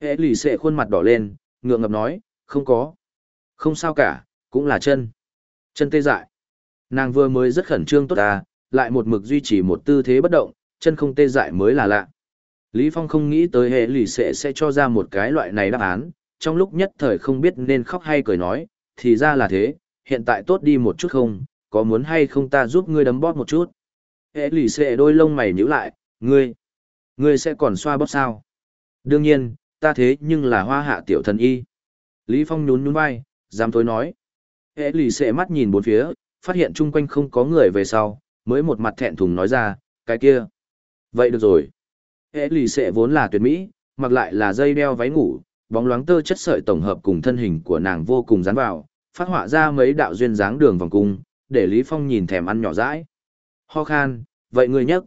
Hệ lì xệ khuôn mặt đỏ lên, ngượng ngập nói, không có. Không sao cả, cũng là chân. Chân tê dại. Nàng vừa mới rất khẩn trương tốt ta, lại một mực duy trì một tư thế bất động, chân không tê dại mới là lạ. Lý Phong không nghĩ tới hệ lì xệ sẽ cho ra một cái loại này đáp án, trong lúc nhất thời không biết nên khóc hay cười nói, thì ra là thế, hiện tại tốt đi một chút không, có muốn hay không ta giúp ngươi đấm bóp một chút. Hệ lì xệ đôi lông mày nhíu lại, ngươi, ngươi sẽ còn xoa bóp sao? Đương nhiên, ta thế nhưng là hoa hạ tiểu thần y. Lý Phong nhún nhún vai, dám tối nói. Hệ lì xệ mắt nhìn bốn phía, phát hiện chung quanh không có người về sau, mới một mặt thẹn thùng nói ra, cái kia. Vậy được rồi. Hệ lì xệ vốn là tuyệt mỹ, mặc lại là dây đeo váy ngủ, bóng loáng tơ chất sợi tổng hợp cùng thân hình của nàng vô cùng dán vào, phát họa ra mấy đạo duyên dáng đường vòng cung, để Lý Phong nhìn thèm ăn nhỏ dãi. Ho khan, vậy ngươi nhấc.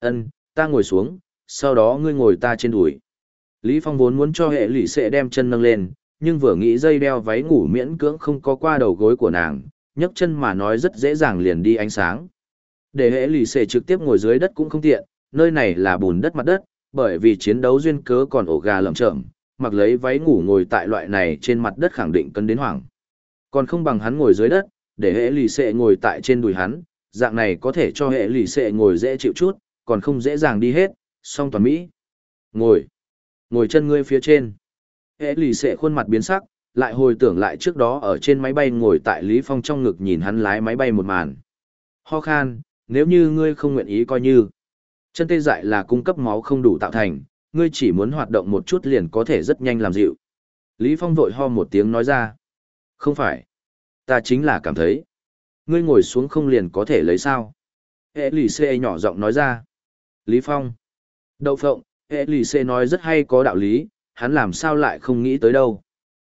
Ân, ta ngồi xuống, sau đó ngươi ngồi ta trên đùi. Lý Phong vốn muốn cho hệ lì sẽ đem chân nâng lên, nhưng vừa nghĩ dây đeo váy ngủ miễn cưỡng không có qua đầu gối của nàng, nhấc chân mà nói rất dễ dàng liền đi ánh sáng. Để hệ lì sẽ trực tiếp ngồi dưới đất cũng không tiện, nơi này là bùn đất mặt đất, bởi vì chiến đấu duyên cớ còn ổ gà lởm chởm, mặc lấy váy ngủ ngồi tại loại này trên mặt đất khẳng định cân đến hoảng. Còn không bằng hắn ngồi dưới đất, để hệ lì xệ ngồi tại trên đùi hắn, dạng này có thể cho hệ lì xệ ngồi dễ chịu chút, còn không dễ dàng đi hết, song toàn mỹ. Ngồi. Ngồi chân ngươi phía trên. Hệ lì xệ khuôn mặt biến sắc, lại hồi tưởng lại trước đó ở trên máy bay ngồi tại Lý Phong trong ngực nhìn hắn lái máy bay một màn. Ho khan, nếu như ngươi không nguyện ý coi như. Chân tê dại là cung cấp máu không đủ tạo thành, ngươi chỉ muốn hoạt động một chút liền có thể rất nhanh làm dịu. Lý Phong vội ho một tiếng nói ra. Không phải. Ta chính là cảm thấy. Ngươi ngồi xuống không liền có thể lấy sao. Hệ lì xê nhỏ giọng nói ra. Lý Phong. Đậu phộng, hệ lì xê nói rất hay có đạo lý, hắn làm sao lại không nghĩ tới đâu.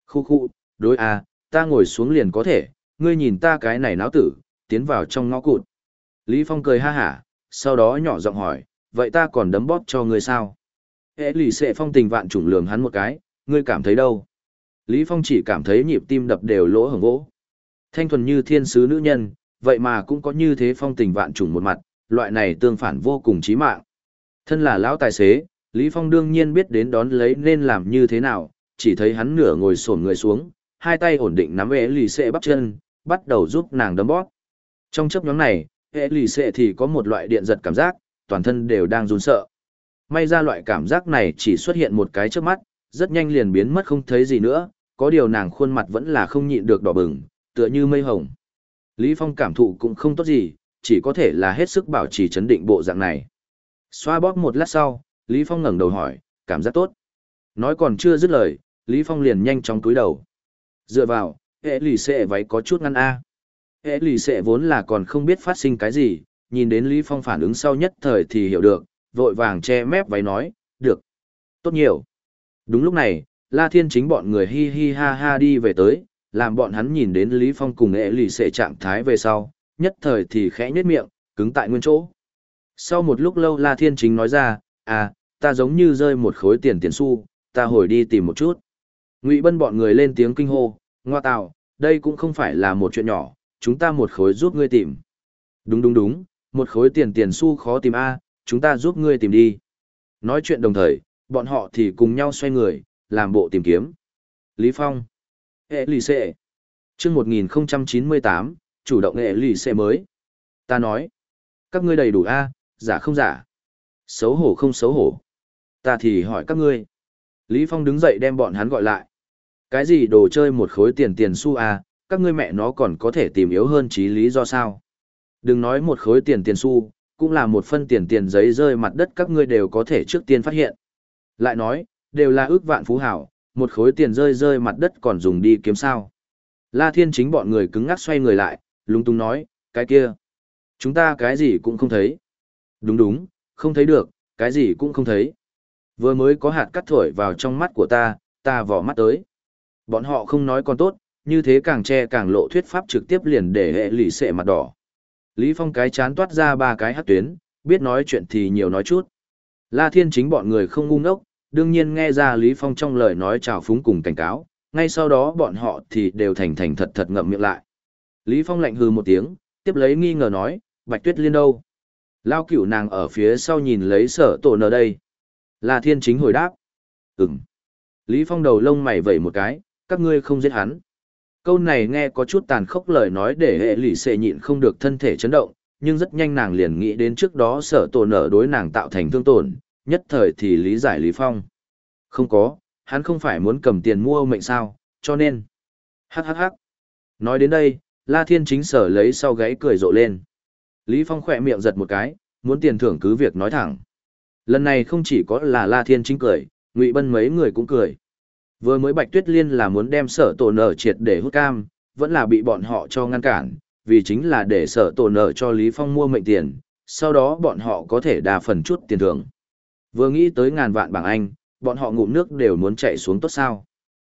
Khu khu, đối à, ta ngồi xuống liền có thể, ngươi nhìn ta cái này náo tử, tiến vào trong ngõ cụt. Lý Phong cười ha hả, sau đó nhỏ giọng hỏi, vậy ta còn đấm bóp cho ngươi sao? Hệ lì xê phong tình vạn trùng lường hắn một cái, ngươi cảm thấy đâu? Lý Phong chỉ cảm thấy nhịp tim đập đều lỗ hổng vỗ. Thanh thuần như thiên sứ nữ nhân, vậy mà cũng có như thế phong tình vạn trùng một mặt, loại này tương phản vô cùng chí mạng. Thân là lão tài xế, Lý Phong đương nhiên biết đến đón lấy nên làm như thế nào, chỉ thấy hắn nửa ngồi xổm người xuống, hai tay ổn định nắm ế lì xệ bắp chân, bắt đầu giúp nàng đấm bóp. Trong chấp nhóm này, ế lì xệ thì có một loại điện giật cảm giác, toàn thân đều đang run sợ. May ra loại cảm giác này chỉ xuất hiện một cái trước mắt, rất nhanh liền biến mất không thấy gì nữa, có điều nàng khuôn mặt vẫn là không nhịn được đỏ bừng, tựa như mây hồng. Lý Phong cảm thụ cũng không tốt gì, chỉ có thể là hết sức bảo trì chấn định bộ dạng này. Xoa bóp một lát sau, Lý Phong ngẩng đầu hỏi, cảm giác tốt. Nói còn chưa dứt lời, Lý Phong liền nhanh chóng túi đầu. Dựa vào, hệ lì xệ váy có chút ngăn a. Hệ lì xệ vốn là còn không biết phát sinh cái gì, nhìn đến Lý Phong phản ứng sau nhất thời thì hiểu được, vội vàng che mép váy nói, được. Tốt nhiều. Đúng lúc này, La Thiên chính bọn người hi hi ha ha đi về tới, làm bọn hắn nhìn đến Lý Phong cùng hệ lì xệ trạng thái về sau, nhất thời thì khẽ nhếch miệng, cứng tại nguyên chỗ. Sau một lúc lâu La Thiên chính nói ra, à, ta giống như rơi một khối tiền tiền xu, ta hồi đi tìm một chút. Ngụy Bân bọn người lên tiếng kinh hô, ngoa tạo, đây cũng không phải là một chuyện nhỏ, chúng ta một khối giúp ngươi tìm. Đúng đúng đúng, một khối tiền tiền xu khó tìm A, chúng ta giúp ngươi tìm đi. Nói chuyện đồng thời, bọn họ thì cùng nhau xoay người, làm bộ tìm kiếm. Lý Phong. Hệ lì xệ. Trước 1098, chủ động hệ lì xệ mới. Ta nói. Các ngươi đầy đủ A, giả không giả. Xấu hổ không xấu hổ. Ta thì hỏi các ngươi. Lý Phong đứng dậy đem bọn hắn gọi lại. Cái gì đồ chơi một khối tiền tiền xu à? các ngươi mẹ nó còn có thể tìm yếu hơn trí lý do sao. Đừng nói một khối tiền tiền xu, cũng là một phân tiền tiền giấy rơi mặt đất các ngươi đều có thể trước tiên phát hiện. Lại nói, đều là ước vạn phú hảo, một khối tiền rơi rơi mặt đất còn dùng đi kiếm sao. La Thiên chính bọn người cứng ngắc xoay người lại, lúng túng nói, cái kia. Chúng ta cái gì cũng không thấy. Đúng đúng, không thấy được, cái gì cũng không thấy. Vừa mới có hạt cắt thổi vào trong mắt của ta, ta vỏ mắt tới. Bọn họ không nói còn tốt, như thế càng che càng lộ thuyết pháp trực tiếp liền để hệ lì xệ mặt đỏ. Lý Phong cái chán toát ra ba cái hát tuyến, biết nói chuyện thì nhiều nói chút. La Thiên chính bọn người không ngu ngốc, đương nhiên nghe ra Lý Phong trong lời nói chào phúng cùng cảnh cáo, ngay sau đó bọn họ thì đều thành thành thật thật ngậm miệng lại. Lý Phong lạnh hừ một tiếng, tiếp lấy nghi ngờ nói, Bạch Tuyết Liên đâu? Lao cửu nàng ở phía sau nhìn lấy sở tổ nở đây. La Thiên chính hồi đáp. Ừm. Lý Phong đầu lông mày vẩy một cái, các ngươi không giết hắn. Câu này nghe có chút tàn khốc lời nói để hệ lì xệ nhịn không được thân thể chấn động, nhưng rất nhanh nàng liền nghĩ đến trước đó sở tổ nở đối nàng tạo thành thương tổn, nhất thời thì lý giải Lý Phong. Không có, hắn không phải muốn cầm tiền mua mệnh sao, cho nên. Hắc hắc hắc. Nói đến đây, La Thiên chính sở lấy sau gáy cười rộ lên. Lý Phong khỏe miệng giật một cái, muốn tiền thưởng cứ việc nói thẳng. Lần này không chỉ có là La Thiên chính cười, Ngụy Bân mấy người cũng cười. Vừa mới Bạch Tuyết Liên là muốn đem sở tổ nở triệt để hút cam, vẫn là bị bọn họ cho ngăn cản, vì chính là để sở tổ nở cho Lý Phong mua mệnh tiền, sau đó bọn họ có thể đà phần chút tiền thưởng. Vừa nghĩ tới ngàn vạn bảng Anh, bọn họ ngụm nước đều muốn chạy xuống tốt sao.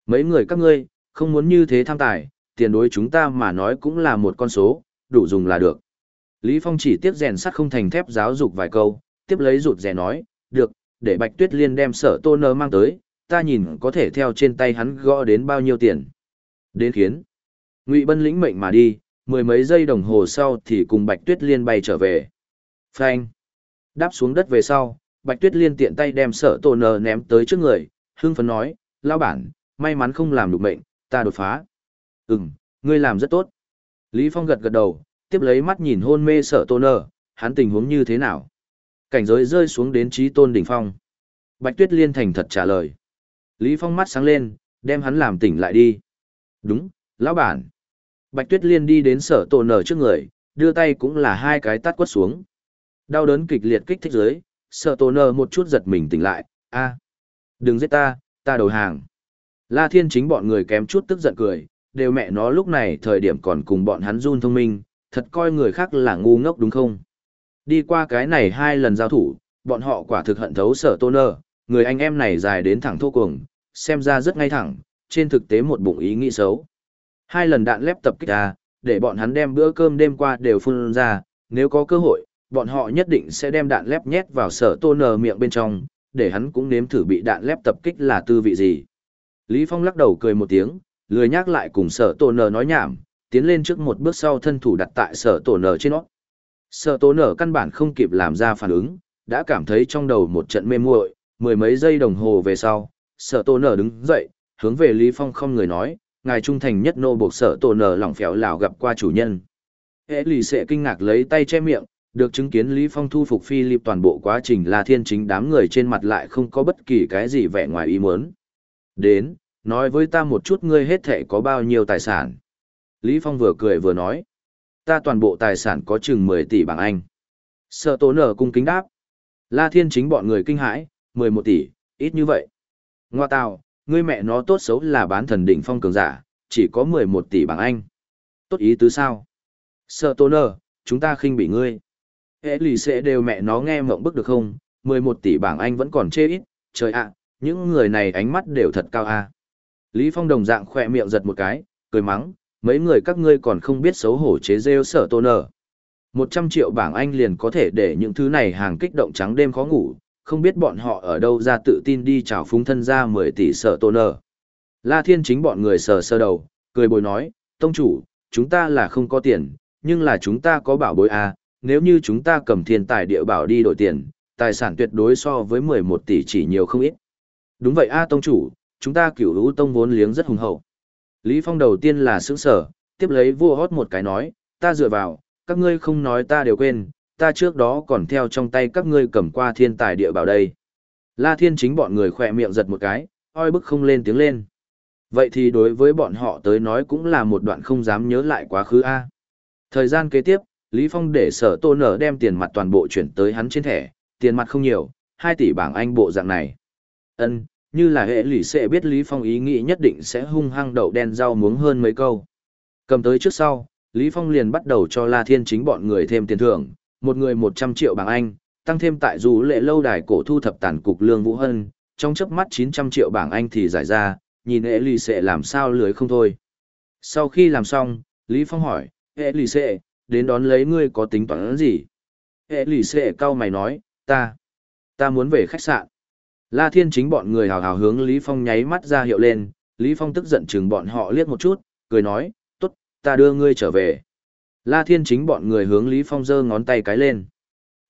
Mấy người các ngươi, không muốn như thế tham tài, tiền đối chúng ta mà nói cũng là một con số, đủ dùng là được. Lý Phong chỉ tiếc rèn sắt không thành thép giáo dục vài câu, tiếp lấy rụt rè nói, được, để Bạch Tuyết Liên đem sở tô nơ mang tới, ta nhìn có thể theo trên tay hắn gõ đến bao nhiêu tiền. Đến khiến. Ngụy Bân lĩnh mệnh mà đi, mười mấy giây đồng hồ sau thì cùng Bạch Tuyết Liên bay trở về. Phanh. Đáp xuống đất về sau, Bạch Tuyết Liên tiện tay đem sở tô nơ ném tới trước người, hưng phấn nói, lao bản, may mắn không làm được mệnh, ta đột phá. Ừm, ngươi làm rất tốt. Lý Phong gật gật đầu, tiếp lấy mắt nhìn hôn mê sở tôn nở, hắn tình huống như thế nào. Cảnh giới rơi xuống đến trí tôn đỉnh phong. Bạch Tuyết Liên thành thật trả lời. Lý Phong mắt sáng lên, đem hắn làm tỉnh lại đi. Đúng, lão bản. Bạch Tuyết Liên đi đến sở tổ nở trước người, đưa tay cũng là hai cái tát quất xuống. Đau đớn kịch liệt kích thích dưới, sở tổ nở một chút giật mình tỉnh lại, a, đừng giết ta, ta đầu hàng. La Thiên chính bọn người kém chút tức giận cười, đều mẹ nó lúc này thời điểm còn cùng bọn hắn run thông minh, thật coi người khác là ngu ngốc đúng không? Đi qua cái này hai lần giao thủ, bọn họ quả thực hận thấu sở tôn nơ, người anh em này dài đến thẳng thô cuồng, xem ra rất ngay thẳng, trên thực tế một bụng ý nghĩ xấu. Hai lần đạn lép tập kích ra, để bọn hắn đem bữa cơm đêm qua đều phun ra, nếu có cơ hội, bọn họ nhất định sẽ đem đạn lép nhét vào sở tôn nờ miệng bên trong, để hắn cũng nếm thử bị đạn lép tập kích là tư vị gì. Lý Phong lắc đầu cười một tiếng, lười nhắc lại cùng sở tôn nờ nói nhảm, tiến lên trước một bước sau thân thủ đặt tại sở tổ nở trên nó. Sở tổ nở căn bản không kịp làm ra phản ứng, đã cảm thấy trong đầu một trận mê muội, mười mấy giây đồng hồ về sau, sở tổ nở đứng dậy, hướng về Lý Phong không người nói, ngài trung thành nhất nô buộc sở tổ nở lỏng phèo lào gặp qua chủ nhân. Hệ lì sẽ kinh ngạc lấy tay che miệng, được chứng kiến Lý Phong thu phục phi Philip toàn bộ quá trình là thiên chính đám người trên mặt lại không có bất kỳ cái gì vẻ ngoài ý muốn. Đến, nói với ta một chút ngươi hết thể có bao nhiêu tài sản. Lý Phong vừa cười vừa nói, ta toàn bộ tài sản có chừng 10 tỷ bảng Anh. Sở tố nở cung kính đáp. La thiên chính bọn người kinh hãi, 11 tỷ, ít như vậy. Ngoa tào, ngươi mẹ nó tốt xấu là bán thần đỉnh phong cường giả, chỉ có 11 tỷ bảng Anh. Tốt ý tứ sao? Sợ tố nở, chúng ta khinh bị ngươi. Hệ lì sẽ đều mẹ nó nghe mộng bức được không? 11 tỷ bảng Anh vẫn còn chê ít, trời ạ, những người này ánh mắt đều thật cao a. Lý Phong đồng dạng khỏe miệng giật một cái, cười mắng, mấy người các ngươi còn không biết xấu hổ chế rêu sở tôn nở. 100 triệu bảng Anh liền có thể để những thứ này hàng kích động trắng đêm khó ngủ, không biết bọn họ ở đâu ra tự tin đi chào phúng thân ra 10 tỷ sở tôn nở. La Thiên chính bọn người sờ sơ đầu, cười bồi nói, tông chủ, chúng ta là không có tiền, nhưng là chúng ta có bảo bối à, nếu như chúng ta cầm thiên tài địa bảo đi đổi tiền, tài sản tuyệt đối so với 11 tỷ chỉ nhiều không ít. Đúng vậy a tông chủ, chúng ta cửu hữu tông vốn liếng rất hùng hậu. Lý Phong đầu tiên là sững sở, tiếp lấy vua hót một cái nói, ta dựa vào, các ngươi không nói ta đều quên, ta trước đó còn theo trong tay các ngươi cầm qua thiên tài địa bảo đây. La thiên chính bọn người khỏe miệng giật một cái, oi bức không lên tiếng lên. Vậy thì đối với bọn họ tới nói cũng là một đoạn không dám nhớ lại quá khứ A. Thời gian kế tiếp, Lý Phong để sở tô nở đem tiền mặt toàn bộ chuyển tới hắn trên thẻ, tiền mặt không nhiều, 2 tỷ bảng Anh bộ dạng này. Ân, như là hệ lì sẽ biết Lý Phong ý nghĩ nhất định sẽ hung hăng đậu đen rau muống hơn mấy câu. Cầm tới trước sau, Lý Phong liền bắt đầu cho La Thiên chính bọn người thêm tiền thưởng, một người 100 triệu bảng Anh, tăng thêm tại dù lệ lâu đài cổ thu thập tàn cục lương vũ hân, trong chớp mắt 900 triệu bảng Anh thì giải ra, nhìn hệ lì sẽ làm sao lưới không thôi. Sau khi làm xong, Lý Phong hỏi, hệ lì sẽ, đến đón lấy ngươi có tính toán gì? Hệ lì sẽ cau mày nói, ta, ta muốn về khách sạn. La Thiên chính bọn người hào hào hướng Lý Phong nháy mắt ra hiệu lên, Lý Phong tức giận chừng bọn họ liếc một chút, cười nói, tốt, ta đưa ngươi trở về. La Thiên chính bọn người hướng Lý Phong giơ ngón tay cái lên.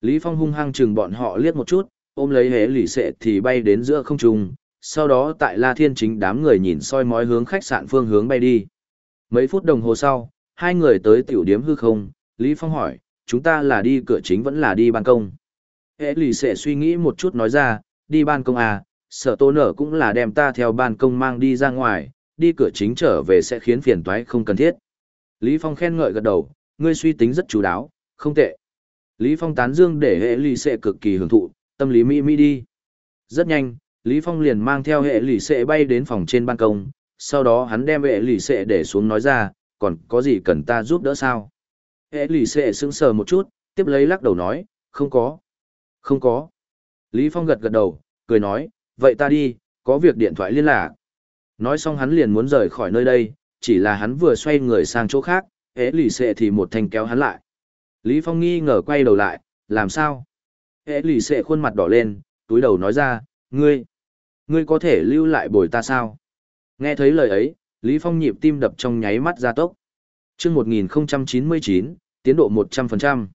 Lý Phong hung hăng chừng bọn họ liếc một chút, ôm lấy hế lì xệ thì bay đến giữa không trung, sau đó tại La Thiên chính đám người nhìn soi mói hướng khách sạn phương hướng bay đi. Mấy phút đồng hồ sau, hai người tới tiểu điếm hư không, Lý Phong hỏi, chúng ta là đi cửa chính vẫn là đi ban công. Hế lì sẽ suy nghĩ một chút nói ra, đi ban công à, sợ tô nở cũng là đem ta theo ban công mang đi ra ngoài, đi cửa chính trở về sẽ khiến phiền toái không cần thiết. Lý Phong khen ngợi gật đầu, ngươi suy tính rất chú đáo, không tệ. Lý Phong tán dương để hệ lì sẽ cực kỳ hưởng thụ, tâm lý mỹ mỹ đi. Rất nhanh, Lý Phong liền mang theo hệ lì sẽ bay đến phòng trên ban công, sau đó hắn đem hệ lì sẽ để xuống nói ra, còn có gì cần ta giúp đỡ sao? Hệ lì sẽ sững sờ một chút, tiếp lấy lắc đầu nói, không có. Không có. Lý Phong gật gật đầu, cười nói, vậy ta đi, có việc điện thoại liên lạc. Nói xong hắn liền muốn rời khỏi nơi đây, chỉ là hắn vừa xoay người sang chỗ khác, ế lì xệ thì một thanh kéo hắn lại. Lý Phong nghi ngờ quay đầu lại, làm sao? Ế lì xệ khuôn mặt đỏ lên, túi đầu nói ra, ngươi, ngươi có thể lưu lại bồi ta sao? Nghe thấy lời ấy, Lý Phong nhịp tim đập trong nháy mắt ra tốc. Chương 1099, tiến độ 100%.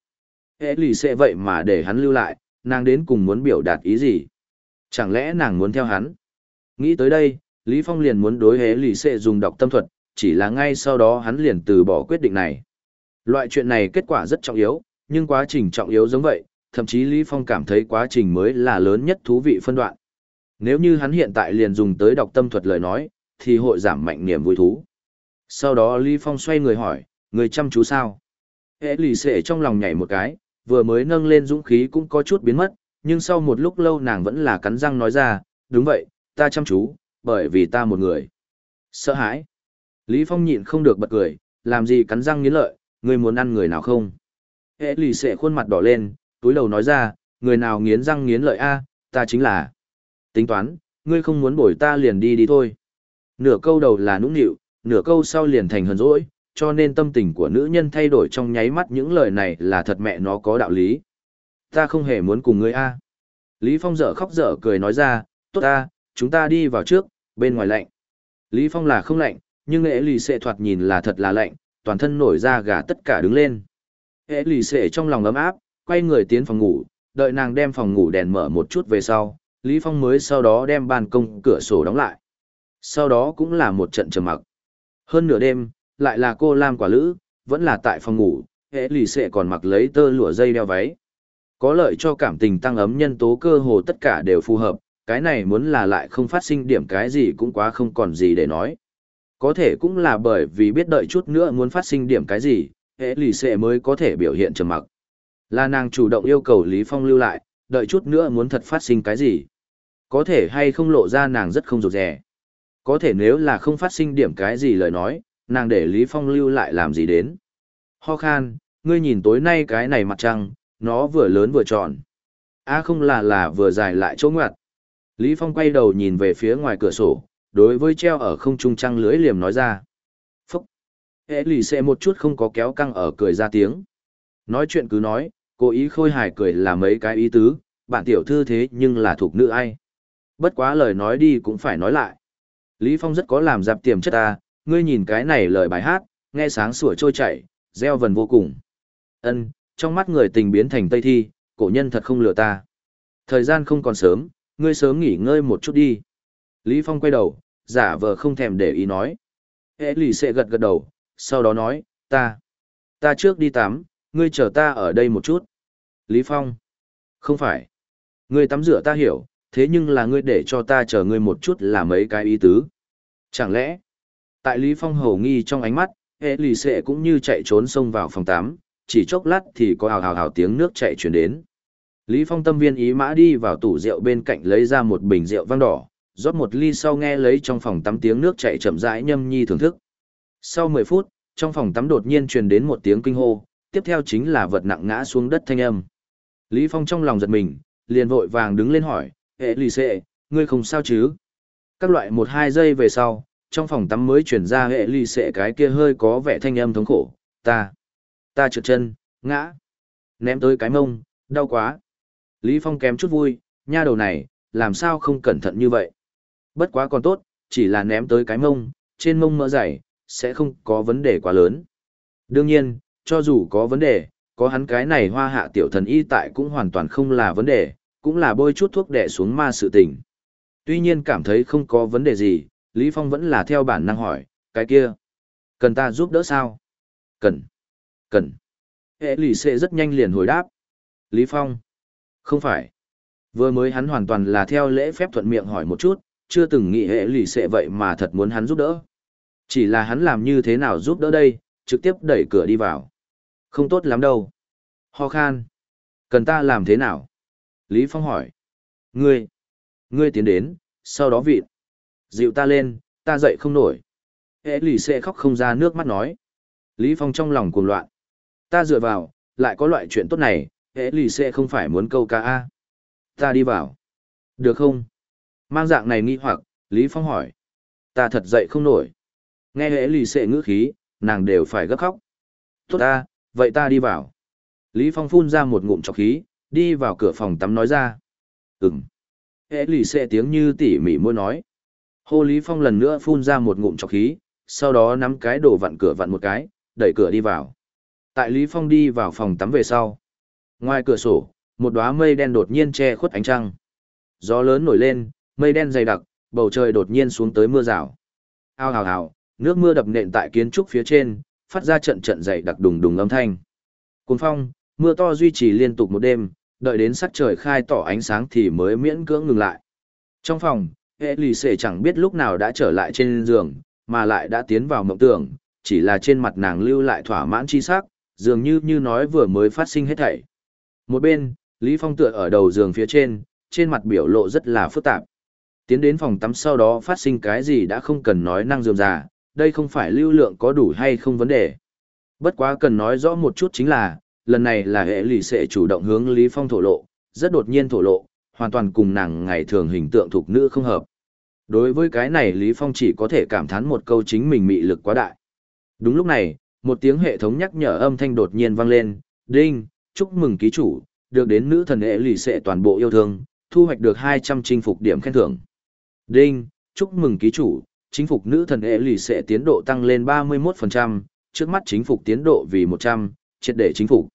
Ế lì xệ vậy mà để hắn lưu lại, nàng đến cùng muốn biểu đạt ý gì? Chẳng lẽ nàng muốn theo hắn? Nghĩ tới đây, Lý Phong liền muốn đối hế lì xệ dùng đọc tâm thuật, chỉ là ngay sau đó hắn liền từ bỏ quyết định này. Loại chuyện này kết quả rất trọng yếu, nhưng quá trình trọng yếu giống vậy, thậm chí Lý Phong cảm thấy quá trình mới là lớn nhất thú vị phân đoạn. Nếu như hắn hiện tại liền dùng tới đọc tâm thuật lời nói, thì hội giảm mạnh niềm vui thú. Sau đó Lý Phong xoay người hỏi, người chăm chú sao? Hệ lì xệ trong lòng nhảy một cái, vừa mới nâng lên dũng khí cũng có chút biến mất, nhưng sau một lúc lâu nàng vẫn là cắn răng nói ra, đúng vậy, ta chăm chú, bởi vì ta một người. Sợ hãi. Lý Phong nhịn không được bật cười, làm gì cắn răng nghiến lợi, ngươi muốn ăn người nào không? Hệ lì xệ khuôn mặt đỏ lên, túi đầu nói ra, người nào nghiến răng nghiến lợi a, ta chính là. Tính toán, ngươi không muốn bổi ta liền đi đi thôi. Nửa câu đầu là nũng nịu, nửa câu sau liền thành hờn dỗi, cho nên tâm tình của nữ nhân thay đổi trong nháy mắt những lời này là thật mẹ nó có đạo lý. Ta không hề muốn cùng ngươi a. Lý Phong dở khóc dở cười nói ra, tốt ta, chúng ta đi vào trước, bên ngoài lạnh. Lý Phong là không lạnh, nhưng nghệ lì xệ thoạt nhìn là thật là lạnh, toàn thân nổi ra gà tất cả đứng lên. nghệ lì xệ trong lòng ấm áp, quay người tiến phòng ngủ, đợi nàng đem phòng ngủ đèn mở một chút về sau, Lý Phong mới sau đó đem ban công cửa sổ đóng lại. Sau đó cũng là một trận trầm mặc. Hơn nửa đêm, lại là cô Lam quả lữ, vẫn là tại phòng ngủ, hệ lì xệ còn mặc lấy tơ lụa dây đeo váy. Có lợi cho cảm tình tăng ấm nhân tố cơ hồ tất cả đều phù hợp, cái này muốn là lại không phát sinh điểm cái gì cũng quá không còn gì để nói. Có thể cũng là bởi vì biết đợi chút nữa muốn phát sinh điểm cái gì, hệ lì xệ mới có thể biểu hiện trầm mặc. Là nàng chủ động yêu cầu Lý Phong lưu lại, đợi chút nữa muốn thật phát sinh cái gì. Có thể hay không lộ ra nàng rất không rụt rè. Có thể nếu là không phát sinh điểm cái gì lời nói, nàng để Lý Phong lưu lại làm gì đến. Ho khan, ngươi nhìn tối nay cái này mặt trăng, nó vừa lớn vừa tròn. A không là là vừa dài lại chỗ ngoặt. Lý Phong quay đầu nhìn về phía ngoài cửa sổ, đối với treo ở không trung trăng lưới liềm nói ra. Phúc! Ế lì xệ một chút không có kéo căng ở cười ra tiếng. Nói chuyện cứ nói, cố ý khôi hài cười là mấy cái ý tứ, bạn tiểu thư thế nhưng là thuộc nữ ai. Bất quá lời nói đi cũng phải nói lại. Lý Phong rất có làm dạp tiềm chất ta, ngươi nhìn cái này lời bài hát, nghe sáng sủa trôi chảy, gieo vần vô cùng. Ân, trong mắt người tình biến thành tây thi, cổ nhân thật không lừa ta. Thời gian không còn sớm, ngươi sớm nghỉ ngơi một chút đi. Lý Phong quay đầu, giả vờ không thèm để ý nói. Hệ lì sẽ gật gật đầu, sau đó nói, ta, ta trước đi tắm, ngươi chờ ta ở đây một chút. Lý Phong, không phải, ngươi tắm rửa ta hiểu, thế nhưng là ngươi để cho ta chờ ngươi một chút là mấy cái ý tứ. Chẳng lẽ, tại Lý Phong hầu nghi trong ánh mắt, hệ lì xệ cũng như chạy trốn xông vào phòng tắm, chỉ chốc lát thì có hào hào hào tiếng nước chạy chuyển đến. Lý Phong tâm viên ý mã đi vào tủ rượu bên cạnh lấy ra một bình rượu vang đỏ, rót một ly sau nghe lấy trong phòng tắm tiếng nước chảy chậm rãi nhâm nhi thưởng thức. Sau 10 phút, trong phòng tắm đột nhiên truyền đến một tiếng kinh hô, tiếp theo chính là vật nặng ngã xuống đất thanh âm. Lý Phong trong lòng giật mình, liền vội vàng đứng lên hỏi, hệ lì xệ, ngươi không sao chứ? Các loại một hai giây về sau, trong phòng tắm mới chuyển ra hệ ly sệ cái kia hơi có vẻ thanh âm thống khổ, ta, ta trượt chân, ngã, ném tới cái mông, đau quá. Lý Phong kém chút vui, nha đầu này, làm sao không cẩn thận như vậy. Bất quá còn tốt, chỉ là ném tới cái mông, trên mông mỡ dày, sẽ không có vấn đề quá lớn. Đương nhiên, cho dù có vấn đề, có hắn cái này hoa hạ tiểu thần y tại cũng hoàn toàn không là vấn đề, cũng là bôi chút thuốc đẻ xuống ma sự tình. Tuy nhiên cảm thấy không có vấn đề gì, Lý Phong vẫn là theo bản năng hỏi, cái kia, cần ta giúp đỡ sao? Cần, cần. Hệ lì xệ rất nhanh liền hồi đáp. Lý Phong, không phải. Vừa mới hắn hoàn toàn là theo lễ phép thuận miệng hỏi một chút, chưa từng nghĩ hệ lì xệ vậy mà thật muốn hắn giúp đỡ. Chỉ là hắn làm như thế nào giúp đỡ đây, trực tiếp đẩy cửa đi vào. Không tốt lắm đâu. Ho khan. Cần ta làm thế nào? Lý Phong hỏi. Ngươi. Ngươi tiến đến, sau đó vịt. Dịu ta lên, ta dậy không nổi. Hệ lì xệ khóc không ra nước mắt nói. Lý Phong trong lòng cuồng loạn. Ta dựa vào, lại có loại chuyện tốt này, hệ lì xệ không phải muốn câu ca A. Ta đi vào. Được không? Mang dạng này nghi hoặc, Lý Phong hỏi. Ta thật dậy không nổi. Nghe hệ lì xệ ngữ khí, nàng đều phải gấp khóc. Tốt ta, vậy ta đi vào. Lý Phong phun ra một ngụm trọc khí, đi vào cửa phòng tắm nói ra. Ừm. Hệ lì xệ tiếng như tỉ mỉ môi nói. Hồ Lý Phong lần nữa phun ra một ngụm trọc khí, sau đó nắm cái đồ vặn cửa vặn một cái, đẩy cửa đi vào. Tại Lý Phong đi vào phòng tắm về sau. Ngoài cửa sổ, một đóa mây đen đột nhiên che khuất ánh trăng. Gió lớn nổi lên, mây đen dày đặc, bầu trời đột nhiên xuống tới mưa rào. Ao hào hào, nước mưa đập nện tại kiến trúc phía trên, phát ra trận trận dày đặc đùng đùng âm thanh. Cuồng phong, mưa to duy trì liên tục một đêm, đợi đến sắc trời khai tỏ ánh sáng thì mới miễn cưỡng ngừng lại. Trong phòng, hệ lì xệ chẳng biết lúc nào đã trở lại trên giường, mà lại đã tiến vào mộng tưởng, chỉ là trên mặt nàng lưu lại thỏa mãn chi sắc, dường như như nói vừa mới phát sinh hết thảy. Một bên, Lý Phong tựa ở đầu giường phía trên, trên mặt biểu lộ rất là phức tạp. Tiến đến phòng tắm sau đó phát sinh cái gì đã không cần nói năng dườm già, đây không phải lưu lượng có đủ hay không vấn đề. Bất quá cần nói rõ một chút chính là, lần này là hệ lì xệ chủ động hướng Lý Phong thổ lộ, rất đột nhiên thổ lộ, hoàn toàn cùng nàng ngày thường hình tượng thuộc nữ không hợp. Đối với cái này Lý Phong chỉ có thể cảm thán một câu chính mình mị lực quá đại. Đúng lúc này, một tiếng hệ thống nhắc nhở âm thanh đột nhiên vang lên, đinh, chúc mừng ký chủ, được đến nữ thần hệ lì sẽ toàn bộ yêu thương, thu hoạch được 200 chinh phục điểm khen thưởng. Đinh, chúc mừng ký chủ, chính phục nữ thần hệ lì sẽ tiến độ tăng lên 31%, trước mắt chính phục tiến độ vì 100, triệt để chính phục.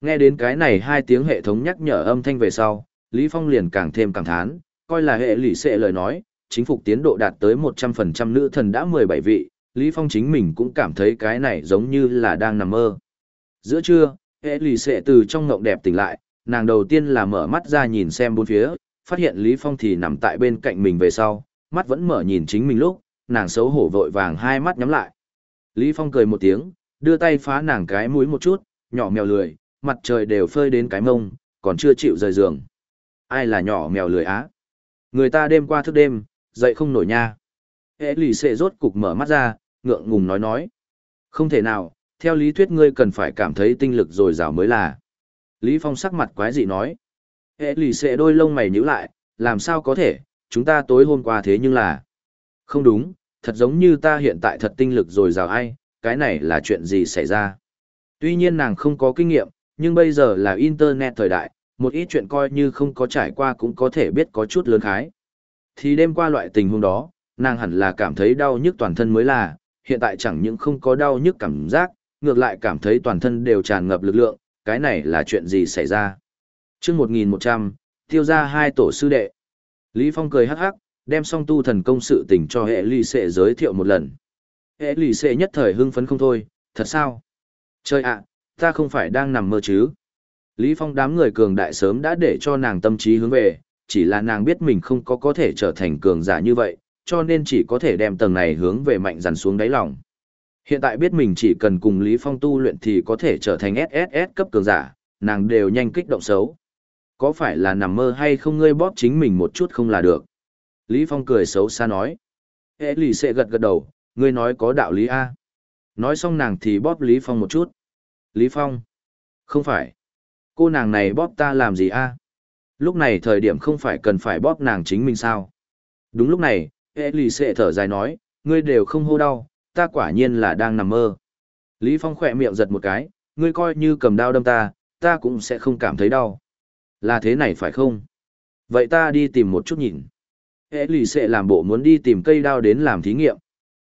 Nghe đến cái này hai tiếng hệ thống nhắc nhở âm thanh về sau, Lý Phong liền càng thêm cảm thán, coi là hệ lỷ sệ lời nói, chính phục tiến độ đạt tới 100% nữ thần đã 17 vị, Lý Phong chính mình cũng cảm thấy cái này giống như là đang nằm mơ. Giữa trưa, hệ lì sệ từ trong ngộng đẹp tỉnh lại, nàng đầu tiên là mở mắt ra nhìn xem bốn phía, phát hiện Lý Phong thì nằm tại bên cạnh mình về sau, mắt vẫn mở nhìn chính mình lúc, nàng xấu hổ vội vàng hai mắt nhắm lại. Lý Phong cười một tiếng, đưa tay phá nàng cái mũi một chút, nhỏ mèo lười, mặt trời đều phơi đến cái mông, còn chưa chịu rời giường. Ai là nhỏ mèo lười á? Người ta đêm qua thức đêm, dậy không nổi nha. Hệ lì xệ rốt cục mở mắt ra, ngượng ngùng nói nói. Không thể nào, theo lý thuyết ngươi cần phải cảm thấy tinh lực dồi dào mới là. Lý Phong sắc mặt quái dị nói. Hệ lì xệ đôi lông mày nhíu lại, làm sao có thể, chúng ta tối hôm qua thế nhưng là. Không đúng, thật giống như ta hiện tại thật tinh lực dồi dào ai, cái này là chuyện gì xảy ra. Tuy nhiên nàng không có kinh nghiệm, nhưng bây giờ là Internet thời đại, một ít chuyện coi như không có trải qua cũng có thể biết có chút lớn khái. Thì đêm qua loại tình huống đó, nàng hẳn là cảm thấy đau nhức toàn thân mới là, hiện tại chẳng những không có đau nhức cảm giác, ngược lại cảm thấy toàn thân đều tràn ngập lực lượng, cái này là chuyện gì xảy ra. trước 1100, tiêu ra hai tổ sư đệ. Lý Phong cười hắc hắc, đem song tu thần công sự tình cho hệ ly sệ giới thiệu một lần. Hệ ly sệ nhất thời hưng phấn không thôi, thật sao? Trời ạ, ta không phải đang nằm mơ chứ? Lý Phong đám người cường đại sớm đã để cho nàng tâm trí hướng về, chỉ là nàng biết mình không có có thể trở thành cường giả như vậy, cho nên chỉ có thể đem tầng này hướng về mạnh dần xuống đáy lòng. Hiện tại biết mình chỉ cần cùng Lý Phong tu luyện thì có thể trở thành SSS cấp cường giả, nàng đều nhanh kích động xấu. Có phải là nằm mơ hay không ngươi bóp chính mình một chút không là được? Lý Phong cười xấu xa nói. Ê lì sẽ gật gật đầu, ngươi nói có đạo lý A. Nói xong nàng thì bóp Lý Phong một chút. Lý Phong. Không phải. Cô nàng này bóp ta làm gì A? Lúc này thời điểm không phải cần phải bóp nàng chính mình sao? Đúng lúc này, Ế lì sẽ thở dài nói, ngươi đều không hô đau, ta quả nhiên là đang nằm mơ. Lý Phong khỏe miệng giật một cái, ngươi coi như cầm đao đâm ta, ta cũng sẽ không cảm thấy đau. Là thế này phải không? Vậy ta đi tìm một chút nhìn. Hệ lì sẽ làm bộ muốn đi tìm cây đao đến làm thí nghiệm.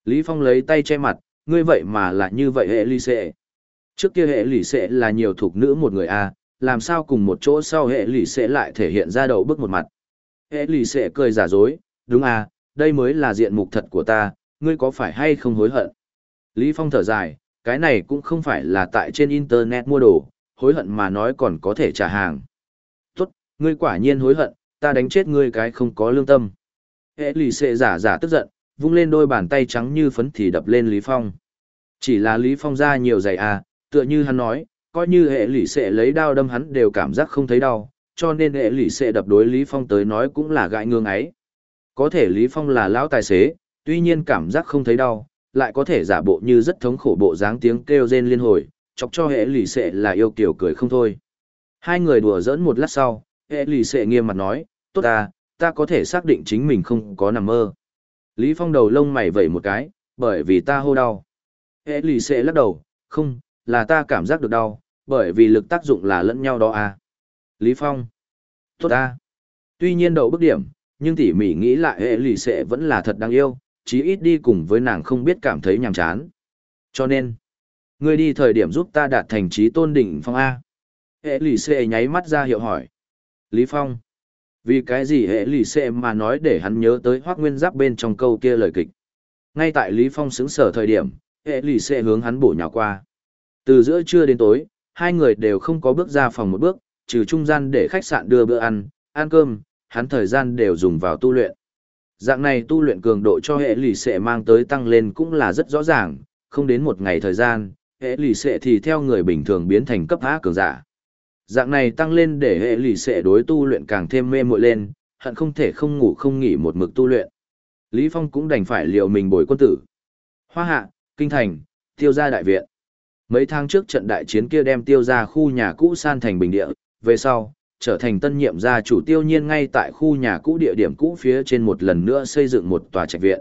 Lý Phong lấy tay che mặt, ngươi vậy mà là như vậy hệ lì sẽ. Trước kia hệ lì sẽ là nhiều thuộc nữ một người a, làm sao cùng một chỗ sau hệ lì sẽ lại thể hiện ra đầu bức một mặt. Hệ lì sẽ cười giả dối, đúng à, đây mới là diện mục thật của ta, ngươi có phải hay không hối hận? Lý Phong thở dài, cái này cũng không phải là tại trên Internet mua đồ, hối hận mà nói còn có thể trả hàng. Tốt, ngươi quả nhiên hối hận, ta đánh chết ngươi cái không có lương tâm. Hệ lì xệ giả giả tức giận, vung lên đôi bàn tay trắng như phấn thì đập lên Lý Phong. Chỉ là Lý Phong ra nhiều giày à, tựa như hắn nói, coi như hệ lụy sẽ lấy đao đâm hắn đều cảm giác không thấy đau, cho nên hệ lụy sẽ đập đối Lý Phong tới nói cũng là gãi ngương ấy. Có thể Lý Phong là lão tài xế, tuy nhiên cảm giác không thấy đau, lại có thể giả bộ như rất thống khổ bộ dáng tiếng kêu rên liên hồi, chọc cho hệ lụy sẽ là yêu kiểu cười không thôi. Hai người đùa giỡn một lát sau, hệ lụy sẽ nghiêm mặt nói, tốt ta, ta có thể xác định chính mình không có nằm mơ. Lý Phong đầu lông mày vẩy một cái, bởi vì ta hô đau. Hệ lì sẽ lắc đầu, không, là ta cảm giác được đau, bởi vì lực tác dụng là lẫn nhau đó à. Lý Phong, tốt à. Tuy nhiên đậu bức điểm, nhưng tỉ mỉ nghĩ lại hệ lì xệ vẫn là thật đáng yêu, chí ít đi cùng với nàng không biết cảm thấy nhàm chán. Cho nên, ngươi đi thời điểm giúp ta đạt thành trí tôn đỉnh phong A. Hệ lì xệ nháy mắt ra hiệu hỏi. Lý Phong, vì cái gì hệ lì xệ mà nói để hắn nhớ tới hoác nguyên giáp bên trong câu kia lời kịch. Ngay tại Lý Phong xứng sở thời điểm, hệ lì xệ hướng hắn bổ nhào qua. Từ giữa trưa đến tối, hai người đều không có bước ra phòng một bước, trừ trung gian để khách sạn đưa bữa ăn, ăn cơm, hắn thời gian đều dùng vào tu luyện. Dạng này tu luyện cường độ cho hệ lì xệ mang tới tăng lên cũng là rất rõ ràng, không đến một ngày thời gian, hệ lì xệ thì theo người bình thường biến thành cấp há cường giả. Dạng này tăng lên để hệ lì xệ đối tu luyện càng thêm mê muội lên, hận không thể không ngủ không nghỉ một mực tu luyện. Lý Phong cũng đành phải liệu mình bồi quân tử. Hoa hạ, kinh thành, tiêu gia đại viện. Mấy tháng trước trận đại chiến kia đem tiêu ra khu nhà cũ san thành bình địa, về sau, trở thành tân nhiệm gia chủ tiêu nhiên ngay tại khu nhà cũ địa điểm cũ phía trên một lần nữa xây dựng một tòa trạch viện.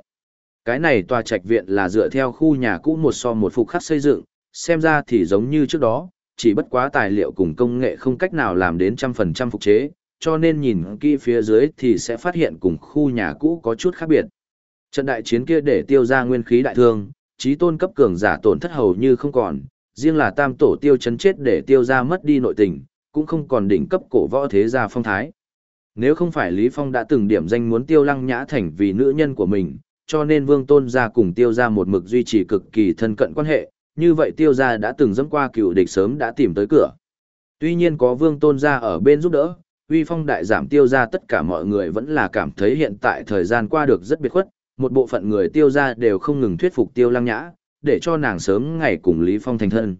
Cái này tòa trạch viện là dựa theo khu nhà cũ một so một phục khắc xây dựng, xem ra thì giống như trước đó, chỉ bất quá tài liệu cùng công nghệ không cách nào làm đến trăm phần trăm phục chế, cho nên nhìn kỹ phía dưới thì sẽ phát hiện cùng khu nhà cũ có chút khác biệt. Trận đại chiến kia để tiêu ra nguyên khí đại thương, trí tôn cấp cường giả tổn thất hầu như không còn, riêng là tam tổ tiêu chấn chết để tiêu ra mất đi nội tình, cũng không còn đỉnh cấp cổ võ thế gia phong thái. Nếu không phải Lý Phong đã từng điểm danh muốn tiêu lăng nhã thành vì nữ nhân của mình, cho nên vương tôn gia cùng tiêu gia một mực duy trì cực kỳ thân cận quan hệ, như vậy tiêu gia đã từng dẫm qua cựu địch sớm đã tìm tới cửa. Tuy nhiên có vương tôn gia ở bên giúp đỡ, uy phong đại giảm tiêu gia tất cả mọi người vẫn là cảm thấy hiện tại thời gian qua được rất biệt khuất, một bộ phận người tiêu gia đều không ngừng thuyết phục tiêu lăng nhã, để cho nàng sớm ngày cùng Lý Phong thành thân.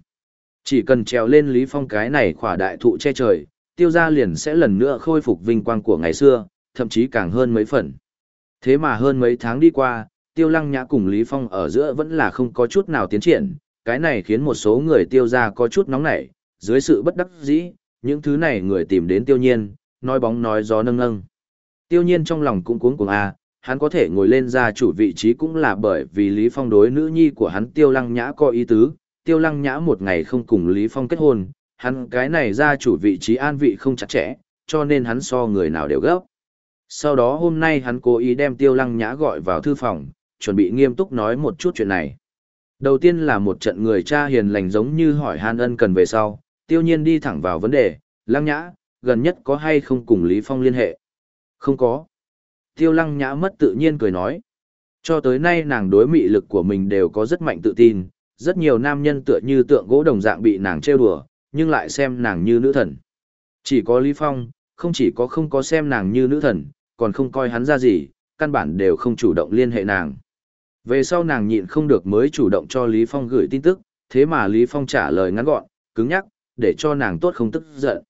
Chỉ cần trèo lên Lý Phong cái này khỏa đại thụ che trời, tiêu gia liền sẽ lần nữa khôi phục vinh quang của ngày xưa, thậm chí càng hơn mấy phần. Thế mà hơn mấy tháng đi qua, tiêu lăng nhã cùng Lý Phong ở giữa vẫn là không có chút nào tiến triển, cái này khiến một số người tiêu gia có chút nóng nảy, dưới sự bất đắc dĩ, những thứ này người tìm đến tiêu nhiên, nói bóng nói gió nâng nâng. Tiêu nhiên trong lòng cũng cuống cuồng a, hắn có thể ngồi lên gia chủ vị trí cũng là bởi vì Lý Phong đối nữ nhi của hắn tiêu lăng nhã có ý tứ, tiêu lăng nhã một ngày không cùng Lý Phong kết hôn, hắn cái này ra chủ vị trí an vị không chặt chẽ, cho nên hắn so người nào đều gấp. Sau đó hôm nay hắn cố ý đem tiêu lăng nhã gọi vào thư phòng, chuẩn bị nghiêm túc nói một chút chuyện này. Đầu tiên là một trận người cha hiền lành giống như hỏi han ân cần về sau, tiêu nhiên đi thẳng vào vấn đề, lăng nhã, gần nhất có hay không cùng Lý Phong liên hệ? Không có. Tiêu lăng nhã mất tự nhiên cười nói. Cho tới nay nàng đối mị lực của mình đều có rất mạnh tự tin, rất nhiều nam nhân tựa như tượng gỗ đồng dạng bị nàng trêu đùa, nhưng lại xem nàng như nữ thần. Chỉ có Lý Phong, không chỉ có không có xem nàng như nữ thần, còn không coi hắn ra gì, căn bản đều không chủ động liên hệ nàng. Về sau nàng nhịn không được mới chủ động cho Lý Phong gửi tin tức, thế mà Lý Phong trả lời ngắn gọn, cứng nhắc, để cho nàng tốt không tức giận.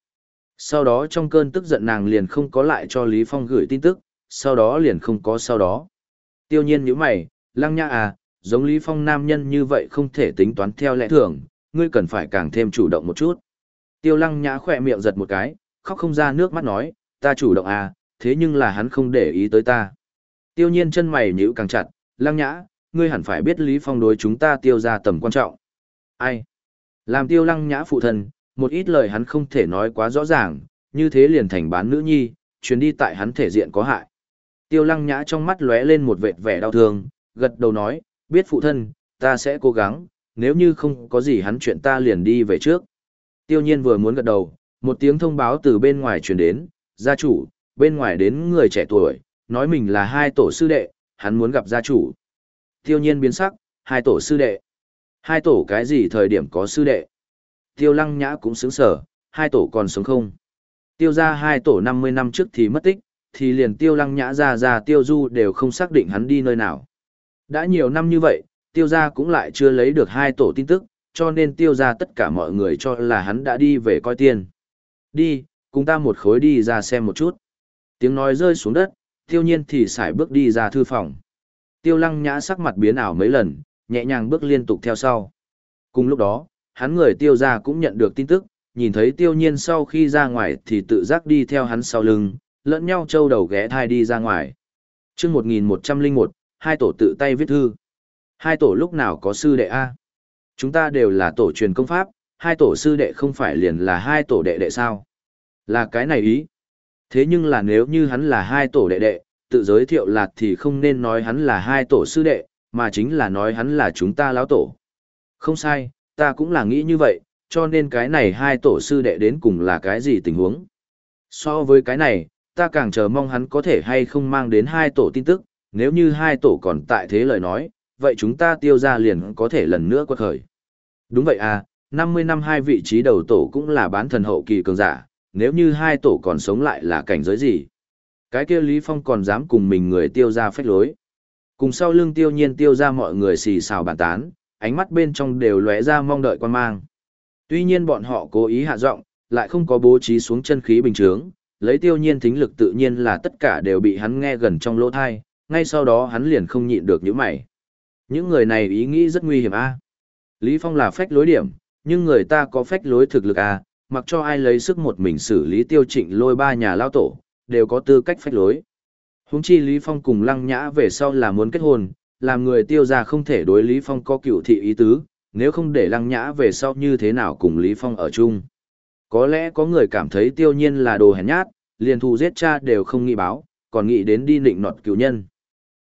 Sau đó trong cơn tức giận nàng liền không có lại cho Lý Phong gửi tin tức, sau đó liền không có sau đó. Tiêu nhiên nhíu mày, lăng nhã à, giống Lý Phong nam nhân như vậy không thể tính toán theo lẽ thường, ngươi cần phải càng thêm chủ động một chút. Tiêu lăng nhã khỏe miệng giật một cái, khóc không ra nước mắt nói, ta chủ động à, thế nhưng là hắn không để ý tới ta. Tiêu nhiên chân mày nhíu càng chặt, lăng nhã, ngươi hẳn phải biết Lý Phong đối chúng ta tiêu ra tầm quan trọng. Ai? Làm tiêu lăng nhã phụ thân, một ít lời hắn không thể nói quá rõ ràng, như thế liền thành bán nữ nhi, chuyến đi tại hắn thể diện có hại. Tiêu lăng nhã trong mắt lóe lên một vệt vẻ đau thương, gật đầu nói, biết phụ thân, ta sẽ cố gắng, nếu như không có gì hắn chuyện ta liền đi về trước. Tiêu nhiên vừa muốn gật đầu, một tiếng thông báo từ bên ngoài truyền đến, gia chủ, bên ngoài đến người trẻ tuổi, nói mình là hai tổ sư đệ, hắn muốn gặp gia chủ. Tiêu nhiên biến sắc, hai tổ sư đệ. Hai tổ cái gì thời điểm có sư đệ? Tiêu lăng nhã cũng sướng sở, hai tổ còn sống không? Tiêu ra hai tổ 50 năm trước thì mất tích, thì liền tiêu lăng nhã ra ra tiêu du đều không xác định hắn đi nơi nào. Đã nhiều năm như vậy, tiêu gia cũng lại chưa lấy được hai tổ tin tức, cho nên tiêu gia tất cả mọi người cho là hắn đã đi về coi tiền. Đi, cùng ta một khối đi ra xem một chút. Tiếng nói rơi xuống đất, tiêu nhiên thì xài bước đi ra thư phòng. Tiêu lăng nhã sắc mặt biến ảo mấy lần, nhẹ nhàng bước liên tục theo sau. Cùng lúc đó, hắn người tiêu gia cũng nhận được tin tức, nhìn thấy tiêu nhiên sau khi ra ngoài thì tự giác đi theo hắn sau lưng, lẫn nhau trâu đầu ghé thai đi ra ngoài. chương 1101, hai tổ tự tay viết thư. Hai tổ lúc nào có sư đệ A? Chúng ta đều là tổ truyền công pháp, hai tổ sư đệ không phải liền là hai tổ đệ đệ sao? Là cái này ý. Thế nhưng là nếu như hắn là hai tổ đệ đệ, tự giới thiệu là thì không nên nói hắn là hai tổ sư đệ, mà chính là nói hắn là chúng ta lão tổ. Không sai, ta cũng là nghĩ như vậy, cho nên cái này hai tổ sư đệ đến cùng là cái gì tình huống. So với cái này, ta càng chờ mong hắn có thể hay không mang đến hai tổ tin tức, nếu như hai tổ còn tại thế lời nói, vậy chúng ta tiêu ra liền có thể lần nữa quật khởi. Đúng vậy à, 50 năm hai vị trí đầu tổ cũng là bán thần hậu kỳ cường giả, nếu như hai tổ còn sống lại là cảnh giới gì? Cái kia Lý Phong còn dám cùng mình người tiêu ra phách lối. Cùng sau lưng tiêu nhiên tiêu ra mọi người xì xào bàn tán, ánh mắt bên trong đều lóe ra mong đợi quan mang. Tuy nhiên bọn họ cố ý hạ giọng, lại không có bố trí xuống chân khí bình thường, lấy tiêu nhiên thính lực tự nhiên là tất cả đều bị hắn nghe gần trong lỗ thai, ngay sau đó hắn liền không nhịn được những mày. Những người này ý nghĩ rất nguy hiểm a. Lý Phong là phách lối điểm, nhưng người ta có phách lối thực lực a, mặc cho ai lấy sức một mình xử lý tiêu trịnh lôi ba nhà lao tổ, đều có tư cách phách lối. Húng chi Lý Phong cùng Lăng Nhã về sau là muốn kết hôn, làm người tiêu gia không thể đối Lý Phong có cựu thị ý tứ, nếu không để Lăng Nhã về sau như thế nào cùng Lý Phong ở chung. Có lẽ có người cảm thấy tiêu nhiên là đồ hèn nhát, liền thù giết cha đều không nghĩ báo, còn nghĩ đến đi nịnh nọt cựu nhân.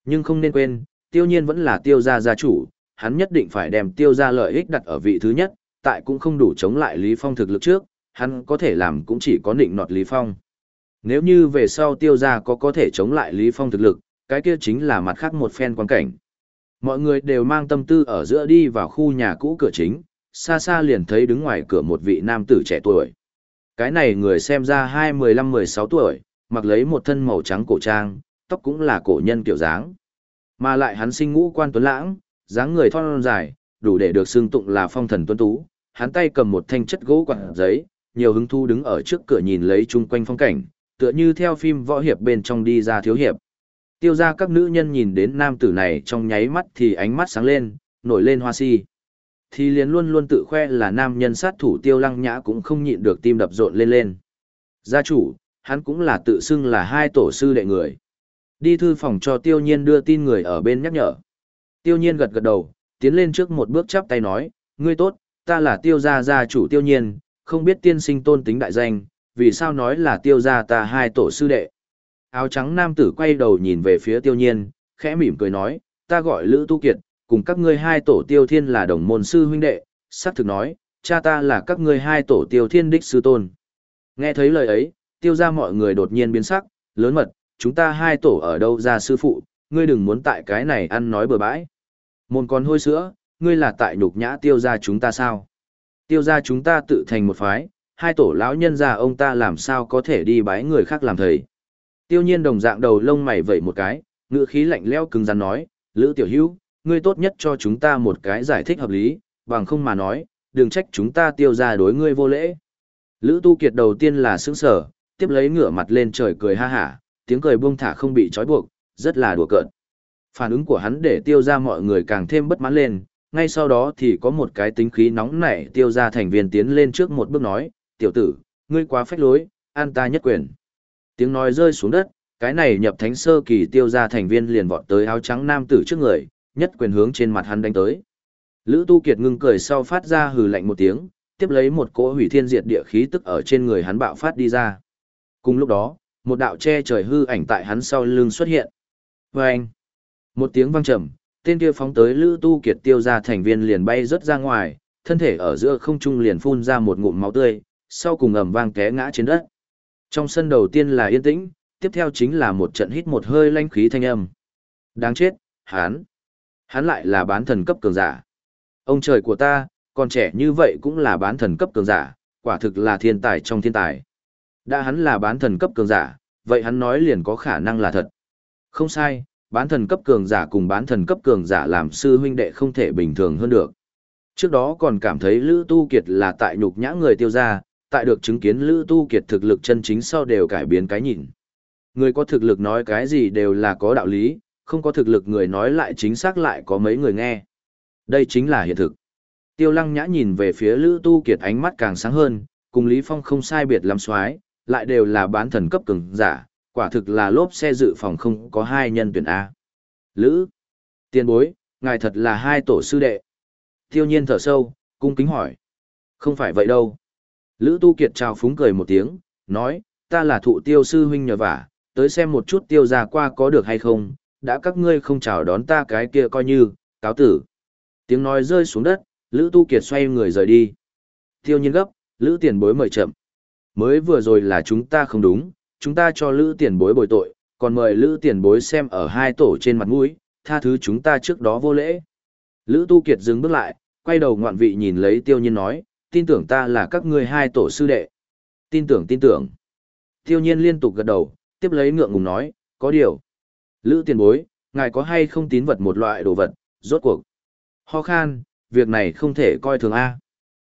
Nhưng không nên quên, tiêu nhiên vẫn là tiêu gia gia chủ, hắn nhất định phải đem tiêu gia lợi ích đặt ở vị thứ nhất, tại cũng không đủ chống lại Lý Phong thực lực trước, hắn có thể làm cũng chỉ có nịnh nọt Lý Phong. Nếu như về sau tiêu gia có có thể chống lại Lý Phong thực lực, cái kia chính là mặt khác một phen quan cảnh. Mọi người đều mang tâm tư ở giữa đi vào khu nhà cũ cửa chính, xa xa liền thấy đứng ngoài cửa một vị nam tử trẻ tuổi. Cái này người xem ra hai mười lăm mười sáu tuổi, mặc lấy một thân màu trắng cổ trang, tóc cũng là cổ nhân kiểu dáng. Mà lại hắn sinh ngũ quan tuấn lãng, dáng người thon dài, đủ để được xưng tụng là phong thần tuấn tú. Hắn tay cầm một thanh chất gỗ quạt giấy, nhiều hứng thu đứng ở trước cửa nhìn lấy chung quanh phong cảnh, tựa như theo phim võ hiệp bên trong đi ra thiếu hiệp. Tiêu ra các nữ nhân nhìn đến nam tử này trong nháy mắt thì ánh mắt sáng lên, nổi lên hoa si. Thì liền luôn luôn tự khoe là nam nhân sát thủ tiêu lăng nhã cũng không nhịn được tim đập rộn lên lên. Gia chủ, hắn cũng là tự xưng là hai tổ sư đệ người. Đi thư phòng cho tiêu nhiên đưa tin người ở bên nhắc nhở. Tiêu nhiên gật gật đầu, tiến lên trước một bước chắp tay nói, ngươi tốt, ta là tiêu gia gia chủ tiêu nhiên, không biết tiên sinh tôn tính đại danh, vì sao nói là tiêu gia ta hai tổ sư đệ. Áo trắng nam tử quay đầu nhìn về phía tiêu nhiên, khẽ mỉm cười nói, ta gọi Lữ Tu Kiệt, cùng các ngươi hai tổ tiêu thiên là đồng môn sư huynh đệ, sắc thực nói, cha ta là các ngươi hai tổ tiêu thiên đích sư tôn. Nghe thấy lời ấy, tiêu ra mọi người đột nhiên biến sắc, lớn mật, chúng ta hai tổ ở đâu ra sư phụ, ngươi đừng muốn tại cái này ăn nói bừa bãi. Môn con hôi sữa, ngươi là tại nhục nhã tiêu ra chúng ta sao? Tiêu ra chúng ta tự thành một phái, hai tổ lão nhân già ông ta làm sao có thể đi bái người khác làm thầy. Tiêu nhiên đồng dạng đầu lông mày vẩy một cái, ngựa khí lạnh lẽo cứng rắn nói, Lữ Tiểu Hữu, ngươi tốt nhất cho chúng ta một cái giải thích hợp lý, bằng không mà nói, đừng trách chúng ta tiêu ra đối ngươi vô lễ. Lữ Tu Kiệt đầu tiên là sững sở, tiếp lấy ngửa mặt lên trời cười ha hả, tiếng cười buông thả không bị trói buộc, rất là đùa cợt. Phản ứng của hắn để tiêu ra mọi người càng thêm bất mãn lên, ngay sau đó thì có một cái tính khí nóng nảy tiêu ra thành viên tiến lên trước một bước nói, tiểu tử, ngươi quá phách lối, an ta nhất quyền. Tiếng nói rơi xuống đất, cái này nhập thánh sơ kỳ tiêu ra thành viên liền vọt tới áo trắng nam tử trước người, nhất quyền hướng trên mặt hắn đánh tới. Lữ Tu Kiệt ngưng cười sau phát ra hừ lạnh một tiếng, tiếp lấy một cỗ hủy thiên diệt địa khí tức ở trên người hắn bạo phát đi ra. Cùng lúc đó, một đạo che trời hư ảnh tại hắn sau lưng xuất hiện. Vâng! Một tiếng vang trầm, tên kia phóng tới Lữ Tu Kiệt tiêu ra thành viên liền bay rất ra ngoài, thân thể ở giữa không trung liền phun ra một ngụm máu tươi, sau cùng ầm vang té ngã trên đất. Trong sân đầu tiên là yên tĩnh, tiếp theo chính là một trận hít một hơi lanh khí thanh âm. Đáng chết, hắn. Hắn lại là bán thần cấp cường giả. Ông trời của ta, còn trẻ như vậy cũng là bán thần cấp cường giả, quả thực là thiên tài trong thiên tài. Đã hắn là bán thần cấp cường giả, vậy hắn nói liền có khả năng là thật. Không sai, bán thần cấp cường giả cùng bán thần cấp cường giả làm sư huynh đệ không thể bình thường hơn được. Trước đó còn cảm thấy Lữ Tu Kiệt là tại nhục nhã người tiêu gia, tại được chứng kiến Lữ Tu Kiệt thực lực chân chính sau đều cải biến cái nhìn. Người có thực lực nói cái gì đều là có đạo lý, không có thực lực người nói lại chính xác lại có mấy người nghe. Đây chính là hiện thực. Tiêu lăng nhã nhìn về phía Lữ Tu Kiệt ánh mắt càng sáng hơn, cùng Lý Phong không sai biệt lắm xoái, lại đều là bán thần cấp cường giả, quả thực là lốp xe dự phòng không có hai nhân tuyển A. Lữ, tiền bối, ngài thật là hai tổ sư đệ. Tiêu nhiên thở sâu, cung kính hỏi. Không phải vậy đâu. Lữ Tu Kiệt chào phúng cười một tiếng, nói, ta là thụ tiêu sư huynh nhờ vả, tới xem một chút tiêu ra qua có được hay không, đã các ngươi không chào đón ta cái kia coi như, cáo tử. Tiếng nói rơi xuống đất, Lữ Tu Kiệt xoay người rời đi. Tiêu nhiên gấp, Lữ tiền bối mời chậm. Mới vừa rồi là chúng ta không đúng, chúng ta cho Lữ tiền bối bồi tội, còn mời Lữ tiền bối xem ở hai tổ trên mặt mũi, tha thứ chúng ta trước đó vô lễ. Lữ Tu Kiệt dừng bước lại, quay đầu ngoạn vị nhìn lấy tiêu nhiên nói, tin tưởng ta là các ngươi hai tổ sư đệ. Tin tưởng tin tưởng. Tiêu nhiên liên tục gật đầu, tiếp lấy ngượng ngùng nói, có điều. Lữ tiền bối, ngài có hay không tín vật một loại đồ vật, rốt cuộc. Ho khan, việc này không thể coi thường A.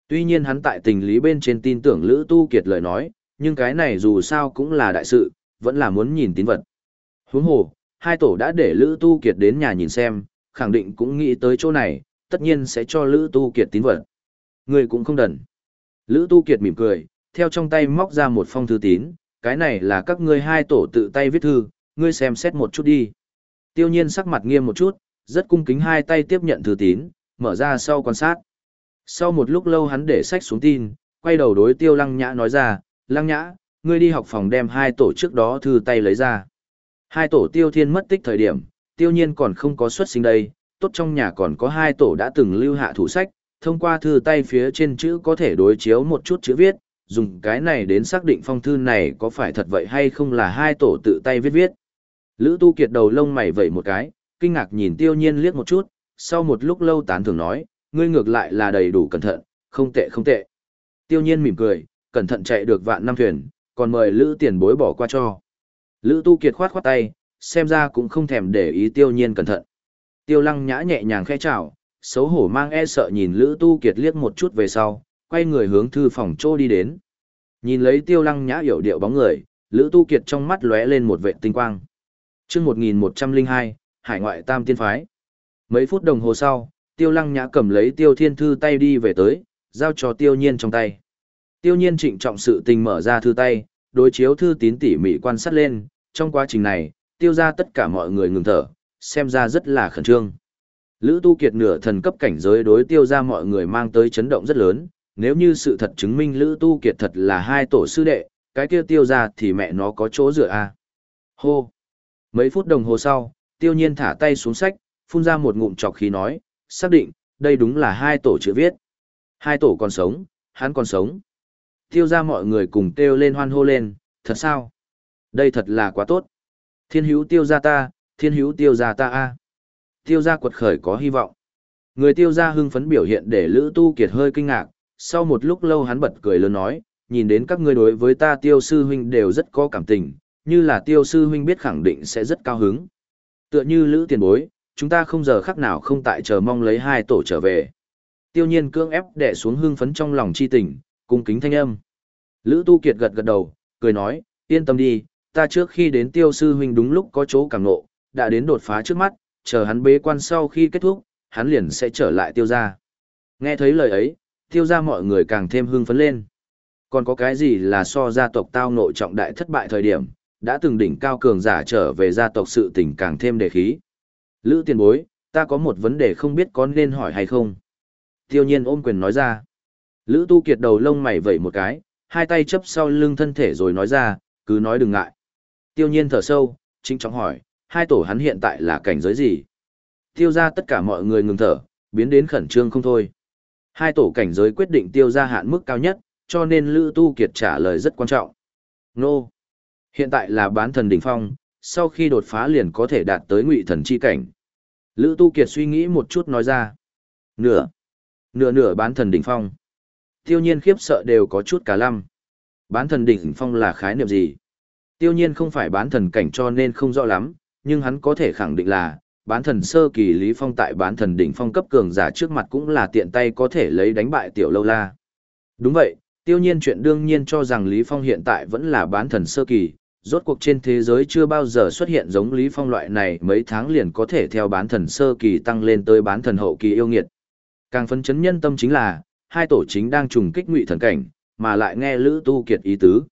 Tuy nhiên hắn tại tình lý bên trên tin tưởng Lữ Tu Kiệt lời nói, nhưng cái này dù sao cũng là đại sự, vẫn là muốn nhìn tín vật. Huống hồ, hai tổ đã để Lữ Tu Kiệt đến nhà nhìn xem, khẳng định cũng nghĩ tới chỗ này, tất nhiên sẽ cho Lữ Tu Kiệt tín vật. Người cũng không đần. Lữ Tu Kiệt mỉm cười, theo trong tay móc ra một phong thư tín, cái này là các ngươi hai tổ tự tay viết thư, ngươi xem xét một chút đi. Tiêu nhiên sắc mặt nghiêm một chút, rất cung kính hai tay tiếp nhận thư tín, mở ra sau quan sát. Sau một lúc lâu hắn để sách xuống tin, quay đầu đối tiêu lăng nhã nói ra, lăng nhã, ngươi đi học phòng đem hai tổ trước đó thư tay lấy ra. Hai tổ tiêu thiên mất tích thời điểm, tiêu nhiên còn không có xuất sinh đây, tốt trong nhà còn có hai tổ đã từng lưu hạ thủ sách, thông qua thư tay phía trên chữ có thể đối chiếu một chút chữ viết, dùng cái này đến xác định phong thư này có phải thật vậy hay không là hai tổ tự tay viết viết. Lữ tu kiệt đầu lông mày vẩy một cái, kinh ngạc nhìn tiêu nhiên liếc một chút, sau một lúc lâu tán thưởng nói, ngươi ngược lại là đầy đủ cẩn thận, không tệ không tệ. Tiêu nhiên mỉm cười, cẩn thận chạy được vạn năm thuyền, còn mời Lữ tiền bối bỏ qua cho. Lữ tu kiệt khoát khoát tay, xem ra cũng không thèm để ý tiêu nhiên cẩn thận. Tiêu lăng nhã nhẹ nhàng khẽ chào, xấu hổ mang e sợ nhìn Lữ tu kiệt liếc một chút về sau, quay người hướng thư phòng trô đi đến. Nhìn lấy tiêu lăng nhã hiểu điệu bóng người, Lữ tu kiệt trong mắt lóe lên một vệt tinh quang chương 1102, Hải ngoại tam tiên phái. Mấy phút đồng hồ sau, tiêu lăng nhã cầm lấy tiêu thiên thư tay đi về tới, giao cho tiêu nhiên trong tay. Tiêu nhiên trịnh trọng sự tình mở ra thư tay, đối chiếu thư tín tỉ mỉ quan sát lên, trong quá trình này, tiêu ra tất cả mọi người ngừng thở, xem ra rất là khẩn trương. Lữ Tu Kiệt nửa thần cấp cảnh giới đối tiêu ra mọi người mang tới chấn động rất lớn, nếu như sự thật chứng minh Lữ Tu Kiệt thật là hai tổ sư đệ, cái kia tiêu ra thì mẹ nó có chỗ dựa a. À. Hô! Mấy phút đồng hồ sau, tiêu nhiên thả tay xuống sách, phun ra một ngụm trọc khí nói, xác định, đây đúng là hai tổ chữ viết. Hai tổ còn sống, hắn còn sống. Tiêu ra mọi người cùng kêu lên hoan hô lên, thật sao? Đây thật là quá tốt. Thiên hữu tiêu ra ta, thiên hữu tiêu ra ta a. Tiêu ra quật khởi có hy vọng. Người tiêu ra hưng phấn biểu hiện để Lữ Tu Kiệt hơi kinh ngạc, sau một lúc lâu hắn bật cười lớn nói, nhìn đến các ngươi đối với ta tiêu sư huynh đều rất có cảm tình, như là tiêu sư huynh biết khẳng định sẽ rất cao hứng. Tựa như Lữ tiền bối, chúng ta không giờ khắc nào không tại chờ mong lấy hai tổ trở về. Tiêu nhiên cương ép đè xuống hưng phấn trong lòng chi tình, cung kính thanh âm. Lữ Tu Kiệt gật gật đầu, cười nói, yên tâm đi, ta trước khi đến tiêu sư huynh đúng lúc có chỗ cảm nộ, đã đến đột phá trước mắt, chờ hắn bế quan sau khi kết thúc, hắn liền sẽ trở lại tiêu gia. Nghe thấy lời ấy, tiêu gia mọi người càng thêm hưng phấn lên. Còn có cái gì là so gia tộc tao nội trọng đại thất bại thời điểm, đã từng đỉnh cao cường giả trở về gia tộc sự tình càng thêm đề khí. Lữ tiền bối, ta có một vấn đề không biết có nên hỏi hay không. Tiêu nhiên ôm quyền nói ra. Lữ tu kiệt đầu lông mày vẩy một cái, hai tay chấp sau lưng thân thể rồi nói ra, cứ nói đừng ngại. Tiêu nhiên thở sâu, chính trọng hỏi, hai tổ hắn hiện tại là cảnh giới gì? Tiêu ra tất cả mọi người ngừng thở, biến đến khẩn trương không thôi. Hai tổ cảnh giới quyết định tiêu ra hạn mức cao nhất, cho nên Lữ Tu Kiệt trả lời rất quan trọng. Nô! Hiện tại là bán thần đỉnh phong, sau khi đột phá liền có thể đạt tới ngụy thần chi cảnh. Lữ Tu Kiệt suy nghĩ một chút nói ra. Nửa. Nửa nửa bán thần đỉnh phong. Tiêu nhiên khiếp sợ đều có chút cả lăm. Bán thần đỉnh phong là khái niệm gì? Tiêu nhiên không phải bán thần cảnh cho nên không rõ lắm, nhưng hắn có thể khẳng định là, bán thần sơ kỳ Lý Phong tại bán thần đỉnh phong cấp cường giả trước mặt cũng là tiện tay có thể lấy đánh bại tiểu lâu la. Đúng vậy, tiêu nhiên chuyện đương nhiên cho rằng Lý Phong hiện tại vẫn là bán thần sơ kỳ, rốt cuộc trên thế giới chưa bao giờ xuất hiện giống Lý Phong loại này mấy tháng liền có thể theo bán thần sơ kỳ tăng lên tới bán thần hậu kỳ yêu nghiệt. Càng phấn chấn nhân tâm chính là, hai tổ chính đang trùng kích ngụy thần cảnh, mà lại nghe Lữ Tu Kiệt ý tứ.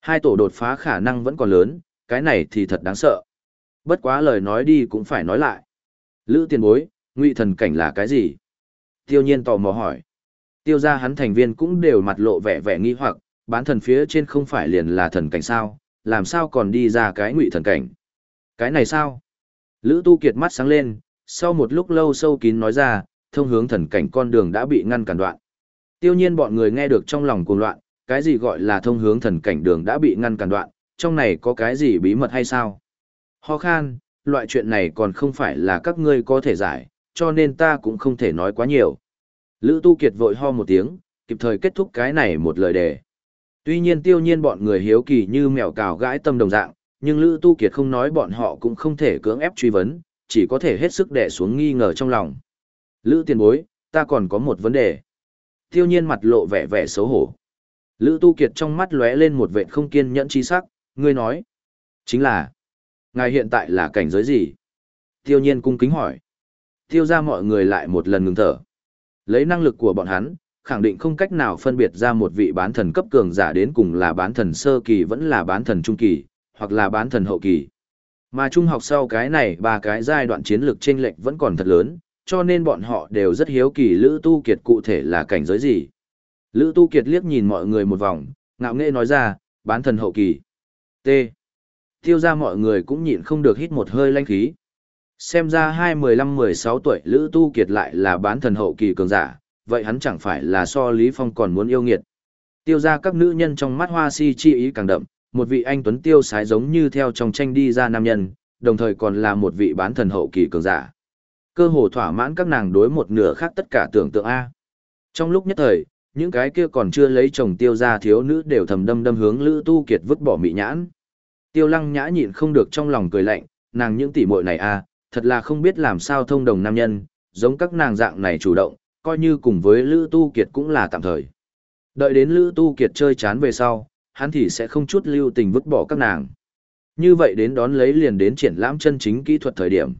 Hai tổ đột phá khả năng vẫn còn lớn, cái này thì thật đáng sợ. Bất quá lời nói đi cũng phải nói lại. Lữ tiền bối, ngụy thần cảnh là cái gì? Tiêu nhiên tò mò hỏi. Tiêu gia hắn thành viên cũng đều mặt lộ vẻ vẻ nghi hoặc, bán thần phía trên không phải liền là thần cảnh sao, làm sao còn đi ra cái ngụy thần cảnh? Cái này sao? Lữ tu kiệt mắt sáng lên, sau một lúc lâu sâu kín nói ra, thông hướng thần cảnh con đường đã bị ngăn cản đoạn. Tiêu nhiên bọn người nghe được trong lòng cuồng loạn, cái gì gọi là thông hướng thần cảnh đường đã bị ngăn cản đoạn, trong này có cái gì bí mật hay sao? Ho khan, loại chuyện này còn không phải là các ngươi có thể giải, cho nên ta cũng không thể nói quá nhiều. Lữ Tu Kiệt vội ho một tiếng, kịp thời kết thúc cái này một lời đề. Tuy nhiên tiêu nhiên bọn người hiếu kỳ như mèo cào gãi tâm đồng dạng, nhưng Lữ Tu Kiệt không nói bọn họ cũng không thể cưỡng ép truy vấn, chỉ có thể hết sức đè xuống nghi ngờ trong lòng. Lữ tiền bối, ta còn có một vấn đề. Tiêu nhiên mặt lộ vẻ vẻ xấu hổ. Lữ Tu Kiệt trong mắt lóe lên một vẻ không kiên nhẫn chi sắc, ngươi nói. Chính là, ngài hiện tại là cảnh giới gì? Tiêu nhiên cung kính hỏi. Tiêu ra mọi người lại một lần ngừng thở. Lấy năng lực của bọn hắn, khẳng định không cách nào phân biệt ra một vị bán thần cấp cường giả đến cùng là bán thần sơ kỳ vẫn là bán thần trung kỳ, hoặc là bán thần hậu kỳ. Mà trung học sau cái này ba cái giai đoạn chiến lược chênh lệch vẫn còn thật lớn, cho nên bọn họ đều rất hiếu kỳ Lữ Tu Kiệt cụ thể là cảnh giới gì. Lữ Tu Kiệt liếc nhìn mọi người một vòng, ngạo nghễ nói ra, bán thần hậu kỳ. T. Tiêu ra mọi người cũng nhịn không được hít một hơi lanh khí. Xem ra hai mười lăm mười sáu tuổi Lữ Tu Kiệt lại là bán thần hậu kỳ cường giả, vậy hắn chẳng phải là so Lý Phong còn muốn yêu nghiệt. Tiêu ra các nữ nhân trong mắt hoa si chi ý càng đậm, một vị anh tuấn tiêu sái giống như theo trong tranh đi ra nam nhân, đồng thời còn là một vị bán thần hậu kỳ cường giả. Cơ hồ thỏa mãn các nàng đối một nửa khác tất cả tưởng tượng A. Trong lúc nhất thời, những cái kia còn chưa lấy chồng tiêu ra thiếu nữ đều thầm đâm đâm hướng Lữ Tu Kiệt vứt bỏ mị nhãn. Tiêu lăng nhã nhịn không được trong lòng cười lạnh, nàng những tỷ muội này a, thật là không biết làm sao thông đồng nam nhân, giống các nàng dạng này chủ động, coi như cùng với Lữ Tu Kiệt cũng là tạm thời. Đợi đến Lữ Tu Kiệt chơi chán về sau, hắn thì sẽ không chút lưu tình vứt bỏ các nàng. Như vậy đến đón lấy liền đến triển lãm chân chính kỹ thuật thời điểm.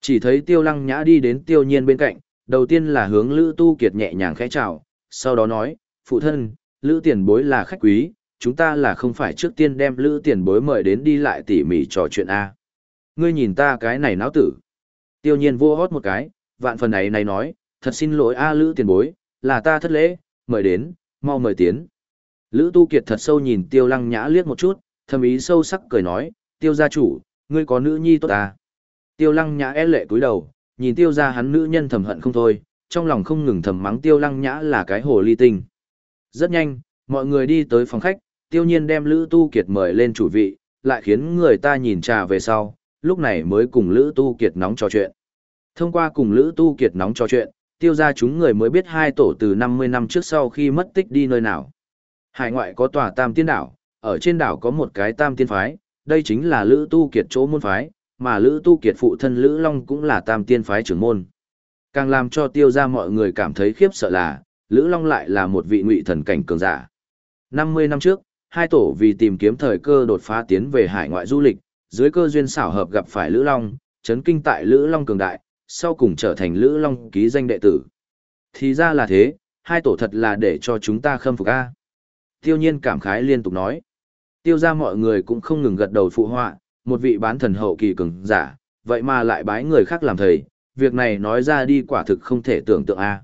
Chỉ thấy Tiêu Lăng Nhã đi đến Tiêu Nhiên bên cạnh, đầu tiên là hướng Lữ Tu Kiệt nhẹ nhàng khẽ chào, sau đó nói, phụ thân, Lữ tiền bối là khách quý, chúng ta là không phải trước tiên đem Lữ tiền bối mời đến đi lại tỉ mỉ trò chuyện A. Ngươi nhìn ta cái này náo tử. Tiêu nhiên vô hót một cái, vạn phần ấy này nói, thật xin lỗi A Lữ tiền bối, là ta thất lễ, mời đến, mau mời tiến. Lữ Tu Kiệt thật sâu nhìn Tiêu Lăng Nhã liếc một chút, thầm ý sâu sắc cười nói, Tiêu gia chủ, ngươi có nữ nhi tốt à. Tiêu Lăng Nhã e lệ cúi đầu, nhìn Tiêu gia hắn nữ nhân thầm hận không thôi, trong lòng không ngừng thầm mắng Tiêu Lăng Nhã là cái hồ ly tinh. Rất nhanh, mọi người đi tới phòng khách, Tiêu Nhiên đem Lữ Tu Kiệt mời lên chủ vị, lại khiến người ta nhìn trà về sau, lúc này mới cùng Lữ Tu Kiệt nóng trò chuyện. Thông qua cùng Lữ Tu Kiệt nóng trò chuyện, tiêu ra chúng người mới biết hai tổ từ 50 năm trước sau khi mất tích đi nơi nào. Hải ngoại có tòa tam tiên đảo, ở trên đảo có một cái tam tiên phái, đây chính là Lữ Tu Kiệt chỗ môn phái, mà Lữ Tu Kiệt phụ thân Lữ Long cũng là tam tiên phái trưởng môn. Càng làm cho tiêu ra mọi người cảm thấy khiếp sợ là, Lữ Long lại là một vị ngụy thần cảnh cường giả. 50 năm trước, hai tổ vì tìm kiếm thời cơ đột phá tiến về hải ngoại du lịch, dưới cơ duyên xảo hợp gặp phải Lữ Long, chấn kinh tại Lữ Long cường đại, sau cùng trở thành Lữ Long ký danh đệ tử. Thì ra là thế, hai tổ thật là để cho chúng ta khâm phục a. Tiêu nhiên cảm khái liên tục nói. Tiêu ra mọi người cũng không ngừng gật đầu phụ họa, một vị bán thần hậu kỳ cường giả, vậy mà lại bái người khác làm thầy, việc này nói ra đi quả thực không thể tưởng tượng a.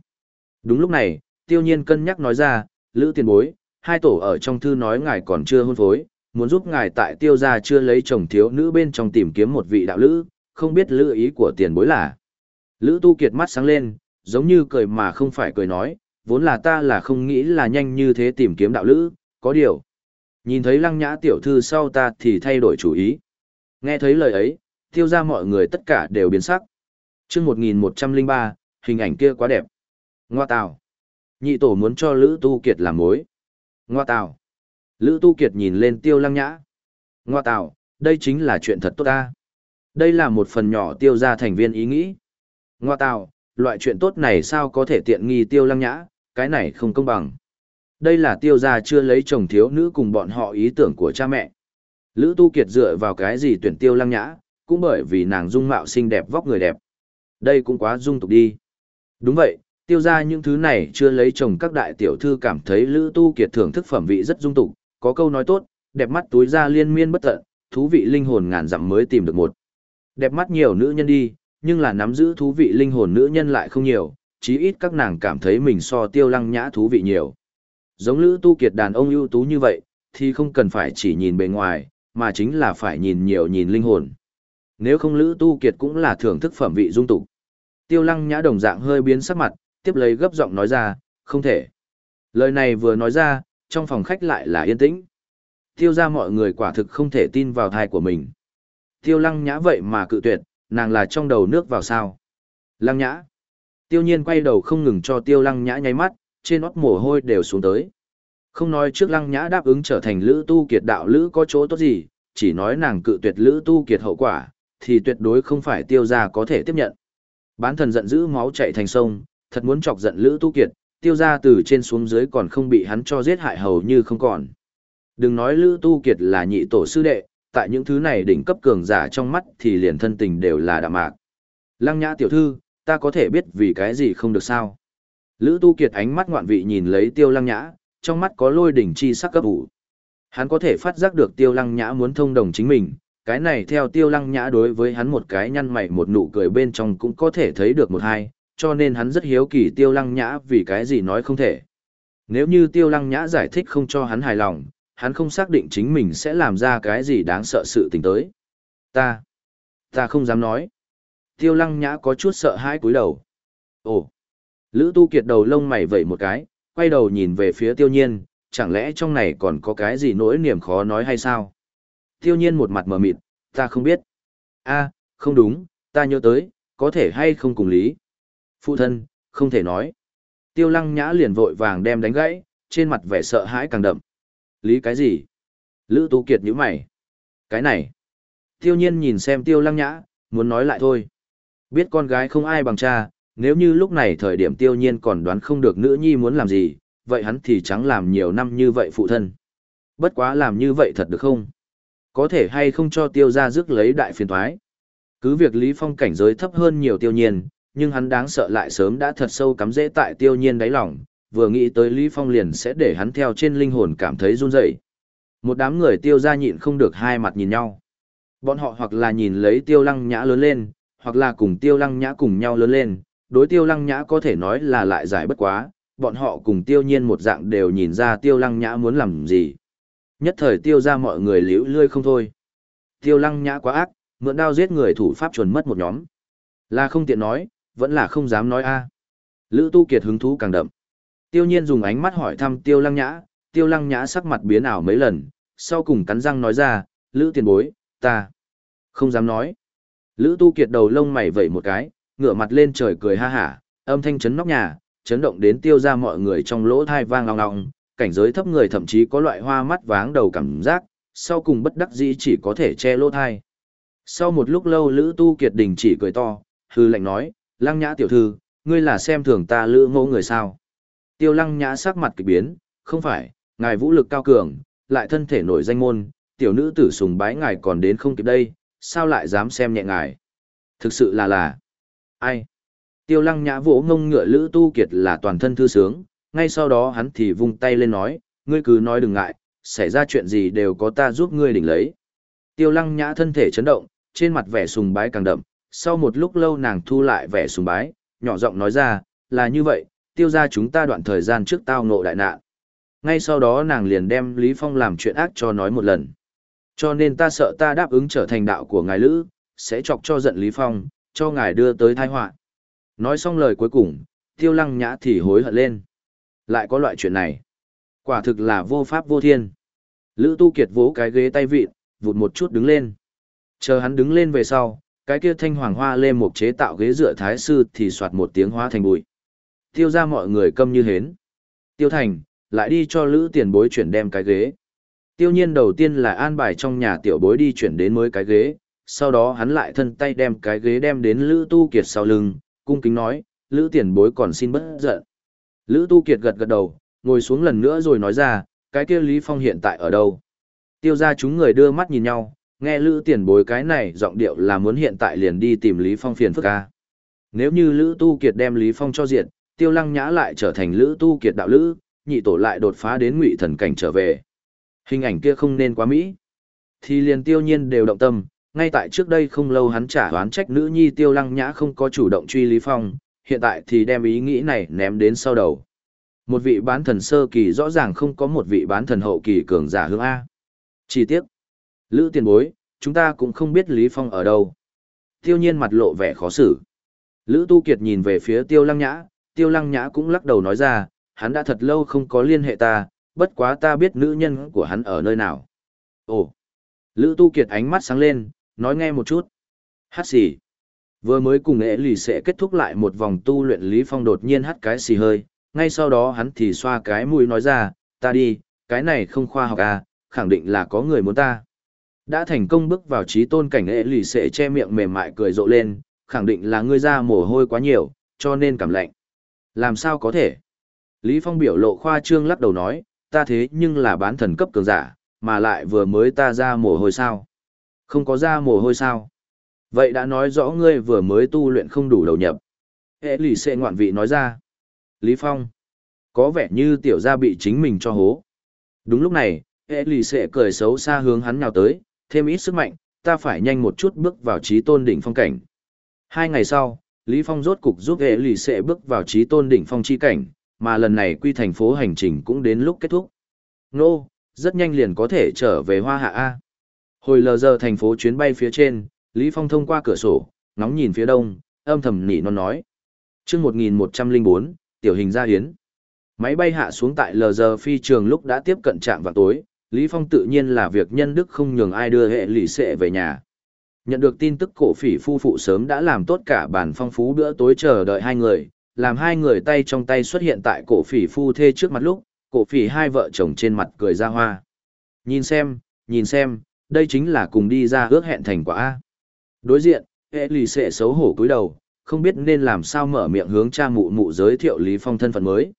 Đúng lúc này, tiêu nhiên cân nhắc nói ra, Lữ tiền bối, hai tổ ở trong thư nói ngài còn chưa hôn phối, muốn giúp ngài tại tiêu gia chưa lấy chồng thiếu nữ bên trong tìm kiếm một vị đạo lữ, không biết lữ ý của tiền bối là. Lữ tu kiệt mắt sáng lên, giống như cười mà không phải cười nói, vốn là ta là không nghĩ là nhanh như thế tìm kiếm đạo lữ, có điều. Nhìn thấy lăng nhã tiểu thư sau ta thì thay đổi chủ ý. Nghe thấy lời ấy, tiêu ra mọi người tất cả đều biến sắc. chương 1103, hình ảnh kia quá đẹp. Ngoa tào. Nhị tổ muốn cho Lữ Tu Kiệt làm mối. Ngoa tào. Lữ Tu Kiệt nhìn lên tiêu lăng nhã. Ngoa tào, đây chính là chuyện thật tốt ta. Đây là một phần nhỏ tiêu ra thành viên ý nghĩ. Ngoa tào, loại chuyện tốt này sao có thể tiện nghi tiêu lăng nhã, cái này không công bằng. Đây là tiêu gia chưa lấy chồng thiếu nữ cùng bọn họ ý tưởng của cha mẹ. Lữ Tu Kiệt dựa vào cái gì tuyển tiêu lăng nhã, cũng bởi vì nàng dung mạo xinh đẹp vóc người đẹp. Đây cũng quá dung tục đi. Đúng vậy, tiêu gia những thứ này chưa lấy chồng các đại tiểu thư cảm thấy Lữ Tu Kiệt thưởng thức phẩm vị rất dung tục, có câu nói tốt, đẹp mắt túi ra liên miên bất tận, thú vị linh hồn ngàn dặm mới tìm được một. Đẹp mắt nhiều nữ nhân đi, nhưng là nắm giữ thú vị linh hồn nữ nhân lại không nhiều, chí ít các nàng cảm thấy mình so tiêu lăng nhã thú vị nhiều. Giống Lữ Tu Kiệt đàn ông ưu tú như vậy, thì không cần phải chỉ nhìn bề ngoài, mà chính là phải nhìn nhiều nhìn linh hồn. Nếu không Lữ Tu Kiệt cũng là thưởng thức phẩm vị dung tục. Tiêu lăng nhã đồng dạng hơi biến sắc mặt, tiếp lấy gấp giọng nói ra, không thể. Lời này vừa nói ra, trong phòng khách lại là yên tĩnh. Tiêu ra mọi người quả thực không thể tin vào thai của mình. Tiêu lăng nhã vậy mà cự tuyệt, nàng là trong đầu nước vào sao. Lăng nhã. Tiêu nhiên quay đầu không ngừng cho tiêu lăng nhã nháy mắt, trên ót mồ hôi đều xuống tới. Không nói trước lăng nhã đáp ứng trở thành lữ tu kiệt đạo lữ có chỗ tốt gì, chỉ nói nàng cự tuyệt lữ tu kiệt hậu quả, thì tuyệt đối không phải tiêu gia có thể tiếp nhận. Bán thần giận dữ máu chạy thành sông, thật muốn chọc giận lữ tu kiệt, tiêu gia từ trên xuống dưới còn không bị hắn cho giết hại hầu như không còn. Đừng nói lữ tu kiệt là nhị tổ sư đệ, tại những thứ này đỉnh cấp cường giả trong mắt thì liền thân tình đều là đạm mạc. Lăng nhã tiểu thư, ta có thể biết vì cái gì không được sao. Lữ Tu Kiệt ánh mắt ngoạn vị nhìn lấy Tiêu Lăng Nhã, trong mắt có lôi đỉnh chi sắc cấp ủ. Hắn có thể phát giác được Tiêu Lăng Nhã muốn thông đồng chính mình, cái này theo Tiêu Lăng Nhã đối với hắn một cái nhăn mày một nụ cười bên trong cũng có thể thấy được một hai, cho nên hắn rất hiếu kỳ Tiêu Lăng Nhã vì cái gì nói không thể. Nếu như Tiêu Lăng Nhã giải thích không cho hắn hài lòng, hắn không xác định chính mình sẽ làm ra cái gì đáng sợ sự tình tới. Ta, ta không dám nói. Tiêu Lăng Nhã có chút sợ hãi cúi đầu. Ồ, Lữ Tu Kiệt đầu lông mày vẩy một cái, quay đầu nhìn về phía tiêu nhiên, chẳng lẽ trong này còn có cái gì nỗi niềm khó nói hay sao? Tiêu nhiên một mặt mờ mịt, ta không biết. a không đúng, ta nhớ tới, có thể hay không cùng lý. Phụ thân, không thể nói. Tiêu lăng nhã liền vội vàng đem đánh gãy, trên mặt vẻ sợ hãi càng đậm. Lý cái gì? Lữ tú Kiệt nhíu mày. Cái này. Tiêu nhiên nhìn xem tiêu lăng nhã, muốn nói lại thôi. Biết con gái không ai bằng cha, nếu như lúc này thời điểm tiêu nhiên còn đoán không được nữ nhi muốn làm gì, vậy hắn thì chẳng làm nhiều năm như vậy phụ thân. Bất quá làm như vậy thật được không? Có thể hay không cho tiêu ra rước lấy đại phiền thoái? Cứ việc Lý Phong cảnh giới thấp hơn nhiều tiêu nhiên, nhưng hắn đáng sợ lại sớm đã thật sâu cắm rễ tại tiêu nhiên đáy lòng, vừa nghĩ tới Lý Phong liền sẽ để hắn theo trên linh hồn cảm thấy run rẩy. Một đám người tiêu ra nhịn không được hai mặt nhìn nhau. Bọn họ hoặc là nhìn lấy tiêu lăng nhã lớn lên, hoặc là cùng tiêu lăng nhã cùng nhau lớn lên, đối tiêu lăng nhã có thể nói là lại giải bất quá, bọn họ cùng tiêu nhiên một dạng đều nhìn ra tiêu lăng nhã muốn làm gì. Nhất thời tiêu ra mọi người liễu lươi không thôi. Tiêu lăng nhã quá ác, mượn đao giết người thủ pháp chuẩn mất một nhóm. Là không tiện nói, vẫn là không dám nói a. Lữ tu kiệt hứng thú càng đậm. Tiêu nhiên dùng ánh mắt hỏi thăm tiêu lăng nhã, tiêu lăng nhã sắc mặt biến ảo mấy lần, sau cùng cắn răng nói ra, lữ tiền bối, ta không dám nói. Lữ tu kiệt đầu lông mày vẩy một cái, ngửa mặt lên trời cười ha hả, âm thanh chấn nóc nhà, chấn động đến tiêu ra mọi người trong lỗ thai vang long long, cảnh giới thấp người thậm chí có loại hoa mắt váng đầu cảm giác, sau cùng bất đắc dĩ chỉ có thể che lỗ thai. Sau một lúc lâu Lữ Tu Kiệt đình chỉ cười to, hư lạnh nói, lăng nhã tiểu thư, ngươi là xem thường ta lữ ngô người sao. Tiêu lăng nhã sắc mặt kỳ biến, không phải, ngài vũ lực cao cường, lại thân thể nổi danh môn, tiểu nữ tử sùng bái ngài còn đến không kịp đây, sao lại dám xem nhẹ ngài. Thực sự là là, Ai? Tiêu lăng nhã vỗ ngông ngựa Lữ Tu Kiệt là toàn thân thư sướng, ngay sau đó hắn thì vung tay lên nói, ngươi cứ nói đừng ngại, xảy ra chuyện gì đều có ta giúp ngươi đỉnh lấy. Tiêu lăng nhã thân thể chấn động, trên mặt vẻ sùng bái càng đậm, sau một lúc lâu nàng thu lại vẻ sùng bái, nhỏ giọng nói ra, là như vậy, tiêu ra chúng ta đoạn thời gian trước tao ngộ đại nạn. Ngay sau đó nàng liền đem Lý Phong làm chuyện ác cho nói một lần. Cho nên ta sợ ta đáp ứng trở thành đạo của ngài Lữ, sẽ chọc cho giận Lý Phong, cho ngài đưa tới tai họa. Nói xong lời cuối cùng, tiêu lăng nhã thì hối hận lên. Lại có loại chuyện này. Quả thực là vô pháp vô thiên. Lữ Tu Kiệt vỗ cái ghế tay vịn, vụt một chút đứng lên. Chờ hắn đứng lên về sau, cái kia thanh hoàng hoa lê một chế tạo ghế dựa thái sư thì soạt một tiếng hóa thành bụi. Tiêu ra mọi người câm như hến. Tiêu thành, lại đi cho lữ tiền bối chuyển đem cái ghế. Tiêu nhiên đầu tiên là an bài trong nhà tiểu bối đi chuyển đến mới cái ghế, sau đó hắn lại thân tay đem cái ghế đem đến lữ tu kiệt sau lưng, cung kính nói, lữ tiền bối còn xin bất giận. Lữ tu kiệt gật gật đầu, ngồi xuống lần nữa rồi nói ra, cái kia Lý Phong hiện tại ở đâu? Tiêu ra chúng người đưa mắt nhìn nhau, nghe Lữ tiền bối cái này giọng điệu là muốn hiện tại liền đi tìm Lý Phong phiền phức ca. Nếu như Lữ Tu Kiệt đem Lý Phong cho diện, Tiêu Lăng Nhã lại trở thành Lữ Tu Kiệt đạo lữ, nhị tổ lại đột phá đến ngụy thần cảnh trở về. Hình ảnh kia không nên quá mỹ. Thì liền Tiêu Nhiên đều động tâm, ngay tại trước đây không lâu hắn trả oán trách nữ nhi Tiêu Lăng Nhã không có chủ động truy Lý Phong, hiện tại thì đem ý nghĩ này ném đến sau đầu. Một vị bán thần sơ kỳ rõ ràng không có một vị bán thần hậu kỳ cường giả hướng A. Chi tiết. Lữ tiền bối, chúng ta cũng không biết Lý Phong ở đâu. Tiêu nhiên mặt lộ vẻ khó xử. Lữ Tu Kiệt nhìn về phía Tiêu Lăng Nhã, Tiêu Lăng Nhã cũng lắc đầu nói ra, hắn đã thật lâu không có liên hệ ta, bất quá ta biết nữ nhân của hắn ở nơi nào. Ồ! Lữ Tu Kiệt ánh mắt sáng lên, nói nghe một chút. Hát xì. Vừa mới cùng nghệ lì sẽ kết thúc lại một vòng tu luyện Lý Phong đột nhiên hát cái xì hơi, ngay sau đó hắn thì xoa cái mũi nói ra, ta đi, cái này không khoa học à, khẳng định là có người muốn ta. Đã thành công bước vào trí tôn cảnh nghệ lì sẽ che miệng mềm mại cười rộ lên, khẳng định là ngươi ra mồ hôi quá nhiều, cho nên cảm lạnh. Làm sao có thể? Lý Phong biểu lộ khoa trương lắc đầu nói, ta thế nhưng là bán thần cấp cường giả, mà lại vừa mới ta ra mồ hôi sao? Không có ra mồ hôi sao? Vậy đã nói rõ ngươi vừa mới tu luyện không đủ đầu nhập. Hệ lì xệ ngoạn vị nói ra. Lý Phong. Có vẻ như tiểu gia bị chính mình cho hố. Đúng lúc này, hệ lì xệ cười xấu xa hướng hắn nhào tới, thêm ít sức mạnh, ta phải nhanh một chút bước vào trí tôn đỉnh phong cảnh. Hai ngày sau, Lý Phong rốt cục giúp hệ lì sẽ bước vào trí tôn đỉnh phong chi cảnh, mà lần này quy thành phố hành trình cũng đến lúc kết thúc. Nô, rất nhanh liền có thể trở về Hoa Hạ A. Hồi lờ giờ thành phố chuyến bay phía trên, Lý Phong thông qua cửa sổ, ngóng nhìn phía đông, âm thầm nỉ non nói. Trước 1104, tiểu hình gia hiến. Máy bay hạ xuống tại lờ giờ phi trường lúc đã tiếp cận trạm vào tối, Lý Phong tự nhiên là việc nhân đức không nhường ai đưa hệ lì xệ về nhà. Nhận được tin tức cổ phỉ phu phụ sớm đã làm tốt cả bản phong phú bữa tối chờ đợi hai người, làm hai người tay trong tay xuất hiện tại cổ phỉ phu thê trước mặt lúc, cổ phỉ hai vợ chồng trên mặt cười ra hoa. Nhìn xem, nhìn xem, đây chính là cùng đi ra ước hẹn thành quả A. Đối diện, hệ lì xệ xấu hổ cúi đầu, không biết nên làm sao mở miệng hướng cha mụ mụ giới thiệu Lý Phong thân phận mới.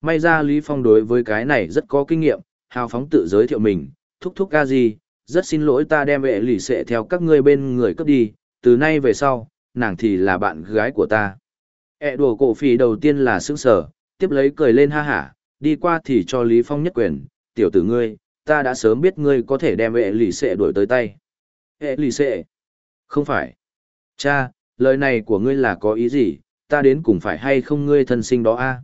May ra Lý Phong đối với cái này rất có kinh nghiệm, hào phóng tự giới thiệu mình, thúc thúc ca gì, rất xin lỗi ta đem vệ lì xệ theo các ngươi bên người cướp đi, từ nay về sau, nàng thì là bạn gái của ta. E đùa cổ phì đầu tiên là sững sở, tiếp lấy cười lên ha hả, đi qua thì cho Lý Phong nhất quyền, tiểu tử ngươi, ta đã sớm biết ngươi có thể đem vệ lì xệ đuổi tới tay. Vệ lì xệ? Không phải. Cha, lời này của ngươi là có ý gì, ta đến cùng phải hay không ngươi thân sinh đó a?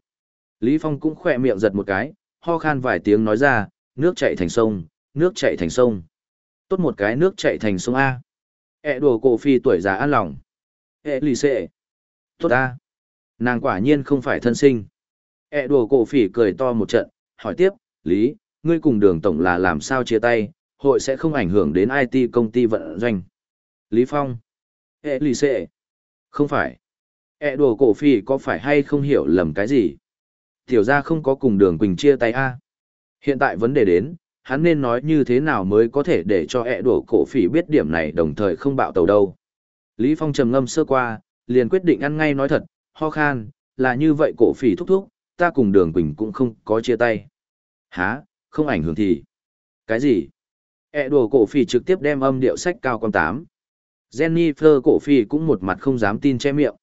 Lý Phong cũng khỏe miệng giật một cái, ho khan vài tiếng nói ra, nước chảy thành sông, nước chảy thành sông. Tốt một cái nước chảy thành sông A. E đùa cổ phi tuổi già an lòng. E lì xệ. Tốt A. Nàng quả nhiên không phải thân sinh. E đùa cổ phỉ cười to một trận, hỏi tiếp, Lý, ngươi cùng đường tổng là làm sao chia tay, hội sẽ không ảnh hưởng đến IT công ty vận doanh. Lý Phong. E lì xệ. Không phải. E đùa cổ phỉ có phải hay không hiểu lầm cái gì? Tiểu ra không có cùng đường Quỳnh chia tay A. Hiện tại vấn đề đến, hắn nên nói như thế nào mới có thể để cho ẹ đổ cổ phỉ biết điểm này đồng thời không bạo tàu đâu. Lý Phong trầm ngâm sơ qua, liền quyết định ăn ngay nói thật, ho khan, là như vậy cổ phỉ thúc thúc, ta cùng đường Quỳnh cũng không có chia tay. Hả, không ảnh hưởng thì. Cái gì? ẹ đổ cổ phỉ trực tiếp đem âm điệu sách cao con tám. Jennifer cổ phỉ cũng một mặt không dám tin che miệng.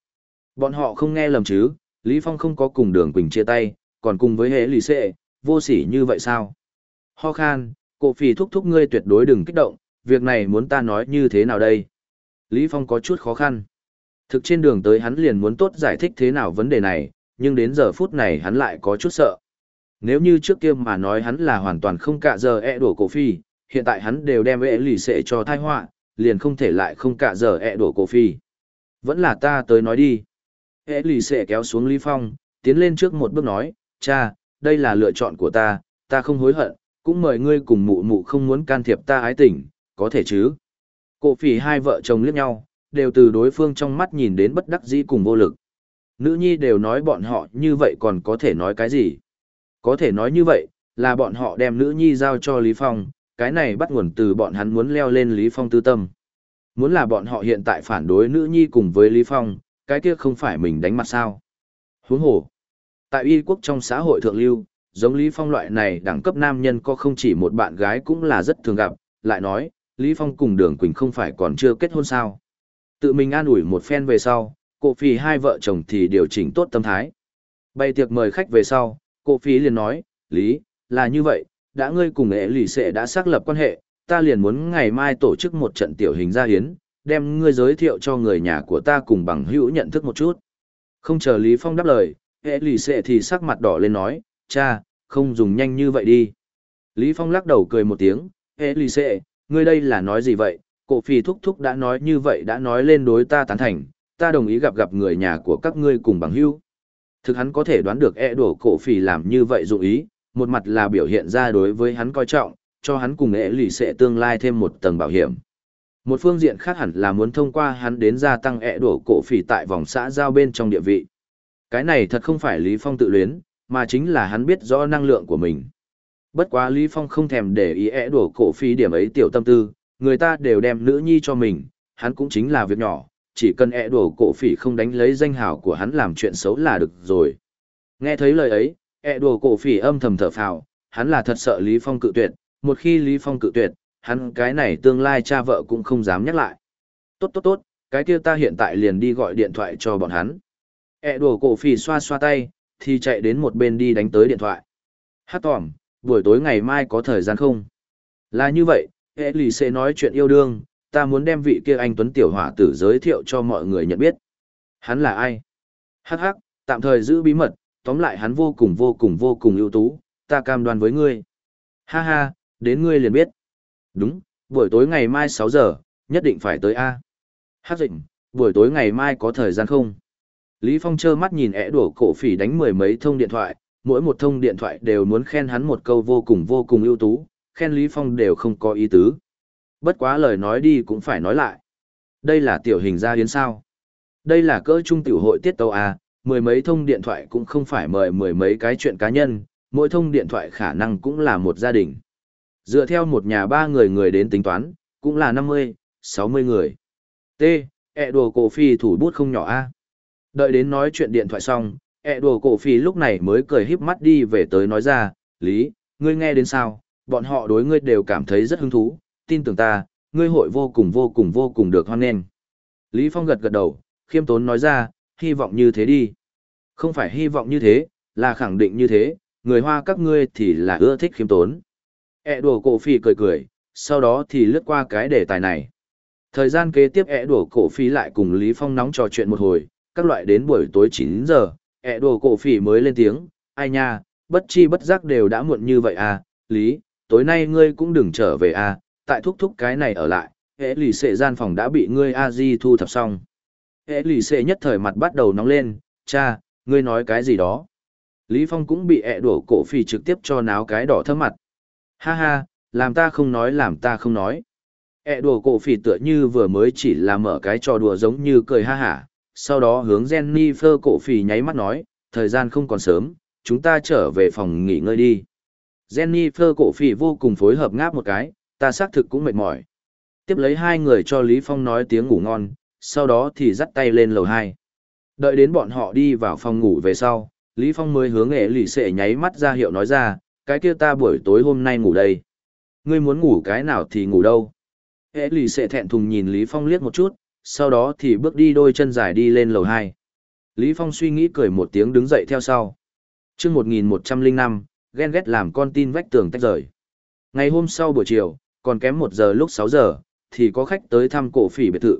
Bọn họ không nghe lầm chứ, Lý Phong không có cùng đường Quỳnh chia tay, còn cùng với hệ lì xệ, vô sỉ như vậy sao? Ho khan, cổ phì thúc thúc ngươi tuyệt đối đừng kích động, việc này muốn ta nói như thế nào đây? Lý Phong có chút khó khăn. Thực trên đường tới hắn liền muốn tốt giải thích thế nào vấn đề này, nhưng đến giờ phút này hắn lại có chút sợ. Nếu như trước kia mà nói hắn là hoàn toàn không cả giờ e đổ cổ phi, hiện tại hắn đều đem e lì xệ cho thai họa, liền không thể lại không cả giờ e đổ cổ phi. Vẫn là ta tới nói đi. E lì xệ kéo xuống Lý Phong, tiến lên trước một bước nói, cha, đây là lựa chọn của ta, ta không hối hận, cũng mời ngươi cùng mụ mụ không muốn can thiệp ta ái tình, có thể chứ. Cổ phỉ hai vợ chồng liếc nhau, đều từ đối phương trong mắt nhìn đến bất đắc dĩ cùng vô lực. Nữ nhi đều nói bọn họ như vậy còn có thể nói cái gì? Có thể nói như vậy, là bọn họ đem nữ nhi giao cho Lý Phong, cái này bắt nguồn từ bọn hắn muốn leo lên Lý Phong tư tâm. Muốn là bọn họ hiện tại phản đối nữ nhi cùng với Lý Phong, cái kia không phải mình đánh mặt sao. Huống hồ. Tại y quốc trong xã hội thượng lưu, giống Lý Phong loại này đẳng cấp nam nhân có không chỉ một bạn gái cũng là rất thường gặp, lại nói, Lý Phong cùng Đường Quỳnh không phải còn chưa kết hôn sao. Tự mình an ủi một phen về sau, cô Phi hai vợ chồng thì điều chỉnh tốt tâm thái. Bày tiệc mời khách về sau, cô Phi liền nói, Lý, là như vậy, đã ngươi cùng ế lì xệ đã xác lập quan hệ, ta liền muốn ngày mai tổ chức một trận tiểu hình gia hiến, đem ngươi giới thiệu cho người nhà của ta cùng bằng hữu nhận thức một chút. Không chờ Lý Phong đáp lời, ế lì xệ thì sắc mặt đỏ lên nói, cha, không dùng nhanh như vậy đi. Lý Phong lắc đầu cười một tiếng, Ê lì Sệ, ngươi đây là nói gì vậy, cổ phi thúc thúc đã nói như vậy đã nói lên đối ta tán thành, ta đồng ý gặp gặp người nhà của các ngươi cùng bằng hữu. Thực hắn có thể đoán được e đổ cổ Phi làm như vậy dụng ý, một mặt là biểu hiện ra đối với hắn coi trọng, cho hắn cùng Ê lì Sệ tương lai thêm một tầng bảo hiểm. Một phương diện khác hẳn là muốn thông qua hắn đến gia tăng e ẹ đổ cổ phỉ tại vòng xã giao bên trong địa vị. Cái này thật không phải Lý Phong tự luyến, mà chính là hắn biết rõ năng lượng của mình. Bất quá Lý Phong không thèm để ý ẻ đổ cổ phi điểm ấy tiểu tâm tư, người ta đều đem nữ nhi cho mình, hắn cũng chính là việc nhỏ, chỉ cần ẻ đổ cổ phỉ không đánh lấy danh hào của hắn làm chuyện xấu là được rồi. Nghe thấy lời ấy, ẻ đổ cổ phỉ âm thầm thở phào, hắn là thật sợ Lý Phong cự tuyệt, một khi Lý Phong cự tuyệt, hắn cái này tương lai cha vợ cũng không dám nhắc lại. Tốt tốt tốt, cái kia ta hiện tại liền đi gọi điện thoại cho bọn hắn. ẹ đổ cổ phi xoa xoa tay, thì chạy đến một bên đi đánh tới điện thoại. Hát tỏm, buổi tối ngày mai có thời gian không? Là như vậy, hệ lì sẽ nói chuyện yêu đương, ta muốn đem vị kia anh Tuấn Tiểu Hỏa tử giới thiệu cho mọi người nhận biết. Hắn là ai? Hắc hắc, tạm thời giữ bí mật, tóm lại hắn vô cùng vô cùng vô cùng ưu tú, ta cam đoan với ngươi. Ha ha, đến ngươi liền biết. Đúng, buổi tối ngày mai 6 giờ, nhất định phải tới A. Hát dịch, buổi tối ngày mai có thời gian không? Lý Phong trơ mắt nhìn ẻ đổ cổ phỉ đánh mười mấy thông điện thoại, mỗi một thông điện thoại đều muốn khen hắn một câu vô cùng vô cùng ưu tú, khen Lý Phong đều không có ý tứ. Bất quá lời nói đi cũng phải nói lại. Đây là tiểu hình gia hiến sao. Đây là cỡ trung tiểu hội tiết tấu A, mười mấy thông điện thoại cũng không phải mời mười mấy cái chuyện cá nhân, mỗi thông điện thoại khả năng cũng là một gia đình. Dựa theo một nhà ba người người đến tính toán, cũng là 50, 60 người. T. ẹ đồ cổ phi thủ bút không nhỏ A. Đợi đến nói chuyện điện thoại xong, ẹ đồ cổ phi lúc này mới cười híp mắt đi về tới nói ra, Lý, ngươi nghe đến sao, bọn họ đối ngươi đều cảm thấy rất hứng thú, tin tưởng ta, ngươi hội vô cùng vô cùng vô cùng được hoan nghênh. Lý Phong gật gật đầu, khiêm tốn nói ra, hy vọng như thế đi. Không phải hy vọng như thế, là khẳng định như thế, người hoa các ngươi thì là ưa thích khiêm tốn. ẹ đùa cổ phi cười cười, sau đó thì lướt qua cái đề tài này. Thời gian kế tiếp ẹ đùa cổ phi lại cùng Lý Phong nóng trò chuyện một hồi, các loại đến buổi tối 9 giờ, ẹ đồ cổ phỉ mới lên tiếng, ai nha, bất chi bất giác đều đã muộn như vậy à, Lý, tối nay ngươi cũng đừng trở về à, tại thúc thúc cái này ở lại, hệ lì xệ gian phòng đã bị ngươi a di thu thập xong. Hệ lì xệ nhất thời mặt bắt đầu nóng lên, cha, ngươi nói cái gì đó. Lý Phong cũng bị ẹ đổ cổ phì trực tiếp cho náo cái đỏ thơm mặt. Ha ha, làm ta không nói làm ta không nói. ẹ đổ cổ phì tựa như vừa mới chỉ là mở cái trò đùa giống như cười ha hả. Sau đó hướng Jennifer cổ phì nháy mắt nói, thời gian không còn sớm, chúng ta trở về phòng nghỉ ngơi đi. Jennifer cổ phì vô cùng phối hợp ngáp một cái, ta xác thực cũng mệt mỏi. Tiếp lấy hai người cho Lý Phong nói tiếng ngủ ngon, sau đó thì dắt tay lên lầu hai. Đợi đến bọn họ đi vào phòng ngủ về sau, Lý Phong mới hướng nghệ lì xệ nháy mắt ra hiệu nói ra, cái kia ta buổi tối hôm nay ngủ đây. Ngươi muốn ngủ cái nào thì ngủ đâu. Hệ lì xệ thẹn thùng nhìn Lý Phong liếc một chút, sau đó thì bước đi đôi chân dài đi lên lầu hai. Lý Phong suy nghĩ cười một tiếng đứng dậy theo sau. Trước 1105, ghen ghét làm con tin vách tường tách rời. Ngày hôm sau buổi chiều, còn kém một giờ lúc 6 giờ, thì có khách tới thăm cổ phỉ biệt thự.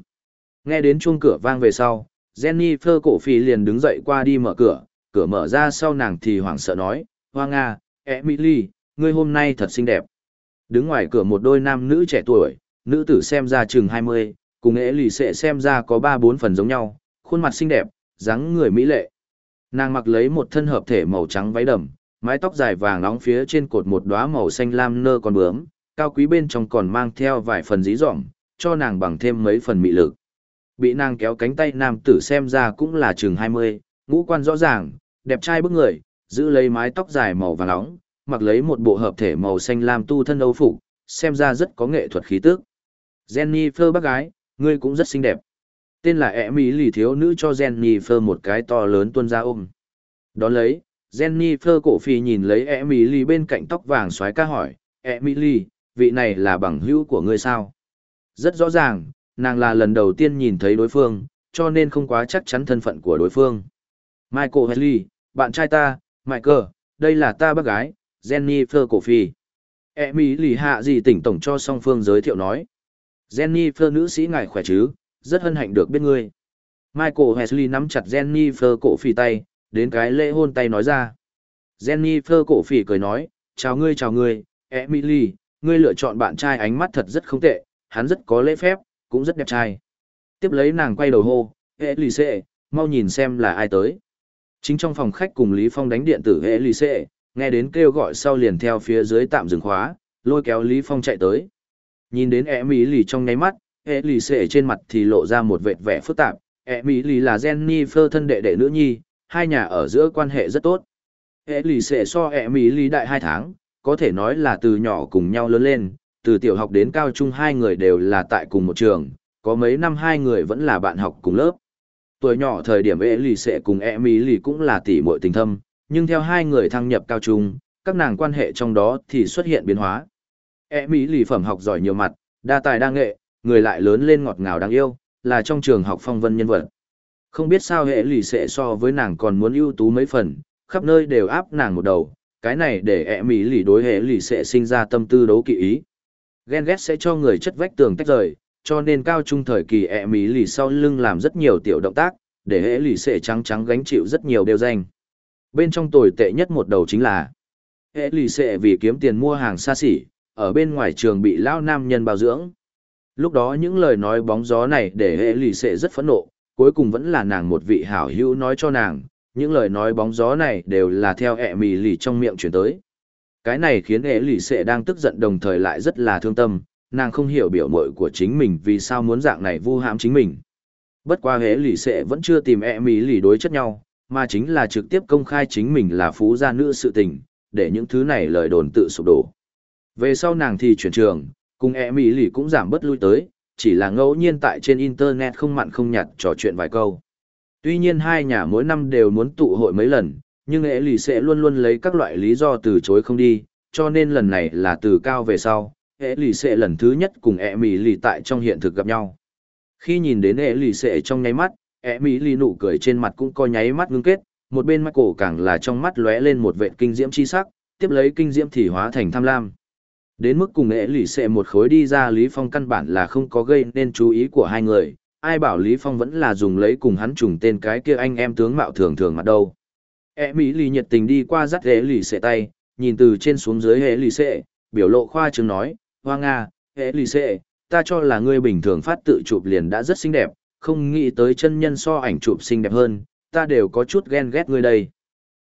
Nghe đến chuông cửa vang về sau, Jennifer cổ phỉ liền đứng dậy qua đi mở cửa, cửa mở ra sau nàng thì hoảng sợ nói, Hoa Nga, Emily, ngươi hôm nay thật xinh đẹp. Đứng ngoài cửa một đôi nam nữ trẻ tuổi, nữ tử xem ra chừng 20, cùng ế lì xệ xem ra có 3-4 phần giống nhau, khuôn mặt xinh đẹp, dáng người mỹ lệ. Nàng mặc lấy một thân hợp thể màu trắng váy đầm, mái tóc dài vàng nóng phía trên cột một đóa màu xanh lam nơ còn bướm, cao quý bên trong còn mang theo vài phần dí dỏm, cho nàng bằng thêm mấy phần mị lực. Bị nàng kéo cánh tay nam tử xem ra cũng là chừng 20, ngũ quan rõ ràng, đẹp trai bức người, giữ lấy mái tóc dài màu vàng nóng, mặc lấy một bộ hợp thể màu xanh lam tu thân âu phục, xem ra rất có nghệ thuật khí tức. Jennifer bác gái, ngươi cũng rất xinh đẹp. Tên là ẹ mỹ lì thiếu nữ cho Jennifer một cái to lớn tuôn ra ôm. Đón lấy, Jennifer cổ phi nhìn lấy ẹ mỹ lì bên cạnh tóc vàng xoái ca hỏi, ẹ mỹ lì, vị này là bằng hữu của ngươi sao? Rất rõ ràng, nàng là lần đầu tiên nhìn thấy đối phương, cho nên không quá chắc chắn thân phận của đối phương. Michael Haley, bạn trai ta, Michael, đây là ta bác gái, Jennifer cổ phi. E mỹ lì hạ gì tỉnh tổng cho song phương giới thiệu nói. Jennifer nữ sĩ ngài khỏe chứ, rất hân hạnh được biết ngươi. Michael Wesley nắm chặt Jennifer cổ phỉ tay, đến cái lễ hôn tay nói ra. Jennifer cổ phỉ cười nói, chào ngươi chào ngươi, Emily, ngươi lựa chọn bạn trai ánh mắt thật rất không tệ, hắn rất có lễ phép, cũng rất đẹp trai. Tiếp lấy nàng quay đầu hô, Elise, mau nhìn xem là ai tới. Chính trong phòng khách cùng Lý Phong đánh điện tử Elise, nghe đến kêu gọi sau liền theo phía dưới tạm dừng khóa, lôi kéo Lý Phong chạy tới. Nhìn đến Emily trong nháy mắt, Elise trên mặt thì lộ ra một vệt vẻ phức tạp, Emily là Jennifer thân đệ đệ nữ nhi, hai nhà ở giữa quan hệ rất tốt. Elise so Emily đại hai tháng, có thể nói là từ nhỏ cùng nhau lớn lên, từ tiểu học đến cao trung hai người đều là tại cùng một trường, có mấy năm hai người vẫn là bạn học cùng lớp. Tuổi nhỏ thời điểm Elise cùng Emily cũng là tỷ muội tình thâm, nhưng theo hai người thăng nhập cao trung, các nàng quan hệ trong đó thì xuất hiện biến hóa. E mỹ lì phẩm học giỏi nhiều mặt, đa tài đa nghệ, người lại lớn lên ngọt ngào đáng yêu, là trong trường học phong vân nhân vật. Không biết sao hệ lì sẽ so với nàng còn muốn ưu tú mấy phần, khắp nơi đều áp nàng một đầu, cái này để E mỹ lì đối hệ lì sẽ sinh ra tâm tư đấu kỵ ý. Ghen ghét sẽ cho người chất vách tường tách rời, cho nên cao trung thời kỳ E mỹ lì sau lưng làm rất nhiều tiểu động tác, để hệ lì sẽ trắng trắng gánh chịu rất nhiều đều danh. Bên trong tồi tệ nhất một đầu chính là hệ lì sẽ vì kiếm tiền mua hàng xa xỉ, ở bên ngoài trường bị lao nam nhân bao dưỡng. Lúc đó những lời nói bóng gió này để hệ lì xệ rất phẫn nộ, cuối cùng vẫn là nàng một vị hảo hữu nói cho nàng, những lời nói bóng gió này đều là theo ẹ mì lì trong miệng chuyển tới. Cái này khiến hệ lì xệ đang tức giận đồng thời lại rất là thương tâm, nàng không hiểu biểu mội của chính mình vì sao muốn dạng này vu hãm chính mình. Bất qua hệ lì xệ vẫn chưa tìm ẹ mì lì đối chất nhau, mà chính là trực tiếp công khai chính mình là phú gia nữ sự tình, để những thứ này lời đồn tự sụp đổ. Về sau nàng thì chuyển trường, Cùng e mỹ lì cũng giảm bớt lui tới, chỉ là ngẫu nhiên tại trên internet không mặn không nhạt trò chuyện vài câu. Tuy nhiên hai nhà mỗi năm đều muốn tụ hội mấy lần, nhưng e lì sẽ luôn luôn lấy các loại lý do từ chối không đi, cho nên lần này là từ cao về sau, e lì sẽ lần thứ nhất cùng e mỹ lì tại trong hiện thực gặp nhau. Khi nhìn đến e lì sẽ trong nháy mắt, e mỹ lì nụ cười trên mặt cũng có nháy mắt ngưng kết, một bên mắt cổ càng là trong mắt lóe lên một vệ kinh diễm chi sắc, tiếp lấy kinh diễm thì hóa thành tham lam. Đến mức cùng nghệ lì xệ một khối đi ra Lý Phong căn bản là không có gây nên chú ý của hai người, ai bảo Lý Phong vẫn là dùng lấy cùng hắn trùng tên cái kia anh em tướng mạo thường thường mặt đâu. E Mỹ lì nhiệt tình đi qua dắt hệ lì xệ tay, nhìn từ trên xuống dưới hệ lì xệ, biểu lộ khoa trương nói, hoa nga, hệ lì xệ, ta cho là ngươi bình thường phát tự chụp liền đã rất xinh đẹp, không nghĩ tới chân nhân so ảnh chụp xinh đẹp hơn, ta đều có chút ghen ghét ngươi đây.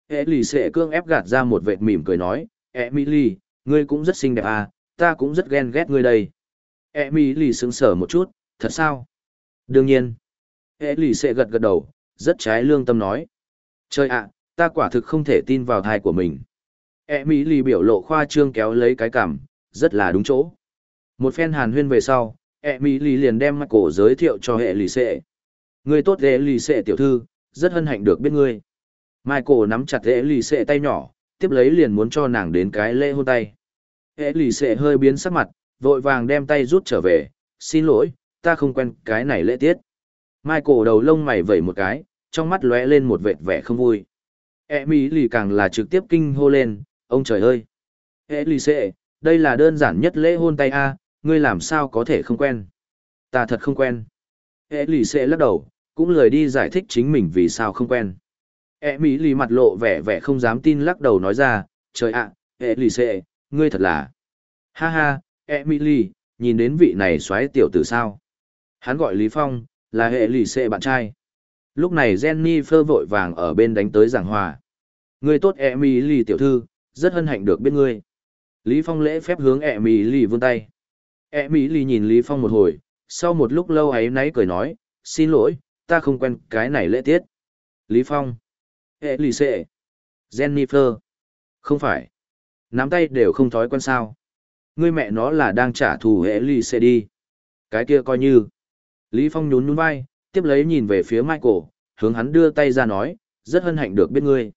Hệ lì xệ cương ép gạt ra một vệt mỉm cười nói, E Mỹ lì, Ngươi cũng rất xinh đẹp à, ta cũng rất ghen ghét ngươi đây. E mi lì sững sở một chút, thật sao? Đương nhiên. E lì sẽ gật gật đầu, rất trái lương tâm nói. Trời ạ, ta quả thực không thể tin vào thai của mình. E mi lì biểu lộ khoa trương kéo lấy cái cảm, rất là đúng chỗ. Một phen hàn huyên về sau, E mi lì liền đem mắt cổ giới thiệu cho hệ lì sệ. Ngươi tốt hệ lì sệ tiểu thư, rất hân hạnh được biết ngươi. Michael nắm chặt hệ lì sệ tay nhỏ, tiếp lấy liền muốn cho nàng đến cái lễ hôn tay. Hệ lì xệ hơi biến sắc mặt, vội vàng đem tay rút trở về, xin lỗi, ta không quen cái này lễ tiết. Michael đầu lông mày vẩy một cái, trong mắt lóe lên một vệt vẻ không vui. Hệ mỹ lì càng là trực tiếp kinh hô lên, ông trời ơi. Hệ lì xệ, đây là đơn giản nhất lễ hôn tay A, ngươi làm sao có thể không quen. Ta thật không quen. Hệ lì xệ lắc đầu, cũng lời đi giải thích chính mình vì sao không quen. E mỹ lì mặt lộ vẻ vẻ không dám tin lắc đầu nói ra, trời ạ, à, e lì xệ, ngươi thật là. Ha ha, e mỹ lì, nhìn đến vị này xoáy tiểu tử sao. Hắn gọi Lý Phong, là hệ lì xệ bạn trai. Lúc này Jenny phơ vội vàng ở bên đánh tới giảng hòa. Ngươi tốt E mỹ lì tiểu thư, rất hân hạnh được biết ngươi. Lý Phong lễ phép hướng E mỹ lì vươn tay. E mỹ lì nhìn Lý Phong một hồi, sau một lúc lâu ấy nấy cười nói, xin lỗi, ta không quen cái này lễ tiết. Lý Phong. Ê lì xệ. Jennifer. Không phải. Nắm tay đều không thói quen sao. Ngươi mẹ nó là đang trả thù hệ lì xệ đi. Cái kia coi như. Lý Phong nhún nhún vai, tiếp lấy nhìn về phía Michael, hướng hắn đưa tay ra nói, rất hân hạnh được biết ngươi.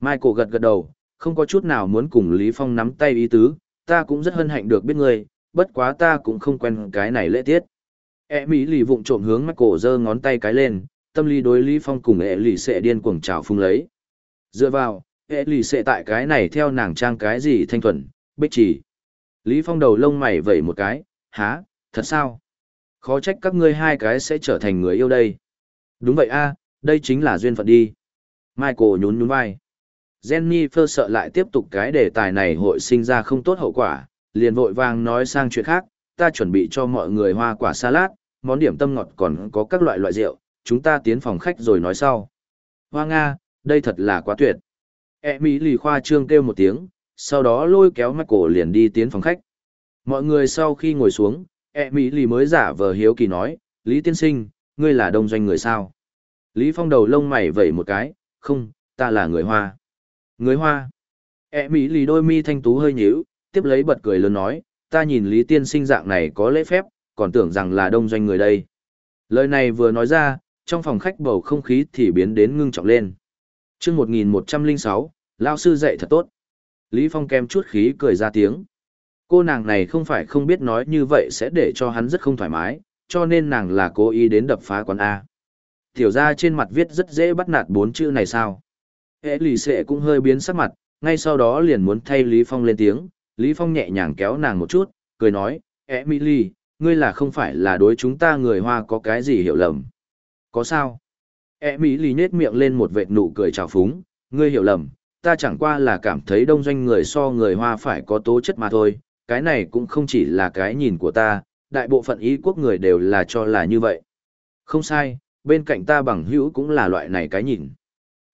Michael gật gật đầu, không có chút nào muốn cùng Lý Phong nắm tay ý tứ, ta cũng rất hân hạnh được biết ngươi, bất quá ta cũng không quen cái này lễ tiết. E Mỹ lì vụng trộm hướng Michael giơ ngón tay cái lên, tâm lý đối Lý Phong cùng hệ lì sẽ điên cuồng chào phung lấy. Dựa vào, hệ lì sẽ tại cái này theo nàng trang cái gì thanh thuần, bích chỉ. Lý Phong đầu lông mày vẩy một cái, há, thật sao? Khó trách các ngươi hai cái sẽ trở thành người yêu đây. Đúng vậy a, đây chính là duyên phận đi. Michael nhún nhún vai. Jennifer sợ lại tiếp tục cái đề tài này hội sinh ra không tốt hậu quả, liền vội vàng nói sang chuyện khác, ta chuẩn bị cho mọi người hoa quả salad, món điểm tâm ngọt còn có các loại loại rượu, chúng ta tiến phòng khách rồi nói sau. Hoa Nga, đây thật là quá tuyệt. E Mỹ lì khoa trương kêu một tiếng, sau đó lôi kéo mắt cổ liền đi tiến phòng khách. Mọi người sau khi ngồi xuống, E Mỹ lì mới giả vờ hiếu kỳ nói, Lý Tiên Sinh, ngươi là đông doanh người sao? Lý Phong đầu lông mày vẩy một cái, không, ta là người Hoa. Người Hoa. E Mỹ lì đôi mi thanh tú hơi nhíu, tiếp lấy bật cười lớn nói, ta nhìn Lý Tiên Sinh dạng này có lễ phép, còn tưởng rằng là đông doanh người đây. Lời này vừa nói ra, trong phòng khách bầu không khí thì biến đến ngưng trọng lên. Trước 1106, Lao sư dạy thật tốt. Lý Phong kem chút khí cười ra tiếng. Cô nàng này không phải không biết nói như vậy sẽ để cho hắn rất không thoải mái, cho nên nàng là cố ý đến đập phá quán A. Tiểu ra trên mặt viết rất dễ bắt nạt bốn chữ này sao. Hệ lì xệ cũng hơi biến sắc mặt, ngay sau đó liền muốn thay Lý Phong lên tiếng, Lý Phong nhẹ nhàng kéo nàng một chút, cười nói, Emily, ngươi là không phải là đối chúng ta người Hoa có cái gì hiểu lầm. Có sao? e mỹ lì nết miệng lên một vệt nụ cười trào phúng, ngươi hiểu lầm, ta chẳng qua là cảm thấy đông doanh người so người Hoa phải có tố chất mà thôi, cái này cũng không chỉ là cái nhìn của ta, đại bộ phận ý quốc người đều là cho là như vậy. Không sai, bên cạnh ta bằng hữu cũng là loại này cái nhìn.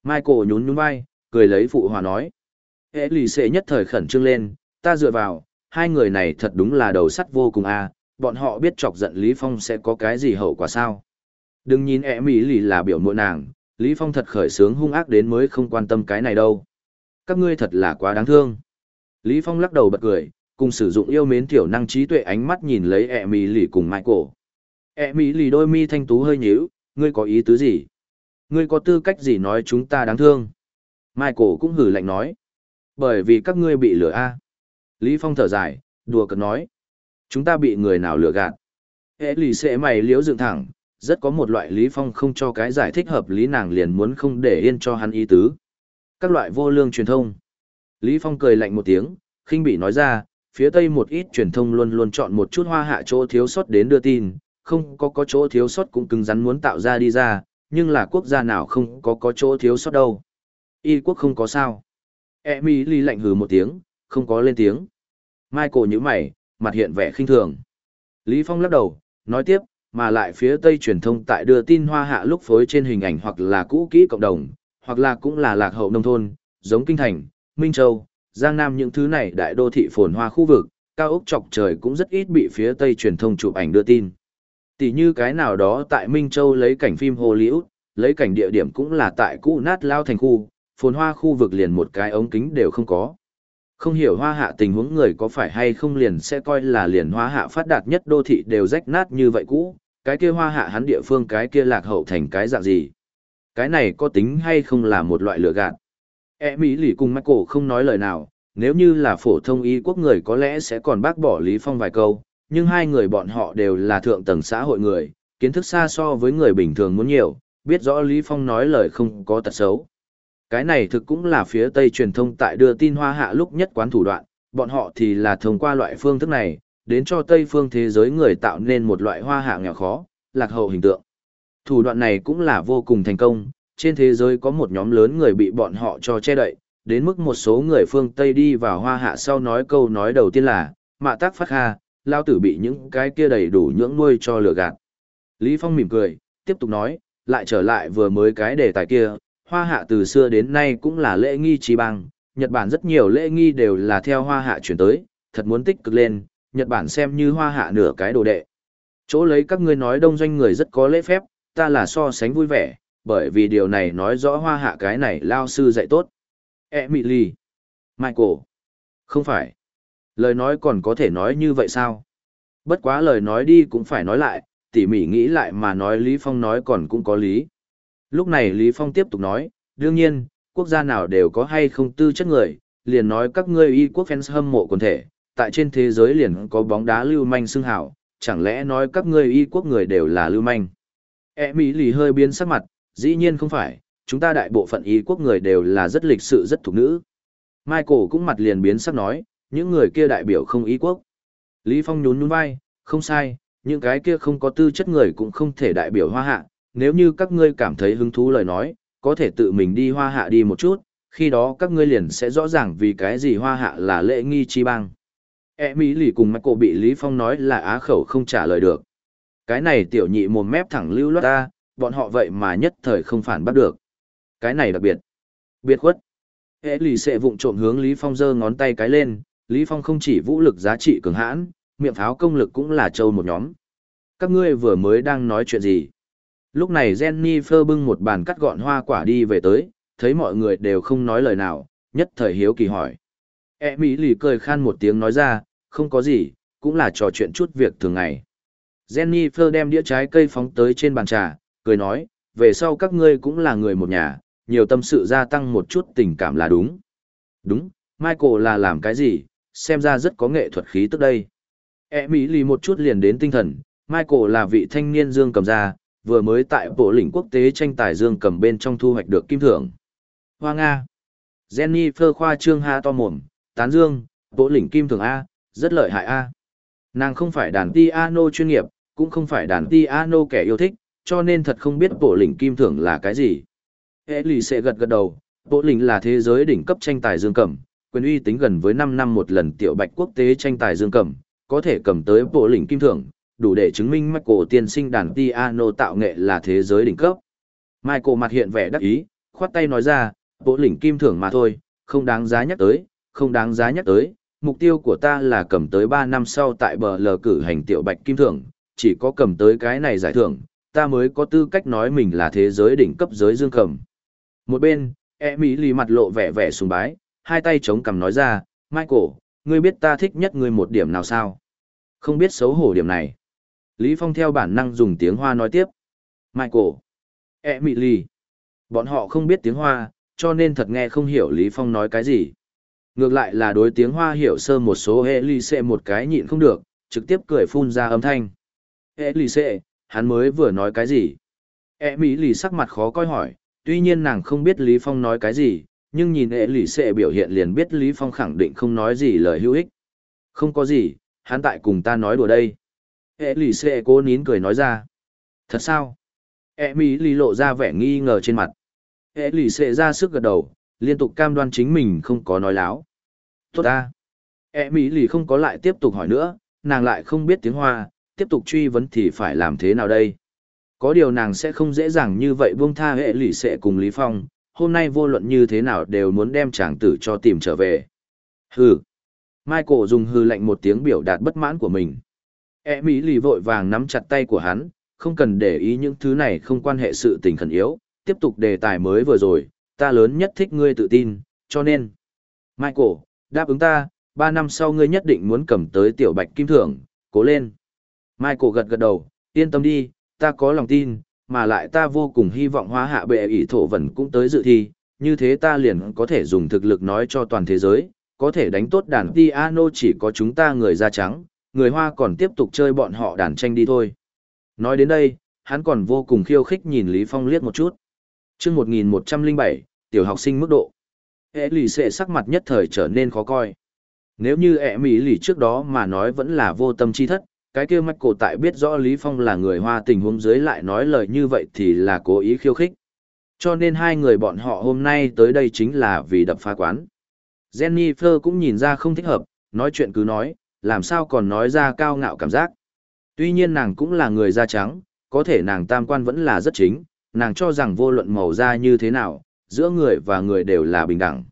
Michael nhún nhún vai, cười lấy phụ hòa nói. Hệ lì xệ nhất thời khẩn trương lên, ta dựa vào, hai người này thật đúng là đầu sắt vô cùng a bọn họ biết chọc giận Lý Phong sẽ có cái gì hậu quả sao. Đừng nhìn ẹ mỹ lì là biểu muội nàng, Lý Phong thật khởi sướng hung ác đến mới không quan tâm cái này đâu. Các ngươi thật là quá đáng thương. Lý Phong lắc đầu bật cười, cùng sử dụng yêu mến tiểu năng trí tuệ ánh mắt nhìn lấy ẹ mỹ lì cùng Michael. ẹ mỹ lì đôi mi thanh tú hơi nhíu, ngươi có ý tứ gì? Ngươi có tư cách gì nói chúng ta đáng thương? Michael cũng hử lạnh nói. Bởi vì các ngươi bị lừa a. Lý Phong thở dài, đùa cợt nói. Chúng ta bị người nào lừa gạt? Hệ lì sẽ mày liếu dựng thẳng, rất có một loại Lý Phong không cho cái giải thích hợp lý nàng liền muốn không để yên cho hắn ý tứ. Các loại vô lương truyền thông. Lý Phong cười lạnh một tiếng, khinh bị nói ra, phía Tây một ít truyền thông luôn luôn chọn một chút hoa hạ chỗ thiếu sót đến đưa tin, không có có chỗ thiếu sót cũng cứng rắn muốn tạo ra đi ra, nhưng là quốc gia nào không có có chỗ thiếu sót đâu. Y quốc không có sao. E mi ly lạnh hừ một tiếng, không có lên tiếng. Michael nhíu mày, mặt hiện vẻ khinh thường. Lý Phong lắc đầu, nói tiếp, mà lại phía Tây truyền thông tại đưa tin hoa hạ lúc phối trên hình ảnh hoặc là cũ kỹ cộng đồng, hoặc là cũng là lạc hậu nông thôn, giống Kinh Thành, Minh Châu, Giang Nam những thứ này đại đô thị phồn hoa khu vực, cao ốc chọc trời cũng rất ít bị phía Tây truyền thông chụp ảnh đưa tin. Tỷ như cái nào đó tại Minh Châu lấy cảnh phim Hollywood, lấy cảnh địa điểm cũng là tại cũ nát lao thành khu, phồn hoa khu vực liền một cái ống kính đều không có. Không hiểu hoa hạ tình huống người có phải hay không liền sẽ coi là liền hoa hạ phát đạt nhất đô thị đều rách nát như vậy cũ, cái kia hoa hạ hắn địa phương cái kia lạc hậu thành cái dạng gì. Cái này có tính hay không là một loại lừa gạt. E Mỹ lì cùng Michael không nói lời nào, nếu như là phổ thông y quốc người có lẽ sẽ còn bác bỏ Lý Phong vài câu, nhưng hai người bọn họ đều là thượng tầng xã hội người, kiến thức xa so với người bình thường muốn nhiều, biết rõ Lý Phong nói lời không có tật xấu. Cái này thực cũng là phía Tây truyền thông tại đưa tin hoa hạ lúc nhất quán thủ đoạn, bọn họ thì là thông qua loại phương thức này, đến cho Tây phương thế giới người tạo nên một loại hoa hạ nghèo khó, lạc hậu hình tượng. Thủ đoạn này cũng là vô cùng thành công, trên thế giới có một nhóm lớn người bị bọn họ cho che đậy, đến mức một số người phương Tây đi vào hoa hạ sau nói câu nói đầu tiên là, mạ tác phát ha, lao tử bị những cái kia đầy đủ nhưỡng nuôi cho lừa gạt. Lý Phong mỉm cười, tiếp tục nói, lại trở lại vừa mới cái đề tài kia, hoa hạ từ xưa đến nay cũng là lễ nghi trí bang, Nhật Bản rất nhiều lễ nghi đều là theo hoa hạ chuyển tới, thật muốn tích cực lên, Nhật Bản xem như hoa hạ nửa cái đồ đệ. Chỗ lấy các ngươi nói đông doanh người rất có lễ phép, ta là so sánh vui vẻ, bởi vì điều này nói rõ hoa hạ cái này lao sư dạy tốt. Emily. Michael. Không phải. Lời nói còn có thể nói như vậy sao? Bất quá lời nói đi cũng phải nói lại, tỉ mỉ nghĩ lại mà nói Lý Phong nói còn cũng có lý. Lúc này Lý Phong tiếp tục nói, đương nhiên, quốc gia nào đều có hay không tư chất người, liền nói các ngươi y quốc fans hâm mộ quần thể, tại trên thế giới liền có bóng đá lưu manh xưng hảo, chẳng lẽ nói các ngươi y quốc người đều là lưu manh. E Mỹ lì hơi biến sắc mặt, dĩ nhiên không phải, chúng ta đại bộ phận y quốc người đều là rất lịch sự rất thục nữ. Michael cũng mặt liền biến sắc nói, những người kia đại biểu không y quốc. Lý Phong nhún nhún vai, không sai, những cái kia không có tư chất người cũng không thể đại biểu hoa hạ, nếu như các ngươi cảm thấy hứng thú lời nói, có thể tự mình đi hoa hạ đi một chút, khi đó các ngươi liền sẽ rõ ràng vì cái gì hoa hạ là lễ nghi chi bang. E Mỹ lì cùng Michael bị Lý Phong nói là á khẩu không trả lời được. Cái này tiểu nhị mồm mép thẳng lưu loát ta, bọn họ vậy mà nhất thời không phản bắt được. Cái này đặc biệt. Biệt khuất. E lì sẽ vụng trộm hướng Lý Phong giơ ngón tay cái lên, Lý Phong không chỉ vũ lực giá trị cường hãn, miệng pháo công lực cũng là trâu một nhóm. Các ngươi vừa mới đang nói chuyện gì? Lúc này Jenny phơ bưng một bàn cắt gọn hoa quả đi về tới, thấy mọi người đều không nói lời nào, nhất thời hiếu kỳ hỏi. E Mỹ lì cười khan một tiếng nói ra, không có gì, cũng là trò chuyện chút việc thường ngày. Jennifer đem đĩa trái cây phóng tới trên bàn trà, cười nói, về sau các ngươi cũng là người một nhà, nhiều tâm sự gia tăng một chút tình cảm là đúng. Đúng, Michael là làm cái gì, xem ra rất có nghệ thuật khí tức đây. E Mỹ lì một chút liền đến tinh thần, Michael là vị thanh niên dương cầm ra, vừa mới tại bộ lĩnh quốc tế tranh tài dương cầm bên trong thu hoạch được kim thưởng. Hoa Nga. Jennifer khoa trương ha to mồm, tán dương, bộ lĩnh kim thưởng A, rất lợi hại A. Nàng không phải đàn piano chuyên nghiệp, cũng không phải đàn piano kẻ yêu thích, cho nên thật không biết bộ lĩnh kim thưởng là cái gì. Hệ lì sẽ gật gật đầu, bộ lĩnh là thế giới đỉnh cấp tranh tài dương cầm, quyền uy tính gần với 5 năm một lần tiểu bạch quốc tế tranh tài dương cầm, có thể cầm tới bộ lĩnh kim thưởng, đủ để chứng minh Michael tiên sinh đàn piano tạo nghệ là thế giới đỉnh cấp. Michael mặt hiện vẻ đắc ý, khoát tay nói ra, bộ lĩnh kim thưởng mà thôi, không đáng giá nhắc tới, không đáng giá nhắc tới. Mục tiêu của ta là cầm tới 3 năm sau tại bờ lờ cử hành tiểu bạch kim thưởng, chỉ có cầm tới cái này giải thưởng, ta mới có tư cách nói mình là thế giới đỉnh cấp giới dương cầm. Một bên, e mỹ lì mặt lộ vẻ vẻ sùng bái, hai tay chống cằm nói ra, Michael, ngươi biết ta thích nhất ngươi một điểm nào sao? Không biết xấu hổ điểm này. Lý Phong theo bản năng dùng tiếng Hoa nói tiếp. Michael, Emily, bọn họ không biết tiếng Hoa, cho nên thật nghe không hiểu Lý Phong nói cái gì. Ngược lại là đối tiếng Hoa hiểu sơ một số Elise một cái nhịn không được, trực tiếp cười phun ra âm thanh. Elise, hắn mới vừa nói cái gì? Hề mỹ lì sắc mặt khó coi hỏi, tuy nhiên nàng không biết Lý Phong nói cái gì, nhưng nhìn hệ lì xệ biểu hiện liền biết Lý Phong khẳng định không nói gì lời hữu ích. Không có gì, hắn tại cùng ta nói đùa đây. Hệ lì xệ cố nín cười nói ra. Thật sao? E mỹ lì lộ ra vẻ nghi ngờ trên mặt. Hệ lì xệ ra sức gật đầu, liên tục cam đoan chính mình không có nói láo. Tốt ta. E mỹ lì không có lại tiếp tục hỏi nữa, nàng lại không biết tiếng Hoa, tiếp tục truy vấn thì phải làm thế nào đây? Có điều nàng sẽ không dễ dàng như vậy buông tha hệ lì sẽ cùng Lý Phong, hôm nay vô luận như thế nào đều muốn đem chàng tử cho tìm trở về. Hừ. Michael dùng hư lạnh một tiếng biểu đạt bất mãn của mình. E Mỹ lì vội vàng nắm chặt tay của hắn, không cần để ý những thứ này không quan hệ sự tình khẩn yếu, tiếp tục đề tài mới vừa rồi, ta lớn nhất thích ngươi tự tin, cho nên. Michael, đáp ứng ta, ba năm sau ngươi nhất định muốn cầm tới tiểu bạch kim thưởng, cố lên. Michael gật gật đầu, yên tâm đi, ta có lòng tin, mà lại ta vô cùng hy vọng hóa hạ bệ ỷ thổ vẩn cũng tới dự thi, như thế ta liền có thể dùng thực lực nói cho toàn thế giới, có thể đánh tốt đàn piano chỉ có chúng ta người da trắng, người Hoa còn tiếp tục chơi bọn họ đàn tranh đi thôi. Nói đến đây, hắn còn vô cùng khiêu khích nhìn Lý Phong liếc một chút chương 1107, tiểu học sinh mức độ. Ế lì xệ sắc mặt nhất thời trở nên khó coi. Nếu như e ẹ mỹ lì trước đó mà nói vẫn là vô tâm chi thất, cái kia mạch cổ tại biết rõ Lý Phong là người Hoa tình huống dưới lại nói lời như vậy thì là cố ý khiêu khích. Cho nên hai người bọn họ hôm nay tới đây chính là vì đập phá quán. Jennifer cũng nhìn ra không thích hợp, nói chuyện cứ nói, làm sao còn nói ra cao ngạo cảm giác. Tuy nhiên nàng cũng là người da trắng, có thể nàng tam quan vẫn là rất chính, nàng cho rằng vô luận màu da như thế nào, giữa người và người đều là bình đẳng.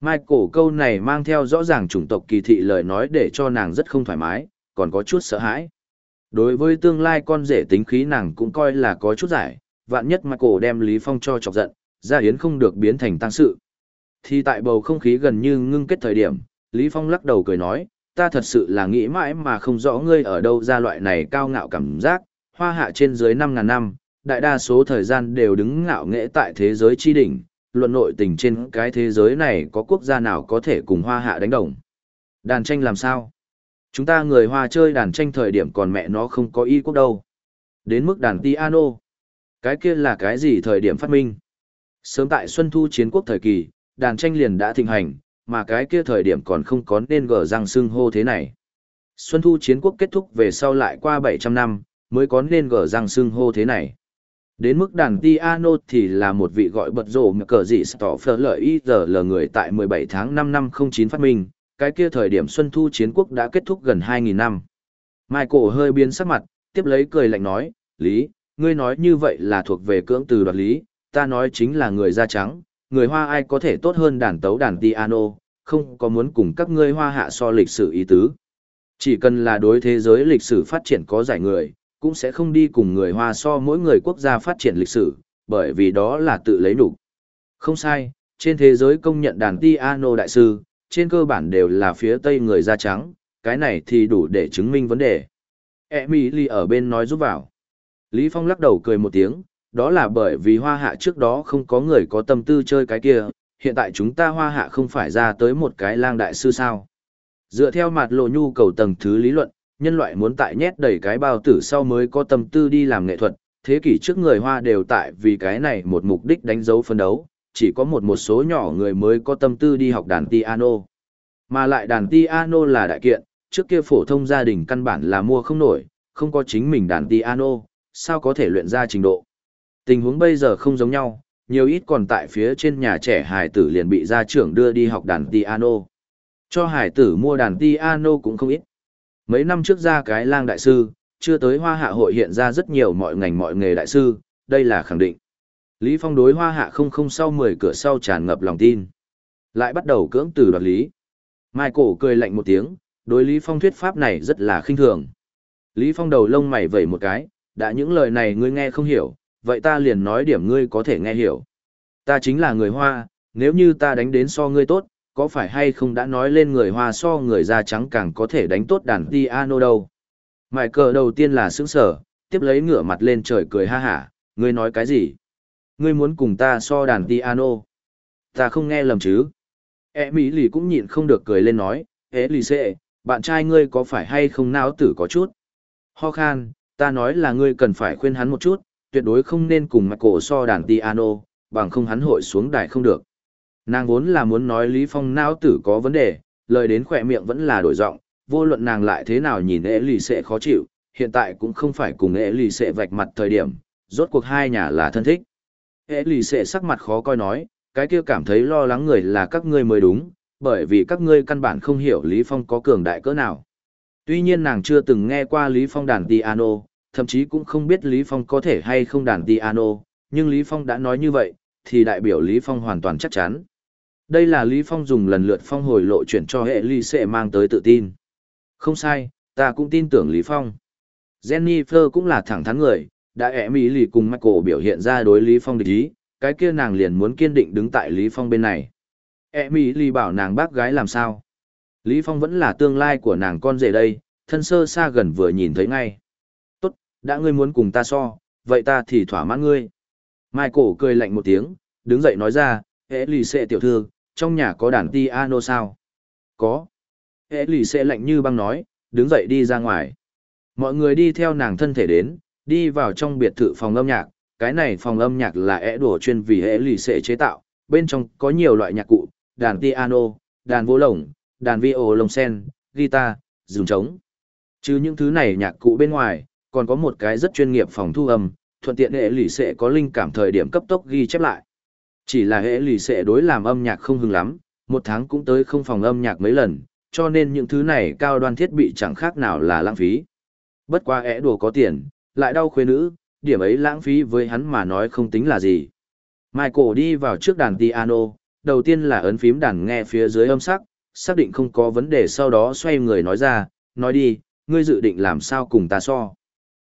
Michael câu này mang theo rõ ràng chủng tộc kỳ thị lời nói để cho nàng rất không thoải mái, còn có chút sợ hãi. Đối với tương lai con rể tính khí nàng cũng coi là có chút giải, vạn nhất Michael đem Lý Phong cho chọc giận, gia hiến không được biến thành tăng sự. Thì tại bầu không khí gần như ngưng kết thời điểm, Lý Phong lắc đầu cười nói, ta thật sự là nghĩ mãi mà không rõ ngươi ở đâu ra loại này cao ngạo cảm giác, hoa hạ trên dưới 5.000 năm, đại đa số thời gian đều đứng ngạo nghễ tại thế giới chi đỉnh, luận nội tình trên cái thế giới này có quốc gia nào có thể cùng hoa hạ đánh đồng. Đàn tranh làm sao? Chúng ta người hoa chơi đàn tranh thời điểm còn mẹ nó không có y quốc đâu. Đến mức đàn piano. Cái kia là cái gì thời điểm phát minh? Sớm tại Xuân Thu chiến quốc thời kỳ, đàn tranh liền đã thịnh hành, mà cái kia thời điểm còn không có nên gở răng xưng hô thế này. Xuân Thu chiến quốc kết thúc về sau lại qua 700 năm, mới có nên gở răng xưng hô thế này. Đến mức đàn piano thì là một vị gọi bật rổ mà cờ dị phở lợi y giờ là người tại 17 tháng 5 năm 09 phát minh, cái kia thời điểm Xuân Thu chiến quốc đã kết thúc gần 2.000 năm. Michael hơi biến sắc mặt, tiếp lấy cười lạnh nói, Lý, ngươi nói như vậy là thuộc về cưỡng từ đoạt lý, ta nói chính là người da trắng, người Hoa ai có thể tốt hơn đàn tấu đàn piano, không có muốn cùng các ngươi Hoa hạ so lịch sử ý tứ. Chỉ cần là đối thế giới lịch sử phát triển có giải người, cũng sẽ không đi cùng người Hoa so mỗi người quốc gia phát triển lịch sử, bởi vì đó là tự lấy đủ. Không sai, trên thế giới công nhận đàn piano đại sư, trên cơ bản đều là phía Tây người da trắng, cái này thì đủ để chứng minh vấn đề. Emily ở bên nói giúp vào. Lý Phong lắc đầu cười một tiếng, đó là bởi vì hoa hạ trước đó không có người có tâm tư chơi cái kia, hiện tại chúng ta hoa hạ không phải ra tới một cái lang đại sư sao. Dựa theo mặt lộ nhu cầu tầng thứ lý luận, nhân loại muốn tại nhét đầy cái bao tử sau mới có tâm tư đi làm nghệ thuật, thế kỷ trước người hoa đều tại vì cái này một mục đích đánh dấu phân đấu, chỉ có một một số nhỏ người mới có tâm tư đi học đàn piano. Mà lại đàn piano là đại kiện, trước kia phổ thông gia đình căn bản là mua không nổi, không có chính mình đàn piano, sao có thể luyện ra trình độ. Tình huống bây giờ không giống nhau, nhiều ít còn tại phía trên nhà trẻ hải tử liền bị gia trưởng đưa đi học đàn piano. Cho hải tử mua đàn piano cũng không ít. Mấy năm trước ra cái lang đại sư, chưa tới hoa hạ hội hiện ra rất nhiều mọi ngành mọi nghề đại sư, đây là khẳng định. Lý Phong đối hoa hạ không không sau 10 cửa sau tràn ngập lòng tin. Lại bắt đầu cưỡng từ đoạt lý. Michael cười lạnh một tiếng, đối Lý Phong thuyết pháp này rất là khinh thường. Lý Phong đầu lông mày vẩy một cái, đã những lời này ngươi nghe không hiểu, vậy ta liền nói điểm ngươi có thể nghe hiểu. Ta chính là người Hoa, nếu như ta đánh đến so ngươi tốt, có phải hay không đã nói lên người Hoa so người da trắng càng có thể đánh tốt đàn piano đâu. Mải cờ đầu tiên là sững sở, tiếp lấy ngửa mặt lên trời cười ha hả, ngươi nói cái gì? Ngươi muốn cùng ta so đàn piano? Ta không nghe lầm chứ? E Mỹ lì cũng nhịn không được cười lên nói, Ế lì xệ, bạn trai ngươi có phải hay không não tử có chút? Ho khan, ta nói là ngươi cần phải khuyên hắn một chút, tuyệt đối không nên cùng mặt cổ so đàn piano, bằng không hắn hội xuống đài không được. Nàng vốn là muốn nói Lý Phong não tử có vấn đề, lời đến khỏe miệng vẫn là đổi giọng, vô luận nàng lại thế nào nhìn ế lì sẽ khó chịu, hiện tại cũng không phải cùng ế lì sẽ vạch mặt thời điểm, rốt cuộc hai nhà là thân thích. Ế lì sẽ sắc mặt khó coi nói, cái kia cảm thấy lo lắng người là các ngươi mới đúng, bởi vì các ngươi căn bản không hiểu Lý Phong có cường đại cỡ nào. Tuy nhiên nàng chưa từng nghe qua Lý Phong đàn piano, thậm chí cũng không biết Lý Phong có thể hay không đàn piano, nhưng Lý Phong đã nói như vậy, thì đại biểu Lý Phong hoàn toàn chắc chắn. Đây là Lý Phong dùng lần lượt phong hồi lộ chuyển cho hệ ly sẽ mang tới tự tin. Không sai, ta cũng tin tưởng Lý Phong. Jennifer cũng là thẳng thắn người, đã ẻ mỹ lì cùng Michael biểu hiện ra đối Lý Phong địch ý, cái kia nàng liền muốn kiên định đứng tại Lý Phong bên này. ẻ mỹ lì bảo nàng bác gái làm sao. Lý Phong vẫn là tương lai của nàng con rể đây, thân sơ xa gần vừa nhìn thấy ngay. Tốt, đã ngươi muốn cùng ta so, vậy ta thì thỏa mãn ngươi. Michael cười lạnh một tiếng, đứng dậy nói ra, hệ lì sẽ tiểu thư, trong nhà có đàn piano sao? Có. Hệ lì xệ lạnh như băng nói, đứng dậy đi ra ngoài. Mọi người đi theo nàng thân thể đến, đi vào trong biệt thự phòng âm nhạc, cái này phòng âm nhạc là ẻ đùa chuyên vì hệ lì xệ chế tạo, bên trong có nhiều loại nhạc cụ, đàn piano, đàn vô lồng, đàn vi ô lồng sen, guitar, dùng trống. Chứ những thứ này nhạc cụ bên ngoài, còn có một cái rất chuyên nghiệp phòng thu âm, thuận tiện hệ lì sẽ có linh cảm thời điểm cấp tốc ghi chép lại. Chỉ là hệ lì sẽ đối làm âm nhạc không hưng lắm, một tháng cũng tới không phòng âm nhạc mấy lần, cho nên những thứ này cao đoan thiết bị chẳng khác nào là lãng phí. Bất qua ẻ đùa có tiền, lại đau khuê nữ, điểm ấy lãng phí với hắn mà nói không tính là gì. Michael đi vào trước đàn piano, đầu tiên là ấn phím đàn nghe phía dưới âm sắc, xác định không có vấn đề sau đó xoay người nói ra, nói đi, ngươi dự định làm sao cùng ta so.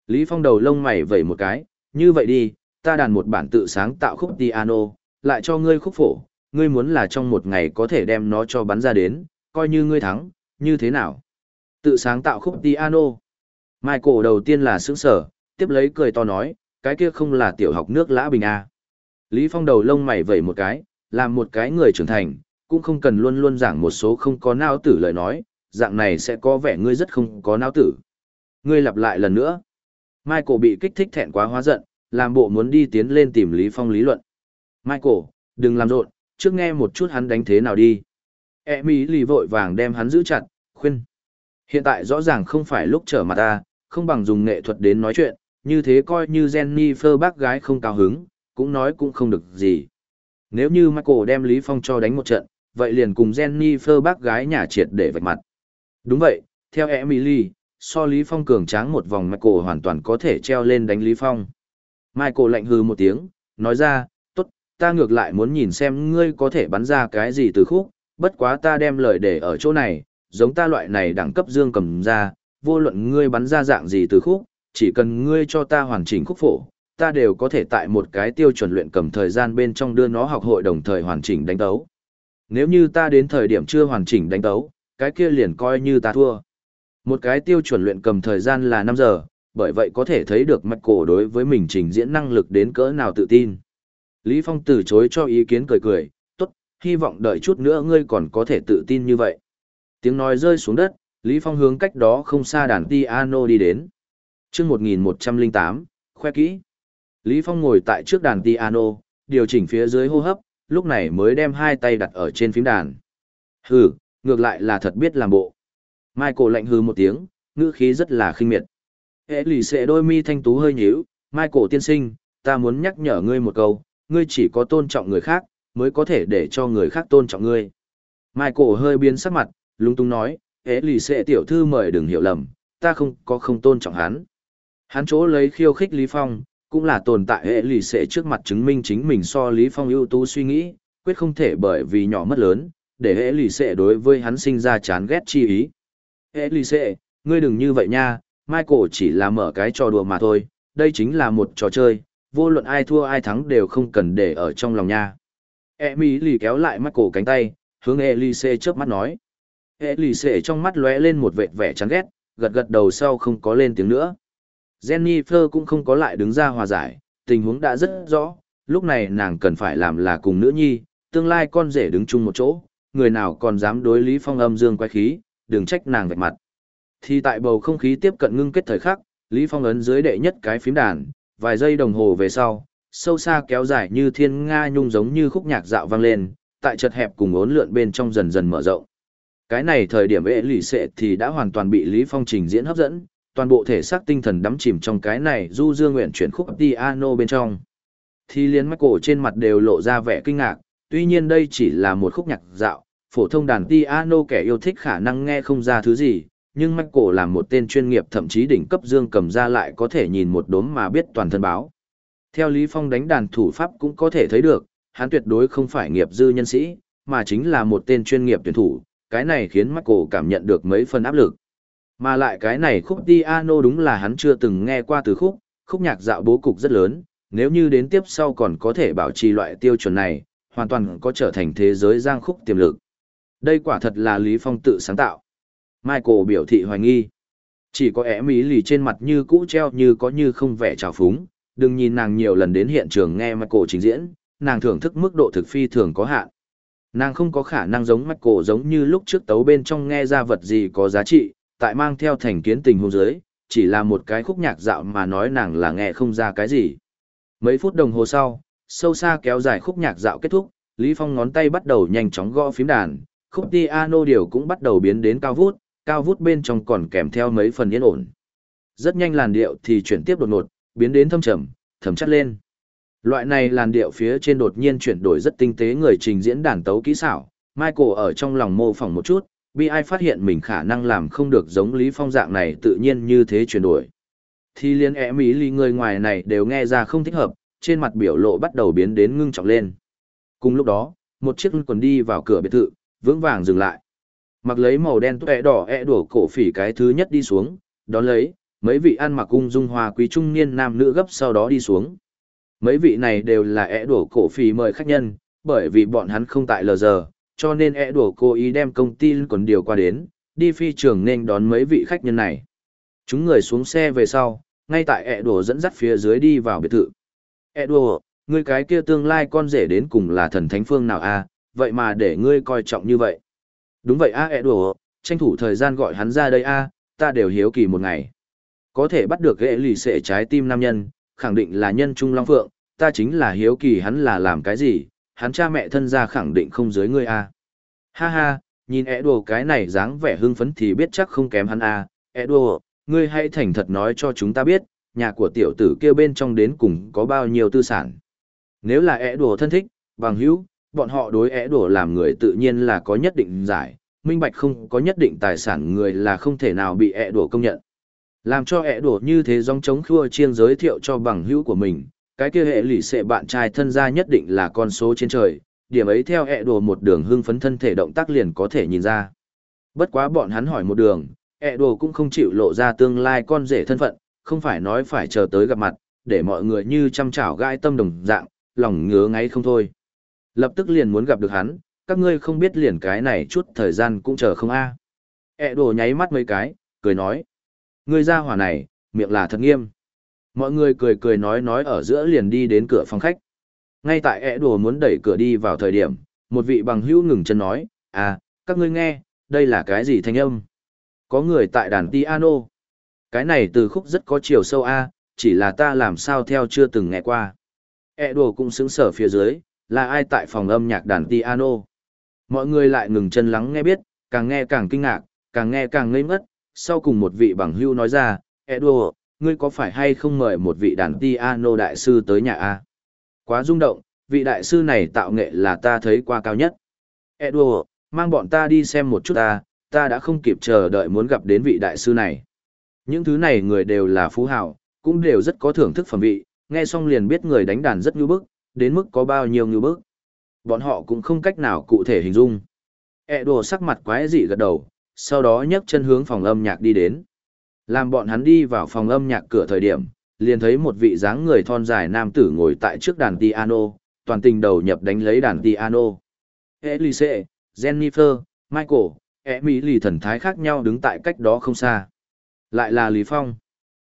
Lý Phong đầu lông mày vẩy một cái, như vậy đi, ta đàn một bản tự sáng tạo khúc piano, lại cho ngươi khúc phổ, ngươi muốn là trong một ngày có thể đem nó cho bắn ra đến, coi như ngươi thắng, như thế nào? Tự sáng tạo khúc piano. Michael đầu tiên là sững sở, tiếp lấy cười to nói, cái kia không là tiểu học nước lã bình à. Lý Phong đầu lông mày vẩy một cái, làm một cái người trưởng thành, cũng không cần luôn luôn giảng một số không có não tử lời nói, dạng này sẽ có vẻ ngươi rất không có não tử. Ngươi lặp lại lần nữa. Michael bị kích thích thẹn quá hóa giận, làm bộ muốn đi tiến lên tìm Lý Phong lý luận. Michael, đừng làm rộn, trước nghe một chút hắn đánh thế nào đi. E mỹ lì vội vàng đem hắn giữ chặt, khuyên. Hiện tại rõ ràng không phải lúc trở mặt ta, không bằng dùng nghệ thuật đến nói chuyện, như thế coi như Jennifer bác gái không cao hứng, cũng nói cũng không được gì. Nếu như Michael đem Lý Phong cho đánh một trận, vậy liền cùng Jennifer bác gái nhà triệt để vạch mặt. Đúng vậy, theo Emily, so Lý Phong cường tráng một vòng Michael hoàn toàn có thể treo lên đánh Lý Phong. Michael lạnh hừ một tiếng, nói ra, ta ngược lại muốn nhìn xem ngươi có thể bắn ra cái gì từ khúc, bất quá ta đem lời để ở chỗ này, giống ta loại này đẳng cấp dương cầm ra, vô luận ngươi bắn ra dạng gì từ khúc, chỉ cần ngươi cho ta hoàn chỉnh khúc phổ, ta đều có thể tại một cái tiêu chuẩn luyện cầm thời gian bên trong đưa nó học hội đồng thời hoàn chỉnh đánh tấu. Nếu như ta đến thời điểm chưa hoàn chỉnh đánh tấu, cái kia liền coi như ta thua. Một cái tiêu chuẩn luyện cầm thời gian là 5 giờ, bởi vậy có thể thấy được mạch cổ đối với mình trình diễn năng lực đến cỡ nào tự tin. Lý Phong từ chối cho ý kiến cười cười, tốt, hy vọng đợi chút nữa ngươi còn có thể tự tin như vậy. Tiếng nói rơi xuống đất, Lý Phong hướng cách đó không xa đàn piano đi đến. Trước 1108, khoe kỹ. Lý Phong ngồi tại trước đàn piano, điều chỉnh phía dưới hô hấp, lúc này mới đem hai tay đặt ở trên phím đàn. Hừ, ngược lại là thật biết làm bộ. Michael lạnh hừ một tiếng, ngữ khí rất là khinh miệt. Hệ lì xệ đôi mi thanh tú hơi nhíu, Michael tiên sinh, ta muốn nhắc nhở ngươi một câu, ngươi chỉ có tôn trọng người khác, mới có thể để cho người khác tôn trọng ngươi. Michael hơi biến sắc mặt, lung tung nói, ế lì xệ tiểu thư mời đừng hiểu lầm, ta không có không tôn trọng hắn. Hắn chỗ lấy khiêu khích Lý Phong, cũng là tồn tại hệ lì xệ trước mặt chứng minh chính mình so Lý Phong ưu tú suy nghĩ, quyết không thể bởi vì nhỏ mất lớn, để hệ lì xệ đối với hắn sinh ra chán ghét chi ý. Hệ lì xệ, ngươi đừng như vậy nha, Michael chỉ là mở cái trò đùa mà thôi, đây chính là một trò chơi, vô luận ai thua ai thắng đều không cần để ở trong lòng nha. E mỹ lì kéo lại mắt cổ cánh tay, hướng hệ lì chớp mắt nói. Hệ lì trong mắt lóe lên một vệt vẻ chán ghét, gật gật đầu sau không có lên tiếng nữa. Jennifer cũng không có lại đứng ra hòa giải, tình huống đã rất rõ, lúc này nàng cần phải làm là cùng nữ nhi, tương lai con rể đứng chung một chỗ, người nào còn dám đối Lý Phong âm dương quay khí, đừng trách nàng vạch mặt. Thì tại bầu không khí tiếp cận ngưng kết thời khắc, Lý Phong ấn dưới đệ nhất cái phím đàn, vài giây đồng hồ về sau, sâu xa kéo dài như thiên nga nhung giống như khúc nhạc dạo vang lên, tại chật hẹp cùng ốn lượn bên trong dần dần mở rộng. Cái này thời điểm ế lì xệ thì đã hoàn toàn bị Lý Phong trình diễn hấp dẫn, toàn bộ thể xác tinh thần đắm chìm trong cái này du dương nguyện chuyển khúc piano bên trong. Thì liên mắt cổ trên mặt đều lộ ra vẻ kinh ngạc, tuy nhiên đây chỉ là một khúc nhạc dạo, phổ thông đàn piano kẻ yêu thích khả năng nghe không ra thứ gì, nhưng mắt cổ làm một tên chuyên nghiệp thậm chí đỉnh cấp dương cầm ra lại có thể nhìn một đốm mà biết toàn thân báo. Theo Lý Phong đánh đàn thủ pháp cũng có thể thấy được, hắn tuyệt đối không phải nghiệp dư nhân sĩ, mà chính là một tên chuyên nghiệp tuyển thủ, cái này khiến Michael cảm nhận được mấy phần áp lực. Mà lại cái này khúc piano đúng là hắn chưa từng nghe qua từ khúc, khúc nhạc dạo bố cục rất lớn, nếu như đến tiếp sau còn có thể bảo trì loại tiêu chuẩn này, hoàn toàn có trở thành thế giới giang khúc tiềm lực. Đây quả thật là Lý Phong tự sáng tạo. Michael biểu thị hoài nghi. Chỉ có ẻ mỹ lì trên mặt như cũ treo như có như không vẻ trào phúng, đừng nhìn nàng nhiều lần đến hiện trường nghe Michael trình diễn, nàng thưởng thức mức độ thực phi thường có hạn. Nàng không có khả năng giống Michael giống như lúc trước tấu bên trong nghe ra vật gì có giá trị, tại mang theo thành kiến tình hôn giới, chỉ là một cái khúc nhạc dạo mà nói nàng là nghe không ra cái gì. Mấy phút đồng hồ sau, sâu xa kéo dài khúc nhạc dạo kết thúc, Lý Phong ngón tay bắt đầu nhanh chóng gõ phím đàn, khúc piano điều cũng bắt đầu biến đến cao vút, cao vút bên trong còn kèm theo mấy phần yên ổn. Rất nhanh làn điệu thì chuyển tiếp đột ngột, biến đến thâm trầm, thầm chất lên. Loại này làn điệu phía trên đột nhiên chuyển đổi rất tinh tế người trình diễn đàn tấu kỹ xảo, Michael ở trong lòng mô phỏng một chút, bi ai phát hiện mình khả năng làm không được giống Lý Phong dạng này tự nhiên như thế chuyển đổi. Thì liên ẻ mỹ lý người ngoài này đều nghe ra không thích hợp, trên mặt biểu lộ bắt đầu biến đến ngưng trọng lên. Cùng lúc đó, một chiếc quần đi vào cửa biệt thự, vững vàng dừng lại. Mặc lấy màu đen tuệ đỏ ẹ đổ cổ phỉ cái thứ nhất đi xuống, đón lấy, mấy vị ăn mặc cung dung hoa quý trung niên nam nữ gấp sau đó đi xuống. Mấy vị này đều là ẹ đổ cổ phỉ mời khách nhân, bởi vì bọn hắn không tại lờ giờ, cho nên ẹ đổ cố ý đem công ty còn điều qua đến, đi phi trường nên đón mấy vị khách nhân này. Chúng người xuống xe về sau, ngay tại ẹ đổ dẫn dắt phía dưới đi vào biệt thự. Ẹ đổ, ngươi cái kia tương lai con rể đến cùng là thần thánh phương nào a vậy mà để ngươi coi trọng như vậy. Đúng vậy a ẹ đùa, tranh thủ thời gian gọi hắn ra đây a ta đều hiếu kỳ một ngày. Có thể bắt được ghệ lì xệ trái tim nam nhân, khẳng định là nhân trung long phượng, ta chính là hiếu kỳ hắn là làm cái gì, hắn cha mẹ thân gia khẳng định không dưới ngươi a Ha ha, nhìn ẹ đùa cái này dáng vẻ hưng phấn thì biết chắc không kém hắn a ẹ đùa, ngươi hãy thành thật nói cho chúng ta biết, nhà của tiểu tử kia bên trong đến cùng có bao nhiêu tư sản. Nếu là ẹ đùa thân thích, bằng hữu, bọn họ đối é đổ làm người tự nhiên là có nhất định giải, minh bạch không có nhất định tài sản người là không thể nào bị é đổ công nhận. Làm cho é đổ như thế dòng chống khua chiên giới thiệu cho bằng hữu của mình, cái kia hệ lì xệ bạn trai thân gia nhất định là con số trên trời, điểm ấy theo é đổ một đường hưng phấn thân thể động tác liền có thể nhìn ra. Bất quá bọn hắn hỏi một đường, ẹ đùa cũng không chịu lộ ra tương lai con rể thân phận, không phải nói phải chờ tới gặp mặt, để mọi người như chăm chảo gai tâm đồng dạng, lòng ngứa ngáy không thôi. Lập tức liền muốn gặp được hắn, các ngươi không biết liền cái này chút thời gian cũng chờ không a. À. ẹ đồ nháy mắt mấy cái, cười nói. Ngươi ra hỏa này, miệng là thật nghiêm. Mọi người cười cười nói nói ở giữa liền đi đến cửa phòng khách. Ngay tại e ẹ Đồ muốn đẩy cửa đi vào thời điểm, một vị bằng hữu ngừng chân nói, à, các ngươi nghe, đây là cái gì thanh âm? Có người tại đàn piano. Cái này từ khúc rất có chiều sâu a, chỉ là ta làm sao theo chưa từng nghe qua. E ẹ Đồ cũng xứng sở phía dưới, là ai tại phòng âm nhạc đàn piano? Mọi người lại ngừng chân lắng nghe biết, càng nghe càng kinh ngạc, càng nghe càng ngây ngất, sau cùng một vị bằng hưu nói ra, Edward, ngươi có phải hay không mời một vị đàn piano đại sư tới nhà a? Quá rung động, vị đại sư này tạo nghệ là ta thấy qua cao nhất. Edward, mang bọn ta đi xem một chút ta, ta đã không kịp chờ đợi muốn gặp đến vị đại sư này. Những thứ này người đều là phú hào, cũng đều rất có thưởng thức phẩm vị, nghe xong liền biết người đánh đàn rất nhu bức, đến mức có bao nhiêu ngư bức. Bọn họ cũng không cách nào cụ thể hình dung. Edward sắc mặt quái dị gật đầu, sau đó nhấc chân hướng phòng âm nhạc đi đến. Làm bọn hắn đi vào phòng âm nhạc cửa thời điểm, liền thấy một vị dáng người thon dài nam tử ngồi tại trước đàn piano, toàn tình đầu nhập đánh lấy đàn piano. Elise, Jennifer, Michael, Emily thần thái khác nhau đứng tại cách đó không xa. Lại là Lý Phong.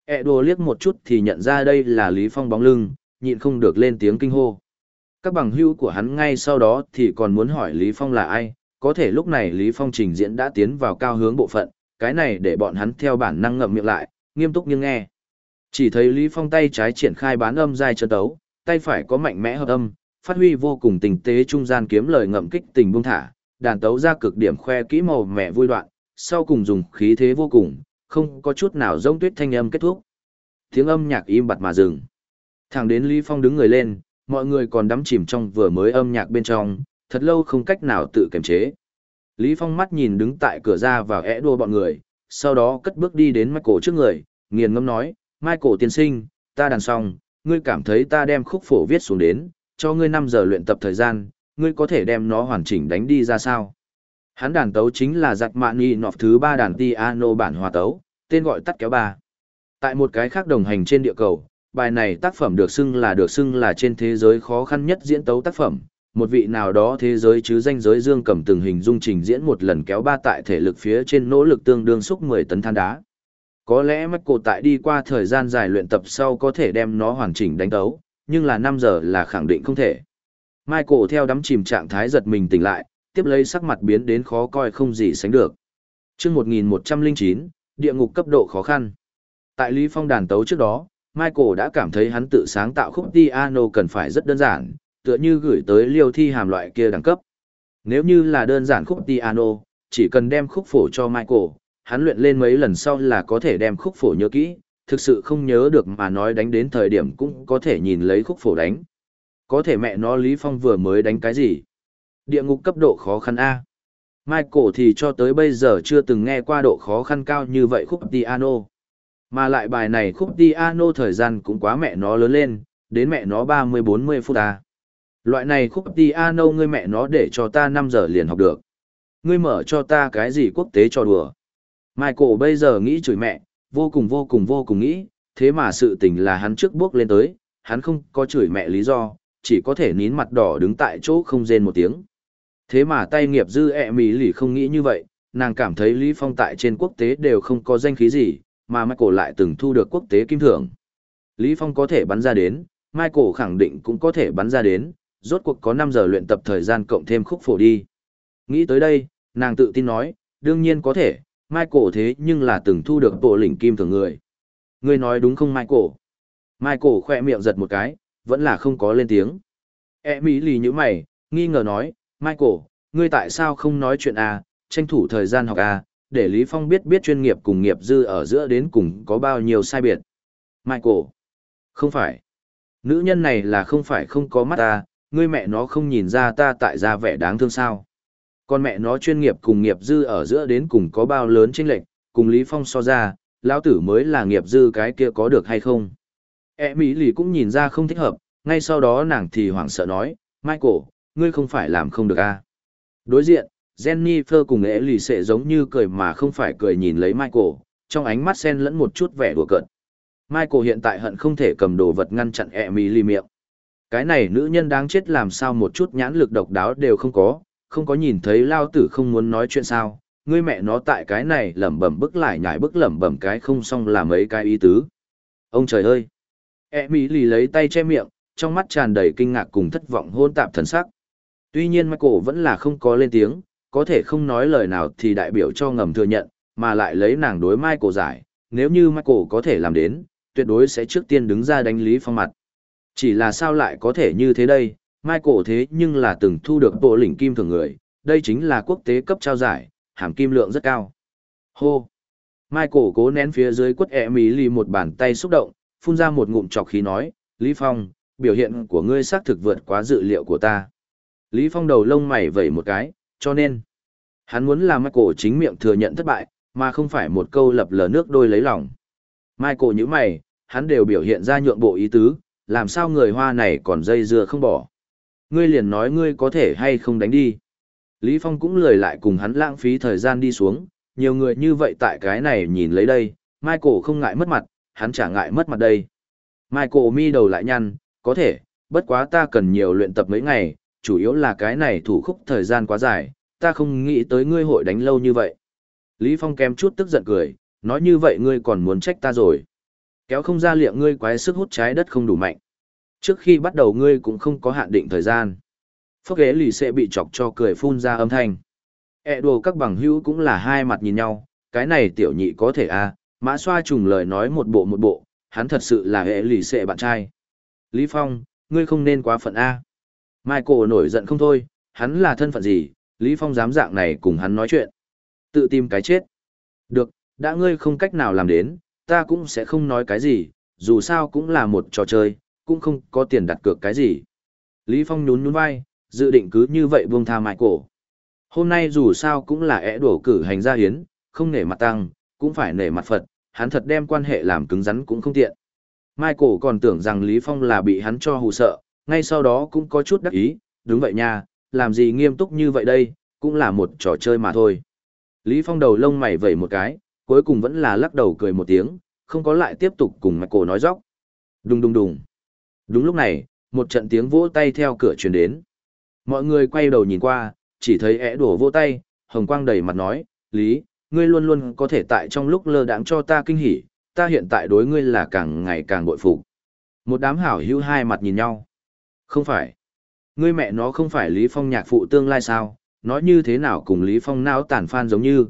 Edo liếc một chút thì nhận ra đây là Lý Phong bóng lưng, nhịn không được lên tiếng kinh hô. Các bằng hữu của hắn ngay sau đó thì còn muốn hỏi Lý Phong là ai, có thể lúc này Lý Phong trình diễn đã tiến vào cao hướng bộ phận, cái này để bọn hắn theo bản năng ngậm miệng lại, nghiêm túc nhưng nghe. Chỉ thấy Lý Phong tay trái triển khai bán âm dài chân tấu, tay phải có mạnh mẽ hợp âm, phát huy vô cùng tình tế trung gian kiếm lời ngậm kích tình buông thả, đàn tấu ra cực điểm khoe kỹ màu mẹ vui đoạn, sau cùng dùng khí thế vô cùng, không có chút nào giống tuyết thanh âm kết thúc. Tiếng âm nhạc im bặt mà dừng. Thẳng đến Lý Phong đứng người lên, mọi người còn đắm chìm trong vừa mới âm nhạc bên trong, thật lâu không cách nào tự kiềm chế. Lý Phong mắt nhìn đứng tại cửa ra vào ẽ đua bọn người, sau đó cất bước đi đến Michael trước người, nghiền ngâm nói, Michael tiên sinh, ta đàn xong, ngươi cảm thấy ta đem khúc phổ viết xuống đến, cho ngươi 5 giờ luyện tập thời gian, ngươi có thể đem nó hoàn chỉnh đánh đi ra sao? Hắn đàn tấu chính là giặc mạn nghi nọp thứ 3 đàn piano bản hòa tấu, tên gọi tắt kéo ba. Tại một cái khác đồng hành trên địa cầu, bài này tác phẩm được xưng là được xưng là trên thế giới khó khăn nhất diễn tấu tác phẩm. Một vị nào đó thế giới chứ danh giới dương cầm từng hình dung trình diễn một lần kéo ba tại thể lực phía trên nỗ lực tương đương xúc 10 tấn than đá. Có lẽ mắt cổ tại đi qua thời gian dài luyện tập sau có thể đem nó hoàn chỉnh đánh tấu, nhưng là 5 giờ là khẳng định không thể. Michael theo đắm chìm trạng thái giật mình tỉnh lại, tiếp lấy sắc mặt biến đến khó coi không gì sánh được. Trước 1109, địa ngục cấp độ khó khăn. Tại Lý Phong đàn tấu trước đó, Michael đã cảm thấy hắn tự sáng tạo khúc piano cần phải rất đơn giản, tựa như gửi tới liêu thi hàm loại kia đẳng cấp. Nếu như là đơn giản khúc piano, chỉ cần đem khúc phổ cho Michael, hắn luyện lên mấy lần sau là có thể đem khúc phổ nhớ kỹ, thực sự không nhớ được mà nói đánh đến thời điểm cũng có thể nhìn lấy khúc phổ đánh. Có thể mẹ nó Lý Phong vừa mới đánh cái gì? Địa ngục cấp độ khó khăn A. Michael thì cho tới bây giờ chưa từng nghe qua độ khó khăn cao như vậy khúc piano. Mà lại bài này khúc piano thời gian cũng quá mẹ nó lớn lên, đến mẹ nó 30-40 phút ta. Loại này khúc piano ngươi mẹ nó để cho ta 5 giờ liền học được. Ngươi mở cho ta cái gì quốc tế cho đùa. Michael bây giờ nghĩ chửi mẹ, vô cùng vô cùng vô cùng nghĩ, thế mà sự tình là hắn trước bước lên tới, hắn không có chửi mẹ lý do, chỉ có thể nín mặt đỏ đứng tại chỗ không rên một tiếng. Thế mà tay nghiệp dư ẹ mì lì không nghĩ như vậy, nàng cảm thấy Lý Phong tại trên quốc tế đều không có danh khí gì, mà Michael lại từng thu được quốc tế kim thưởng. Lý Phong có thể bắn ra đến, Michael khẳng định cũng có thể bắn ra đến, rốt cuộc có 5 giờ luyện tập thời gian cộng thêm khúc phổ đi. Nghĩ tới đây, nàng tự tin nói, đương nhiên có thể, Michael thế nhưng là từng thu được bộ lĩnh kim thưởng người. Ngươi nói đúng không Michael? Michael khỏe miệng giật một cái, vẫn là không có lên tiếng. E mỹ lì như mày, nghi ngờ nói, Michael, ngươi tại sao không nói chuyện à, tranh thủ thời gian học à, để Lý Phong biết biết chuyên nghiệp cùng nghiệp dư ở giữa đến cùng có bao nhiêu sai biệt. Michael, không phải. Nữ nhân này là không phải không có mắt ta, ngươi mẹ nó không nhìn ra ta tại ra vẻ đáng thương sao. Con mẹ nó chuyên nghiệp cùng nghiệp dư ở giữa đến cùng có bao lớn chênh lệch, cùng Lý Phong so ra, lão tử mới là nghiệp dư cái kia có được hay không. E Mỹ lì cũng nhìn ra không thích hợp, ngay sau đó nàng thì hoảng sợ nói, Michael, ngươi không phải làm không được à. Đối diện, Jennifer cùng ế lì sẽ giống như cười mà không phải cười nhìn lấy Michael, trong ánh mắt xen lẫn một chút vẻ đùa cợt. Michael hiện tại hận không thể cầm đồ vật ngăn chặn Emily miệng. Cái này nữ nhân đáng chết làm sao một chút nhãn lực độc đáo đều không có, không có nhìn thấy lao tử không muốn nói chuyện sao, ngươi mẹ nó tại cái này lẩm bẩm bức lại nhảy bức lẩm bẩm cái không xong là mấy cái ý tứ. Ông trời ơi! Emily lấy tay che miệng, trong mắt tràn đầy kinh ngạc cùng thất vọng hôn tạp thần sắc. Tuy nhiên Michael vẫn là không có lên tiếng, có thể không nói lời nào thì đại biểu cho ngầm thừa nhận, mà lại lấy nàng đối Michael giải, nếu như Michael có thể làm đến, tuyệt đối sẽ trước tiên đứng ra đánh Lý Phong mặt. Chỉ là sao lại có thể như thế đây, Michael thế nhưng là từng thu được bộ lĩnh kim thường người, đây chính là quốc tế cấp trao giải, hàm kim lượng rất cao. Hô! Michael cố nén phía dưới quất ẹ mí lì một bàn tay xúc động, phun ra một ngụm chọc khí nói, Lý Phong, biểu hiện của ngươi xác thực vượt quá dự liệu của ta. Lý Phong đầu lông mày vẩy một cái, cho nên, hắn muốn làm Michael chính miệng thừa nhận thất bại, mà không phải một câu lập lờ nước đôi lấy lòng. Michael như mày, hắn đều biểu hiện ra nhượng bộ ý tứ, làm sao người hoa này còn dây dưa không bỏ. Ngươi liền nói ngươi có thể hay không đánh đi. Lý Phong cũng lười lại cùng hắn lãng phí thời gian đi xuống, nhiều người như vậy tại cái này nhìn lấy đây, Michael không ngại mất mặt, hắn chả ngại mất mặt đây. Michael mi đầu lại nhăn, có thể, bất quá ta cần nhiều luyện tập mấy ngày, chủ yếu là cái này thủ khúc thời gian quá dài, ta không nghĩ tới ngươi hội đánh lâu như vậy. Lý Phong kém chút tức giận cười, nói như vậy ngươi còn muốn trách ta rồi. Kéo không ra liệng ngươi quái sức hút trái đất không đủ mạnh. Trước khi bắt đầu ngươi cũng không có hạn định thời gian. Phốc ghế lì sẽ bị chọc cho cười phun ra âm thanh. E đồ các bằng hữu cũng là hai mặt nhìn nhau, cái này tiểu nhị có thể à, mã xoa trùng lời nói một bộ một bộ, hắn thật sự là hệ lì xệ bạn trai. Lý Phong, ngươi không nên quá phận A. Michael nổi giận không thôi, hắn là thân phận gì, Lý Phong dám dạng này cùng hắn nói chuyện. Tự tìm cái chết. Được, đã ngươi không cách nào làm đến, ta cũng sẽ không nói cái gì, dù sao cũng là một trò chơi, cũng không có tiền đặt cược cái gì. Lý Phong nhún nhún vai, dự định cứ như vậy buông tha Michael. Hôm nay dù sao cũng là ẻ đổ cử hành gia hiến, không nể mặt tăng, cũng phải nể mặt Phật, hắn thật đem quan hệ làm cứng rắn cũng không tiện. Michael còn tưởng rằng Lý Phong là bị hắn cho hù sợ, ngay sau đó cũng có chút đắc ý, đúng vậy nha, làm gì nghiêm túc như vậy đây, cũng là một trò chơi mà thôi. Lý Phong đầu lông mày vẩy một cái, cuối cùng vẫn là lắc đầu cười một tiếng, không có lại tiếp tục cùng mạch cổ nói dóc. Đùng đùng đùng. Đúng lúc này, một trận tiếng vỗ tay theo cửa truyền đến. Mọi người quay đầu nhìn qua, chỉ thấy ẻ đổ vỗ tay, hồng quang đầy mặt nói, Lý, ngươi luôn luôn có thể tại trong lúc lơ đãng cho ta kinh hỉ, ta hiện tại đối ngươi là càng ngày càng bội phục. Một đám hảo hữu hai mặt nhìn nhau. Không phải. Ngươi mẹ nó không phải Lý Phong nhạc phụ tương lai sao, nói như thế nào cùng Lý Phong não tàn phan giống như.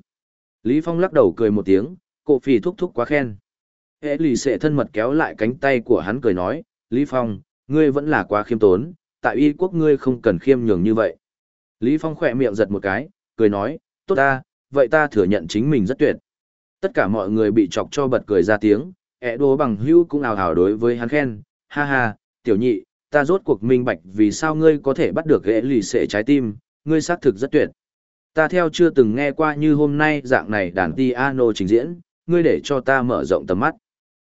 Lý Phong lắc đầu cười một tiếng, cổ phì thúc thúc quá khen. Hệ lì xệ thân mật kéo lại cánh tay của hắn cười nói, Lý Phong, ngươi vẫn là quá khiêm tốn, tại y quốc ngươi không cần khiêm nhường như vậy. Lý Phong khỏe miệng giật một cái, cười nói, tốt ta, vậy ta thừa nhận chính mình rất tuyệt. Tất cả mọi người bị chọc cho bật cười ra tiếng, ẹ đố bằng hưu cũng ào ào đối với hắn khen, ha ha, tiểu nhị, ta rốt cuộc minh bạch vì sao ngươi có thể bắt được ghế lì xệ trái tim, ngươi xác thực rất tuyệt. Ta theo chưa từng nghe qua như hôm nay dạng này đàn piano trình diễn, ngươi để cho ta mở rộng tầm mắt.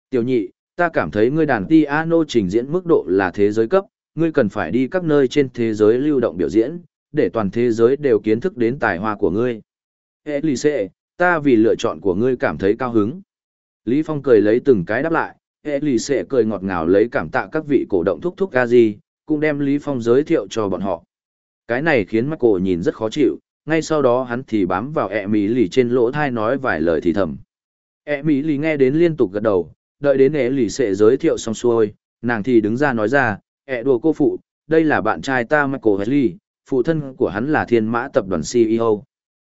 Tiểu nhị, ta cảm thấy ngươi đàn piano trình diễn mức độ là thế giới cấp, ngươi cần phải đi các nơi trên thế giới lưu động biểu diễn, để toàn thế giới đều kiến thức đến tài hoa của ngươi. Elise, ta vì lựa chọn của ngươi cảm thấy cao hứng. Lý Phong cười lấy từng cái đáp lại, Elise cười ngọt ngào lấy cảm tạ các vị cổ động thúc thúc ca gì, cũng đem Lý Phong giới thiệu cho bọn họ. Cái này khiến Michael nhìn rất khó chịu, ngay sau đó hắn thì bám vào ẹ mỹ lì trên lỗ thai nói vài lời thì thầm. ẹ mỹ lì nghe đến liên tục gật đầu, đợi đến ẹ lì sẽ giới thiệu xong xuôi, nàng thì đứng ra nói ra, ẹ đùa cô phụ, đây là bạn trai ta Michael Hedley, phụ thân của hắn là thiên mã tập đoàn CEO.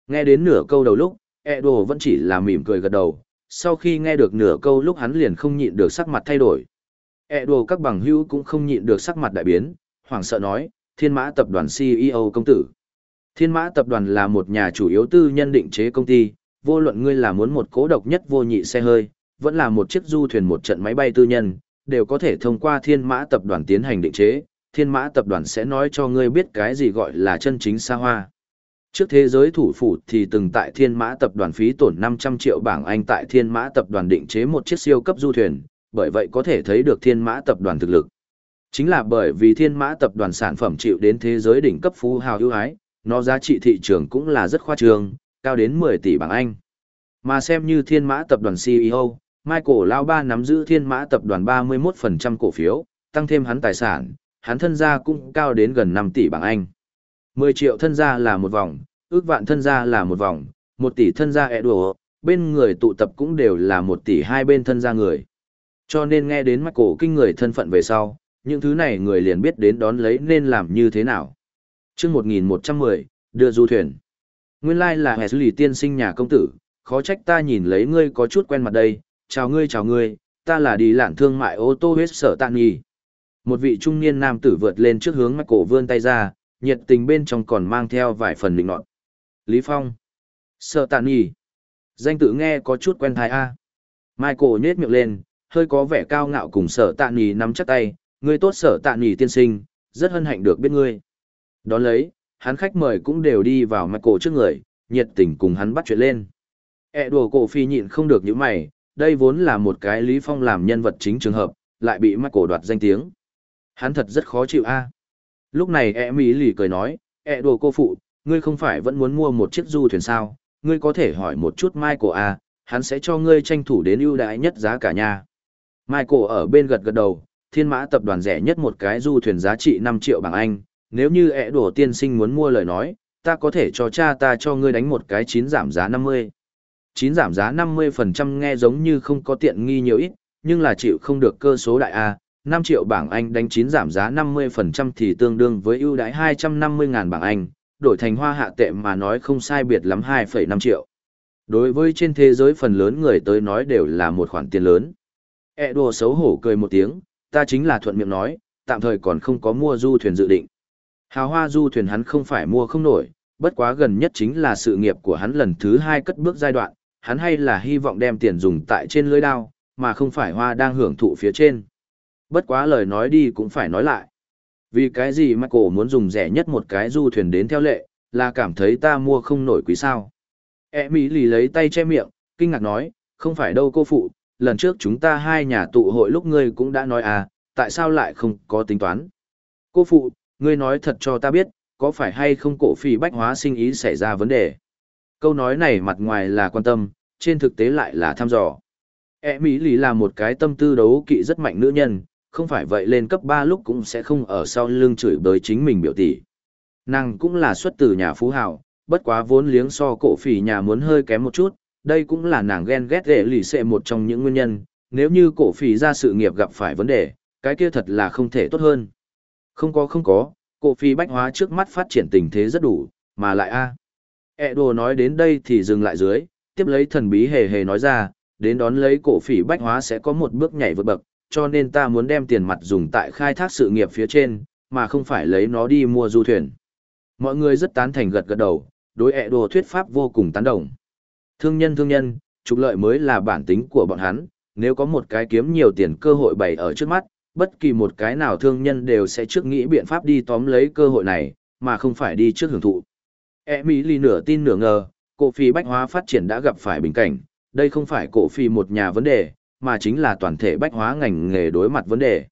Nghe đến nửa câu đầu lúc, ẹ đùa vẫn chỉ là mỉm cười gật đầu, sau khi nghe được nửa câu lúc hắn liền không nhịn được sắc mặt thay đổi. E đồ các bằng hữu cũng không nhịn được sắc mặt đại biến, hoảng sợ nói, thiên mã tập đoàn CEO công tử. Thiên mã tập đoàn là một nhà chủ yếu tư nhân định chế công ty, vô luận ngươi là muốn một cố độc nhất vô nhị xe hơi, vẫn là một chiếc du thuyền một trận máy bay tư nhân, đều có thể thông qua thiên mã tập đoàn tiến hành định chế. Thiên mã tập đoàn sẽ nói cho ngươi biết cái gì gọi là chân chính xa hoa. Trước thế giới thủ phủ thì từng tại thiên mã tập đoàn phí tổn 500 triệu bảng Anh tại thiên mã tập đoàn định chế một chiếc siêu cấp du thuyền, bởi vậy có thể thấy được thiên mã tập đoàn thực lực. Chính là bởi vì thiên mã tập đoàn sản phẩm chịu đến thế giới đỉnh cấp phú hào ưu ái, nó giá trị thị trường cũng là rất khoa trương, cao đến 10 tỷ bảng Anh. Mà xem như thiên mã tập đoàn CEO, Michael Lao Ba nắm giữ thiên mã tập đoàn 31% cổ phiếu, tăng thêm hắn tài sản, hắn thân gia cũng cao đến gần 5 tỷ bảng Anh. 10 triệu thân gia là một vòng, ước vạn thân gia là một vòng, 1 tỷ thân gia ẹ đùa, bên người tụ tập cũng đều là 1 tỷ hai bên thân gia người. Cho nên nghe đến Michael kinh người thân phận về sau, những thứ này người liền biết đến đón lấy nên làm như thế nào. chương 1110, đưa du thuyền. Nguyên lai là hệ lì tiên sinh nhà công tử, khó trách ta nhìn lấy ngươi có chút quen mặt đây, chào ngươi chào ngươi, ta là đi lản thương mại ô tô huyết sở tạng nhì. Một vị trung niên nam tử vượt lên trước hướng mắt cổ vươn tay ra, nhiệt tình bên trong còn mang theo vài phần định nọt. Lý Phong. sợ tạ nhì. Danh tự nghe có chút quen thai a. Michael nhếch miệng lên, hơi có vẻ cao ngạo cùng sở tạ nhì nắm chắc tay, ngươi tốt sở tạ nhì tiên sinh, rất hân hạnh được biết ngươi. Đón lấy, hắn khách mời cũng đều đi vào Michael cổ trước người, nhiệt tình cùng hắn bắt chuyện lên. E đùa cổ phi nhịn không được những mày, đây vốn là một cái Lý Phong làm nhân vật chính trường hợp, lại bị Michael cổ đoạt danh tiếng. Hắn thật rất khó chịu a. Lúc này e mỹ lì cười nói, e đùa cô phụ, ngươi không phải vẫn muốn mua một chiếc du thuyền sao, ngươi có thể hỏi một chút Michael a, hắn sẽ cho ngươi tranh thủ đến ưu đãi nhất giá cả nhà. Michael ở bên gật gật đầu, thiên mã tập đoàn rẻ nhất một cái du thuyền giá trị 5 triệu bảng Anh, nếu như e đổ tiên sinh muốn mua lời nói, ta có thể cho cha ta cho ngươi đánh một cái chín giảm giá 50. Chín giảm giá 50% nghe giống như không có tiện nghi nhiều ít, nhưng là chịu không được cơ số đại A, 5 triệu bảng Anh đánh chín giảm giá 50% thì tương đương với ưu đãi 250 ngàn bảng Anh, đổi thành hoa hạ tệ mà nói không sai biệt lắm 2,5 triệu. Đối với trên thế giới phần lớn người tới nói đều là một khoản tiền lớn. E đùa xấu hổ cười một tiếng, ta chính là thuận miệng nói, tạm thời còn không có mua du thuyền dự định. Hào hoa du thuyền hắn không phải mua không nổi, bất quá gần nhất chính là sự nghiệp của hắn lần thứ hai cất bước giai đoạn, hắn hay là hy vọng đem tiền dùng tại trên lưới đao, mà không phải hoa đang hưởng thụ phía trên. Bất quá lời nói đi cũng phải nói lại. Vì cái gì Michael cổ muốn dùng rẻ nhất một cái du thuyền đến theo lệ, là cảm thấy ta mua không nổi quý sao. E mỹ lì lấy tay che miệng, kinh ngạc nói, không phải đâu cô phụ, lần trước chúng ta hai nhà tụ hội lúc ngươi cũng đã nói à, tại sao lại không có tính toán? Cô phụ, ngươi nói thật cho ta biết, có phải hay không cổ phì bách hóa sinh ý xảy ra vấn đề? Câu nói này mặt ngoài là quan tâm, trên thực tế lại là thăm dò. E Mỹ lì là một cái tâm tư đấu kỵ rất mạnh nữ nhân, không phải vậy lên cấp 3 lúc cũng sẽ không ở sau lưng chửi bới chính mình biểu tỷ. Nàng cũng là xuất từ nhà phú hào, bất quá vốn liếng so cổ phỉ nhà muốn hơi kém một chút, đây cũng là nàng ghen ghét ghệ lì xệ một trong những nguyên nhân, nếu như cổ phỉ ra sự nghiệp gặp phải vấn đề, cái kia thật là không thể tốt hơn. Không có không có, cổ phỉ bách hóa trước mắt phát triển tình thế rất đủ, mà lại a à. E đồ nói đến đây thì dừng lại dưới, tiếp lấy thần bí hề hề nói ra, đến đón lấy cổ phỉ bách hóa sẽ có một bước nhảy vượt bậc, cho nên ta muốn đem tiền mặt dùng tại khai thác sự nghiệp phía trên, mà không phải lấy nó đi mua du thuyền. Mọi người rất tán thành gật gật đầu, đối ẹ đồ thuyết pháp vô cùng tán đồng. Thương nhân thương nhân, trục lợi mới là bản tính của bọn hắn, nếu có một cái kiếm nhiều tiền cơ hội bày ở trước mắt, bất kỳ một cái nào thương nhân đều sẽ trước nghĩ biện pháp đi tóm lấy cơ hội này, mà không phải đi trước hưởng thụ. E Mỹ Ly nửa tin nửa ngờ, cổ phi bách hóa phát triển đã gặp phải bình cảnh, đây không phải cổ phi một nhà vấn đề, mà chính là toàn thể bách hóa ngành nghề đối mặt vấn đề.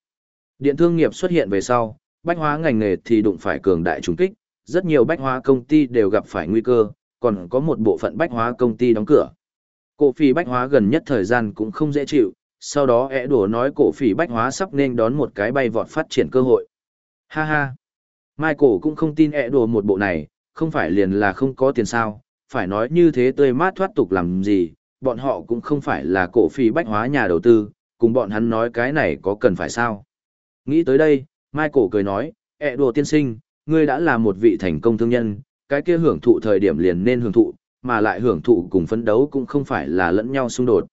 Điện thương nghiệp xuất hiện về sau, bách hóa ngành nghề thì đụng phải cường đại trùng kích, rất nhiều bách hóa công ty đều gặp phải nguy cơ, còn có một bộ phận bách hóa công ty đóng cửa. Cổ phỉ bách hóa gần nhất thời gian cũng không dễ chịu, sau đó ẻ đùa nói cổ phỉ bách hóa sắp nên đón một cái bay vọt phát triển cơ hội. Ha ha! Michael cũng không tin ẻ đùa một bộ này, không phải liền là không có tiền sao, phải nói như thế tươi mát thoát tục làm gì, bọn họ cũng không phải là cổ phi bách hóa nhà đầu tư, cùng bọn hắn nói cái này có cần phải sao. Nghĩ tới đây, Michael cười nói, ẹ đùa tiên sinh, ngươi đã là một vị thành công thương nhân, cái kia hưởng thụ thời điểm liền nên hưởng thụ, mà lại hưởng thụ cùng phấn đấu cũng không phải là lẫn nhau xung đột.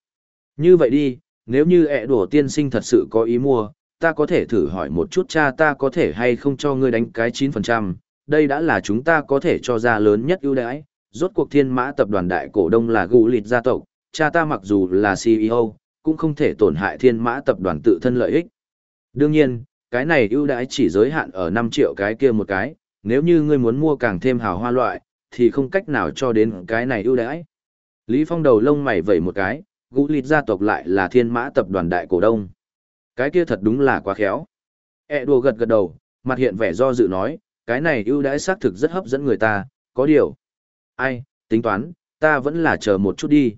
Như vậy đi, nếu như ẹ đùa tiên sinh thật sự có ý mua, ta có thể thử hỏi một chút cha ta có thể hay không cho ngươi đánh cái 9%, đây đã là chúng ta có thể cho ra lớn nhất ưu đãi. Rốt cuộc thiên mã tập đoàn đại cổ đông là gũ lịt gia tộc, cha ta mặc dù là CEO, cũng không thể tổn hại thiên mã tập đoàn tự thân lợi ích. Đương nhiên, cái này ưu đãi chỉ giới hạn ở 5 triệu cái kia một cái, nếu như ngươi muốn mua càng thêm hào hoa loại, thì không cách nào cho đến cái này ưu đãi. Lý Phong đầu lông mày vẩy một cái, gũ lịt gia tộc lại là thiên mã tập đoàn đại cổ đông. Cái kia thật đúng là quá khéo. E đùa gật gật đầu, mặt hiện vẻ do dự nói, cái này ưu đãi xác thực rất hấp dẫn người ta, có điều. Ai, tính toán, ta vẫn là chờ một chút đi.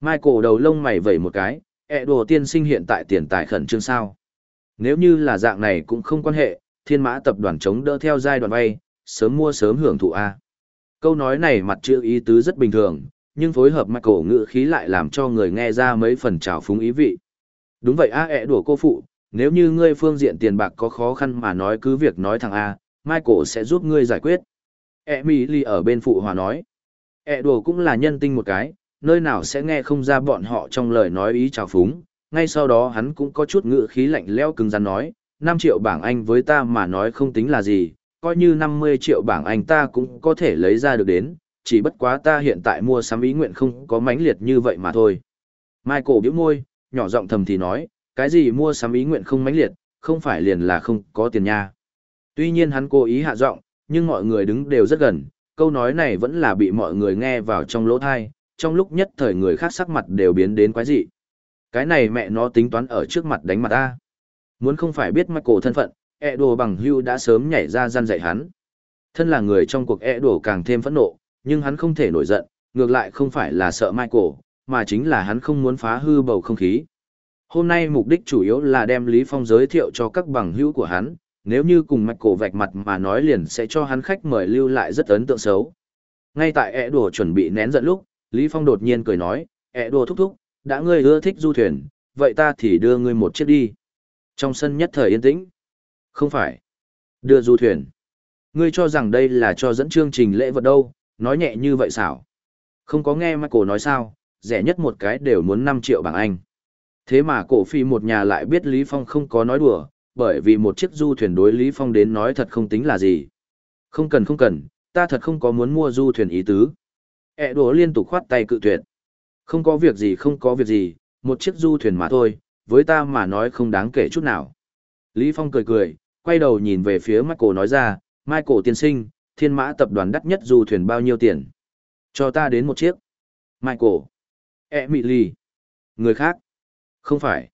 Michael đầu lông mày vẩy một cái, ẹ đùa tiên sinh hiện tại tiền tài khẩn trương sao. Nếu như là dạng này cũng không quan hệ, thiên mã tập đoàn chống đỡ theo giai đoạn vay, sớm mua sớm hưởng thụ A. Câu nói này mặt chữ ý tứ rất bình thường, nhưng phối hợp mặt cổ ngữ khí lại làm cho người nghe ra mấy phần trào phúng ý vị. Đúng vậy A ẹ đùa cô phụ, nếu như ngươi phương diện tiền bạc có khó khăn mà nói cứ việc nói thằng A, Michael sẽ giúp ngươi giải quyết. Emily ở bên phụ hòa nói. ẹ đùa cũng là nhân tinh một cái, nơi nào sẽ nghe không ra bọn họ trong lời nói ý trào phúng, ngay sau đó hắn cũng có chút ngữ khí lạnh lẽo cứng rắn nói, 5 triệu bảng Anh với ta mà nói không tính là gì, coi như 50 triệu bảng Anh ta cũng có thể lấy ra được đến, chỉ bất quá ta hiện tại mua sắm ý nguyện không có mãnh liệt như vậy mà thôi. Michael biểu môi, nhỏ giọng thầm thì nói, cái gì mua sắm ý nguyện không mãnh liệt, không phải liền là không có tiền nha. Tuy nhiên hắn cố ý hạ giọng, nhưng mọi người đứng đều rất gần, câu nói này vẫn là bị mọi người nghe vào trong lỗ thai, trong lúc nhất thời người khác sắc mặt đều biến đến quái dị. Cái này mẹ nó tính toán ở trước mặt đánh mặt ta. Muốn không phải biết Michael thân phận, e đồ bằng hưu đã sớm nhảy ra gian dạy hắn. Thân là người trong cuộc e đồ càng thêm phẫn nộ, nhưng hắn không thể nổi giận, ngược lại không phải là sợ Michael, mà chính là hắn không muốn phá hư bầu không khí. Hôm nay mục đích chủ yếu là đem Lý Phong giới thiệu cho các bằng hữu của hắn, nếu như cùng Michael vạch mặt mà nói liền sẽ cho hắn khách mời lưu lại rất ấn tượng xấu. Ngay tại ẹ đùa chuẩn bị nén giận lúc, Lý Phong đột nhiên cười nói, ẹ đùa thúc thúc, đã ngươi ưa thích du thuyền, vậy ta thì đưa ngươi một chiếc đi. Trong sân nhất thời yên tĩnh. Không phải. Đưa du thuyền. Ngươi cho rằng đây là cho dẫn chương trình lễ vật đâu, nói nhẹ như vậy xảo. Không có nghe Michael nói sao, rẻ nhất một cái đều muốn 5 triệu bảng Anh. Thế mà cổ phi một nhà lại biết Lý Phong không có nói đùa, bởi vì một chiếc du thuyền đối Lý Phong đến nói thật không tính là gì. Không cần không cần, ta thật không có muốn mua du thuyền ý tứ. E đùa liên tục khoát tay cự tuyệt. Không có việc gì không có việc gì, một chiếc du thuyền mà thôi, với ta mà nói không đáng kể chút nào. Lý Phong cười cười, quay đầu nhìn về phía Michael nói ra, Michael tiên sinh, thiên mã tập đoàn đắt nhất du thuyền bao nhiêu tiền? Cho ta đến một chiếc. Michael. Emily. Người khác. Không phải.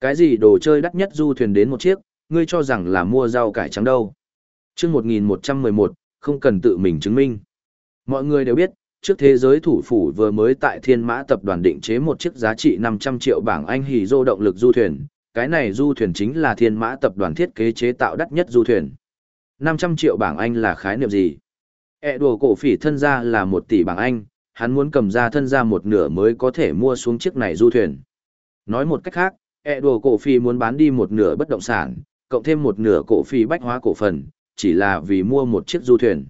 Cái gì đồ chơi đắt nhất du thuyền đến một chiếc, ngươi cho rằng là mua rau cải trắng đâu. Trước 1111, không cần tự mình chứng minh. Mọi người đều biết, trước thế giới thủ phủ vừa mới tại thiên mã tập đoàn định chế một chiếc giá trị 500 triệu bảng Anh hì dô động lực du thuyền. Cái này du thuyền chính là thiên mã tập đoàn thiết kế chế tạo đắt nhất du thuyền. 500 triệu bảng Anh là khái niệm gì? E đùa cổ phỉ thân gia là 1 tỷ bảng Anh, hắn muốn cầm ra thân gia một nửa mới có thể mua xuống chiếc này du thuyền. Nói một cách khác, E đùa cổ phỉ muốn bán đi một nửa bất động sản, cộng thêm một nửa cổ phỉ bách hóa cổ phần, chỉ là vì mua một chiếc du thuyền.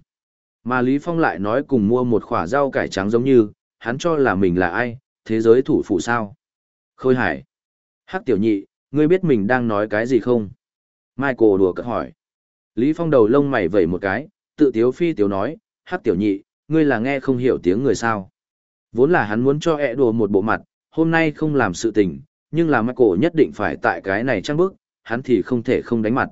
Mà Lý Phong lại nói cùng mua một khỏa rau cải trắng giống như, hắn cho là mình là ai, thế giới thủ phủ sao. Khôi hải. Hắc tiểu nhị, ngươi biết mình đang nói cái gì không? Michael đùa cợt hỏi. Lý Phong đầu lông mày vẩy một cái, tự tiếu phi tiếu nói, Hắc tiểu nhị, ngươi là nghe không hiểu tiếng người sao. Vốn là hắn muốn cho ẹ đùa một bộ mặt, hôm nay không làm sự tình, nhưng là Michael nhất định phải tại cái này trăng bước, hắn thì không thể không đánh mặt.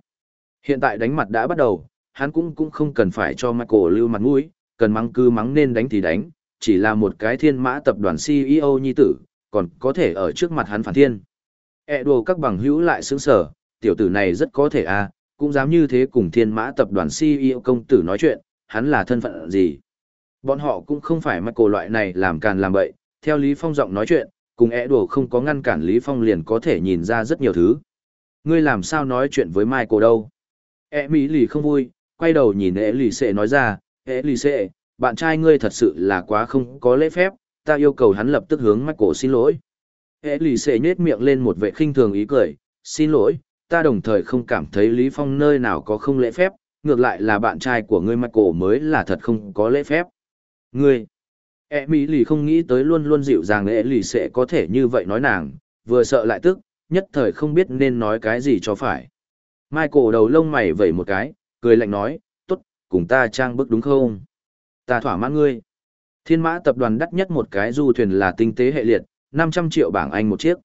Hiện tại đánh mặt đã bắt đầu, hắn cũng cũng không cần phải cho Michael lưu mặt mũi, cần mắng cư mắng nên đánh thì đánh, chỉ là một cái thiên mã tập đoàn CEO nhi tử, còn có thể ở trước mặt hắn phản thiên. E đồ các bằng hữu lại sướng sở, tiểu tử này rất có thể à, cũng dám như thế cùng thiên mã tập đoàn CEO công tử nói chuyện, hắn là thân phận gì. Bọn họ cũng không phải Michael loại này làm càn làm bậy, theo Lý Phong giọng nói chuyện, cùng E đồ không có ngăn cản Lý Phong liền có thể nhìn ra rất nhiều thứ. Ngươi làm sao nói chuyện với Michael đâu? E Mỹ lì không vui, quay đầu nhìn E lì xệ nói ra, E lì xệ, bạn trai ngươi thật sự là quá không có lễ phép, ta yêu cầu hắn lập tức hướng Michael xin lỗi. E lì xệ nhết miệng lên một vệ khinh thường ý cười, xin lỗi, ta đồng thời không cảm thấy Lý Phong nơi nào có không lễ phép, ngược lại là bạn trai của ngươi Michael mới là thật không có lễ phép. Ngươi, e mỹ lì không nghĩ tới luôn luôn dịu dàng e lì sẽ có thể như vậy nói nàng, vừa sợ lại tức, nhất thời không biết nên nói cái gì cho phải. Michael đầu lông mày vẩy một cái, cười lạnh nói, tốt, cùng ta trang bức đúng không? Ta thỏa mãn ngươi. Thiên mã tập đoàn đắt nhất một cái du thuyền là tinh tế hệ liệt, 500 triệu bảng Anh một chiếc.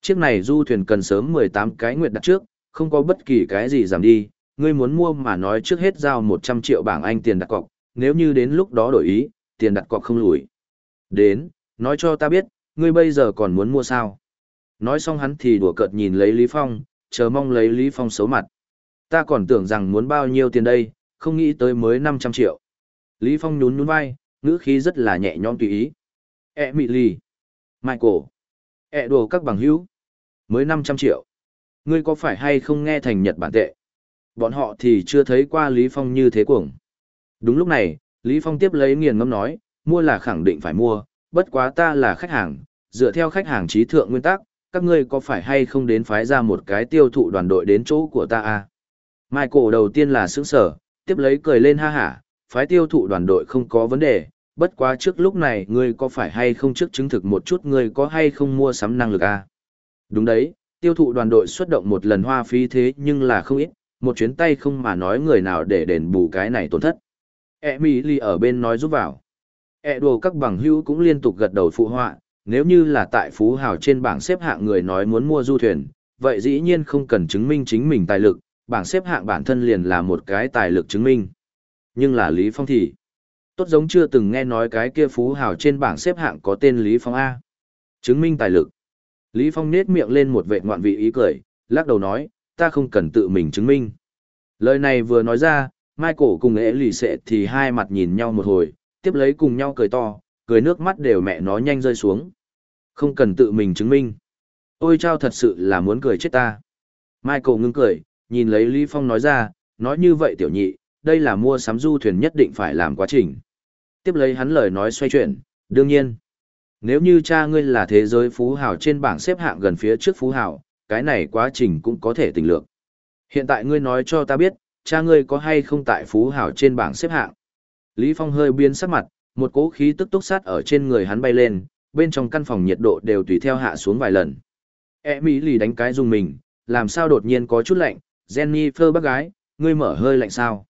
Chiếc này du thuyền cần sớm 18 cái nguyệt đặt trước, không có bất kỳ cái gì giảm đi, ngươi muốn mua mà nói trước hết giao 100 triệu bảng Anh tiền đặt cọc, nếu như đến lúc đó đổi ý, tiền đặt cọc không lùi. Đến, nói cho ta biết, ngươi bây giờ còn muốn mua sao? Nói xong hắn thì đùa cợt nhìn lấy Lý Phong, chờ mong lấy Lý Phong xấu mặt. Ta còn tưởng rằng muốn bao nhiêu tiền đây, không nghĩ tới mới 500 triệu. Lý Phong nhún nhún vai, ngữ khí rất là nhẹ nhõm tùy ý. E mị lì. Michael. E đồ các bằng hữu. Mới 500 triệu. Ngươi có phải hay không nghe thành Nhật Bản tệ? Bọn họ thì chưa thấy qua Lý Phong như thế cuồng. Đúng lúc này, Lý Phong tiếp lấy nghiền ngâm nói, mua là khẳng định phải mua, bất quá ta là khách hàng, dựa theo khách hàng trí thượng nguyên tắc, các ngươi có phải hay không đến phái ra một cái tiêu thụ đoàn đội đến chỗ của ta à? Michael đầu tiên là sững sở, tiếp lấy cười lên ha hả, phái tiêu thụ đoàn đội không có vấn đề, bất quá trước lúc này ngươi có phải hay không trước chứng thực một chút ngươi có hay không mua sắm năng lực à? Đúng đấy, tiêu thụ đoàn đội xuất động một lần hoa phí thế nhưng là không ít, một chuyến tay không mà nói người nào để đền bù cái này tổn thất. Emily ở bên nói giúp vào. E đồ các bằng hữu cũng liên tục gật đầu phụ họa, nếu như là tại Phú Hào trên bảng xếp hạng người nói muốn mua du thuyền, vậy dĩ nhiên không cần chứng minh chính mình tài lực, bảng xếp hạng bản thân liền là một cái tài lực chứng minh. Nhưng là Lý Phong thì, tốt giống chưa từng nghe nói cái kia Phú Hào trên bảng xếp hạng có tên Lý Phong A. Chứng minh tài lực. Lý Phong nết miệng lên một vệ ngoạn vị ý cười, lắc đầu nói, ta không cần tự mình chứng minh. Lời này vừa nói ra, Michael cùng ế lì xệ thì hai mặt nhìn nhau một hồi, tiếp lấy cùng nhau cười to, cười nước mắt đều mẹ nó nhanh rơi xuống. Không cần tự mình chứng minh. Ôi trao thật sự là muốn cười chết ta. Michael ngưng cười, nhìn lấy Lý Phong nói ra, nói như vậy tiểu nhị, đây là mua sắm du thuyền nhất định phải làm quá trình. Tiếp lấy hắn lời nói xoay chuyển, đương nhiên. Nếu như cha ngươi là thế giới phú hào trên bảng xếp hạng gần phía trước phú hào, cái này quá trình cũng có thể tình lượng. Hiện tại ngươi nói cho ta biết, cha ngươi có hay không tại phú hào trên bảng xếp hạng. Lý Phong hơi biến sắc mặt, một cỗ khí tức túc sát ở trên người hắn bay lên, bên trong căn phòng nhiệt độ đều tùy theo hạ xuống vài lần. E Mỹ lì đánh cái dùng mình, làm sao đột nhiên có chút lạnh, Jennifer bác gái, ngươi mở hơi lạnh sao?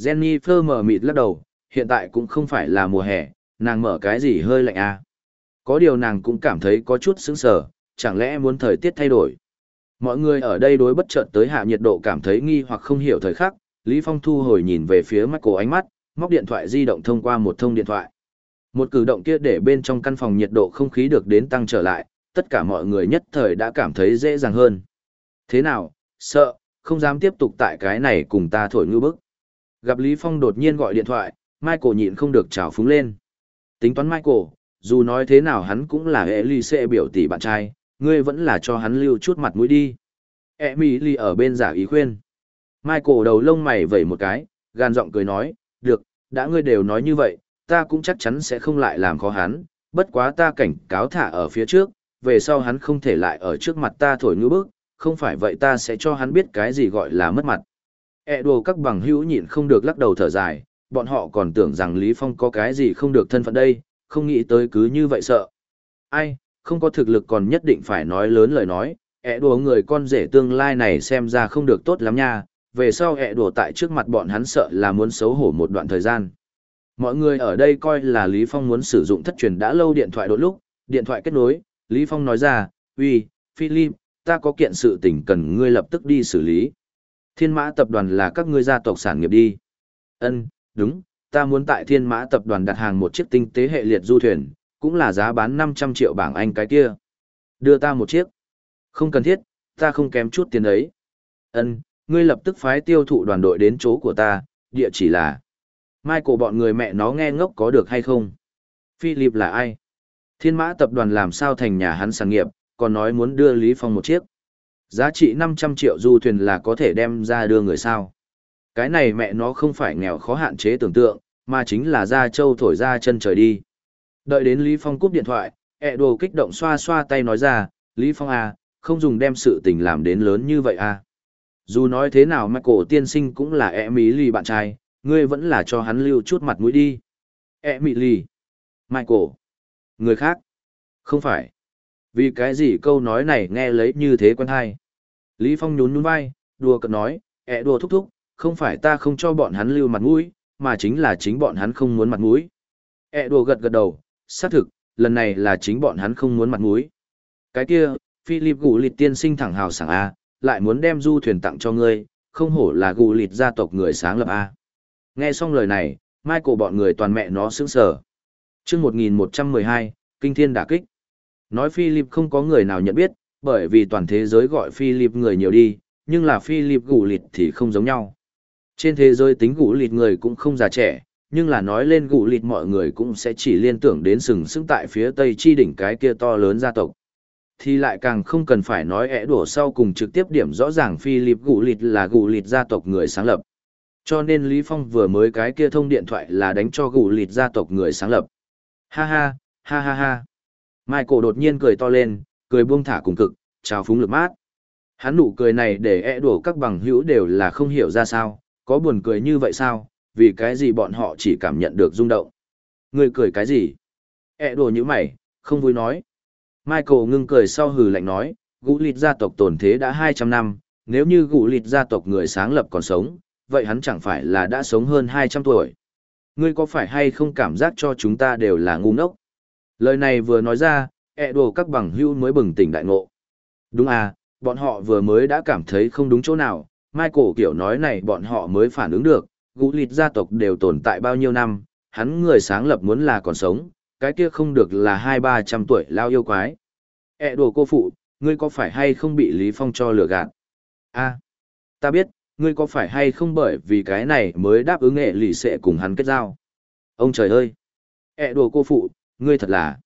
Jennifer mở mịt lắc đầu, hiện tại cũng không phải là mùa hè, nàng mở cái gì hơi lạnh à? Có điều nàng cũng cảm thấy có chút sững sờ, chẳng lẽ muốn thời tiết thay đổi? Mọi người ở đây đối bất chợt tới hạ nhiệt độ cảm thấy nghi hoặc không hiểu thời khắc, Lý Phong thu hồi nhìn về phía mắt cổ ánh mắt, móc điện thoại di động thông qua một thông điện thoại. Một cử động kia để bên trong căn phòng nhiệt độ không khí được đến tăng trở lại, tất cả mọi người nhất thời đã cảm thấy dễ dàng hơn. Thế nào, sợ, không dám tiếp tục tại cái này cùng ta thổi ngư bức. Gặp Lý Phong đột nhiên gọi điện thoại, Michael nhịn không được trào phúng lên. Tính toán Michael, dù nói thế nào hắn cũng là Elise biểu tỷ bạn trai, ngươi vẫn là cho hắn lưu chút mặt mũi đi. Emily ở bên giả ý khuyên. Michael đầu lông mày vẩy một cái, gan giọng cười nói, được, đã ngươi đều nói như vậy, ta cũng chắc chắn sẽ không lại làm khó hắn, bất quá ta cảnh cáo thả ở phía trước, về sau hắn không thể lại ở trước mặt ta thổi ngư bức, không phải vậy ta sẽ cho hắn biết cái gì gọi là mất mặt. E đồ các bằng hữu nhịn không được lắc đầu thở dài, bọn họ còn tưởng rằng Lý Phong có cái gì không được thân phận đây, không nghĩ tới cứ như vậy sợ. Ai, không có thực lực còn nhất định phải nói lớn lời nói, ẹ đùa người con rể tương lai này xem ra không được tốt lắm nha, về sau ẹ đùa tại trước mặt bọn hắn sợ là muốn xấu hổ một đoạn thời gian. Mọi người ở đây coi là Lý Phong muốn sử dụng thất truyền đã lâu điện thoại đột lúc, điện thoại kết nối, Lý Phong nói ra, uy, Philip, ta có kiện sự tình cần ngươi lập tức đi xử lý. Thiên mã tập đoàn là các ngươi gia tộc sản nghiệp đi. Ân, đúng, ta muốn tại thiên mã tập đoàn đặt hàng một chiếc tinh tế hệ liệt du thuyền, cũng là giá bán 500 triệu bảng Anh cái kia. Đưa ta một chiếc. Không cần thiết, ta không kém chút tiền ấy. Ân, ngươi lập tức phái tiêu thụ đoàn đội đến chỗ của ta, địa chỉ là... Michael bọn người mẹ nó nghe ngốc có được hay không? Philip là ai? Thiên mã tập đoàn làm sao thành nhà hắn sản nghiệp, còn nói muốn đưa Lý Phong một chiếc. Giá trị 500 triệu du thuyền là có thể đem ra đưa người sao. Cái này mẹ nó không phải nghèo khó hạn chế tưởng tượng, mà chính là ra châu thổi ra chân trời đi. Đợi đến Lý Phong cúp điện thoại, ẹ đồ kích động xoa xoa tay nói ra, Lý Phong à, không dùng đem sự tình làm đến lớn như vậy à. Dù nói thế nào Michael tiên sinh cũng là Emily bạn trai, ngươi vẫn là cho hắn lưu chút mặt mũi đi. Emily. Michael. Người khác. Không phải. Vì cái gì câu nói này nghe lấy như thế quen hay. Lý Phong nhún nhún vai, đùa cợt nói, ẹ đùa thúc thúc, không phải ta không cho bọn hắn lưu mặt mũi, mà chính là chính bọn hắn không muốn mặt mũi. ẹ đùa gật gật đầu, xác thực, lần này là chính bọn hắn không muốn mặt mũi. Cái kia, Philip gù lịt tiên sinh thẳng hào sảng A, lại muốn đem du thuyền tặng cho ngươi, không hổ là gù lịt gia tộc người sáng lập A. Nghe xong lời này, Michael bọn người toàn mẹ nó sững sờ. Trước 1112, Kinh Thiên đả kích. Nói Philip không có người nào nhận biết, bởi vì toàn thế giới gọi Philip người nhiều đi, nhưng là Philip gù lịt thì không giống nhau. Trên thế giới tính gù lịt người cũng không già trẻ, nhưng là nói lên gù lịt mọi người cũng sẽ chỉ liên tưởng đến sừng sững tại phía tây chi đỉnh cái kia to lớn gia tộc. Thì lại càng không cần phải nói ẻ đổ sau cùng trực tiếp điểm rõ ràng Philip gù lịt là gù lịt gia tộc người sáng lập. Cho nên Lý Phong vừa mới cái kia thông điện thoại là đánh cho gù lịt gia tộc người sáng lập. Ha ha, ha ha ha. Michael đột nhiên cười to lên, cười buông thả cùng cực, chào phúng lực mát. Hắn nụ cười này để e đổ các bằng hữu đều là không hiểu ra sao, có buồn cười như vậy sao, vì cái gì bọn họ chỉ cảm nhận được rung động. Người cười cái gì? E đổ như mày, không vui nói. Michael ngưng cười sau hừ lạnh nói, gũ lịt gia tộc tồn thế đã 200 năm, nếu như gũ lịt gia tộc người sáng lập còn sống, vậy hắn chẳng phải là đã sống hơn 200 tuổi. Ngươi có phải hay không cảm giác cho chúng ta đều là ngu ngốc? Lời này vừa nói ra, ẹ đồ các bằng hưu mới bừng tỉnh đại ngộ. Đúng à, bọn họ vừa mới đã cảm thấy không đúng chỗ nào, Michael kiểu nói này bọn họ mới phản ứng được, gũ lịt gia tộc đều tồn tại bao nhiêu năm, hắn người sáng lập muốn là còn sống, cái kia không được là hai ba trăm tuổi lao yêu quái. ẹ đồ cô phụ, ngươi có phải hay không bị Lý Phong cho lừa gạt? a ta biết, ngươi có phải hay không bởi vì cái này mới đáp ứng nghệ lì sẽ cùng hắn kết giao? Ông trời ơi! ẹ đồ cô phụ, ngươi thật là...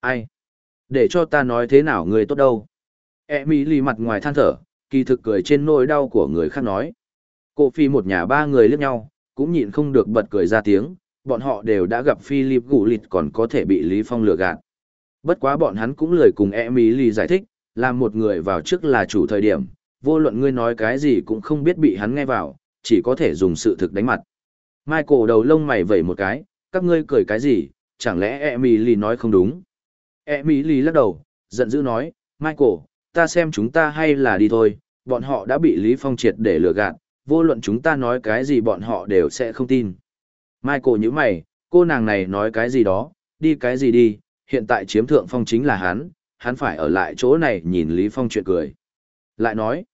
Ai? Để cho ta nói thế nào ngươi tốt đâu? E mỹ lì mặt ngoài than thở, kỳ thực cười trên nỗi đau của người khác nói. Cô Phi một nhà ba người liếc nhau, cũng nhịn không được bật cười ra tiếng, bọn họ đều đã gặp Philip gù lịt còn có thể bị Lý Phong lừa gạt. Bất quá bọn hắn cũng lười cùng E mỹ lì giải thích, làm một người vào trước là chủ thời điểm, vô luận ngươi nói cái gì cũng không biết bị hắn nghe vào, chỉ có thể dùng sự thực đánh mặt. Michael đầu lông mày vẩy một cái, các ngươi cười cái gì, chẳng lẽ Emily nói không đúng? Emily lắc đầu, giận dữ nói, Michael, ta xem chúng ta hay là đi thôi, bọn họ đã bị Lý Phong triệt để lừa gạt, vô luận chúng ta nói cái gì bọn họ đều sẽ không tin. Michael như mày, cô nàng này nói cái gì đó, đi cái gì đi, hiện tại chiếm thượng phong chính là hắn, hắn phải ở lại chỗ này nhìn Lý Phong chuyện cười. Lại nói,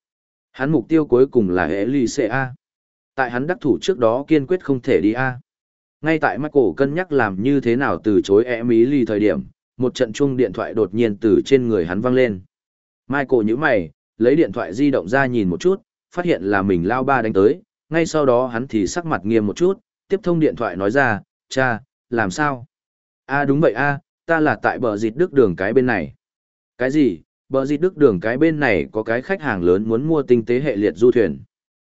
hắn mục tiêu cuối cùng là Elise A. Tại hắn đắc thủ trước đó kiên quyết không thể đi A. Ngay tại Michael cân nhắc làm như thế nào từ chối e Emily thời điểm, một trận chuông điện thoại đột nhiên từ trên người hắn vang lên. Michael nhíu mày, lấy điện thoại di động ra nhìn một chút, phát hiện là mình lao ba đánh tới, ngay sau đó hắn thì sắc mặt nghiêm một chút, tiếp thông điện thoại nói ra, cha, làm sao? a đúng vậy a ta là tại bờ dịt đức đường cái bên này. Cái gì? Bờ dịt đức đường cái bên này có cái khách hàng lớn muốn mua tinh tế hệ liệt du thuyền.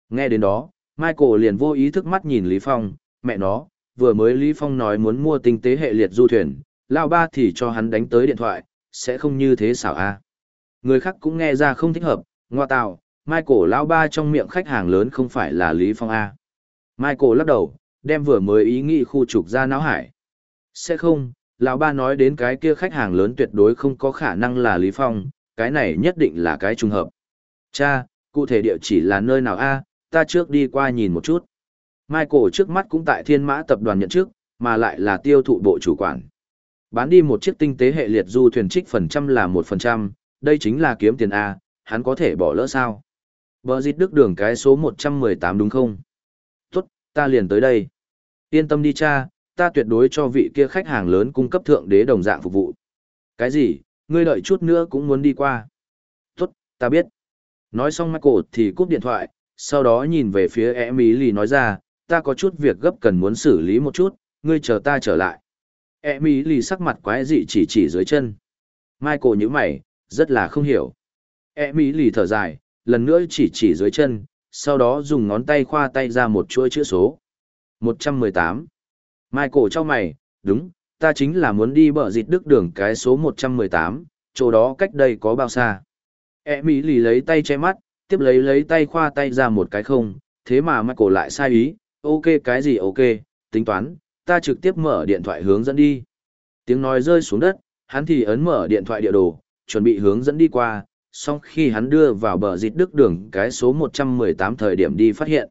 Nghe đến đó, Michael liền vô ý thức mắt nhìn Lý Phong, mẹ nó, vừa mới Lý Phong nói muốn mua tinh tế hệ liệt du thuyền, lao ba thì cho hắn đánh tới điện thoại, sẽ không như thế xảo a. Người khác cũng nghe ra không thích hợp, ngoa tạo, Michael lao ba trong miệng khách hàng lớn không phải là Lý Phong a. Michael lắc đầu, đem vừa mới ý nghĩ khu trục ra não hải. Sẽ không, lão ba nói đến cái kia khách hàng lớn tuyệt đối không có khả năng là Lý Phong, cái này nhất định là cái trùng hợp. Cha, cụ thể địa chỉ là nơi nào a? ta trước đi qua nhìn một chút. Michael trước mắt cũng tại thiên mã tập đoàn nhận trước, mà lại là tiêu thụ bộ chủ quản. Bán đi một chiếc tinh tế hệ liệt du thuyền trích phần trăm là một phần trăm, đây chính là kiếm tiền A, hắn có thể bỏ lỡ sao? Bờ dịt đức đường cái số 118 đúng không? Tốt, ta liền tới đây. Yên tâm đi cha, ta tuyệt đối cho vị kia khách hàng lớn cung cấp thượng đế đồng dạng phục vụ. Cái gì, ngươi đợi chút nữa cũng muốn đi qua. Tốt, ta biết. Nói xong Michael thì cúp điện thoại, sau đó nhìn về phía Emily nói ra, ta có chút việc gấp cần muốn xử lý một chút, ngươi chờ ta trở lại. E mỹ lì sắc mặt quái dị chỉ chỉ dưới chân. Michael nhíu mày, rất là không hiểu. E mỹ lì thở dài, lần nữa chỉ chỉ dưới chân, sau đó dùng ngón tay khoa tay ra một chuỗi chữ số. 118. Michael cho mày, đúng, ta chính là muốn đi bờ dịt đức đường cái số 118, chỗ đó cách đây có bao xa. E mỹ lì lấy tay che mắt, tiếp lấy lấy tay khoa tay ra một cái không, thế mà Michael lại sai ý, ok cái gì ok, tính toán, ta trực tiếp mở điện thoại hướng dẫn đi. Tiếng nói rơi xuống đất, hắn thì ấn mở điện thoại địa đồ, chuẩn bị hướng dẫn đi qua, song khi hắn đưa vào bờ dịt đức đường cái số 118 thời điểm đi phát hiện.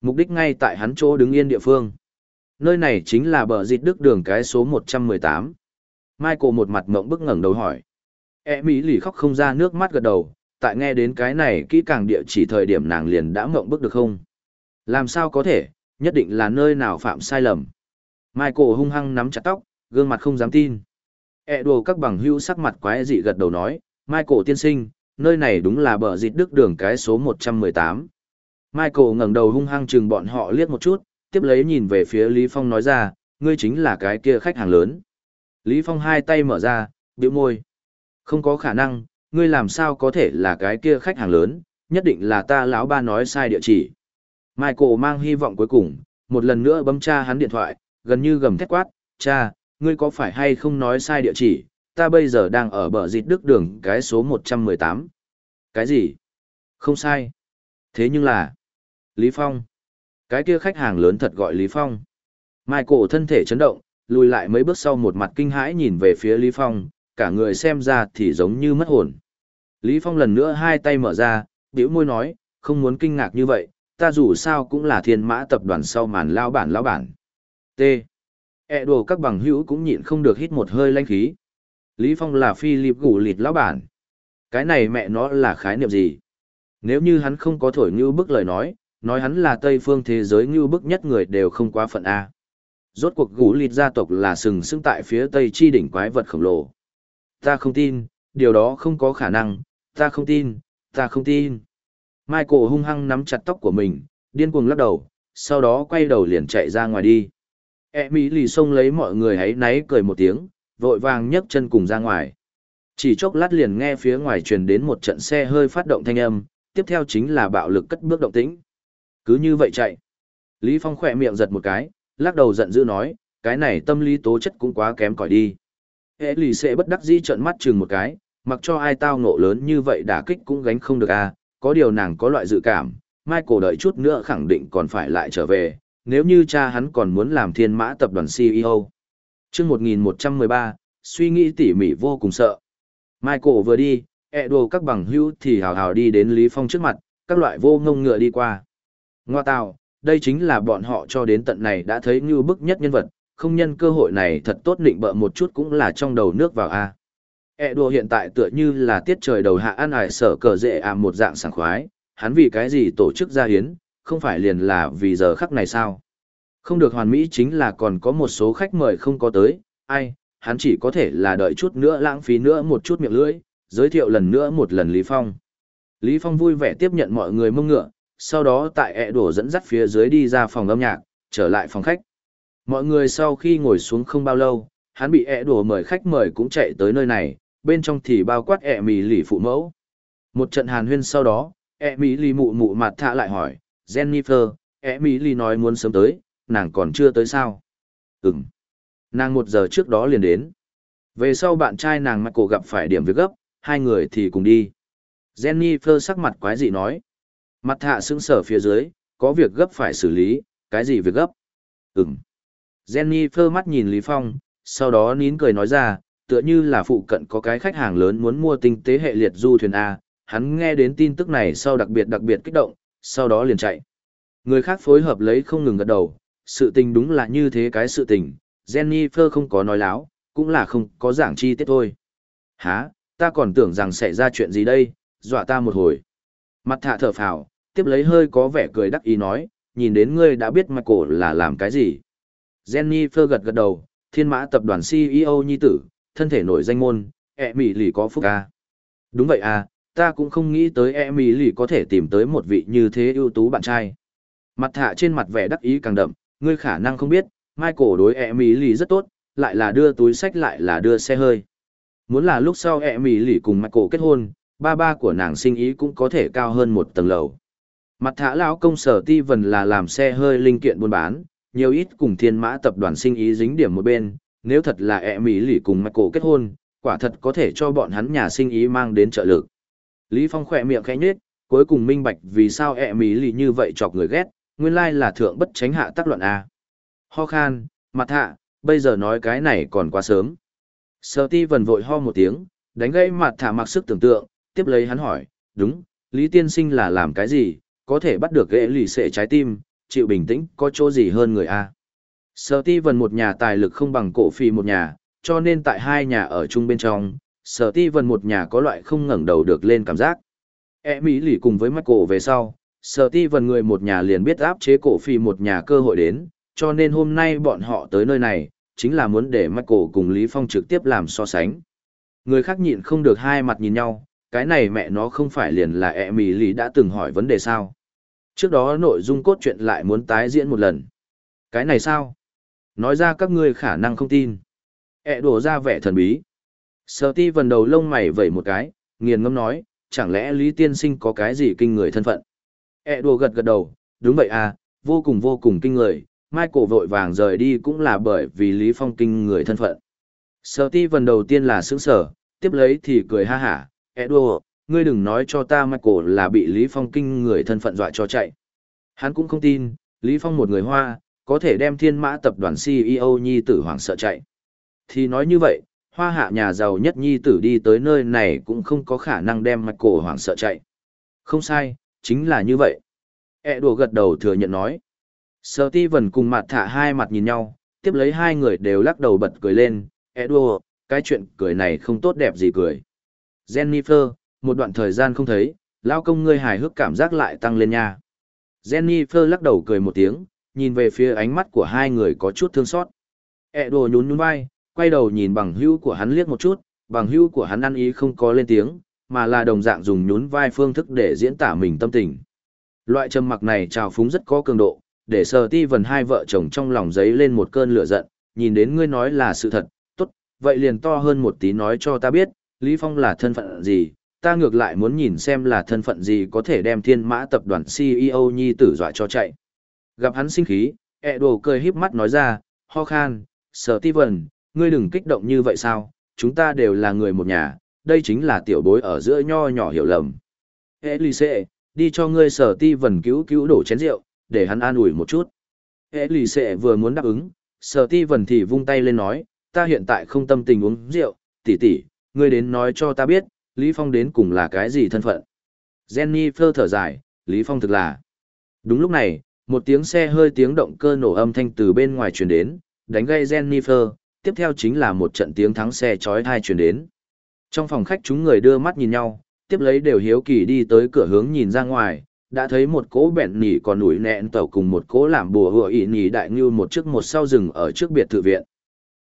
Mục đích ngay tại hắn chỗ đứng yên địa phương. Nơi này chính là bờ dịt đức đường cái số 118. Michael một mặt mộng bức ngẩng đầu hỏi. E Mỹ lì khóc không ra nước mắt gật đầu, tại nghe đến cái này kỹ càng địa chỉ thời điểm nàng liền đã mộng bức được không? Làm sao có thể, nhất định là nơi nào phạm sai lầm. Michael hung hăng nắm chặt tóc, gương mặt không dám tin. E đồ các bằng hữu sắc mặt quái dị gật đầu nói, Michael tiên sinh, nơi này đúng là bờ dịt đức đường cái số 118. Michael ngẩng đầu hung hăng chừng bọn họ liếc một chút, tiếp lấy nhìn về phía Lý Phong nói ra, ngươi chính là cái kia khách hàng lớn. Lý Phong hai tay mở ra, bĩu môi. Không có khả năng, ngươi làm sao có thể là cái kia khách hàng lớn, nhất định là ta lão ba nói sai địa chỉ. Michael mang hy vọng cuối cùng, một lần nữa bấm cha hắn điện thoại, gần như gầm thét quát, cha, ngươi có phải hay không nói sai địa chỉ, ta bây giờ đang ở bờ dịt đức đường cái số 118. Cái gì? Không sai. Thế nhưng là... Lý Phong. Cái kia khách hàng lớn thật gọi Lý Phong. Michael thân thể chấn động, lùi lại mấy bước sau một mặt kinh hãi nhìn về phía Lý Phong, cả người xem ra thì giống như mất hồn. Lý Phong lần nữa hai tay mở ra, bĩu môi nói, không muốn kinh ngạc như vậy, ta dù sao cũng là thiên mã tập đoàn sau màn lao bản lao bản. T. E đồ các bằng hữu cũng nhịn không được hít một hơi lanh khí. Lý Phong là Philip gủ lịt lao bản. Cái này mẹ nó là khái niệm gì? Nếu như hắn không có thổi như bức lời nói, nói hắn là Tây phương thế giới như bức nhất người đều không quá phận A. Rốt cuộc gủ lịt gia tộc là sừng sững tại phía Tây chi đỉnh quái vật khổng lồ. Ta không tin, điều đó không có khả năng, ta không tin, ta không tin. Michael hung hăng nắm chặt tóc của mình, điên cuồng lắc đầu, sau đó quay đầu liền chạy ra ngoài đi. E mỹ lì xông lấy mọi người hãy náy cười một tiếng, vội vàng nhấc chân cùng ra ngoài. Chỉ chốc lát liền nghe phía ngoài truyền đến một trận xe hơi phát động thanh âm, tiếp theo chính là bạo lực cất bước động tĩnh. Cứ như vậy chạy. Lý Phong khỏe miệng giật một cái, lắc đầu giận dữ nói, cái này tâm lý tố chất cũng quá kém cỏi đi. Hệ lì sẽ bất đắc dĩ trợn mắt chừng một cái, mặc cho ai tao ngộ lớn như vậy đả kích cũng gánh không được à, có điều nàng có loại dự cảm, Michael đợi chút nữa khẳng định còn phải lại trở về, nếu như cha hắn còn muốn làm thiên mã tập đoàn CEO. chương 1113, suy nghĩ tỉ mỉ vô cùng sợ. Michael vừa đi, ẹ đồ các bằng hữu thì hào hào đi đến Lý Phong trước mặt, các loại vô ngông ngựa đi qua. Ngoa tào, đây chính là bọn họ cho đến tận này đã thấy như bức nhất nhân vật, không nhân cơ hội này thật tốt định bợ một chút cũng là trong đầu nước vào A. E đùa hiện tại tựa như là tiết trời đầu hạ ăn ải sở cờ dễ à một dạng sảng khoái, hắn vì cái gì tổ chức gia hiến, không phải liền là vì giờ khắc này sao? Không được hoàn mỹ chính là còn có một số khách mời không có tới, ai, hắn chỉ có thể là đợi chút nữa lãng phí nữa một chút miệng lưỡi, giới thiệu lần nữa một lần Lý Phong. Lý Phong vui vẻ tiếp nhận mọi người mông ngựa, sau đó tại ẹ đổ dẫn dắt phía dưới đi ra phòng âm nhạc, trở lại phòng khách. Mọi người sau khi ngồi xuống không bao lâu, hắn bị ẹ đổ mời khách mời cũng chạy tới nơi này, bên trong thì bao quát ẹ mì lì phụ mẫu. Một trận hàn huyên sau đó, ẹ mì lì mụ mụ mặt thạ lại hỏi, Jennifer, ẹ mì lì nói muốn sớm tới, nàng còn chưa tới sao? Ừm. Nàng một giờ trước đó liền đến. Về sau bạn trai nàng mặc cổ gặp phải điểm việc gấp, hai người thì cùng đi. Jennifer sắc mặt quái dị nói. Mặt thạ sững sở phía dưới, có việc gấp phải xử lý, cái gì việc gấp? Ừm. Jennifer mắt nhìn Lý Phong, sau đó nín cười nói ra, tựa như là phụ cận có cái khách hàng lớn muốn mua tinh tế hệ liệt du thuyền A, hắn nghe đến tin tức này sau đặc biệt đặc biệt kích động, sau đó liền chạy. Người khác phối hợp lấy không ngừng gật đầu, sự tình đúng là như thế cái sự tình, Jennifer không có nói láo, cũng là không có giảng chi tiết thôi. Hả, ta còn tưởng rằng sẽ ra chuyện gì đây, dọa ta một hồi. Mặt thạ thở phào, tiếp lấy hơi có vẻ cười đắc ý nói, nhìn đến ngươi đã biết Michael là làm cái gì. Jennifer gật gật đầu, thiên mã tập đoàn CEO nhi tử, thân thể nổi danh môn, e ẹ mì lì có phúc à? Đúng vậy à, ta cũng không nghĩ tới Emily có thể tìm tới một vị như thế ưu tú bạn trai. Mặt thạ trên mặt vẻ đắc ý càng đậm, ngươi khả năng không biết, Michael đối Emily rất tốt, lại là đưa túi sách lại là đưa xe hơi. Muốn là lúc sau Emily cùng Michael kết hôn, ba ba của nàng sinh ý cũng có thể cao hơn một tầng lầu. Mặt thả lão công sở ti vần là làm xe hơi linh kiện buôn bán, nhiều ít cùng thiên mã tập đoàn sinh ý dính điểm một bên, nếu thật là ẹ mỹ lì cùng Michael kết hôn, quả thật có thể cho bọn hắn nhà sinh ý mang đến trợ lực. Lý Phong khỏe miệng khẽ nhếch, cuối cùng minh bạch vì sao ẹ mỹ lì như vậy chọc người ghét, nguyên lai là thượng bất tránh hạ tác luận A. Ho khan, mặt hạ, bây giờ nói cái này còn quá sớm. Sở ti vần vội ho một tiếng, đánh gây mặt thả mặc sức tưởng tượng, tiếp lấy hắn hỏi, đúng, Lý Tiên Sinh là làm cái gì, có thể bắt được ghệ lì xệ trái tim, chịu bình tĩnh, có chỗ gì hơn người A. Sở ti vần một nhà tài lực không bằng cổ phi một nhà, cho nên tại hai nhà ở chung bên trong, sở ti vần một nhà có loại không ngẩng đầu được lên cảm giác. E Mỹ lì cùng với Michael về sau, sở ti vần người một nhà liền biết áp chế cổ phi một nhà cơ hội đến, cho nên hôm nay bọn họ tới nơi này, chính là muốn để Michael cùng Lý Phong trực tiếp làm so sánh. Người khác nhịn không được hai mặt nhìn nhau, cái này mẹ nó không phải liền là E Mỹ lì đã từng hỏi vấn đề sao. Trước đó nội dung cốt truyện lại muốn tái diễn một lần. Cái này sao? Nói ra các ngươi khả năng không tin. E đổ ra vẻ thần bí. Sở ti vần đầu lông mày vẩy một cái, nghiền ngâm nói, chẳng lẽ Lý Tiên Sinh có cái gì kinh người thân phận? E đổ gật gật đầu, đúng vậy à, vô cùng vô cùng kinh người, Michael vội vàng rời đi cũng là bởi vì Lý Phong kinh người thân phận. Sở ti vần đầu tiên là sững sở, tiếp lấy thì cười ha hả, Edo, ngươi đừng nói cho ta Michael là bị Lý Phong kinh người thân phận dọa cho chạy. Hắn cũng không tin, Lý Phong một người Hoa, có thể đem thiên mã tập đoàn CEO nhi tử hoàng sợ chạy. Thì nói như vậy, Hoa hạ nhà giàu nhất nhi tử đi tới nơi này cũng không có khả năng đem Michael hoàng sợ chạy. Không sai, chính là như vậy. Edo gật đầu thừa nhận nói. Sở ti vần cùng mặt thả hai mặt nhìn nhau, tiếp lấy hai người đều lắc đầu bật cười lên. Edo, cái chuyện cười này không tốt đẹp gì cười. Jennifer, một đoạn thời gian không thấy, lao công ngươi hài hước cảm giác lại tăng lên nha. Jennifer lắc đầu cười một tiếng, nhìn về phía ánh mắt của hai người có chút thương xót. E đồ nhún nhún vai, quay đầu nhìn bằng hữu của hắn liếc một chút, bằng hữu của hắn ăn ý không có lên tiếng, mà là đồng dạng dùng nhún vai phương thức để diễn tả mình tâm tình. Loại trầm mặc này trào phúng rất có cường độ, để sờ ti vần hai vợ chồng trong lòng giấy lên một cơn lửa giận, nhìn đến ngươi nói là sự thật, tốt, vậy liền to hơn một tí nói cho ta biết, Lý Phong là thân phận gì, ta ngược lại muốn nhìn xem là thân phận gì có thể đem thiên mã tập đoàn CEO nhi tử dọa cho chạy. Gặp hắn sinh khí, ẹ đồ cười híp mắt nói ra, ho khan, sở ti vần, ngươi đừng kích động như vậy sao, chúng ta đều là người một nhà, đây chính là tiểu bối ở giữa nho nhỏ hiểu lầm. Elise, đi cho ngươi sở ti vần cứu cứu đổ chén rượu, để hắn an ủi một chút. Elise vừa muốn đáp ứng, sở ti vần thì vung tay lên nói, ta hiện tại không tâm tình uống rượu, tỷ tỷ, ngươi đến nói cho ta biết, Lý Phong đến cùng là cái gì thân phận. jenny phơ thở dài, Lý Phong thực là. Đúng lúc này, một tiếng xe hơi tiếng động cơ nổ âm thanh từ bên ngoài truyền đến, đánh gây Jennifer, tiếp theo chính là một trận tiếng thắng xe chói tai truyền đến. Trong phòng khách chúng người đưa mắt nhìn nhau, tiếp lấy đều hiếu kỳ đi tới cửa hướng nhìn ra ngoài, đã thấy một cỗ bẹn nỉ còn nủi nẹn tàu cùng một cỗ làm bùa hựa ỉ nỉ đại ngưu một chiếc một sau rừng ở trước biệt thự viện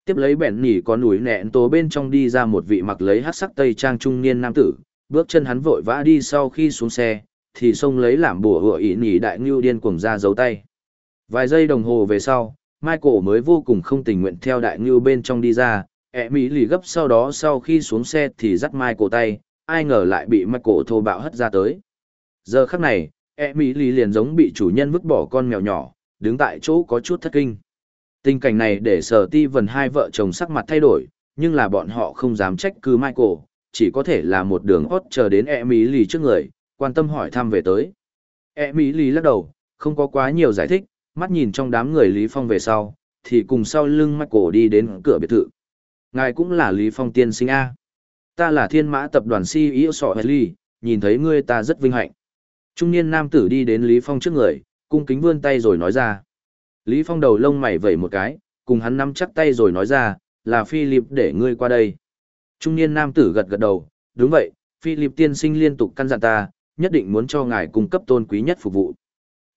tiếp lấy bẹn nỉ còn núi nẹn tố bên trong đi ra một vị mặc lấy hát sắc tây trang trung niên nam tử bước chân hắn vội vã đi sau khi xuống xe thì xông lấy làm bùa hựa ỉ nỉ đại ngưu điên cuồng ra giấu tay. Vài giây đồng hồ về sau michael mới vô cùng không tình nguyện theo đại ngưu bên trong đi ra ẹ mỹ lì gấp sau đó sau khi xuống xe thì dắt michael tay ai ngờ lại bị michael thô bạo hất ra tới. Giờ khắc này ẹ mỹ lì liền giống bị chủ nhân vứt bỏ con mèo nhỏ đứng tại chỗ có chút thất kinh. Tình cảnh này để sở ti vần hai vợ chồng sắc mặt thay đổi, nhưng là bọn họ không dám trách cứ Michael, chỉ có thể là một đường hót chờ đến e mỹ lì trước người, quan tâm hỏi thăm về tới. e mỹ lý lắc đầu, không có quá nhiều giải thích, mắt nhìn trong đám người Lý Phong về sau, thì cùng sau lưng Michael đi đến cửa biệt thự. Ngài cũng là Lý Phong tiên sinh A. Ta là thiên mã tập đoàn CEO Sọ Lee, nhìn thấy ngươi ta rất vinh hạnh. Trung niên nam tử đi đến Lý Phong trước người, cung kính vươn tay rồi nói ra. Lý Phong đầu lông mày vẩy một cái, cùng hắn nắm chắc tay rồi nói ra, là Philip để ngươi qua đây. Trung niên nam tử gật gật đầu, đúng vậy, Philip tiên sinh liên tục căn dặn ta, nhất định muốn cho ngài cung cấp tôn quý nhất phục vụ.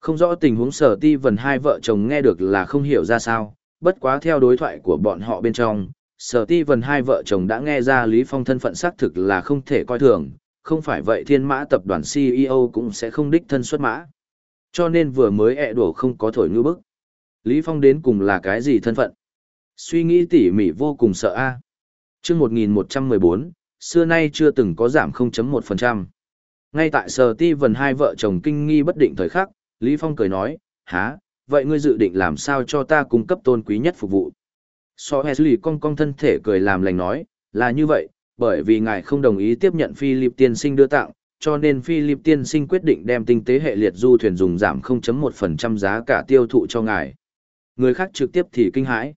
Không rõ tình huống sở ti vần hai vợ chồng nghe được là không hiểu ra sao, bất quá theo đối thoại của bọn họ bên trong, sở ti vần hai vợ chồng đã nghe ra Lý Phong thân phận xác thực là không thể coi thường, không phải vậy thiên mã tập đoàn CEO cũng sẽ không đích thân xuất mã. Cho nên vừa mới ẹ đổ không có thổi ngư bức. Lý Phong đến cùng là cái gì thân phận? Suy nghĩ tỉ mỉ vô cùng sợ a. À. Chương 1114, xưa nay chưa từng có giảm 0.1%. Ngay tại Sở Ti Vân hai vợ chồng kinh nghi bất định thời khắc, Lý Phong cười nói, há, vậy ngươi dự định làm sao cho ta cung cấp tôn quý nhất phục vụ? So Hesley cong cong thân thể cười làm lành nói, là như vậy, bởi vì ngài không đồng ý tiếp nhận Philip tiên sinh đưa tặng, cho nên Philip tiên sinh quyết định đem tinh tế hệ liệt du thuyền dùng giảm 0.1% giá cả tiêu thụ cho ngài. Người khác trực tiếp thì kinh hãi.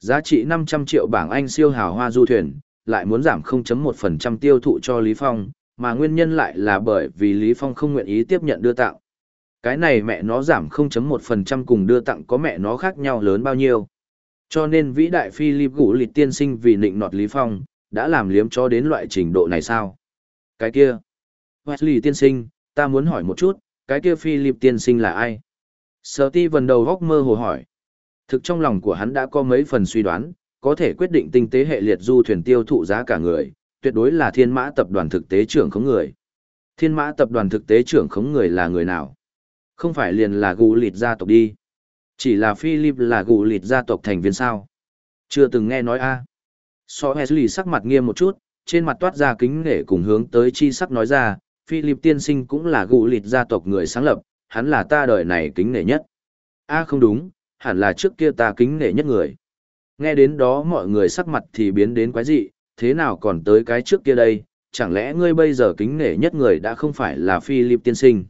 Giá trị 500 triệu bảng Anh siêu hào hoa du thuyền, lại muốn giảm 0.1% tiêu thụ cho Lý Phong, mà nguyên nhân lại là bởi vì Lý Phong không nguyện ý tiếp nhận đưa tặng. Cái này mẹ nó giảm 0.1% cùng đưa tặng có mẹ nó khác nhau lớn bao nhiêu. Cho nên vĩ đại Philip Gũ Lịch tiên sinh vì nịnh nọt Lý Phong, đã làm liếm cho đến loại trình độ này sao? Cái kia. Wesley tiên sinh, ta muốn hỏi một chút, cái kia Philip tiên sinh là ai? Sở ti vần đầu góc mơ hồ hỏi. Thực trong lòng của hắn đã có mấy phần suy đoán, có thể quyết định tinh tế hệ liệt du thuyền tiêu thụ giá cả người, tuyệt đối là thiên mã tập đoàn thực tế trưởng khống người. Thiên mã tập đoàn thực tế trưởng khống người là người nào? Không phải liền là gù lịt gia tộc đi. Chỉ là Philip là gù lịt gia tộc thành viên sao? Chưa từng nghe nói a. So Wesley sắc mặt nghiêm một chút, trên mặt toát ra kính nể cùng hướng tới chi sắc nói ra, Philip tiên sinh cũng là gù lịt gia tộc người sáng lập, hắn là ta đời này kính nể nhất. A không đúng, hẳn là trước kia ta kính nể nhất người. Nghe đến đó mọi người sắc mặt thì biến đến quái dị, thế nào còn tới cái trước kia đây, chẳng lẽ ngươi bây giờ kính nể nhất người đã không phải là Philip tiên sinh.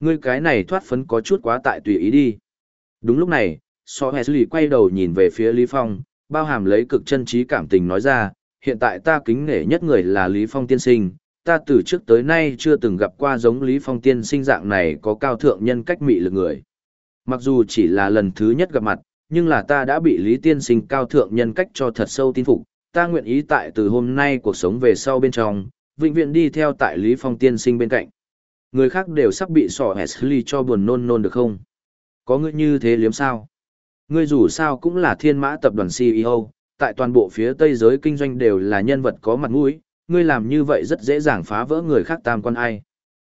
Ngươi cái này thoát phấn có chút quá tại tùy ý đi. Đúng lúc này, So Wesley quay đầu nhìn về phía Lý Phong, bao hàm lấy cực chân trí cảm tình nói ra, hiện tại ta kính nể nhất người là Lý Phong tiên sinh, ta từ trước tới nay chưa từng gặp qua giống Lý Phong tiên sinh dạng này có cao thượng nhân cách mị lực người. Mặc dù chỉ là lần thứ nhất gặp mặt, nhưng là ta đã bị Lý tiên sinh cao thượng nhân cách cho thật sâu tin phục, ta nguyện ý tại từ hôm nay cuộc sống về sau bên trong, vĩnh viễn đi theo tại Lý Phong tiên sinh bên cạnh. Người khác đều sắp bị sỏ Hesley cho buồn nôn nôn được không? Có ngươi như thế liếm sao? Ngươi dù sao cũng là thiên mã tập đoàn CEO, tại toàn bộ phía Tây giới kinh doanh đều là nhân vật có mặt mũi, ngươi làm như vậy rất dễ dàng phá vỡ người khác tam quan ai.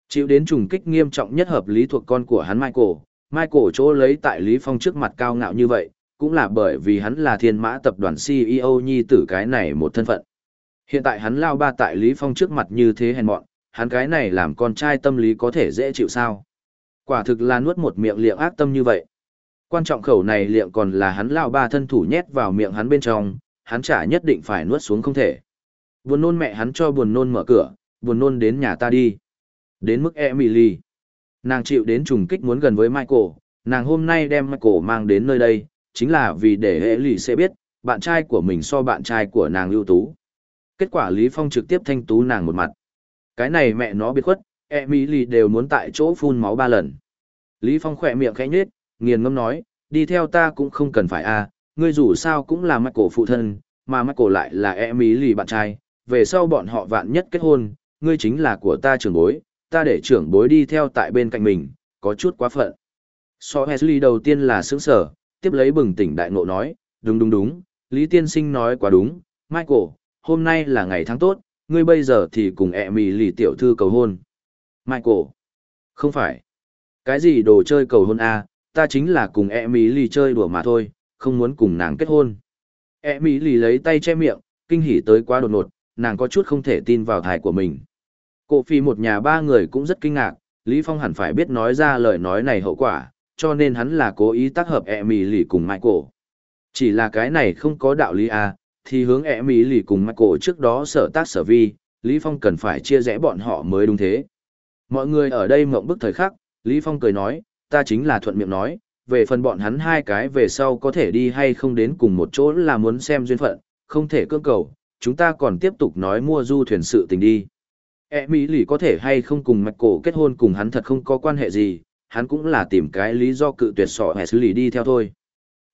Chịu đến trùng kích nghiêm trọng nhất hợp lý thuộc con của hắn Michael, Michael chỗ lấy tại Lý Phong trước mặt cao ngạo như vậy, cũng là bởi vì hắn là thiên mã tập đoàn CEO nhi tử cái này một thân phận. Hiện tại hắn lao ba tại Lý Phong trước mặt như thế hèn mọn, hắn cái này làm con trai tâm lý có thể dễ chịu sao. Quả thực là nuốt một miệng liệng ác tâm như vậy. Quan trọng khẩu này liệng còn là hắn lao ba thân thủ nhét vào miệng hắn bên trong, hắn chả nhất định phải nuốt xuống không thể. Buồn nôn mẹ hắn cho buồn nôn mở cửa, buồn nôn đến nhà ta đi. Đến mức Emily. Nàng chịu đến trùng kích muốn gần với Michael, nàng hôm nay đem Michael mang đến nơi đây, chính là vì để hệ lì sẽ biết, bạn trai của mình so bạn trai của nàng ưu tú. Kết quả Lý Phong trực tiếp thanh tú nàng một mặt. Cái này mẹ nó biệt khuất, e mỹ lì đều muốn tại chỗ phun máu ba lần. Lý Phong khỏe miệng khẽ nhếch, nghiền ngâm nói, đi theo ta cũng không cần phải a, à, ngươi dù sao cũng là Michael phụ thân, mà Michael lại là e mỹ lì bạn trai, về sau bọn họ vạn nhất kết hôn, ngươi chính là của ta trưởng bối, ta để trưởng bối đi theo tại bên cạnh mình, có chút quá phận. So Hesley đầu tiên là sướng sở, tiếp lấy bừng tỉnh đại ngộ nói, đúng đúng đúng, Lý Tiên Sinh nói quá đúng, Michael, hôm nay là ngày tháng tốt, ngươi bây giờ thì cùng Emily tiểu thư cầu hôn. Michael, không phải, cái gì đồ chơi cầu hôn a, à, ta chính là cùng Emily chơi đùa mà thôi, không muốn cùng nàng kết hôn. Emily lấy tay che miệng, kinh hỉ tới quá đột ngột, nàng có chút không thể tin vào thải của mình. Cổ phi một nhà ba người cũng rất kinh ngạc, Lý Phong hẳn phải biết nói ra lời nói này hậu quả, cho nên hắn là cố ý tác hợp Emily cùng Michael. Chỉ là cái này không có đạo lý à, thì hướng Emily cùng Michael trước đó sở tác sở vi, Lý Phong cần phải chia rẽ bọn họ mới đúng thế. Mọi người ở đây mộng bức thời khắc, Lý Phong cười nói, ta chính là thuận miệng nói, về phần bọn hắn hai cái về sau có thể đi hay không đến cùng một chỗ là muốn xem duyên phận, không thể cưỡng cầu, chúng ta còn tiếp tục nói mua du thuyền sự tình đi. E Mỹ lì có thể hay không cùng mạch cổ kết hôn cùng hắn thật không có quan hệ gì, hắn cũng là tìm cái lý do cự tuyệt sọ hẻ xử lý đi theo thôi.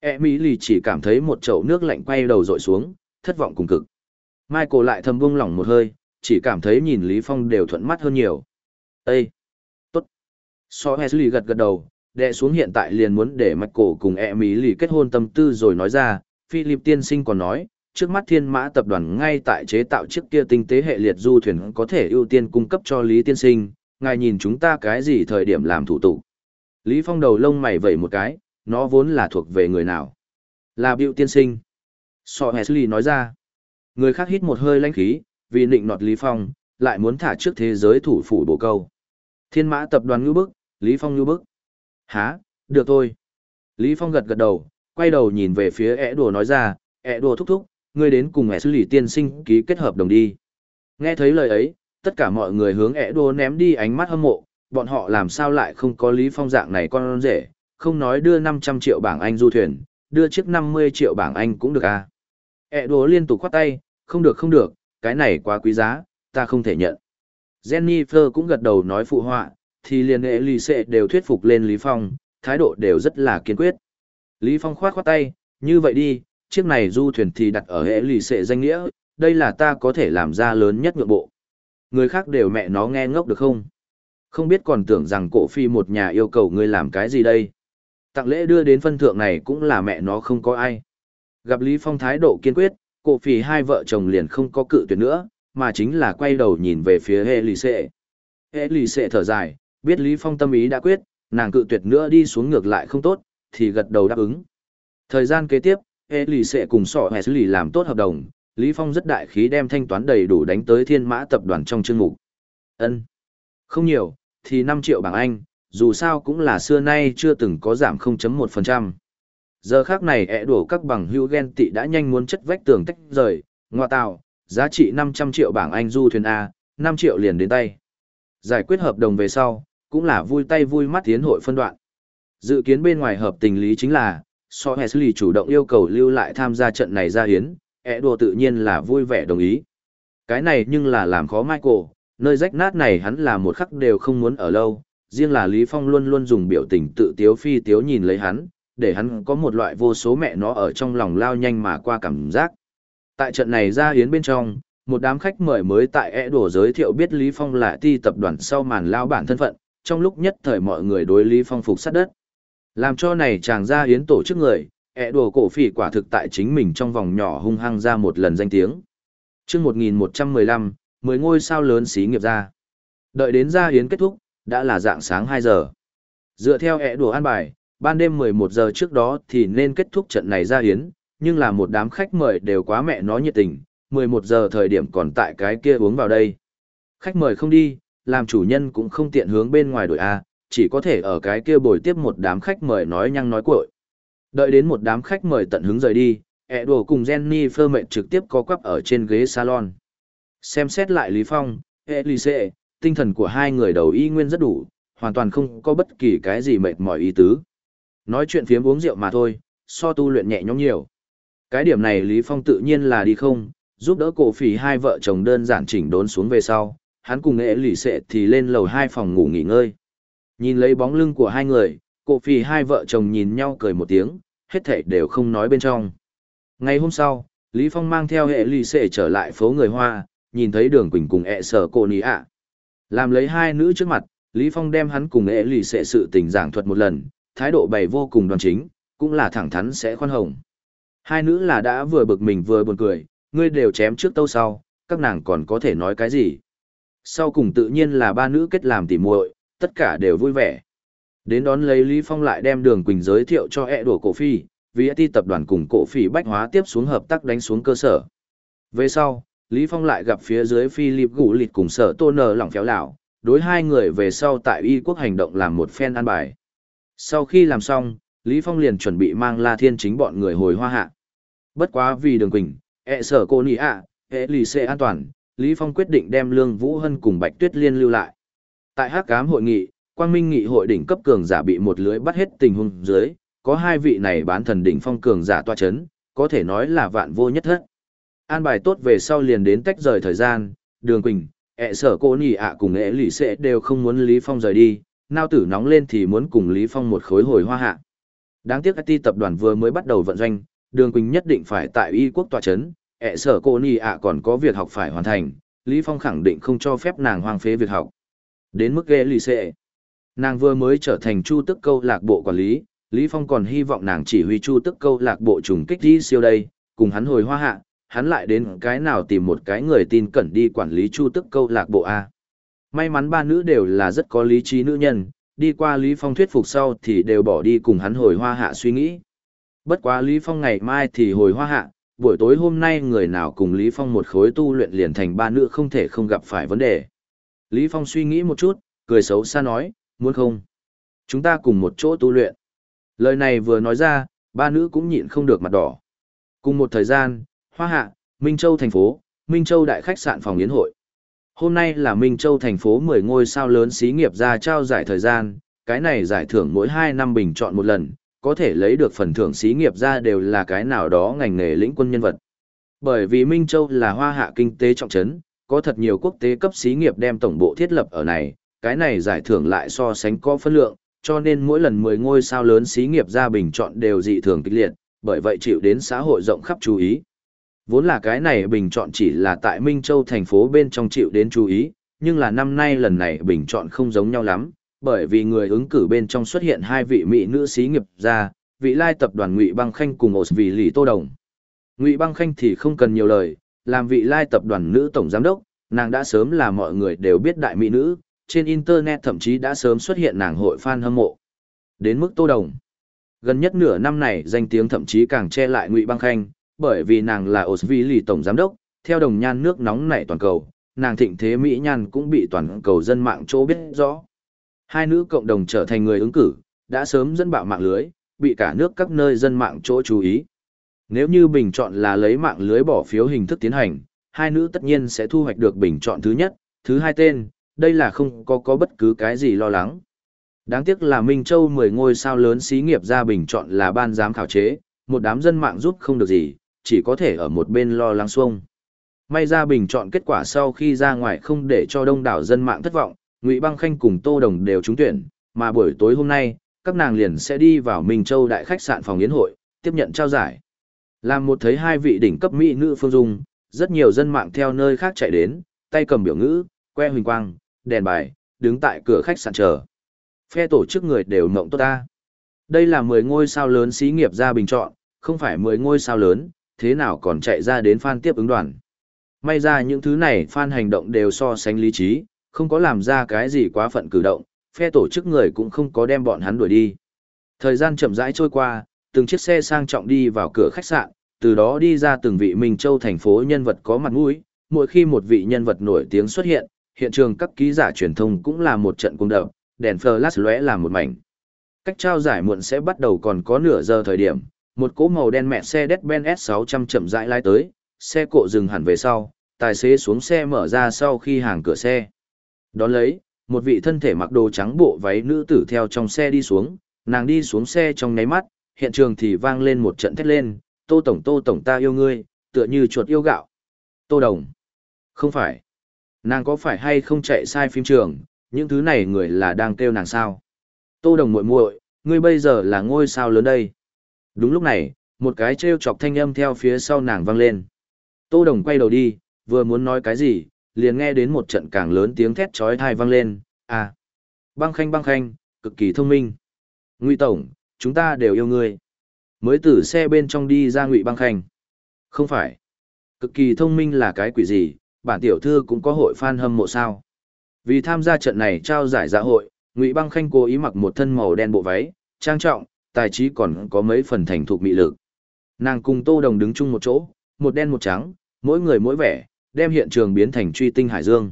E Mỹ lì chỉ cảm thấy một chậu nước lạnh quay đầu rội xuống, thất vọng cùng cực. Michael lại thầm buông lỏng một hơi, chỉ cảm thấy nhìn Lý Phong đều thuận mắt hơn nhiều. Ê! Tốt! So Wesley gật gật đầu, đệ xuống hiện tại liền muốn để Michael cùng e Mỹ lì kết hôn tâm tư rồi nói ra, Philip tiên sinh còn nói, trước mắt thiên mã tập đoàn ngay tại chế tạo chiếc kia tinh tế hệ liệt du thuyền có thể ưu tiên cung cấp cho Lý Tiên Sinh, ngài nhìn chúng ta cái gì thời điểm làm thủ tục. Lý Phong đầu lông mày vẩy một cái, nó vốn là thuộc về người nào? Là Biệu Tiên Sinh. So Hesley nói ra. Người khác hít một hơi lãnh khí, vì nịnh nọt Lý Phong, lại muốn thả trước thế giới thủ phủ bổ câu. Thiên mã tập đoàn ngư bức, Lý Phong ngư bức. Hả, được thôi. Lý Phong gật gật đầu, quay đầu nhìn về phía ẻ đùa nói ra, ẻ đùa thúc thúc, ngươi đến cùng ẻ xử lý tiên sinh ký kết hợp đồng đi. Nghe thấy lời ấy, tất cả mọi người hướng ẻ đùa ném đi ánh mắt hâm mộ, bọn họ làm sao lại không có Lý Phong dạng này con rể, không nói đưa 500 triệu bảng Anh du thuyền, đưa chiếc 50 triệu bảng Anh cũng được à. E đố liên tục khoát tay, không được không được, cái này quá quý giá, ta không thể nhận. Jennifer cũng gật đầu nói phụ họa, thì liền hệ lì xệ đều thuyết phục lên Lý Phong, thái độ đều rất là kiên quyết. Lý Phong khoát khoát tay, như vậy đi, chiếc này du thuyền thì đặt ở hệ lì xệ danh nghĩa, đây là ta có thể làm ra lớn nhất nhượng bộ. Người khác đều mẹ nó nghe ngốc được không? Không biết còn tưởng rằng cổ phi một nhà yêu cầu ngươi làm cái gì đây? Tặng lễ đưa đến phân thượng này cũng là mẹ nó không có ai. Gặp Lý Phong thái độ kiên quyết, cổ phi hai vợ chồng liền không có cự tuyệt nữa, mà chính là quay đầu nhìn về phía hệ lì xệ. Hệ lì xệ thở dài, biết Lý Phong tâm ý đã quyết, nàng cự tuyệt nữa đi xuống ngược lại không tốt, thì gật đầu đáp ứng. Thời gian kế tiếp, hệ lì xệ cùng sọ hệ xử lý làm tốt hợp đồng, Lý Phong rất đại khí đem thanh toán đầy đủ đánh tới thiên mã tập đoàn trong chương mục. Ân, Không nhiều, thì 5 triệu bảng Anh, dù sao cũng là xưa nay chưa từng có giảm 0.1%. Giờ khác này ẹ đổ các bằng hữu ghen tị đã nhanh muốn chất vách tường tách rời, ngoa tạo, giá trị 500 triệu bảng Anh du thuyền A, 5 triệu liền đến tay. Giải quyết hợp đồng về sau, cũng là vui tay vui mắt tiến hội phân đoạn. Dự kiến bên ngoài hợp tình lý chính là, so Hesley chủ động yêu cầu lưu lại tham gia trận này ra hiến, ẹ đùa tự nhiên là vui vẻ đồng ý. Cái này nhưng là làm khó Michael, nơi rách nát này hắn là một khắc đều không muốn ở lâu, riêng là Lý Phong luôn luôn dùng biểu tình tự tiếu phi tiếu nhìn lấy hắn, để hắn có một loại vô số mẹ nó ở trong lòng lao nhanh mà qua cảm giác. Tại trận này ra hiến bên trong, một đám khách mời mới tại e đổ giới thiệu biết Lý Phong là ti tập đoàn sau màn lao bản thân phận, trong lúc nhất thời mọi người đối Lý Phong phục sát đất. Làm cho này chàng ra hiến tổ chức người, e đổ cổ phỉ quả thực tại chính mình trong vòng nhỏ hung hăng ra một lần danh tiếng. Trước 1115, 10 ngôi sao lớn xí nghiệp ra. Đợi đến gia hiến kết thúc, đã là dạng sáng 2 giờ. Dựa theo ẹ đùa an bài, ban đêm 11 giờ trước đó thì nên kết thúc trận này gia hiến, nhưng là một đám khách mời đều quá mẹ nó nhiệt tình, 11 giờ thời điểm còn tại cái kia uống vào đây. Khách mời không đi, làm chủ nhân cũng không tiện hướng bên ngoài đội A, chỉ có thể ở cái kia bồi tiếp một đám khách mời nói nhăng nói cuội. Đợi đến một đám khách mời tận hứng rời đi, ẹ đùa cùng Jenny phơ mệnh trực tiếp có quắp ở trên ghế salon. Xem xét lại Lý Phong, hệ lì xệ, tinh thần của hai người đầu y nguyên rất đủ, hoàn toàn không có bất kỳ cái gì mệt mỏi ý tứ. Nói chuyện phiếm uống rượu mà thôi, so tu luyện nhẹ nhõm nhiều. Cái điểm này Lý Phong tự nhiên là đi không, giúp đỡ cổ phỉ hai vợ chồng đơn giản chỉnh đốn xuống về sau, hắn cùng nghệ lì xệ thì lên lầu hai phòng ngủ nghỉ ngơi. Nhìn lấy bóng lưng của hai người, cổ phỉ hai vợ chồng nhìn nhau cười một tiếng, hết thảy đều không nói bên trong. Ngày hôm sau, Lý Phong mang theo hệ lì xệ trở lại phố người Hoa, nhìn thấy đường quỳnh cùng ẹ sở cô ní ạ. Làm lấy hai nữ trước mặt, Lý Phong đem hắn cùng ẹ lì sệ sự tình giảng thuật một lần, thái độ bày vô cùng đoan chính, cũng là thẳng thắn sẽ khoan hồng. Hai nữ là đã vừa bực mình vừa buồn cười, ngươi đều chém trước tâu sau, các nàng còn có thể nói cái gì. Sau cùng tự nhiên là ba nữ kết làm tỉ muội, tất cả đều vui vẻ. Đến đón lấy Lý Phong lại đem đường Quỳnh giới thiệu cho ẹ đổ cổ phi, vì ti tập đoàn cùng cổ phi bách hóa tiếp xuống hợp tác đánh xuống cơ sở. Về sau, Lý Phong lại gặp phía dưới Philip Gũ Lịt cùng sở tô nờ lỏng phéo lão, đối hai người về sau tại y quốc hành động làm một phen an bài. Sau khi làm xong, Lý Phong liền chuẩn bị mang La Thiên chính bọn người hồi hoa hạ. Bất quá vì đường Quỳnh, ẹ sở cô nị ạ, hệ lì xê an toàn, Lý Phong quyết định đem Lương Vũ Hân cùng Bạch Tuyết Liên lưu lại. Tại hắc cám hội nghị, Quang Minh nghị hội đỉnh cấp cường giả bị một lưới bắt hết tình huống dưới, có hai vị này bán thần đỉnh phong cường giả toa chấn, có thể nói là vạn vô nhất thất. An bài tốt về sau liền đến tách rời thời gian, Đường Quỳnh, ẹ sở cô nị ạ cùng ẹ lì sẽ đều không muốn Lý Phong rời đi, nao tử nóng lên thì muốn cùng Lý Phong một khối hồi hoa hạ. Đáng tiếc IT tập đoàn vừa mới bắt đầu vận doanh, Đường Quỳnh nhất định phải tại y quốc tòa chấn, ẹ sở cô nì ạ còn có việc học phải hoàn thành, Lý Phong khẳng định không cho phép nàng hoang phế việc học. Đến mức ghê lì xệ. Nàng vừa mới trở thành chu tức câu lạc bộ quản lý, Lý Phong còn hy vọng nàng chỉ huy chu tức câu lạc bộ trùng kích đi siêu đây, cùng hắn hồi hoa hạ, hắn lại đến cái nào tìm một cái người tin cẩn đi quản lý chu tức câu lạc bộ A. May mắn ba nữ đều là rất có lý trí nữ nhân, đi qua Lý Phong thuyết phục sau thì đều bỏ đi cùng hắn hồi hoa hạ suy nghĩ. Bất quá Lý Phong ngày mai thì hồi hoa hạ, buổi tối hôm nay người nào cùng Lý Phong một khối tu luyện liền thành ba nữ không thể không gặp phải vấn đề. Lý Phong suy nghĩ một chút, cười xấu xa nói, muốn không? Chúng ta cùng một chỗ tu luyện. Lời này vừa nói ra, ba nữ cũng nhịn không được mặt đỏ. Cùng một thời gian, Hoa Hạ, Minh Châu thành phố, Minh Châu đại khách sạn phòng yến hội. Hôm nay là Minh Châu thành phố 10 ngôi sao lớn xí nghiệp ra trao giải thời gian, cái này giải thưởng mỗi 2 năm bình chọn một lần, có thể lấy được phần thưởng xí nghiệp ra đều là cái nào đó ngành nghề lĩnh quân nhân vật. Bởi vì Minh Châu là hoa hạ kinh tế trọng trấn, có thật nhiều quốc tế cấp xí nghiệp đem tổng bộ thiết lập ở này, cái này giải thưởng lại so sánh có phân lượng, cho nên mỗi lần 10 ngôi sao lớn xí nghiệp ra bình chọn đều dị thường kịch liệt, bởi vậy chịu đến xã hội rộng khắp chú ý. Vốn là cái này bình chọn chỉ là tại Minh Châu thành phố bên trong chịu đến chú ý, nhưng là năm nay lần này bình chọn không giống nhau lắm, bởi vì người ứng cử bên trong xuất hiện hai vị mỹ nữ xí nghiệp ra, vị lai tập đoàn Ngụy Băng Khanh cùng ổ vị Lý Tô Đồng. Ngụy Băng Khanh thì không cần nhiều lời, làm vị lai tập đoàn nữ tổng giám đốc, nàng đã sớm là mọi người đều biết đại mỹ nữ, trên internet thậm chí đã sớm xuất hiện nàng hội fan hâm mộ. Đến mức Tô Đồng. Gần nhất nửa năm này danh tiếng thậm chí càng che lại Ngụy Băng Khanh, bởi vì nàng là Osvili tổng giám đốc, theo đồng nhan nước nóng nảy toàn cầu, nàng thịnh thế mỹ nhan cũng bị toàn cầu dân mạng chỗ biết rõ. Hai nữ cộng đồng trở thành người ứng cử, đã sớm dẫn bạo mạng lưới, bị cả nước các nơi dân mạng chỗ chú ý. Nếu như bình chọn là lấy mạng lưới bỏ phiếu hình thức tiến hành, hai nữ tất nhiên sẽ thu hoạch được bình chọn thứ nhất, thứ hai tên, đây là không có có bất cứ cái gì lo lắng. Đáng tiếc là Minh Châu 10 ngôi sao lớn xí nghiệp ra bình chọn là ban giám khảo chế, một đám dân mạng giúp không được gì, chỉ có thể ở một bên lo lắng xuông. May ra bình chọn kết quả sau khi ra ngoài không để cho đông đảo dân mạng thất vọng, Ngụy Băng Khanh cùng Tô Đồng đều trúng tuyển, mà buổi tối hôm nay, các nàng liền sẽ đi vào Minh Châu đại khách sạn phòng yến hội, tiếp nhận trao giải. Làm một thấy hai vị đỉnh cấp mỹ nữ phương dung, rất nhiều dân mạng theo nơi khác chạy đến, tay cầm biểu ngữ, que huỳnh quang, đèn bài, đứng tại cửa khách sạn chờ. Phe tổ chức người đều mộng tốt ta. Đây là 10 ngôi sao lớn xí nghiệp ra bình chọn, không phải 10 ngôi sao lớn, thế nào còn chạy ra đến fan tiếp ứng đoàn. May ra những thứ này fan hành động đều so sánh lý trí, không có làm ra cái gì quá phận cử động, phe tổ chức người cũng không có đem bọn hắn đuổi đi. Thời gian chậm rãi trôi qua, từng chiếc xe sang trọng đi vào cửa khách sạn, từ đó đi ra từng vị Minh Châu thành phố nhân vật có mặt mũi, mỗi khi một vị nhân vật nổi tiếng xuất hiện, hiện trường các ký giả truyền thông cũng là một trận cung động, đèn flash lóe làm một mảnh. Cách trao giải muộn sẽ bắt đầu còn có nửa giờ thời điểm, một cỗ màu đen mẹ xe Mercedes-Benz S600 chậm rãi lái tới, xe cộ dừng hẳn về sau, tài xế xuống xe mở ra sau khi hàng cửa xe. Đón lấy, một vị thân thể mặc đồ trắng bộ váy nữ tử theo trong xe đi xuống, nàng đi xuống xe trong nháy mắt, hiện trường thì vang lên một trận thét lên, tô tổng tô tổng ta yêu ngươi, tựa như chuột yêu gạo. Tô đồng. Không phải. Nàng có phải hay không chạy sai phim trường, những thứ này người là đang kêu nàng sao. Tô đồng muội muội, ngươi bây giờ là ngôi sao lớn đây. Đúng lúc này, một cái trêu chọc thanh âm theo phía sau nàng vang lên. Tô đồng quay đầu đi, vừa muốn nói cái gì, liền nghe đến một trận càng lớn tiếng thét chói tai vang lên, à. Băng khanh băng khanh, cực kỳ thông minh. Ngụy Tổng, chúng ta đều yêu ngươi. Mới từ xe bên trong đi ra Ngụy băng khanh. Không phải. Cực kỳ thông minh là cái quỷ gì, bản tiểu thư cũng có hội fan hâm mộ sao. Vì tham gia trận này trao giải dạ hội, Ngụy băng khanh cố ý mặc một thân màu đen bộ váy, trang trọng, tài trí còn có mấy phần thành thục mị lực. Nàng cùng Tô Đồng đứng chung một chỗ, một đen một trắng, mỗi người mỗi vẻ, đem hiện trường biến thành truy tinh hải dương.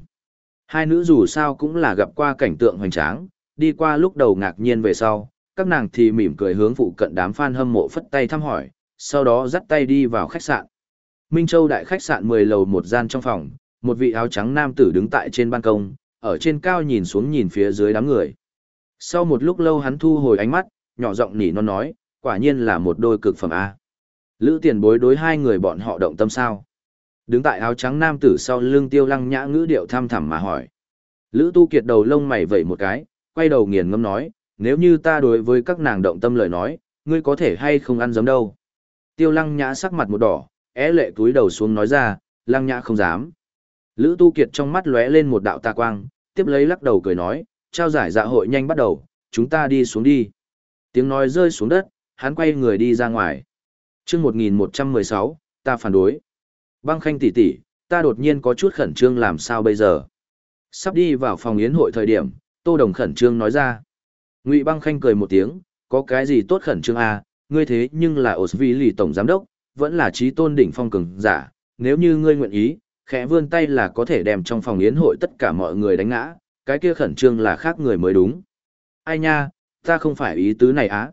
Hai nữ dù sao cũng là gặp qua cảnh tượng hoành tráng, đi qua lúc đầu ngạc nhiên về sau, các nàng thì mỉm cười hướng phụ cận đám fan hâm mộ phất tay thăm hỏi, sau đó dắt tay đi vào khách sạn. Minh Châu đại khách sạn 10 lầu một gian trong phòng, một vị áo trắng nam tử đứng tại trên ban công, ở trên cao nhìn xuống nhìn phía dưới đám người. Sau một lúc lâu hắn thu hồi ánh mắt, nhỏ giọng nỉ non nói, quả nhiên là một đôi cực phẩm A. Lữ tiền bối đối hai người bọn họ động tâm sao. Đứng tại áo trắng nam tử sau lưng tiêu lăng nhã ngữ điệu tham thẳm mà hỏi. Lữ tu kiệt đầu lông mày vẩy một cái, quay đầu nghiền ngâm nói, nếu như ta đối với các nàng động tâm lời nói, ngươi có thể hay không ăn giấm đâu. Tiêu lăng nhã sắc mặt một đỏ, é lệ túi đầu xuống nói ra, lăng nhã không dám. Lữ tu kiệt trong mắt lóe lên một đạo tà quang, tiếp lấy lắc đầu cười nói, trao giải dạ hội nhanh bắt đầu, chúng ta đi xuống đi. Tiếng nói rơi xuống đất, hắn quay người đi ra ngoài. chương 1116, ta phản đối. Băng khanh tỷ tỷ, ta đột nhiên có chút khẩn trương làm sao bây giờ? Sắp đi vào phòng yến hội thời điểm, Tô Đồng khẩn trương nói ra. Ngụy Băng khanh cười một tiếng, có cái gì tốt khẩn trương à, ngươi thế nhưng là Osvili tổng giám đốc, vẫn là trí tôn đỉnh phong cường giả, nếu như ngươi nguyện ý, khẽ vươn tay là có thể đem trong phòng yến hội tất cả mọi người đánh ngã, cái kia khẩn trương là khác người mới đúng. Ai nha, ta không phải ý tứ này á.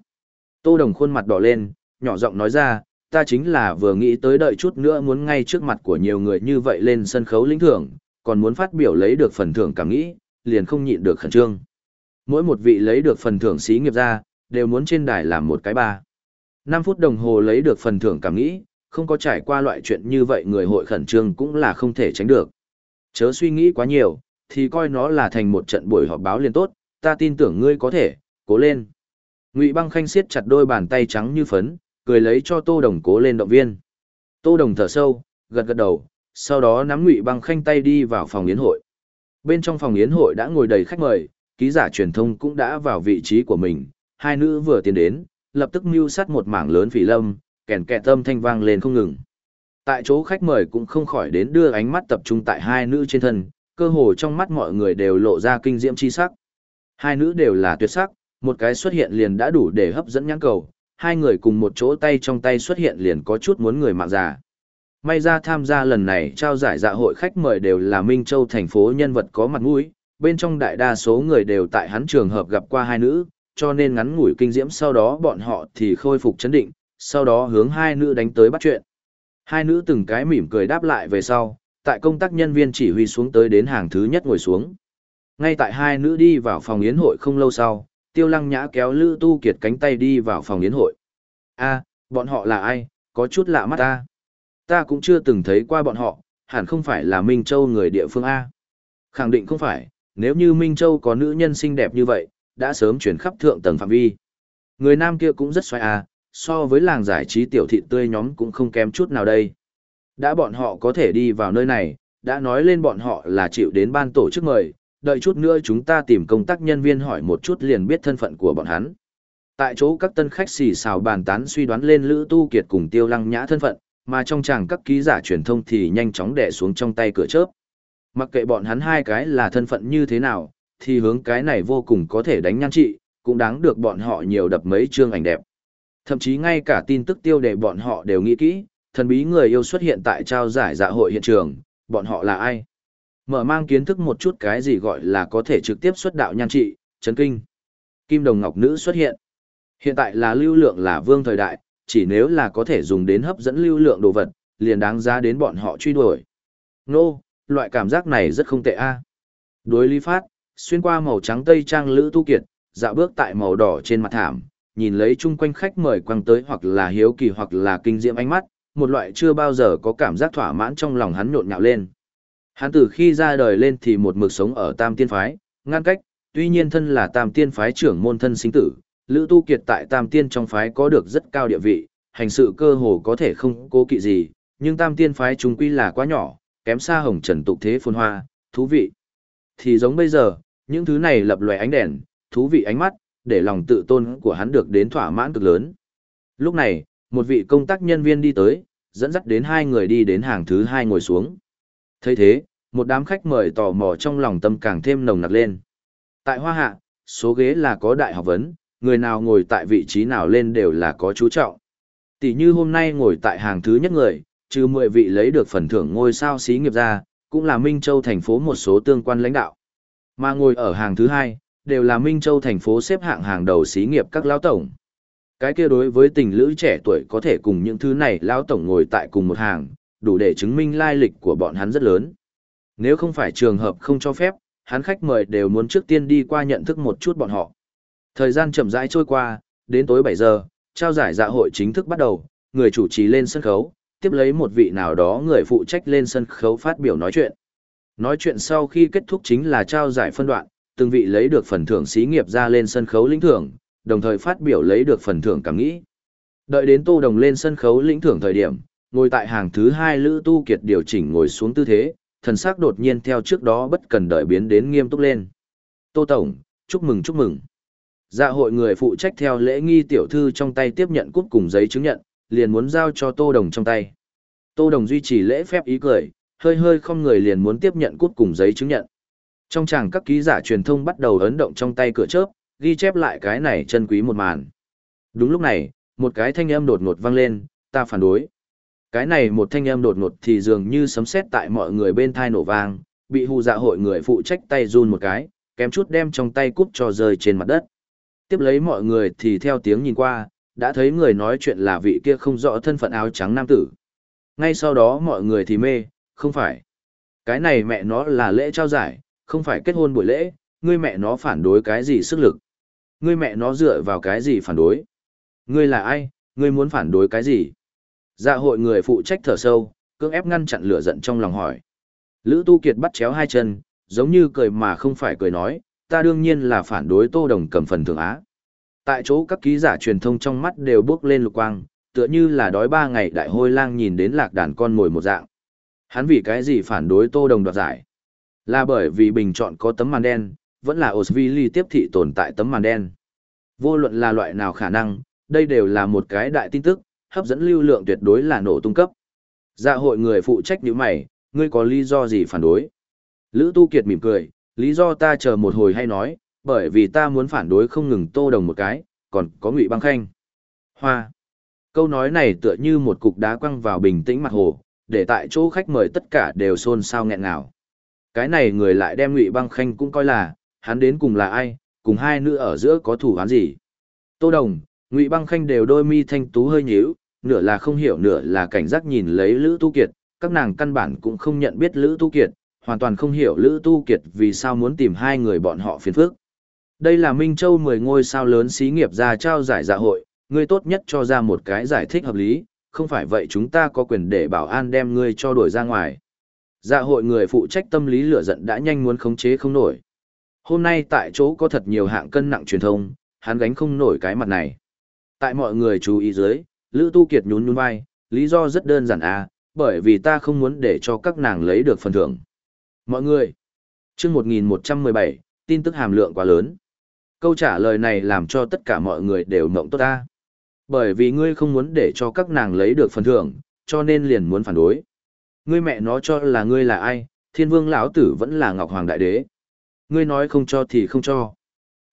Tô Đồng khuôn mặt đỏ lên, nhỏ giọng nói ra, ta chính là vừa nghĩ tới đợi chút nữa muốn ngay trước mặt của nhiều người như vậy lên sân khấu lĩnh thưởng, còn muốn phát biểu lấy được phần thưởng cảm nghĩ, liền không nhịn được khẩn trương. Mỗi một vị lấy được phần thưởng xí nghiệp ra, đều muốn trên đài làm một cái ba. 5 phút đồng hồ lấy được phần thưởng cảm nghĩ, không có trải qua loại chuyện như vậy người hội khẩn trương cũng là không thể tránh được. Chớ suy nghĩ quá nhiều, thì coi nó là thành một trận buổi họp báo liền tốt, ta tin tưởng ngươi có thể, cố lên. Ngụy Băng Khanh siết chặt đôi bàn tay trắng như phấn, cười lấy cho Tô Đồng cố lên động viên. Tô Đồng thở sâu, gật gật đầu, sau đó nắm Ngụy Băng Khanh tay đi vào phòng yến hội. Bên trong phòng yến hội đã ngồi đầy khách mời, ký giả truyền thông cũng đã vào vị trí của mình, hai nữ vừa tiến đến, lập tức mưu sát một mảng lớn phỉ lâm, kèn kẹt tâm thanh vang lên không ngừng. Tại chỗ khách mời cũng không khỏi đến đưa ánh mắt tập trung tại hai nữ trên thân, cơ hồ trong mắt mọi người đều lộ ra kinh diễm chi sắc. Hai nữ đều là tuyệt sắc, một cái xuất hiện liền đã đủ để hấp dẫn nhãn cầu, hai người cùng một chỗ tay trong tay xuất hiện liền có chút muốn người mạng già. May ra tham gia lần này trao giải dạ hội khách mời đều là Minh Châu thành phố nhân vật có mặt mũi, bên trong đại đa số người đều tại hắn trường hợp gặp qua hai nữ, cho nên ngắn ngủi kinh diễm sau đó bọn họ thì khôi phục chấn định, sau đó hướng hai nữ đánh tới bắt chuyện. Hai nữ từng cái mỉm cười đáp lại về sau, tại công tác nhân viên chỉ huy xuống tới đến hàng thứ nhất ngồi xuống. Ngay tại hai nữ đi vào phòng yến hội không lâu sau, tiêu lăng nhã kéo Lữ Tu Kiệt cánh tay đi vào phòng yến hội. a bọn họ là ai, có chút lạ mắt ta. Ta cũng chưa từng thấy qua bọn họ, hẳn không phải là Minh Châu người địa phương A. Khẳng định không phải, nếu như Minh Châu có nữ nhân xinh đẹp như vậy, đã sớm chuyển khắp thượng tầng phạm vi. Người nam kia cũng rất xoay A, so với làng giải trí tiểu thị tươi nhóm cũng không kém chút nào đây. Đã bọn họ có thể đi vào nơi này, đã nói lên bọn họ là chịu đến ban tổ chức mời, đợi chút nữa chúng ta tìm công tác nhân viên hỏi một chút liền biết thân phận của bọn hắn. Tại chỗ các tân khách xì xào bàn tán suy đoán lên Lữ Tu Kiệt cùng Tiêu Lăng Nhã thân phận, mà trong chàng các ký giả truyền thông thì nhanh chóng đè xuống trong tay cửa chớp. Mặc kệ bọn hắn hai cái là thân phận như thế nào, thì hướng cái này vô cùng có thể đánh nhan trị, cũng đáng được bọn họ nhiều đập mấy chương ảnh đẹp. Thậm chí ngay cả tin tức tiêu đề bọn họ đều nghĩ kỹ, thần bí người yêu xuất hiện tại trao giải dạ hội hiện trường, bọn họ là ai? Mở mang kiến thức một chút cái gì gọi là có thể trực tiếp xuất đạo nhan trị, chấn kinh. Kim đồng ngọc nữ xuất hiện. Hiện tại là lưu lượng là vương thời đại, chỉ nếu là có thể dùng đến hấp dẫn lưu lượng đồ vật, liền đáng giá đến bọn họ truy đuổi. Nô, loại cảm giác này rất không tệ a. Đối lý phát, xuyên qua màu trắng tây trang lữ tu kiệt, dạo bước tại màu đỏ trên mặt thảm, nhìn lấy chung quanh khách mời quăng tới hoặc là hiếu kỳ hoặc là kinh diễm ánh mắt, một loại chưa bao giờ có cảm giác thỏa mãn trong lòng hắn nhộn nhạo lên. Hắn từ khi ra đời lên thì một mực sống ở Tam Tiên Phái, ngăn cách, tuy nhiên thân là Tam Tiên Phái trưởng môn thân sinh tử, Lữ Tu Kiệt tại Tam Tiên trong phái có được rất cao địa vị, hành sự cơ hồ có thể không cố kỵ gì, nhưng Tam Tiên Phái chúng quy là quá nhỏ, kém xa hồng trần tục thế phồn hoa, thú vị. Thì giống bây giờ, những thứ này lập lòe ánh đèn, thú vị ánh mắt, để lòng tự tôn của hắn được đến thỏa mãn cực lớn. Lúc này, một vị công tác nhân viên đi tới, dẫn dắt đến hai người đi đến hàng thứ hai ngồi xuống thấy thế, một đám khách mời tò mò trong lòng tâm càng thêm nồng nặc lên. Tại Hoa Hạ, số ghế là có đại học vấn, người nào ngồi tại vị trí nào lên đều là có chú trọng. Tỷ như hôm nay ngồi tại hàng thứ nhất người, trừ 10 vị lấy được phần thưởng ngôi sao xí nghiệp ra, cũng là Minh Châu thành phố một số tương quan lãnh đạo. Mà ngồi ở hàng thứ hai, đều là Minh Châu thành phố xếp hạng hàng đầu xí nghiệp các lão tổng. Cái kia đối với tình lữ trẻ tuổi có thể cùng những thứ này lão tổng ngồi tại cùng một hàng, đủ để chứng minh lai lịch của bọn hắn rất lớn. Nếu không phải trường hợp không cho phép, hắn khách mời đều muốn trước tiên đi qua nhận thức một chút bọn họ. Thời gian chậm rãi trôi qua, đến tối 7 giờ, trao giải dạ hội chính thức bắt đầu, người chủ trì lên sân khấu, tiếp lấy một vị nào đó người phụ trách lên sân khấu phát biểu nói chuyện. Nói chuyện sau khi kết thúc chính là trao giải phân đoạn, từng vị lấy được phần thưởng xí nghiệp ra lên sân khấu lĩnh thưởng, đồng thời phát biểu lấy được phần thưởng cảm nghĩ. Đợi đến Tô Đồng lên sân khấu lĩnh thưởng thời điểm, ngồi tại hàng thứ hai Lữ Tu Kiệt điều chỉnh ngồi xuống tư thế, thần sắc đột nhiên theo trước đó bất cần đợi biến đến nghiêm túc lên. Tô Tổng, chúc mừng chúc mừng. Dạ hội người phụ trách theo lễ nghi tiểu thư trong tay tiếp nhận cúp cùng giấy chứng nhận, liền muốn giao cho Tô Đồng trong tay. Tô Đồng duy trì lễ phép ý cười, hơi hơi không người liền muốn tiếp nhận cút cùng giấy chứng nhận. Trong chàng các ký giả truyền thông bắt đầu ấn động trong tay cửa chớp, ghi chép lại cái này chân quý một màn. Đúng lúc này, một cái thanh âm đột ngột vang lên, ta phản đối. Cái này một thanh âm đột ngột thì dường như sấm sét tại mọi người bên thai nổ vang, bị hù dạ hội người phụ trách tay run một cái, kém chút đem trong tay cúp cho rơi trên mặt đất. Tiếp lấy mọi người thì theo tiếng nhìn qua, đã thấy người nói chuyện là vị kia không rõ thân phận áo trắng nam tử. Ngay sau đó mọi người thì mê, không phải. Cái này mẹ nó là lễ trao giải, không phải kết hôn buổi lễ, ngươi mẹ nó phản đối cái gì sức lực. Ngươi mẹ nó dựa vào cái gì phản đối. Ngươi là ai, ngươi muốn phản đối cái gì. Dạ hội người phụ trách thở sâu, cưỡng ép ngăn chặn lửa giận trong lòng hỏi. Lữ Tu Kiệt bắt chéo hai chân, giống như cười mà không phải cười nói, ta đương nhiên là phản đối Tô Đồng cầm phần thưởng á. Tại chỗ các ký giả truyền thông trong mắt đều bước lên lục quang, tựa như là đói ba ngày đại hôi lang nhìn đến lạc đàn con mồi một dạng. Hắn vì cái gì phản đối Tô Đồng đoạt giải? Là bởi vì bình chọn có tấm màn đen, vẫn là Osvili tiếp thị tồn tại tấm màn đen. Vô luận là loại nào khả năng, đây đều là một cái đại tin tức, hấp dẫn lưu lượng tuyệt đối là nổ tung cấp. Dạ hội người phụ trách nhíu mày, ngươi có lý do gì phản đối? Lữ Tu Kiệt mỉm cười, lý do ta chờ một hồi hay nói, bởi vì ta muốn phản đối không ngừng tô đồng một cái, còn có ngụy băng khanh. Hoa. Câu nói này tựa như một cục đá quăng vào bình tĩnh mặt hồ, để tại chỗ khách mời tất cả đều xôn xao nghẹn ngào. Cái này người lại đem ngụy băng khanh cũng coi là, hắn đến cùng là ai, cùng hai nữ ở giữa có thủ án gì. Tô đồng, ngụy băng khanh đều đôi mi thanh tú hơi nhíu, nửa là không hiểu nửa là cảnh giác nhìn lấy Lữ Tu Kiệt, các nàng căn bản cũng không nhận biết Lữ Tu Kiệt, hoàn toàn không hiểu Lữ Tu Kiệt vì sao muốn tìm hai người bọn họ phiền phức. Đây là Minh Châu 10 ngôi sao lớn xí nghiệp ra trao giải dạ hội, ngươi tốt nhất cho ra một cái giải thích hợp lý, không phải vậy chúng ta có quyền để bảo an đem ngươi cho đuổi ra ngoài. Dạ hội người phụ trách tâm lý lửa giận đã nhanh muốn khống chế không nổi. Hôm nay tại chỗ có thật nhiều hạng cân nặng truyền thông, hắn gánh không nổi cái mặt này. Tại mọi người chú ý dưới, Lữ Tu Kiệt nhún nhún vai, lý do rất đơn giản à, bởi vì ta không muốn để cho các nàng lấy được phần thưởng. Mọi người, chương 1117, tin tức hàm lượng quá lớn. Câu trả lời này làm cho tất cả mọi người đều mộng tốt ta. Bởi vì ngươi không muốn để cho các nàng lấy được phần thưởng, cho nên liền muốn phản đối. Ngươi mẹ nó cho là ngươi là ai, thiên vương lão tử vẫn là ngọc hoàng đại đế. Ngươi nói không cho thì không cho.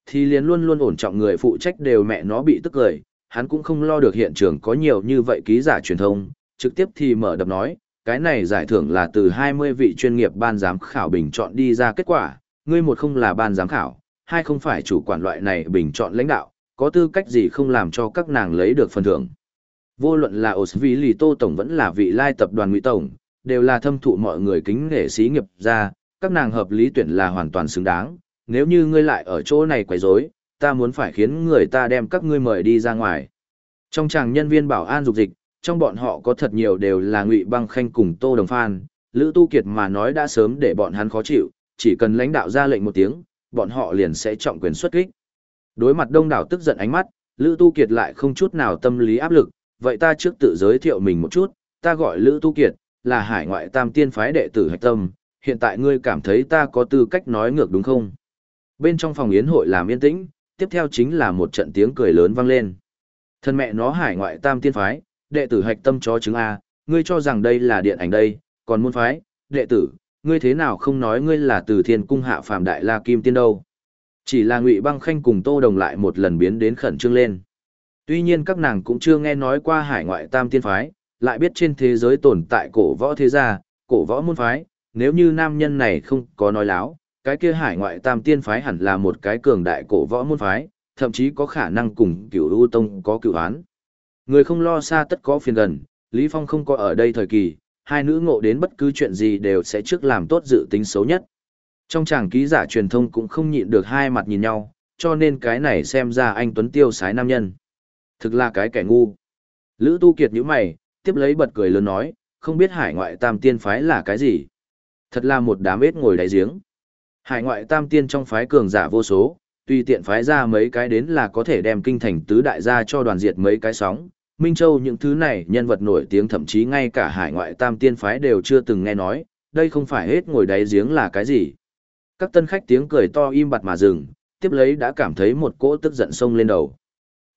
Thì liền luôn luôn ổn trọng người phụ trách đều mẹ nó bị tức cười, hắn cũng không lo được hiện trường có nhiều như vậy ký giả truyền thông, trực tiếp thì mở đập nói, cái này giải thưởng là từ 20 vị chuyên nghiệp ban giám khảo bình chọn đi ra kết quả, ngươi một không là ban giám khảo, hai không phải chủ quản loại này bình chọn lãnh đạo, có tư cách gì không làm cho các nàng lấy được phần thưởng. Vô luận là Osvili Tô Tổng vẫn là vị lai tập đoàn Ngụy Tổng, đều là thâm thụ mọi người kính nghệ sĩ nghiệp ra, các nàng hợp lý tuyển là hoàn toàn xứng đáng, nếu như ngươi lại ở chỗ này quấy rối, ta muốn phải khiến người ta đem các ngươi mời đi ra ngoài. Trong chàng nhân viên bảo an dục dịch, trong bọn họ có thật nhiều đều là Ngụy Băng Khanh cùng Tô Đồng Phan, Lữ Tu Kiệt mà nói đã sớm để bọn hắn khó chịu, chỉ cần lãnh đạo ra lệnh một tiếng, bọn họ liền sẽ trọng quyền xuất kích. Đối mặt đông đảo tức giận ánh mắt, Lữ Tu Kiệt lại không chút nào tâm lý áp lực, vậy ta trước tự giới thiệu mình một chút, ta gọi Lữ Tu Kiệt, là hải ngoại tam tiên phái đệ tử hạch tâm, hiện tại ngươi cảm thấy ta có tư cách nói ngược đúng không? Bên trong phòng yến hội làm yên tĩnh, tiếp theo chính là một trận tiếng cười lớn vang lên. Thân mẹ nó hải ngoại tam tiên phái, đệ tử hạch tâm chó chứng A, ngươi cho rằng đây là điện ảnh đây, còn môn phái, đệ tử, ngươi thế nào không nói ngươi là từ thiên cung hạ phàm đại la kim tiên đâu. Chỉ là ngụy băng khanh cùng tô đồng lại một lần biến đến khẩn trương lên. Tuy nhiên các nàng cũng chưa nghe nói qua hải ngoại tam tiên phái, lại biết trên thế giới tồn tại cổ võ thế gia, cổ võ môn phái, nếu như nam nhân này không có nói láo, cái kia hải ngoại tam tiên phái hẳn là một cái cường đại cổ võ môn phái, thậm chí có khả năng cùng cửu u tông có cửu án. Người không lo xa tất có phiền gần, Lý Phong không có ở đây thời kỳ, hai nữ ngộ đến bất cứ chuyện gì đều sẽ trước làm tốt dự tính xấu nhất. Trong chàng ký giả truyền thông cũng không nhịn được hai mặt nhìn nhau, cho nên cái này xem ra anh Tuấn Tiêu sái nam nhân. Thực là cái kẻ ngu. Lữ Tu Kiệt nhíu mày, tiếp lấy bật cười lớn nói, không biết hải ngoại tam tiên phái là cái gì. Thật là một đám ếch ngồi đáy giếng. Hải ngoại tam tiên trong phái cường giả vô số, tùy tiện phái ra mấy cái đến là có thể đem kinh thành tứ đại gia cho đoàn diệt mấy cái sóng. Minh Châu những thứ này nhân vật nổi tiếng thậm chí ngay cả hải ngoại tam tiên phái đều chưa từng nghe nói, đây không phải hết ngồi đáy giếng là cái gì. Các tân khách tiếng cười to im bặt mà dừng, tiếp lấy đã cảm thấy một cỗ tức giận sông lên đầu.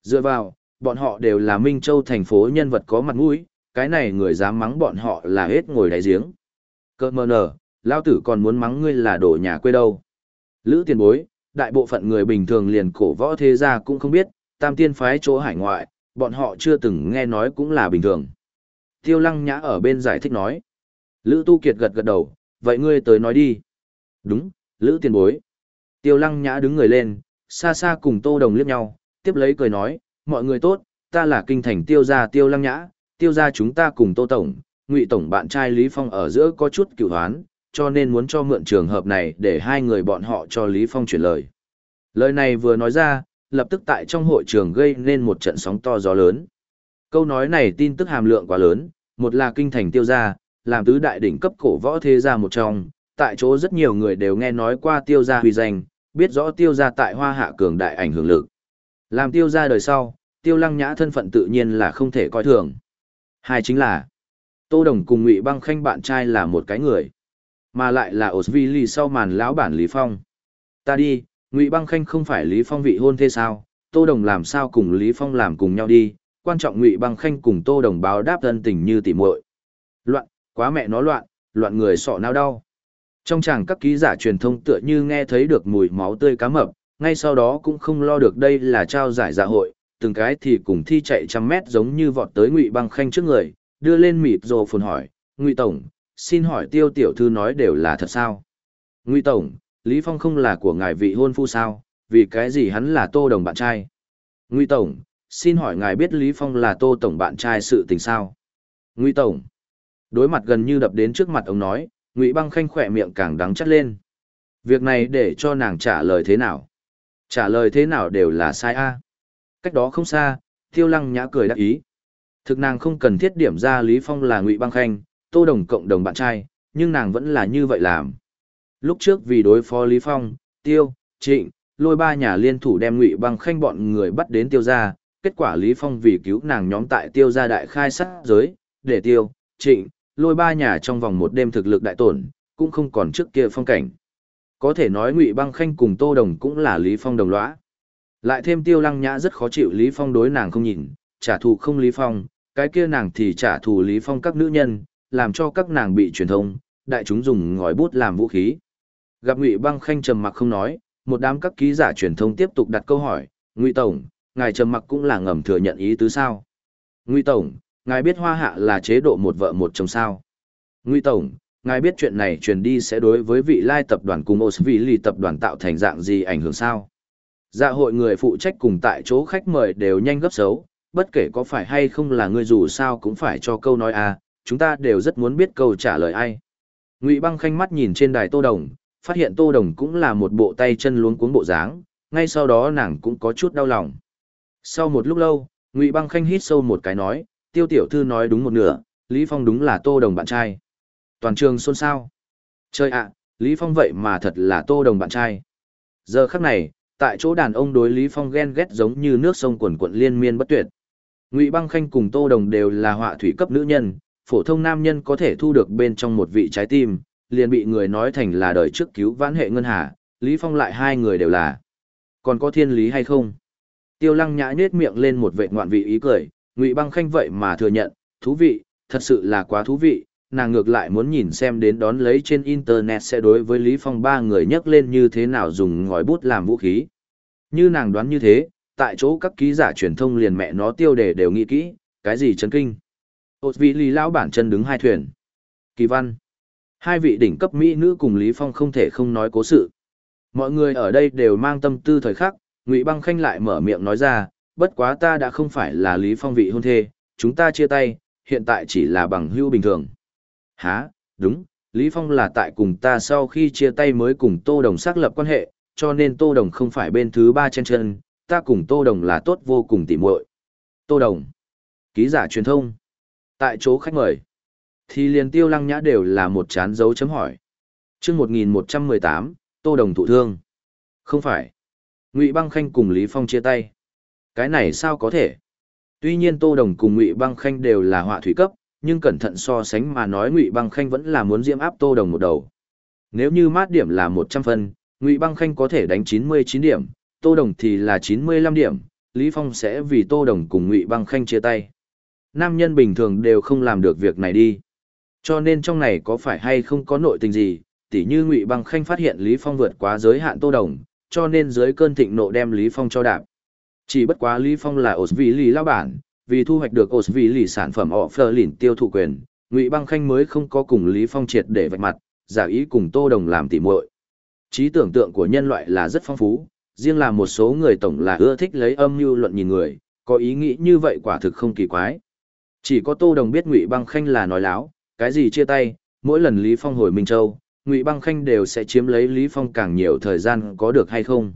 Dựa vào, bọn họ đều là Minh Châu thành phố nhân vật có mặt mũi, cái này người dám mắng bọn họ là hết ngồi đáy giếng. Cơ mơ nở, lao tử còn muốn mắng ngươi là đổ nhà quê đâu. Lữ tiền bối, đại bộ phận người bình thường liền cổ võ thế gia cũng không biết, tam tiên phái chỗ hải ngoại, bọn họ chưa từng nghe nói cũng là bình thường. Tiêu lăng nhã ở bên giải thích nói. Lữ tu kiệt gật gật đầu, vậy ngươi tới nói đi. Đúng, Lữ tiền bối. Tiêu lăng nhã đứng người lên, xa xa cùng tô đồng liếc nhau, tiếp lấy cười nói, mọi người tốt, ta là kinh thành tiêu gia tiêu lăng nhã, tiêu gia chúng ta cùng tô tổng, ngụy tổng bạn trai Lý Phong ở giữa có chút cựu hoán, cho nên muốn cho mượn trường hợp này để hai người bọn họ cho Lý Phong chuyển lời. Lời này vừa nói ra, lập tức tại trong hội trường gây nên một trận sóng to gió lớn. Câu nói này tin tức hàm lượng quá lớn, một là kinh thành tiêu gia, làm tứ đại đỉnh cấp cổ võ thế gia một trong, tại chỗ rất nhiều người đều nghe nói qua tiêu gia huy danh, biết rõ tiêu gia tại hoa hạ cường đại ảnh hưởng lực. Làm tiêu gia đời sau, tiêu lăng nhã thân phận tự nhiên là không thể coi thường. Hai chính là, Tô Đồng cùng Ngụy Băng Khanh bạn trai là một cái người, mà lại là Osvili sau màn lão bản Lý Phong. Ta đi, Ngụy Băng Khanh không phải Lý Phong vị hôn thế sao, Tô Đồng làm sao cùng Lý Phong làm cùng nhau đi, quan trọng Ngụy Băng Khanh cùng Tô Đồng báo đáp thân tình như tỉ muội. Loạn, quá mẹ nó loạn, loạn người sọ não đau. Trong chàng các ký giả truyền thông tựa như nghe thấy được mùi máu tươi cá mập, ngay sau đó cũng không lo được đây là trao giải dạ hội, từng cái thì cùng thi chạy trăm mét giống như vọt tới Ngụy Băng Khanh trước người, đưa lên mịt rồ phồn hỏi, Ngụy Tổng, xin hỏi tiêu tiểu thư nói đều là thật sao? Ngụy Tổng, Lý Phong không là của ngài vị hôn phu sao, vì cái gì hắn là tô đồng bạn trai? Ngụy Tổng, xin hỏi ngài biết Lý Phong là tô tổng bạn trai sự tình sao? Ngụy Tổng, đối mặt gần như đập đến trước mặt ông nói, Ngụy Băng Khanh khỏe miệng càng đắng chắt lên. Việc này để cho nàng trả lời thế nào? Trả lời thế nào đều là sai a. Cách đó không xa, Tiêu Lăng Nhã cười đắc ý. Thực nàng không cần thiết điểm ra Lý Phong là Ngụy Băng Khanh, Tô Đồng cộng đồng bạn trai, nhưng nàng vẫn là như vậy làm. Lúc trước vì đối phó Lý Phong, Tiêu, Trịnh, lôi ba nhà liên thủ đem Ngụy Băng Khanh bọn người bắt đến Tiêu gia, kết quả Lý Phong vì cứu nàng nhóm tại Tiêu gia đại khai sát giới, để Tiêu, Trịnh, lôi ba nhà trong vòng một đêm thực lực đại tổn, cũng không còn trước kia phong cảnh. Có thể nói Ngụy Băng Khanh cùng Tô Đồng cũng là Lý Phong đồng lõa. Lại thêm Tiêu Lăng Nhã rất khó chịu Lý Phong đối nàng không nhìn, trả thù không Lý Phong, cái kia nàng thì trả thù Lý Phong các nữ nhân, làm cho các nàng bị truyền thông, đại chúng dùng ngòi bút làm vũ khí. Gặp Ngụy Băng Khanh trầm mặc không nói, một đám các ký giả truyền thông tiếp tục đặt câu hỏi, "Ngụy tổng, ngài trầm mặc cũng là ngầm thừa nhận ý tứ sao?" "Ngụy tổng, ngài biết Hoa Hạ là chế độ một vợ một chồng sao?" "Ngụy tổng, ngài biết chuyện này truyền đi sẽ đối với vị lai tập đoàn cùng Osvili tập đoàn tạo thành dạng gì ảnh hưởng sao?" Dạ hội người phụ trách cùng tại chỗ khách mời đều nhanh gấp xấu, bất kể có phải hay không là người dù sao cũng phải cho câu nói à, chúng ta đều rất muốn biết câu trả lời ai. Ngụy băng khanh mắt nhìn trên đài Tô Đồng, phát hiện Tô Đồng cũng là một bộ tay chân luống cuống bộ dáng, ngay sau đó nàng cũng có chút đau lòng. Sau một lúc lâu, Ngụy băng khanh hít sâu một cái nói, tiêu tiểu thư nói đúng một nửa, Lý Phong đúng là Tô Đồng bạn trai. Toàn trường xôn xao. Chơi ạ, Lý Phong vậy mà thật là Tô Đồng bạn trai. Giờ khắc này, tại chỗ đàn ông đối Lý Phong ghen ghét giống như nước sông quần quận liên miên bất tuyệt. Ngụy Băng Khanh cùng Tô Đồng đều là họa thủy cấp nữ nhân, phổ thông nam nhân có thể thu được bên trong một vị trái tim, liền bị người nói thành là đời trước cứu vãn hệ ngân hà, Lý Phong lại hai người đều là. Còn có thiên lý hay không? Tiêu Lăng nhã nết miệng lên một vệt ngoạn vị ý cười, Ngụy Băng Khanh vậy mà thừa nhận, thú vị, thật sự là quá thú vị, nàng ngược lại muốn nhìn xem đến đón lấy trên internet sẽ đối với Lý Phong ba người nhắc lên như thế nào dùng ngòi bút làm vũ khí. Như nàng đoán như thế, tại chỗ các ký giả truyền thông liền mẹ nó tiêu đề đều nghĩ kỹ, cái gì chấn kinh. Ôt vị lý lão bản chân đứng hai thuyền. Kỳ văn. Hai vị đỉnh cấp Mỹ nữ cùng Lý Phong không thể không nói cố sự. Mọi người ở đây đều mang tâm tư thời khắc, Ngụy Băng Khanh lại mở miệng nói ra, bất quá ta đã không phải là Lý Phong vị hôn thê, chúng ta chia tay, hiện tại chỉ là bằng hữu bình thường. Hả, đúng, Lý Phong là tại cùng ta sau khi chia tay mới cùng Tô Đồng xác lập quan hệ, cho nên Tô Đồng không phải bên thứ ba trên chân, ta cùng Tô Đồng là tốt vô cùng tỉ muội. Tô Đồng, ký giả truyền thông, tại chỗ khách mời, thì liền tiêu lăng nhã đều là một chán dấu chấm hỏi. chương 1118, Tô Đồng thụ thương. Không phải. Ngụy Băng Khanh cùng Lý Phong chia tay. Cái này sao có thể? Tuy nhiên Tô Đồng cùng Ngụy Băng Khanh đều là họa thủy cấp, nhưng cẩn thận so sánh mà nói Ngụy Băng Khanh vẫn là muốn diễm áp Tô Đồng một đầu. Nếu như mát điểm là 100 phân, Ngụy Băng Khanh có thể đánh 99 điểm, Tô Đồng thì là 95 điểm, Lý Phong sẽ vì Tô Đồng cùng Ngụy Băng Khanh chia tay nam nhân bình thường đều không làm được việc này đi. Cho nên trong này có phải hay không có nội tình gì, tỉ như Ngụy Băng Khanh phát hiện Lý Phong vượt quá giới hạn Tô Đồng, cho nên dưới cơn thịnh nộ đem Lý Phong cho đạp. Chỉ bất quá Lý Phong là ổ vị lì lao bản, vì thu hoạch được ổ vị lì sản phẩm họ phờ lìn tiêu thụ quyền, Ngụy Băng Khanh mới không có cùng Lý Phong triệt để vạch mặt, giả ý cùng Tô Đồng làm tỉ muội. Trí tưởng tượng của nhân loại là rất phong phú, riêng là một số người tổng là ưa thích lấy âm mưu luận nhìn người, có ý nghĩ như vậy quả thực không kỳ quái. Chỉ có Tô Đồng biết Ngụy Băng Khanh là nói láo, cái gì chia tay, mỗi lần Lý Phong hồi Minh Châu, Ngụy Băng Khanh đều sẽ chiếm lấy Lý Phong càng nhiều thời gian có được hay không.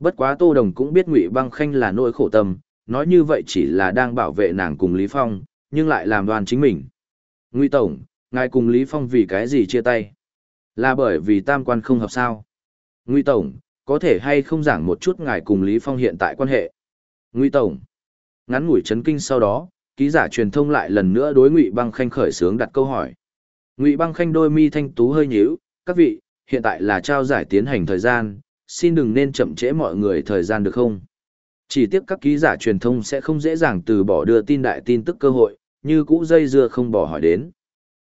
Bất quá Tô Đồng cũng biết Ngụy Băng Khanh là nỗi khổ tâm, nói như vậy chỉ là đang bảo vệ nàng cùng Lý Phong, nhưng lại làm đoàn chính mình. Ngụy Tổng, ngài cùng Lý Phong vì cái gì chia tay? Là bởi vì tam quan không hợp sao? Ngụy Tổng, có thể hay không giảng một chút ngài cùng Lý Phong hiện tại quan hệ? Ngụy Tổng, ngắn ngủi chấn kinh sau đó, ký giả truyền thông lại lần nữa đối Ngụy Băng Khanh khởi sướng đặt câu hỏi. Ngụy Băng Khanh đôi mi thanh tú hơi nhíu, các vị, hiện tại là trao giải tiến hành thời gian, xin đừng nên chậm trễ mọi người thời gian được không? Chỉ tiếc các ký giả truyền thông sẽ không dễ dàng từ bỏ đưa tin đại tin tức cơ hội, như cũ dây dưa không bỏ hỏi đến.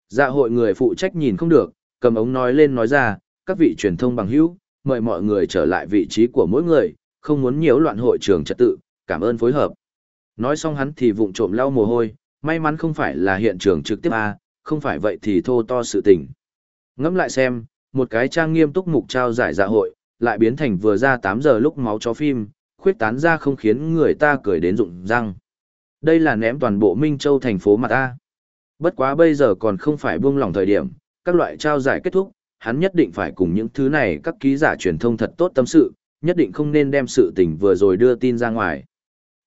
Dạ hội người phụ trách nhìn không được, cầm ống nói lên nói ra, các vị truyền thông bằng hữu, mời mọi người trở lại vị trí của mỗi người, không muốn nhiễu loạn hội trường trật tự, cảm ơn phối hợp. Nói xong hắn thì vụng trộm lau mồ hôi, may mắn không phải là hiện trường trực tiếp a, không phải vậy thì thô to sự tình. Ngẫm lại xem, một cái trang nghiêm túc mục trao giải dạ hội, lại biến thành vừa ra 8 giờ lúc máu chó phim, khuyết tán ra không khiến người ta cười đến rụng răng. Đây là ném toàn bộ Minh Châu thành phố mà ta. Bất quá bây giờ còn không phải buông lỏng thời điểm, các loại trao giải kết thúc, hắn nhất định phải cùng những thứ này các ký giả truyền thông thật tốt tâm sự, nhất định không nên đem sự tình vừa rồi đưa tin ra ngoài.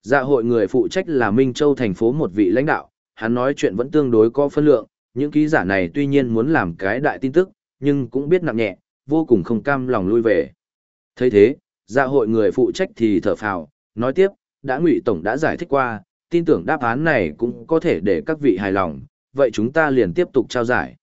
Dạ hội người phụ trách là Minh Châu thành phố một vị lãnh đạo, hắn nói chuyện vẫn tương đối có phân lượng, những ký giả này tuy nhiên muốn làm cái đại tin tức, nhưng cũng biết nặng nhẹ, vô cùng không cam lòng lui về. Thấy thế dạ hội người phụ trách thì thở phào nói tiếp đã ngụy tổng đã giải thích qua tin tưởng đáp án này cũng có thể để các vị hài lòng vậy chúng ta liền tiếp tục trao giải.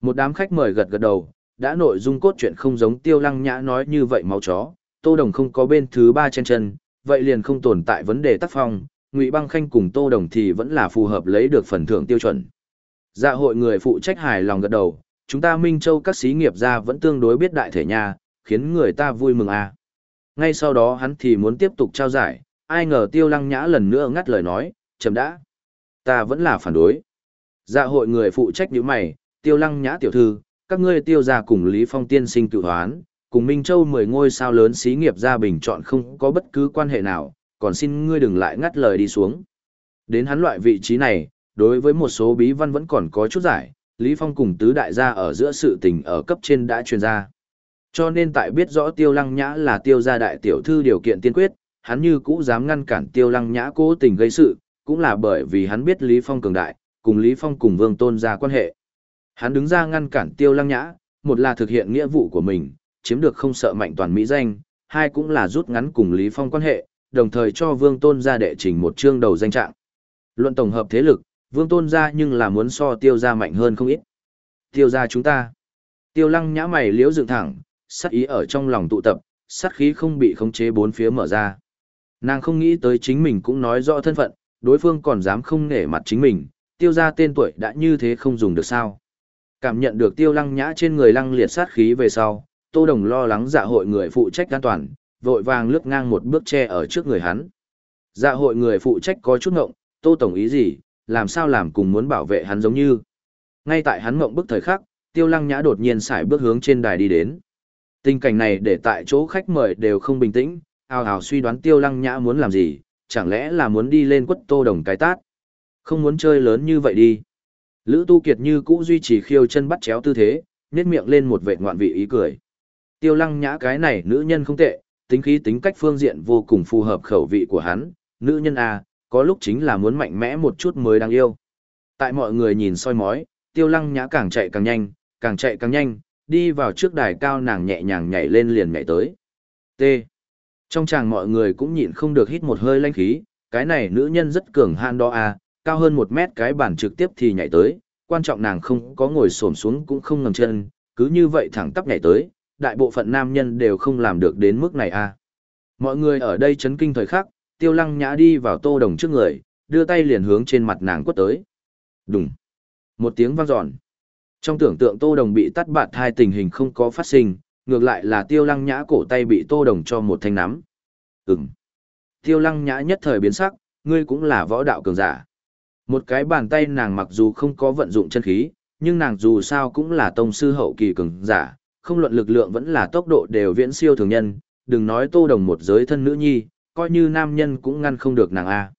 Một đám khách mời gật gật đầu đã nội dung cốt truyện không giống tiêu lăng nhã nói như vậy máu chó tô đồng không có bên thứ ba trên chân vậy liền không tồn tại vấn đề tác phong ngụy băng khanh cùng tô đồng thì vẫn là phù hợp lấy được phần thưởng tiêu chuẩn dạ hội người phụ trách hài lòng gật đầu chúng ta minh châu các xí nghiệp gia vẫn tương đối biết đại thể nha khiến người ta vui mừng à. Ngay sau đó hắn thì muốn tiếp tục trao giải, ai ngờ tiêu lăng nhã lần nữa ngắt lời nói, chấm đã. Ta vẫn là phản đối. Dạ hội người phụ trách như mày, tiêu lăng nhã tiểu thư, các ngươi tiêu gia cùng Lý Phong tiên sinh tự hoán, cùng Minh Châu mười ngôi sao lớn xí nghiệp gia bình chọn không có bất cứ quan hệ nào, còn xin ngươi đừng lại ngắt lời đi xuống. Đến hắn loại vị trí này, đối với một số bí văn vẫn còn có chút giải, Lý Phong cùng tứ đại gia ở giữa sự tình ở cấp trên đã truyền ra. Cho nên tại biết rõ tiêu lăng nhã là tiêu gia đại tiểu thư điều kiện tiên quyết, hắn như cũ dám ngăn cản tiêu lăng nhã cố tình gây sự, cũng là bởi vì hắn biết Lý Phong cường đại, cùng Lý Phong cùng vương tôn ra quan hệ. Hắn đứng ra ngăn cản tiêu lăng nhã, một là thực hiện nghĩa vụ của mình, chiếm được không sợ mạnh toàn mỹ danh, hai cũng là rút ngắn cùng Lý Phong quan hệ, đồng thời cho vương tôn ra đệ trình một chương đầu danh trạng. Luận tổng hợp thế lực, vương tôn ra nhưng là muốn so tiêu ra mạnh hơn không ít. Tiêu ra chúng ta. Tiêu lăng nhã mày liễu dựng thẳng, sát ý ở trong lòng tụ tập, sát khí không bị khống chế bốn phía mở ra. Nàng không nghĩ tới chính mình cũng nói rõ thân phận, đối phương còn dám không nể mặt chính mình, tiêu ra tên tuổi đã như thế không dùng được sao. Cảm nhận được tiêu lăng nhã trên người lăng liệt sát khí về sau, tô đồng lo lắng dạ hội người phụ trách an toàn, vội vàng lướt ngang một bước che ở trước người hắn. Dạ hội người phụ trách có chút ngộng, tô tổng ý gì, làm sao làm cùng muốn bảo vệ hắn giống như. Ngay tại hắn ngộng bức thời khắc, tiêu lăng nhã đột nhiên xài bước hướng trên đài đi đến. Tình cảnh này để tại chỗ khách mời đều không bình tĩnh, ào ào suy đoán tiêu lăng nhã muốn làm gì, chẳng lẽ là muốn đi lên quất tô đồng cái tát. Không muốn chơi lớn như vậy đi. Lữ tu kiệt như cũ duy trì khiêu chân bắt chéo tư thế, nét miệng lên một vệ ngoạn vị ý cười. Tiêu lăng nhã cái này nữ nhân không tệ, tính khí tính cách phương diện vô cùng phù hợp khẩu vị của hắn, nữ nhân A, có lúc chính là muốn mạnh mẽ một chút mới đáng yêu. Tại mọi người nhìn soi mói, tiêu lăng nhã càng chạy càng nhanh, càng chạy càng nhanh, đi vào trước đài cao nàng nhẹ nhàng nhảy lên liền nhảy tới. T. Trong chàng mọi người cũng nhịn không được hít một hơi lanh khí, cái này nữ nhân rất cường han đó à, cao hơn một mét cái bản trực tiếp thì nhảy tới, quan trọng nàng không có ngồi xổm xuống cũng không ngầm chân, cứ như vậy thẳng tắp nhảy tới, đại bộ phận nam nhân đều không làm được đến mức này à. Mọi người ở đây chấn kinh thời khắc, tiêu lăng nhã đi vào tô đồng trước người, đưa tay liền hướng trên mặt nàng quất tới. Đùng. Một tiếng vang dọn. Trong tưởng tượng Tô Đồng bị tắt bạt hai tình hình không có phát sinh, ngược lại là Tiêu Lăng Nhã cổ tay bị Tô Đồng cho một thanh nắm. Ừm. Tiêu Lăng Nhã nhất thời biến sắc, ngươi cũng là võ đạo cường giả. Một cái bàn tay nàng mặc dù không có vận dụng chân khí, nhưng nàng dù sao cũng là tông sư hậu kỳ cường giả, không luận lực lượng vẫn là tốc độ đều viễn siêu thường nhân, đừng nói Tô Đồng một giới thân nữ nhi, coi như nam nhân cũng ngăn không được nàng a.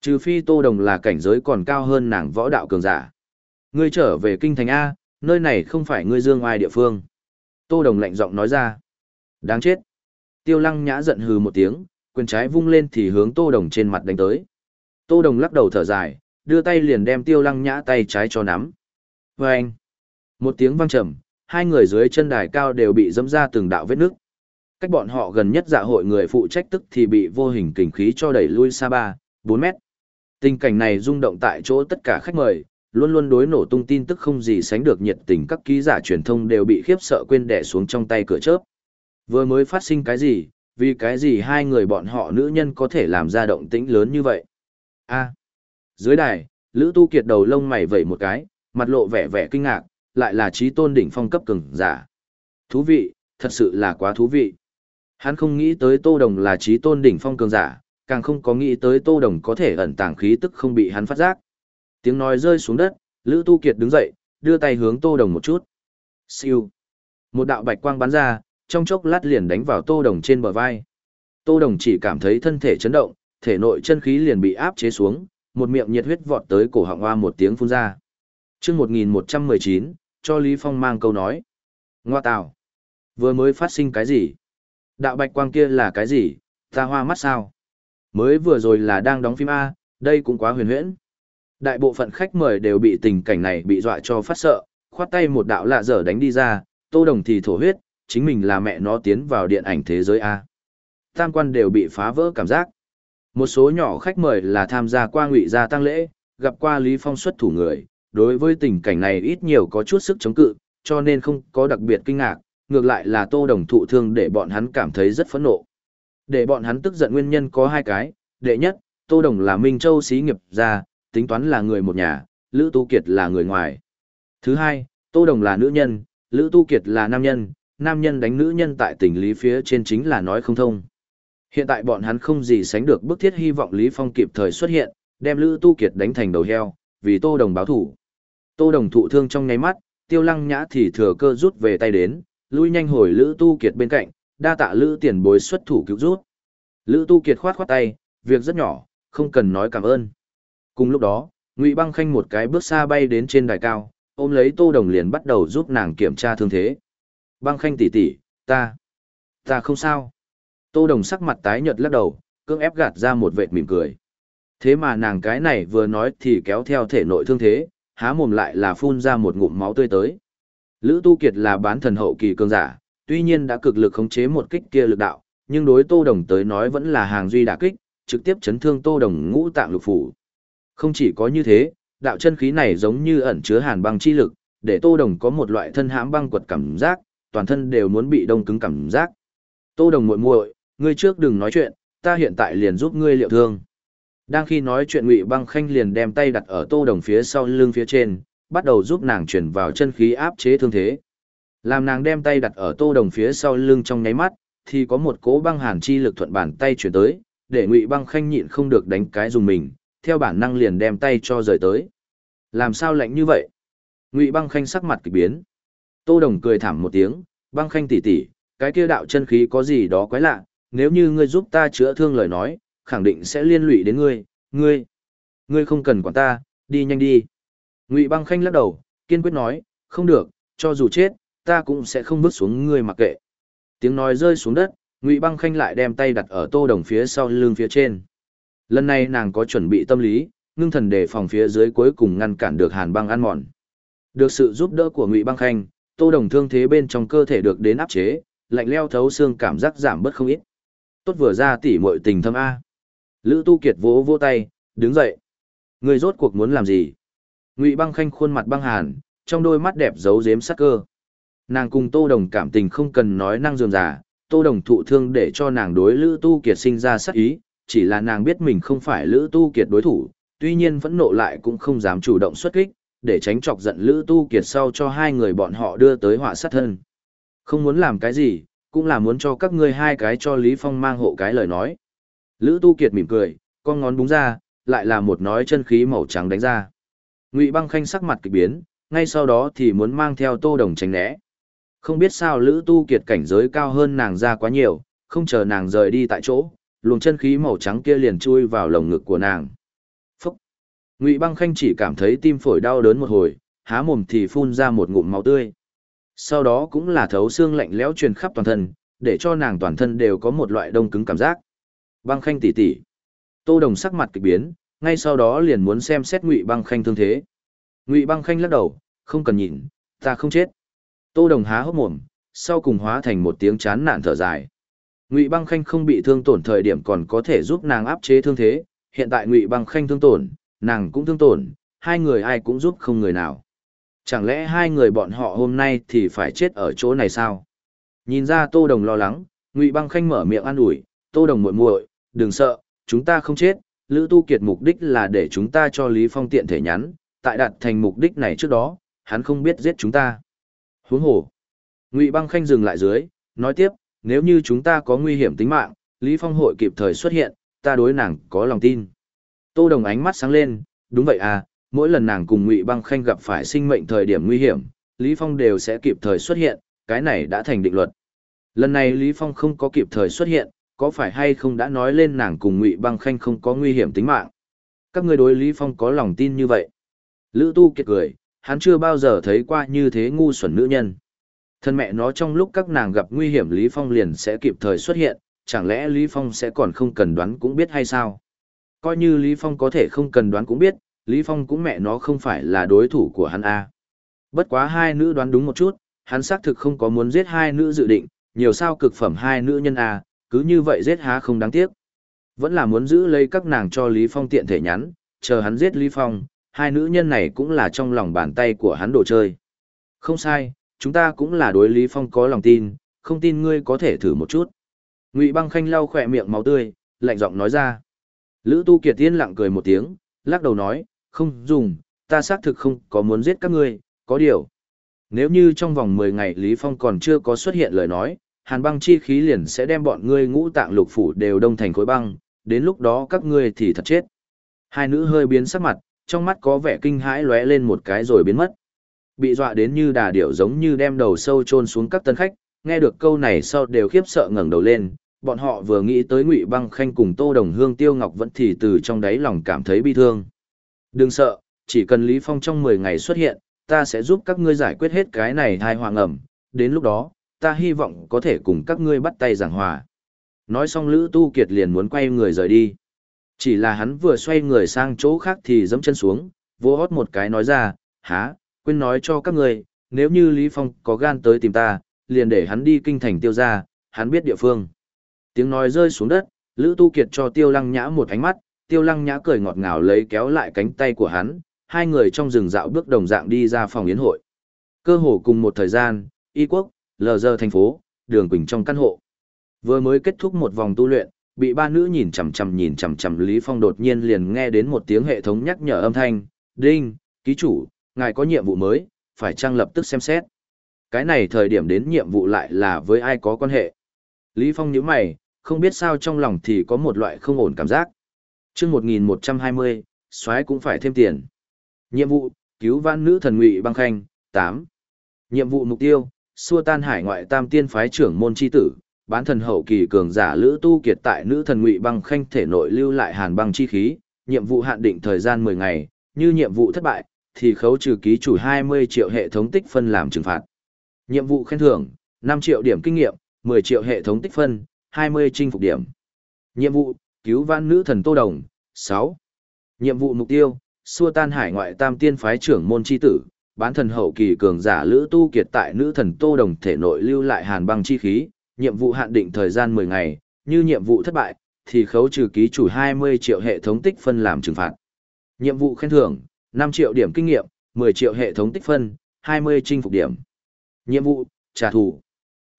Trừ phi Tô Đồng là cảnh giới còn cao hơn nàng võ đạo cường giả. Ngươi trở về kinh thành a, nơi này không phải ngươi dương ai địa phương. Tô Đồng lạnh giọng nói ra. Đáng chết. Tiêu Lăng Nhã giận hừ một tiếng, quyền trái vung lên thì hướng Tô Đồng trên mặt đánh tới. Tô Đồng lắc đầu thở dài, đưa tay liền đem Tiêu Lăng Nhã tay trái cho nắm. Và anh. Một tiếng vang trầm, hai người dưới chân đài cao đều bị dẫm ra từng đạo vết nước. Cách bọn họ gần nhất dạ hội người phụ trách tức thì bị vô hình kình khí cho đẩy lui xa 3, 4 mét. Tình cảnh này rung động tại chỗ tất cả khách mời, luôn luôn đối nổ tung tin tức không gì sánh được nhiệt tình các ký giả truyền thông đều bị khiếp sợ quên đẻ xuống trong tay cửa chớp. Vừa mới phát sinh cái gì, vì cái gì hai người bọn họ nữ nhân có thể làm ra động tĩnh lớn như vậy. a dưới đài, Lữ Tu Kiệt đầu lông mày vẩy một cái, mặt lộ vẻ vẻ kinh ngạc, lại là trí tôn đỉnh phong cấp cường giả. Thú vị, thật sự là quá thú vị. Hắn không nghĩ tới Tô Đồng là trí tôn đỉnh phong cường giả, càng không có nghĩ tới Tô Đồng có thể ẩn tàng khí tức không bị hắn phát giác. Tiếng nói rơi xuống đất, Lữ Tu Kiệt đứng dậy, đưa tay hướng Tô Đồng một chút. Siêu. Một đạo bạch quang bắn ra, trong chốc lát liền đánh vào Tô Đồng trên bờ vai. Tô Đồng chỉ cảm thấy thân thể chấn động, thể nội chân khí liền bị áp chế xuống, một miệng nhiệt huyết vọt tới cổ họng hoa một tiếng phun ra. Chương 1119, cho Lý Phong mang câu nói. Ngoa tào. Vừa mới phát sinh cái gì? Đạo bạch quang kia là cái gì? Ta hoa mắt sao? Mới vừa rồi là đang đóng phim A, đây cũng quá huyền huyễn. Đại bộ phận khách mời đều bị tình cảnh này bị dọa cho phát sợ, khoát tay một đạo lạ dở đánh đi ra, tô đồng thì thổ huyết, chính mình là mẹ nó tiến vào điện ảnh thế giới A. Tam quan đều bị phá vỡ cảm giác. Một số nhỏ khách mời là tham gia qua ngụy gia tăng lễ, gặp qua Lý Phong xuất thủ người, đối với tình cảnh này ít nhiều có chút sức chống cự, cho nên không có đặc biệt kinh ngạc, ngược lại là tô đồng thụ thương để bọn hắn cảm thấy rất phẫn nộ. Để bọn hắn tức giận nguyên nhân có hai cái, đệ nhất, tô đồng là Minh Châu xí nghiệp gia, tính toán là người một nhà, Lữ Tu Kiệt là người ngoài. Thứ hai, tô đồng là nữ nhân, Lữ Tu Kiệt là nam nhân, nam nhân đánh nữ nhân tại tình lý phía trên chính là nói không thông. Hiện tại bọn hắn không gì sánh được bức thiết hy vọng Lý Phong kịp thời xuất hiện, đem Lữ Tu Kiệt đánh thành đầu heo, vì Tô Đồng báo thủ. Tô Đồng thụ thương trong nháy mắt, Tiêu Lăng Nhã thì thừa cơ rút về tay đến, lui nhanh hồi Lữ Tu Kiệt bên cạnh, đa tạ Lữ tiền bối xuất thủ cứu rút. Lữ Tu Kiệt khoát khoát tay, việc rất nhỏ, không cần nói cảm ơn. Cùng lúc đó, Ngụy Băng Khanh một cái bước xa bay đến trên đài cao, ôm lấy Tô Đồng liền bắt đầu giúp nàng kiểm tra thương thế. Băng Khanh tỷ tỷ, ta, ta không sao. Tô Đồng sắc mặt tái nhợt lắc đầu, cưỡng ép gạt ra một vệt mỉm cười. Thế mà nàng cái này vừa nói thì kéo theo thể nội thương thế, há mồm lại là phun ra một ngụm máu tươi tới. Lữ Tu Kiệt là bán thần hậu kỳ cường giả, tuy nhiên đã cực lực khống chế một kích kia lực đạo, nhưng đối Tô Đồng tới nói vẫn là hàng duy đả kích, trực tiếp chấn thương Tô Đồng ngũ tạng lục phủ. Không chỉ có như thế, đạo chân khí này giống như ẩn chứa hàn băng chi lực, để Tô Đồng có một loại thân hãm băng quật cảm giác, toàn thân đều muốn bị đông cứng cảm giác. Tô Đồng muội muội, ngươi trước đừng nói chuyện, ta hiện tại liền giúp ngươi liệu thương. Đang khi nói chuyện Ngụy Băng Khanh liền đem tay đặt ở Tô Đồng phía sau lưng phía trên, bắt đầu giúp nàng chuyển vào chân khí áp chế thương thế. Làm nàng đem tay đặt ở Tô Đồng phía sau lưng trong nháy mắt, thì có một cỗ băng hàn chi lực thuận bàn tay chuyển tới, để Ngụy Băng Khanh nhịn không được đánh cái dùng mình, theo bản năng liền đem tay cho rời tới. Làm sao lạnh như vậy? Ngụy Băng Khanh sắc mặt kỳ biến. Tô Đồng cười thảm một tiếng, "Băng Khanh tỷ tỷ, cái kia đạo chân khí có gì đó quái lạ, nếu như ngươi giúp ta chữa thương lời nói, khẳng định sẽ liên lụy đến ngươi, ngươi, ngươi không cần quản ta, đi nhanh đi. Ngụy băng khanh lắc đầu, kiên quyết nói, không được, cho dù chết, ta cũng sẽ không vứt xuống ngươi mặc kệ. Tiếng nói rơi xuống đất, Ngụy băng khanh lại đem tay đặt ở tô đồng phía sau lưng phía trên. Lần này nàng có chuẩn bị tâm lý, ngưng thần để phòng phía dưới cuối cùng ngăn cản được hàn băng ăn mòn. Được sự giúp đỡ của Ngụy băng khanh, tô đồng thương thế bên trong cơ thể được đến áp chế, lạnh leo thấu xương cảm giác giảm bớt không ít. Tốt vừa ra tỉ muội tình thâm A. Lữ Tu Kiệt vỗ vỗ tay, đứng dậy. Người rốt cuộc muốn làm gì? Ngụy Băng Khanh khuôn mặt băng hàn, trong đôi mắt đẹp giấu giếm sắc cơ. Nàng cùng Tô Đồng cảm tình không cần nói năng dườm giả, Tô Đồng thụ thương để cho nàng đối Lữ Tu Kiệt sinh ra sắc ý, chỉ là nàng biết mình không phải Lữ Tu Kiệt đối thủ, tuy nhiên vẫn nộ lại cũng không dám chủ động xuất kích, để tránh chọc giận Lữ Tu Kiệt sau cho hai người bọn họ đưa tới họa sát thân. Không muốn làm cái gì, cũng là muốn cho các ngươi hai cái cho Lý Phong mang hộ cái lời nói. Lữ Tu Kiệt mỉm cười, con ngón búng ra, lại là một nói chân khí màu trắng đánh ra. Ngụy Băng Khanh sắc mặt kỳ biến, ngay sau đó thì muốn mang theo Tô Đồng tránh né. Không biết sao Lữ Tu Kiệt cảnh giới cao hơn nàng ra quá nhiều, không chờ nàng rời đi tại chỗ, luồng chân khí màu trắng kia liền chui vào lồng ngực của nàng. Phúc! Ngụy Băng Khanh chỉ cảm thấy tim phổi đau đớn một hồi, há mồm thì phun ra một ngụm máu tươi. Sau đó cũng là thấu xương lạnh lẽo truyền khắp toàn thân, để cho nàng toàn thân đều có một loại đông cứng cảm giác. Băng Khanh tỷ tỷ. Tô Đồng sắc mặt kịch biến, ngay sau đó liền muốn xem xét Ngụy Băng Khanh thương thế. Ngụy Băng Khanh lắc đầu, không cần nhìn, ta không chết. Tô Đồng há hốc mồm, sau cùng hóa thành một tiếng chán nản thở dài. Ngụy Băng Khanh không bị thương tổn thời điểm còn có thể giúp nàng áp chế thương thế, hiện tại Ngụy Băng Khanh thương tổn, nàng cũng thương tổn, hai người ai cũng giúp không người nào. Chẳng lẽ hai người bọn họ hôm nay thì phải chết ở chỗ này sao? Nhìn ra Tô Đồng lo lắng, Ngụy Băng Khanh mở miệng an ủi, "Tô Đồng muội muội, đừng sợ, chúng ta không chết, Lữ Tu Kiệt mục đích là để chúng ta cho Lý Phong tiện thể nhắn, tại đạt thành mục đích này trước đó, hắn không biết giết chúng ta." Huống hồ. Ngụy Băng Khanh dừng lại dưới, nói tiếp, nếu như chúng ta có nguy hiểm tính mạng, Lý Phong hội kịp thời xuất hiện, ta đối nàng có lòng tin. Tô Đồng ánh mắt sáng lên, đúng vậy à, mỗi lần nàng cùng Ngụy Băng Khanh gặp phải sinh mệnh thời điểm nguy hiểm, Lý Phong đều sẽ kịp thời xuất hiện, cái này đã thành định luật. Lần này Lý Phong không có kịp thời xuất hiện, có phải hay không đã nói lên nàng cùng Ngụy Băng Khanh không có nguy hiểm tính mạng? Các ngươi đối Lý Phong có lòng tin như vậy? Lữ Tu kiệt cười, hắn chưa bao giờ thấy qua như thế ngu xuẩn nữ nhân. Thân mẹ nó trong lúc các nàng gặp nguy hiểm Lý Phong liền sẽ kịp thời xuất hiện, chẳng lẽ Lý Phong sẽ còn không cần đoán cũng biết hay sao? Coi như Lý Phong có thể không cần đoán cũng biết, Lý Phong cũng mẹ nó không phải là đối thủ của hắn a. Bất quá hai nữ đoán đúng một chút, hắn xác thực không có muốn giết hai nữ dự định, nhiều sao cực phẩm hai nữ nhân a, cứ như vậy giết há không đáng tiếc. Vẫn là muốn giữ lấy các nàng cho Lý Phong tiện thể nhắn, chờ hắn giết Lý Phong, hai nữ nhân này cũng là trong lòng bàn tay của hắn đồ chơi. Không sai, chúng ta cũng là đối Lý Phong có lòng tin, không tin ngươi có thể thử một chút. Ngụy Băng Khanh lau khỏe miệng máu tươi, lạnh giọng nói ra. Lữ Tu Kiệt tiên lặng cười một tiếng, lắc đầu nói, không dùng, ta xác thực không có muốn giết các ngươi, có điều. Nếu như trong vòng 10 ngày Lý Phong còn chưa có xuất hiện lời nói, hàn băng chi khí liền sẽ đem bọn ngươi ngũ tạng lục phủ đều đông thành khối băng, đến lúc đó các ngươi thì thật chết. Hai nữ hơi biến sắc mặt, trong mắt có vẻ kinh hãi lóe lên một cái rồi biến mất. Bị dọa đến như đà điểu giống như đem đầu sâu chôn xuống các tân khách, nghe được câu này sau đều khiếp sợ ngẩng đầu lên, bọn họ vừa nghĩ tới Ngụy Băng Khanh cùng Tô Đồng Hương Tiêu Ngọc vẫn thì từ trong đáy lòng cảm thấy bi thương. Đừng sợ, chỉ cần Lý Phong trong 10 ngày xuất hiện, ta sẽ giúp các ngươi giải quyết hết cái này thai hoàng ẩm, đến lúc đó, ta hy vọng có thể cùng các ngươi bắt tay giảng hòa. Nói xong Lữ Tu Kiệt liền muốn quay người rời đi. Chỉ là hắn vừa xoay người sang chỗ khác thì giẫm chân xuống, vô hót một cái nói ra, há, quên nói cho các ngươi, nếu như Lý Phong có gan tới tìm ta, liền để hắn đi kinh thành tiêu ra, hắn biết địa phương. Tiếng nói rơi xuống đất, Lữ Tu Kiệt cho Tiêu Lăng Nhã một ánh mắt, Tiêu Lăng Nhã cười ngọt ngào lấy kéo lại cánh tay của hắn, hai người trong rừng dạo bước đồng dạng đi ra phòng yến hội. Cơ hồ cùng một thời gian, Y Quốc, lờ giờ thành phố, đường Quỳnh trong căn hộ. Vừa mới kết thúc một vòng tu luyện, bị ba nữ nhìn chằm chằm nhìn chằm chằm Lý Phong đột nhiên liền nghe đến một tiếng hệ thống nhắc nhở âm thanh, "Đinh, ký chủ, ngài có nhiệm vụ mới, phải trang lập tức xem xét." Cái này thời điểm đến nhiệm vụ lại là với ai có quan hệ? Lý Phong nhíu mày, không biết sao trong lòng thì có một loại không ổn cảm giác. Chương 1120, soái cũng phải thêm tiền. Nhiệm vụ: Cứu vãn nữ thần Ngụy Băng Khanh, 8. Nhiệm vụ mục tiêu: xua tan hải ngoại tam tiên phái trưởng môn chi tử, bán thần hậu kỳ cường giả lữ tu kiệt tại nữ thần ngụy băng khanh thể nội lưu lại hàn băng chi khí, nhiệm vụ hạn định thời gian 10 ngày, như nhiệm vụ thất bại, thì khấu trừ ký chủ 20 triệu hệ thống tích phân làm trừng phạt. Nhiệm vụ khen thưởng, 5 triệu điểm kinh nghiệm, 10 triệu hệ thống tích phân, 20 chinh phục điểm. Nhiệm vụ, cứu vãn nữ thần Tô Đồng, 6. Nhiệm vụ mục tiêu, xua tan hải ngoại tam tiên phái trưởng môn chi tử, bán thần hậu kỳ cường giả lữ tu kiệt tại nữ thần Tô Đồng thể nội lưu lại hàn băng chi khí, nhiệm vụ hạn định thời gian 10 ngày, như nhiệm vụ thất bại, thì khấu trừ ký chủ 20 triệu hệ thống tích phân làm trừng phạt. Nhiệm vụ khen thưởng, năm triệu điểm kinh nghiệm, 10 triệu hệ thống tích phân, 20 chinh phục điểm. Nhiệm vụ, trả thù.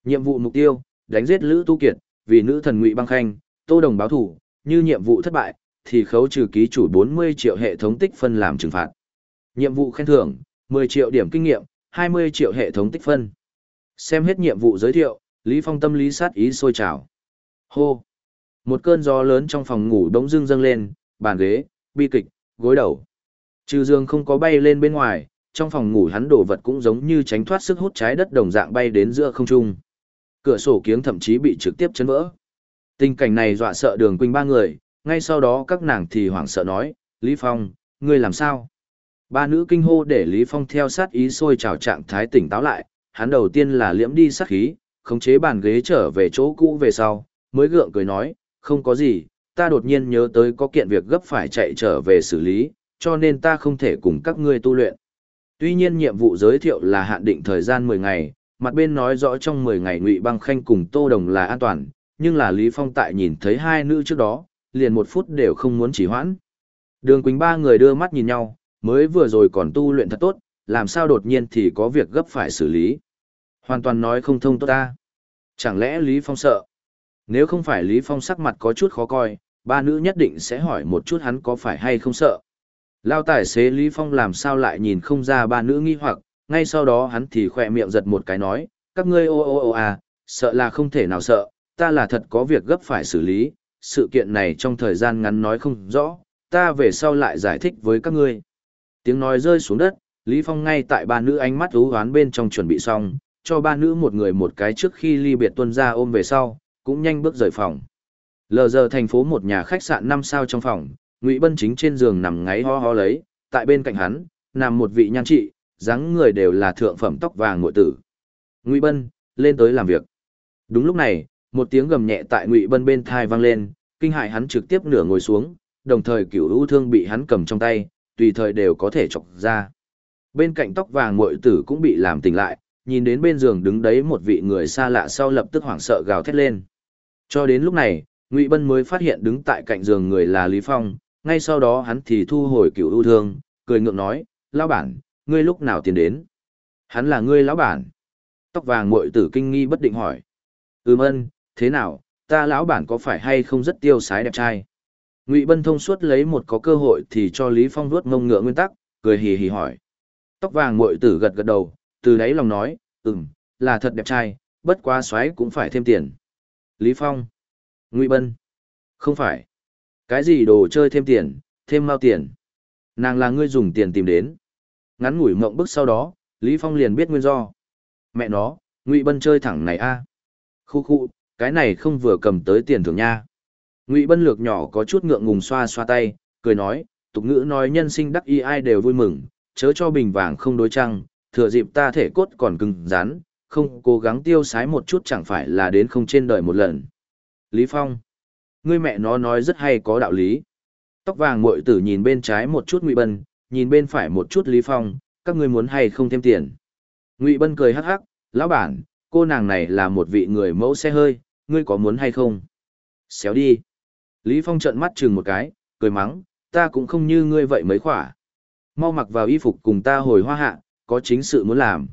Nhiệm vụ mục tiêu, đánh giết Lữ Tu Kiệt, vì nữ thần Ngụy Băng Khanh, Tô Đồng báo thủ, như nhiệm vụ thất bại, thì khấu trừ ký chủ 40 triệu hệ thống tích phân làm trừng phạt. Nhiệm vụ khen thưởng, 10 triệu điểm kinh nghiệm, 20 triệu hệ thống tích phân. Xem hết nhiệm vụ giới thiệu, Lý Phong tâm lý sát ý sôi trào. Hô! Một cơn gió lớn trong phòng ngủ đống dưng dâng lên, bàn ghế, bi kịch, gối đầu. Trừ dương không có bay lên bên ngoài, trong phòng ngủ hắn đổ vật cũng giống như tránh thoát sức hút trái đất đồng dạng bay đến giữa không trung. Cửa sổ kiếng thậm chí bị trực tiếp chấn vỡ. Tình cảnh này dọa sợ đường quỳnh ba người, ngay sau đó các nàng thì hoảng sợ nói, Lý Phong, ngươi làm sao? Ba nữ kinh hô để Lý Phong theo sát ý sôi trào trạng thái tỉnh táo lại, hắn đầu tiên là liễm đi sát khí, khống chế bàn ghế trở về chỗ cũ về sau, mới gượng cười nói, không có gì, ta đột nhiên nhớ tới có kiện việc gấp phải chạy trở về xử lý, cho nên ta không thể cùng các ngươi tu luyện. Tuy nhiên nhiệm vụ giới thiệu là hạn định thời gian 10 ngày, mặt bên nói rõ trong 10 ngày Ngụy Băng Khanh cùng Tô Đồng là an toàn, nhưng là Lý Phong tại nhìn thấy hai nữ trước đó, liền một phút đều không muốn chỉ hoãn. Đường Quỳnh ba người đưa mắt nhìn nhau, mới vừa rồi còn tu luyện thật tốt, làm sao đột nhiên thì có việc gấp phải xử lý. Hoàn toàn nói không thông tốt ta. Chẳng lẽ Lý Phong sợ? Nếu không phải Lý Phong sắc mặt có chút khó coi, ba nữ nhất định sẽ hỏi một chút hắn có phải hay không sợ. Lao tài xế Lý Phong làm sao lại nhìn không ra ba nữ nghi hoặc, ngay sau đó hắn thì khỏe miệng giật một cái nói, các ngươi ô ô ô à, sợ là không thể nào sợ, ta là thật có việc gấp phải xử lý, sự kiện này trong thời gian ngắn nói không rõ, ta về sau lại giải thích với các ngươi. Tiếng nói rơi xuống đất, Lý Phong ngay tại ba nữ ánh mắt ú hoán bên trong chuẩn bị xong, cho ba nữ một người một cái trước khi ly biệt tuân ra ôm về sau, cũng nhanh bước rời phòng. Lờ giờ thành phố một nhà khách sạn năm sao trong phòng, Ngụy Bân chính trên giường nằm ngáy ho ho lấy, tại bên cạnh hắn, nằm một vị nhan trị, dáng người đều là thượng phẩm tóc vàng ngụy tử. Ngụy Bân, lên tới làm việc. Đúng lúc này, một tiếng gầm nhẹ tại Ngụy Bân bên thai vang lên, kinh hại hắn trực tiếp nửa ngồi xuống, đồng thời cửu ưu thương bị hắn cầm trong tay, tùy thời đều có thể chọc ra. Bên cạnh tóc vàng muội tử cũng bị làm tỉnh lại, nhìn đến bên giường đứng đấy một vị người xa lạ sau lập tức hoảng sợ gào thét lên. Cho đến lúc này, Ngụy Bân mới phát hiện đứng tại cạnh giường người là Lý Phong, ngay sau đó hắn thì thu hồi cựu ưu thương, cười ngượng nói, lão bản, ngươi lúc nào tiến đến? Hắn là ngươi lão bản. Tóc vàng muội tử kinh nghi bất định hỏi. Ừm ân, thế nào, ta lão bản có phải hay không rất tiêu sái đẹp trai? Ngụy Bân thông suốt lấy một có cơ hội thì cho Lý Phong vuốt mông ngựa nguyên tắc, cười hì hì hỏi. Tóc vàng muội tử gật gật đầu, từ đáy lòng nói, ừm, là thật đẹp trai, bất quá xoáy cũng phải thêm tiền. Lý Phong. Ngụy Bân. Không phải. Cái gì đồ chơi thêm tiền, thêm mau tiền. Nàng là ngươi dùng tiền tìm đến. Ngắn ngủi mộng bức sau đó, Lý Phong liền biết nguyên do. Mẹ nó, Ngụy Bân chơi thẳng này a. À. Khu khu, cái này không vừa cầm tới tiền thưởng nha. Ngụy Bân lược nhỏ có chút ngượng ngùng xoa xoa tay, cười nói, tục ngữ nói nhân sinh đắc y ai đều vui mừng, chớ cho bình vàng không đối trăng, thừa dịp ta thể cốt còn cứng rắn, không cố gắng tiêu sái một chút chẳng phải là đến không trên đời một lần. Lý Phong. Ngươi mẹ nó nói rất hay có đạo lý. Tóc vàng muội tử nhìn bên trái một chút Ngụy Bân, nhìn bên phải một chút Lý Phong, các ngươi muốn hay không thêm tiền. Ngụy Bân cười hắc hắc, lão bản, cô nàng này là một vị người mẫu xe hơi, ngươi có muốn hay không? Xéo đi. Lý Phong trợn mắt chừng một cái, cười mắng, ta cũng không như ngươi vậy mấy khỏa. Mau mặc vào y phục cùng ta hồi hoa hạ, có chính sự muốn làm.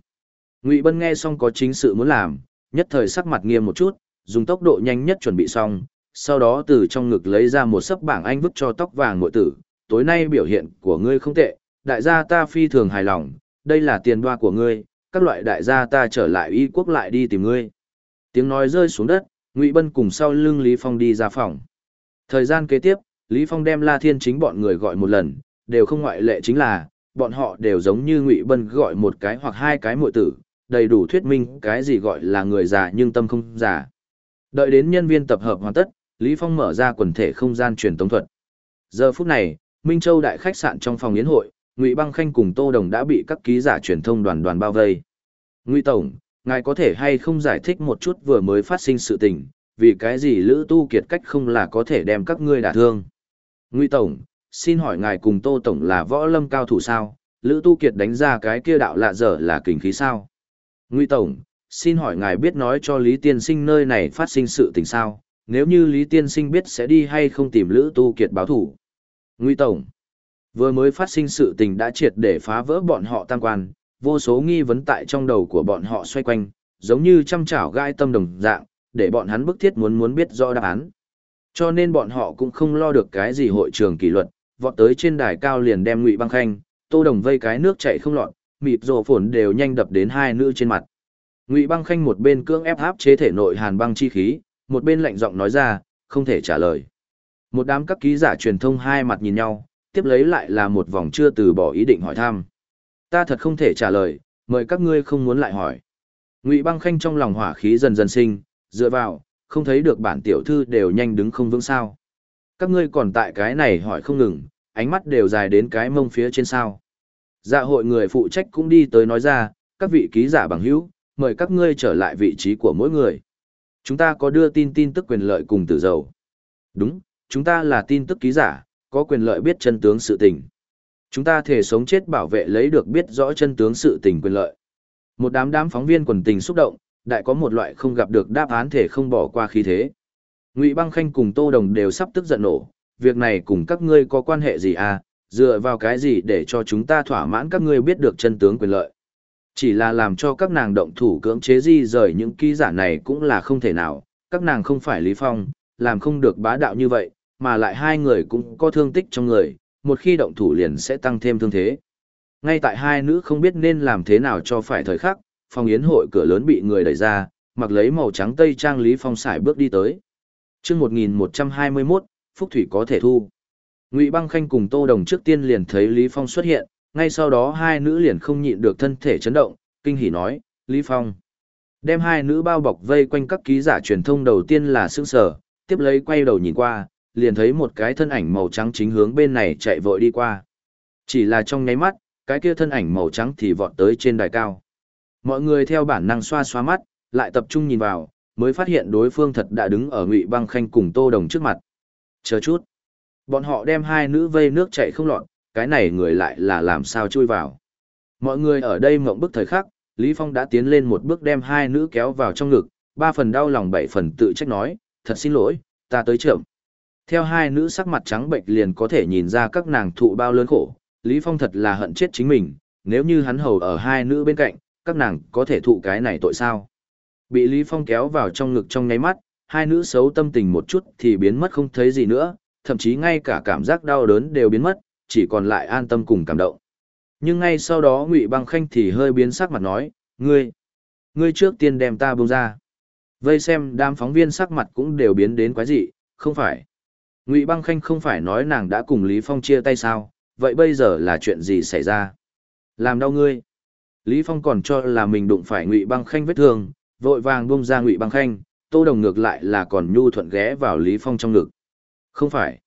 Ngụy Bân nghe xong có chính sự muốn làm, nhất thời sắc mặt nghiêm một chút, dùng tốc độ nhanh nhất chuẩn bị xong, sau đó từ trong ngực lấy ra một sấp bảng anh vứt cho tóc vàng muội tử, tối nay biểu hiện của ngươi không tệ, đại gia ta phi thường hài lòng, đây là tiền đoa của ngươi, các loại đại gia ta trở lại y quốc lại đi tìm ngươi. Tiếng nói rơi xuống đất, Ngụy Bân cùng sau lưng Lý Phong đi ra phòng. Thời gian kế tiếp, Lý Phong đem La Thiên chính bọn người gọi một lần, đều không ngoại lệ chính là, bọn họ đều giống như Ngụy Bân gọi một cái hoặc hai cái muội tử, đầy đủ thuyết minh cái gì gọi là người già nhưng tâm không già. Đợi đến nhân viên tập hợp hoàn tất, Lý Phong mở ra quần thể không gian truyền tống thuật. Giờ phút này, Minh Châu đại khách sạn trong phòng yến hội, Ngụy Băng Khanh cùng Tô Đồng đã bị các ký giả truyền thông đoàn đoàn bao vây. Ngụy tổng, ngài có thể hay không giải thích một chút vừa mới phát sinh sự tình, vì cái gì Lữ Tu Kiệt cách không là có thể đem các ngươi đả thương? Ngụy tổng, xin hỏi ngài cùng Tô tổng là võ lâm cao thủ sao? Lữ Tu Kiệt đánh ra cái kia đạo lạ dở là kình khí sao? Ngụy tổng, xin hỏi ngài biết nói cho Lý Tiên Sinh nơi này phát sinh sự tình sao? Nếu như Lý Tiên Sinh biết sẽ đi hay không tìm Lữ Tu Kiệt báo thủ? Ngụy tổng, vừa mới phát sinh sự tình đã triệt để phá vỡ bọn họ tăng quan, vô số nghi vấn tại trong đầu của bọn họ xoay quanh, giống như chăm chảo gai tâm đồng dạng, để bọn hắn bức thiết muốn muốn biết rõ đáp án. Cho nên bọn họ cũng không lo được cái gì hội trường kỷ luật, vọt tới trên đài cao liền đem Ngụy Băng Khanh, Tô Đồng vây cái nước chảy không lọt, mịp rồ phồn đều nhanh đập đến hai nữ trên mặt. Ngụy Băng Khanh một bên cưỡng ép áp chế thể nội hàn băng chi khí, một bên lạnh giọng nói ra, không thể trả lời. Một đám các ký giả truyền thông hai mặt nhìn nhau, tiếp lấy lại là một vòng chưa từ bỏ ý định hỏi thăm. Ta thật không thể trả lời, mời các ngươi không muốn lại hỏi. Ngụy Băng Khanh trong lòng hỏa khí dần dần sinh, dựa vào, không thấy được bản tiểu thư đều nhanh đứng không vững sao. Các ngươi còn tại cái này hỏi không ngừng, ánh mắt đều dài đến cái mông phía trên sao. Dạ hội người phụ trách cũng đi tới nói ra, các vị ký giả bằng hữu, mời các ngươi trở lại vị trí của mỗi người. Chúng ta có đưa tin tin tức quyền lợi cùng tử dầu. Đúng, chúng ta là tin tức ký giả, có quyền lợi biết chân tướng sự tình. Chúng ta thể sống chết bảo vệ lấy được biết rõ chân tướng sự tình quyền lợi. Một đám đám phóng viên quần tình xúc động, đại có một loại không gặp được đáp án thể không bỏ qua khí thế. Ngụy Băng Khanh cùng Tô Đồng đều sắp tức giận nổ, việc này cùng các ngươi có quan hệ gì à, dựa vào cái gì để cho chúng ta thỏa mãn các ngươi biết được chân tướng quyền lợi. Chỉ là làm cho các nàng động thủ cưỡng chế di rời những ký giả này cũng là không thể nào, các nàng không phải Lý Phong, làm không được bá đạo như vậy, mà lại hai người cũng có thương tích trong người, một khi động thủ liền sẽ tăng thêm thương thế. Ngay tại hai nữ không biết nên làm thế nào cho phải thời khắc, phòng yến hội cửa lớn bị người đẩy ra, mặc lấy màu trắng tây trang Lý Phong xài bước đi tới. Chương 1121, Phúc Thủy có thể thu. Ngụy Băng Khanh cùng Tô Đồng trước tiên liền thấy Lý Phong xuất hiện, ngay sau đó hai nữ liền không nhịn được thân thể chấn động, kinh hỉ nói, Lý Phong. Đem hai nữ bao bọc vây quanh các ký giả truyền thông đầu tiên là sững sờ, tiếp lấy quay đầu nhìn qua, liền thấy một cái thân ảnh màu trắng chính hướng bên này chạy vội đi qua. Chỉ là trong nháy mắt, cái kia thân ảnh màu trắng thì vọt tới trên đài cao. Mọi người theo bản năng xoa xoa mắt, lại tập trung nhìn vào, mới phát hiện đối phương thật đã đứng ở Ngụy Băng Khanh cùng Tô Đồng trước mặt. Chờ chút. Bọn họ đem hai nữ vây nước chạy không lọt, cái này người lại là làm sao chui vào. Mọi người ở đây mộng bức thời khắc, Lý Phong đã tiến lên một bước đem hai nữ kéo vào trong ngực, ba phần đau lòng bảy phần tự trách nói, thật xin lỗi, ta tới chậm. Theo hai nữ sắc mặt trắng bệnh liền có thể nhìn ra các nàng thụ bao lớn khổ, Lý Phong thật là hận chết chính mình, nếu như hắn hầu ở hai nữ bên cạnh, các nàng có thể thụ cái này tội sao. Bị Lý Phong kéo vào trong ngực trong nháy mắt, hai nữ xấu tâm tình một chút thì biến mất không thấy gì nữa, thậm chí ngay cả cảm giác đau đớn đều biến mất, chỉ còn lại an tâm cùng cảm động. Nhưng ngay sau đó Ngụy Băng Khanh thì hơi biến sắc mặt nói, ngươi, ngươi trước tiên đem ta buông ra. Vây xem đám phóng viên sắc mặt cũng đều biến đến quái dị, không phải. Ngụy Băng Khanh không phải nói nàng đã cùng Lý Phong chia tay sao, vậy bây giờ là chuyện gì xảy ra? Làm đau ngươi. Lý Phong còn cho là mình đụng phải Ngụy Băng Khanh vết thương, vội vàng buông ra Ngụy Băng Khanh, Tô Đồng ngược lại là còn nhu thuận ghé vào Lý Phong trong ngực. Không phải.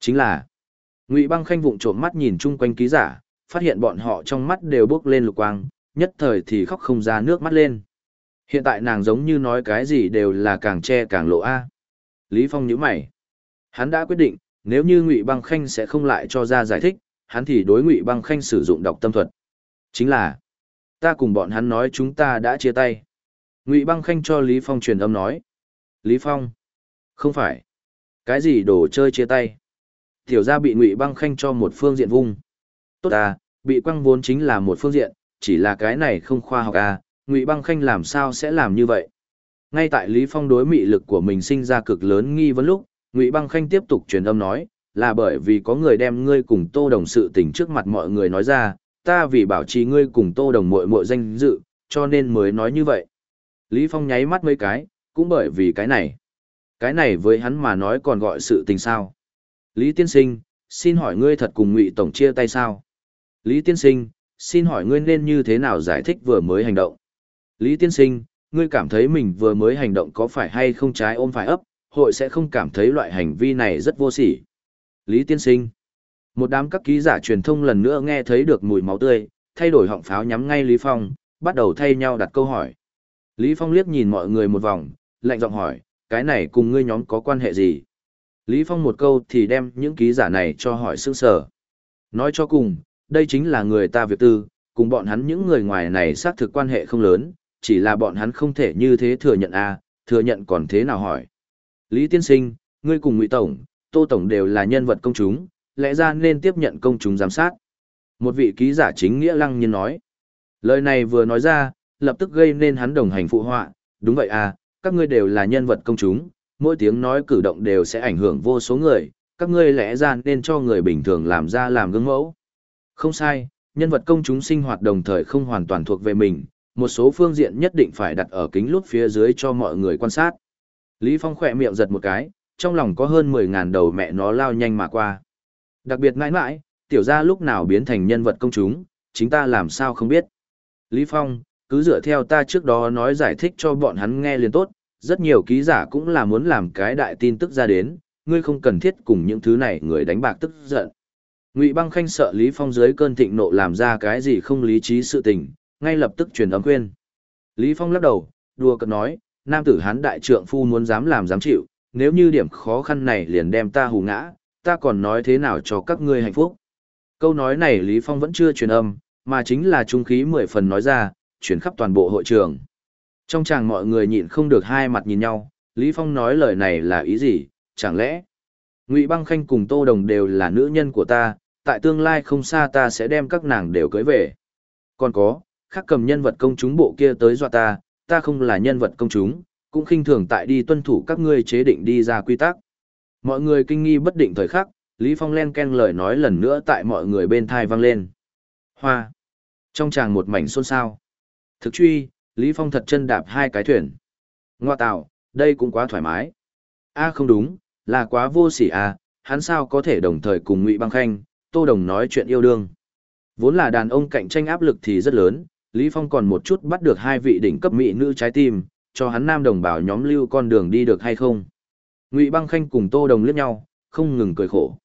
Chính là. Ngụy Băng Khanh vụng trộm mắt nhìn chung quanh ký giả, phát hiện bọn họ trong mắt đều bước lên lục quang, nhất thời thì khóc không ra nước mắt lên. Hiện tại nàng giống như nói cái gì đều là càng che càng lộ a. Lý Phong nhíu mày. Hắn đã quyết định, nếu như Ngụy Băng Khanh sẽ không lại cho ra giải thích, hắn thì đối Ngụy Băng Khanh sử dụng đọc tâm thuật. Chính là, ta cùng bọn hắn nói chúng ta đã chia tay. Ngụy Băng Khanh cho Lý Phong truyền âm nói. Lý Phong? Không phải. Cái gì đồ chơi chia tay? Tiểu gia bị Ngụy Băng Khanh cho một phương diện vung. Tốt à, bị quăng vốn chính là một phương diện, chỉ là cái này không khoa học à, Ngụy Băng Khanh làm sao sẽ làm như vậy? Ngay tại Lý Phong đối mị lực của mình sinh ra cực lớn nghi vấn lúc, Ngụy Băng Khanh tiếp tục truyền âm nói, là bởi vì có người đem ngươi cùng Tô Đồng sự tình trước mặt mọi người nói ra, ta vì bảo trì ngươi cùng Tô Đồng muội muội danh dự, cho nên mới nói như vậy. Lý Phong nháy mắt mấy cái, cũng bởi vì cái này. Cái này với hắn mà nói còn gọi sự tình sao. Lý Tiên Sinh, xin hỏi ngươi thật cùng Ngụy Tổng chia tay sao? Lý Tiên Sinh, xin hỏi ngươi nên như thế nào giải thích vừa mới hành động? Lý Tiên Sinh, ngươi cảm thấy mình vừa mới hành động có phải hay không trái ôm phải ấp, hội sẽ không cảm thấy loại hành vi này rất vô sỉ. Lý Tiên Sinh một đám các ký giả truyền thông lần nữa nghe thấy được mùi máu tươi, thay đổi họng pháo nhắm ngay Lý Phong, bắt đầu thay nhau đặt câu hỏi. Lý Phong liếc nhìn mọi người một vòng, lạnh giọng hỏi, cái này cùng ngươi nhóm có quan hệ gì? Lý Phong một câu thì đem những ký giả này cho hỏi sương sở. Nói cho cùng, đây chính là người ta việc tư, cùng bọn hắn những người ngoài này xác thực quan hệ không lớn, chỉ là bọn hắn không thể như thế thừa nhận a, à, thừa nhận còn thế nào hỏi. Lý Tiên Sinh, ngươi cùng Ngụy Tổng, Tô Tổng đều là nhân vật công chúng, lẽ ra nên tiếp nhận công chúng giám sát. Một vị ký giả chính nghĩa lăng nhiên nói. Lời này vừa nói ra, lập tức gây nên hắn đồng hành phụ họa, đúng vậy à, các ngươi đều là nhân vật công chúng, mỗi tiếng nói cử động đều sẽ ảnh hưởng vô số người, các ngươi lẽ ra nên cho người bình thường làm ra làm gương mẫu. Không sai, nhân vật công chúng sinh hoạt đồng thời không hoàn toàn thuộc về mình, một số phương diện nhất định phải đặt ở kính lút phía dưới cho mọi người quan sát. Lý Phong khỏe miệng giật một cái, trong lòng có hơn 10.000 đầu mẹ nó lao nhanh mà qua. Đặc biệt mãi mãi, tiểu gia lúc nào biến thành nhân vật công chúng, chính ta làm sao không biết. Lý Phong, cứ dựa theo ta trước đó nói giải thích cho bọn hắn nghe liền tốt, rất nhiều ký giả cũng là muốn làm cái đại tin tức ra đến, ngươi không cần thiết cùng những thứ này người đánh bạc tức giận. Ngụy Băng Khanh sợ Lý Phong dưới cơn thịnh nộ làm ra cái gì không lý trí sự tình, ngay lập tức truyền âm khuyên. Lý Phong lắc đầu, đùa cợt nói, nam tử hán đại trượng phu muốn dám làm dám chịu, nếu như điểm khó khăn này liền đem ta hù ngã, ta còn nói thế nào cho các ngươi hạnh phúc. Câu nói này Lý Phong vẫn chưa truyền âm, mà chính là trung khí mười phần nói ra, chuyển khắp toàn bộ hội trường. Trong chàng mọi người nhịn không được hai mặt nhìn nhau, Lý Phong nói lời này là ý gì, chẳng lẽ Ngụy Băng Khanh cùng Tô Đồng đều là nữ nhân của ta, tại tương lai không xa ta sẽ đem các nàng đều cưới về. Còn có, khác cầm nhân vật công chúng bộ kia tới dọa ta, ta không là nhân vật công chúng, cũng khinh thường tại đi tuân thủ các ngươi chế định đi ra quy tắc. Mọi người kinh nghi bất định thời khắc, Lý Phong len ken lời nói lần nữa tại mọi người bên thai vang lên. Hoa. Trong tràng một mảnh xôn xao. Thực truy, Lý Phong thật chân đạp hai cái thuyền. Ngoa tạo, đây cũng quá thoải mái. a à, không đúng, là quá vô sỉ à, hắn sao có thể đồng thời cùng Ngụy Băng Khanh, Tô Đồng nói chuyện yêu đương. Vốn là đàn ông cạnh tranh áp lực thì rất lớn, Lý Phong còn một chút bắt được hai vị đỉnh cấp mỹ nữ trái tim, cho hắn nam đồng bào nhóm lưu con đường đi được hay không. Ngụy Băng Khanh cùng Tô Đồng liếc nhau, không ngừng cười khổ.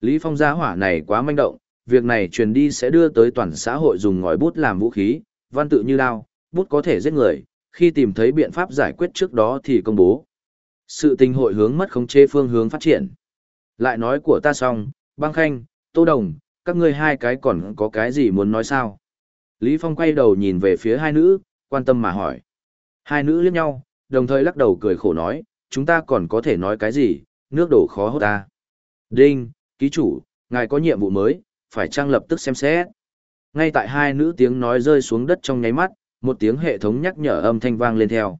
Lý Phong gia hỏa này quá manh động, việc này truyền đi sẽ đưa tới toàn xã hội dùng ngòi bút làm vũ khí, văn tự như đao, bút có thể giết người, khi tìm thấy biện pháp giải quyết trước đó thì công bố. Sự tình hội hướng mất khống chế phương hướng phát triển. Lại nói của ta xong, Băng Khanh, Tô Đồng, các ngươi hai cái còn có cái gì muốn nói sao? Lý Phong quay đầu nhìn về phía hai nữ, quan tâm mà hỏi. Hai nữ liếc nhau, đồng thời lắc đầu cười khổ nói, chúng ta còn có thể nói cái gì, nước đổ khó hốt ta. Đinh, ký chủ, ngài có nhiệm vụ mới, phải trang lập tức xem xét. Ngay tại hai nữ tiếng nói rơi xuống đất trong nháy mắt, một tiếng hệ thống nhắc nhở âm thanh vang lên theo.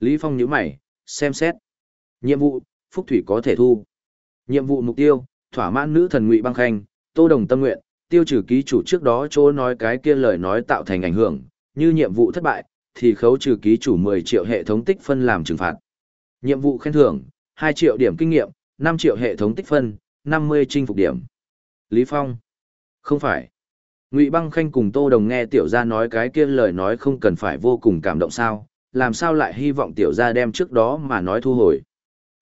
Lý Phong nhíu mày, xem xét. Nhiệm vụ, Phúc Thủy có thể thu. Nhiệm vụ mục tiêu, thỏa mãn nữ thần ngụy băng khanh, tô đồng tâm nguyện, tiêu trừ ký chủ trước đó chỗ nói cái kia lời nói tạo thành ảnh hưởng, như nhiệm vụ thất bại, thì khấu trừ ký chủ 10 triệu hệ thống tích phân làm trừng phạt. Nhiệm vụ khen thưởng, 2 triệu điểm kinh nghiệm, 5 triệu hệ thống tích phân, 50 chinh phục điểm. Lý Phong. Không phải. Ngụy Băng Khanh cùng Tô Đồng nghe tiểu gia nói cái kia lời nói không cần phải vô cùng cảm động sao, làm sao lại hy vọng tiểu gia đem trước đó mà nói thu hồi.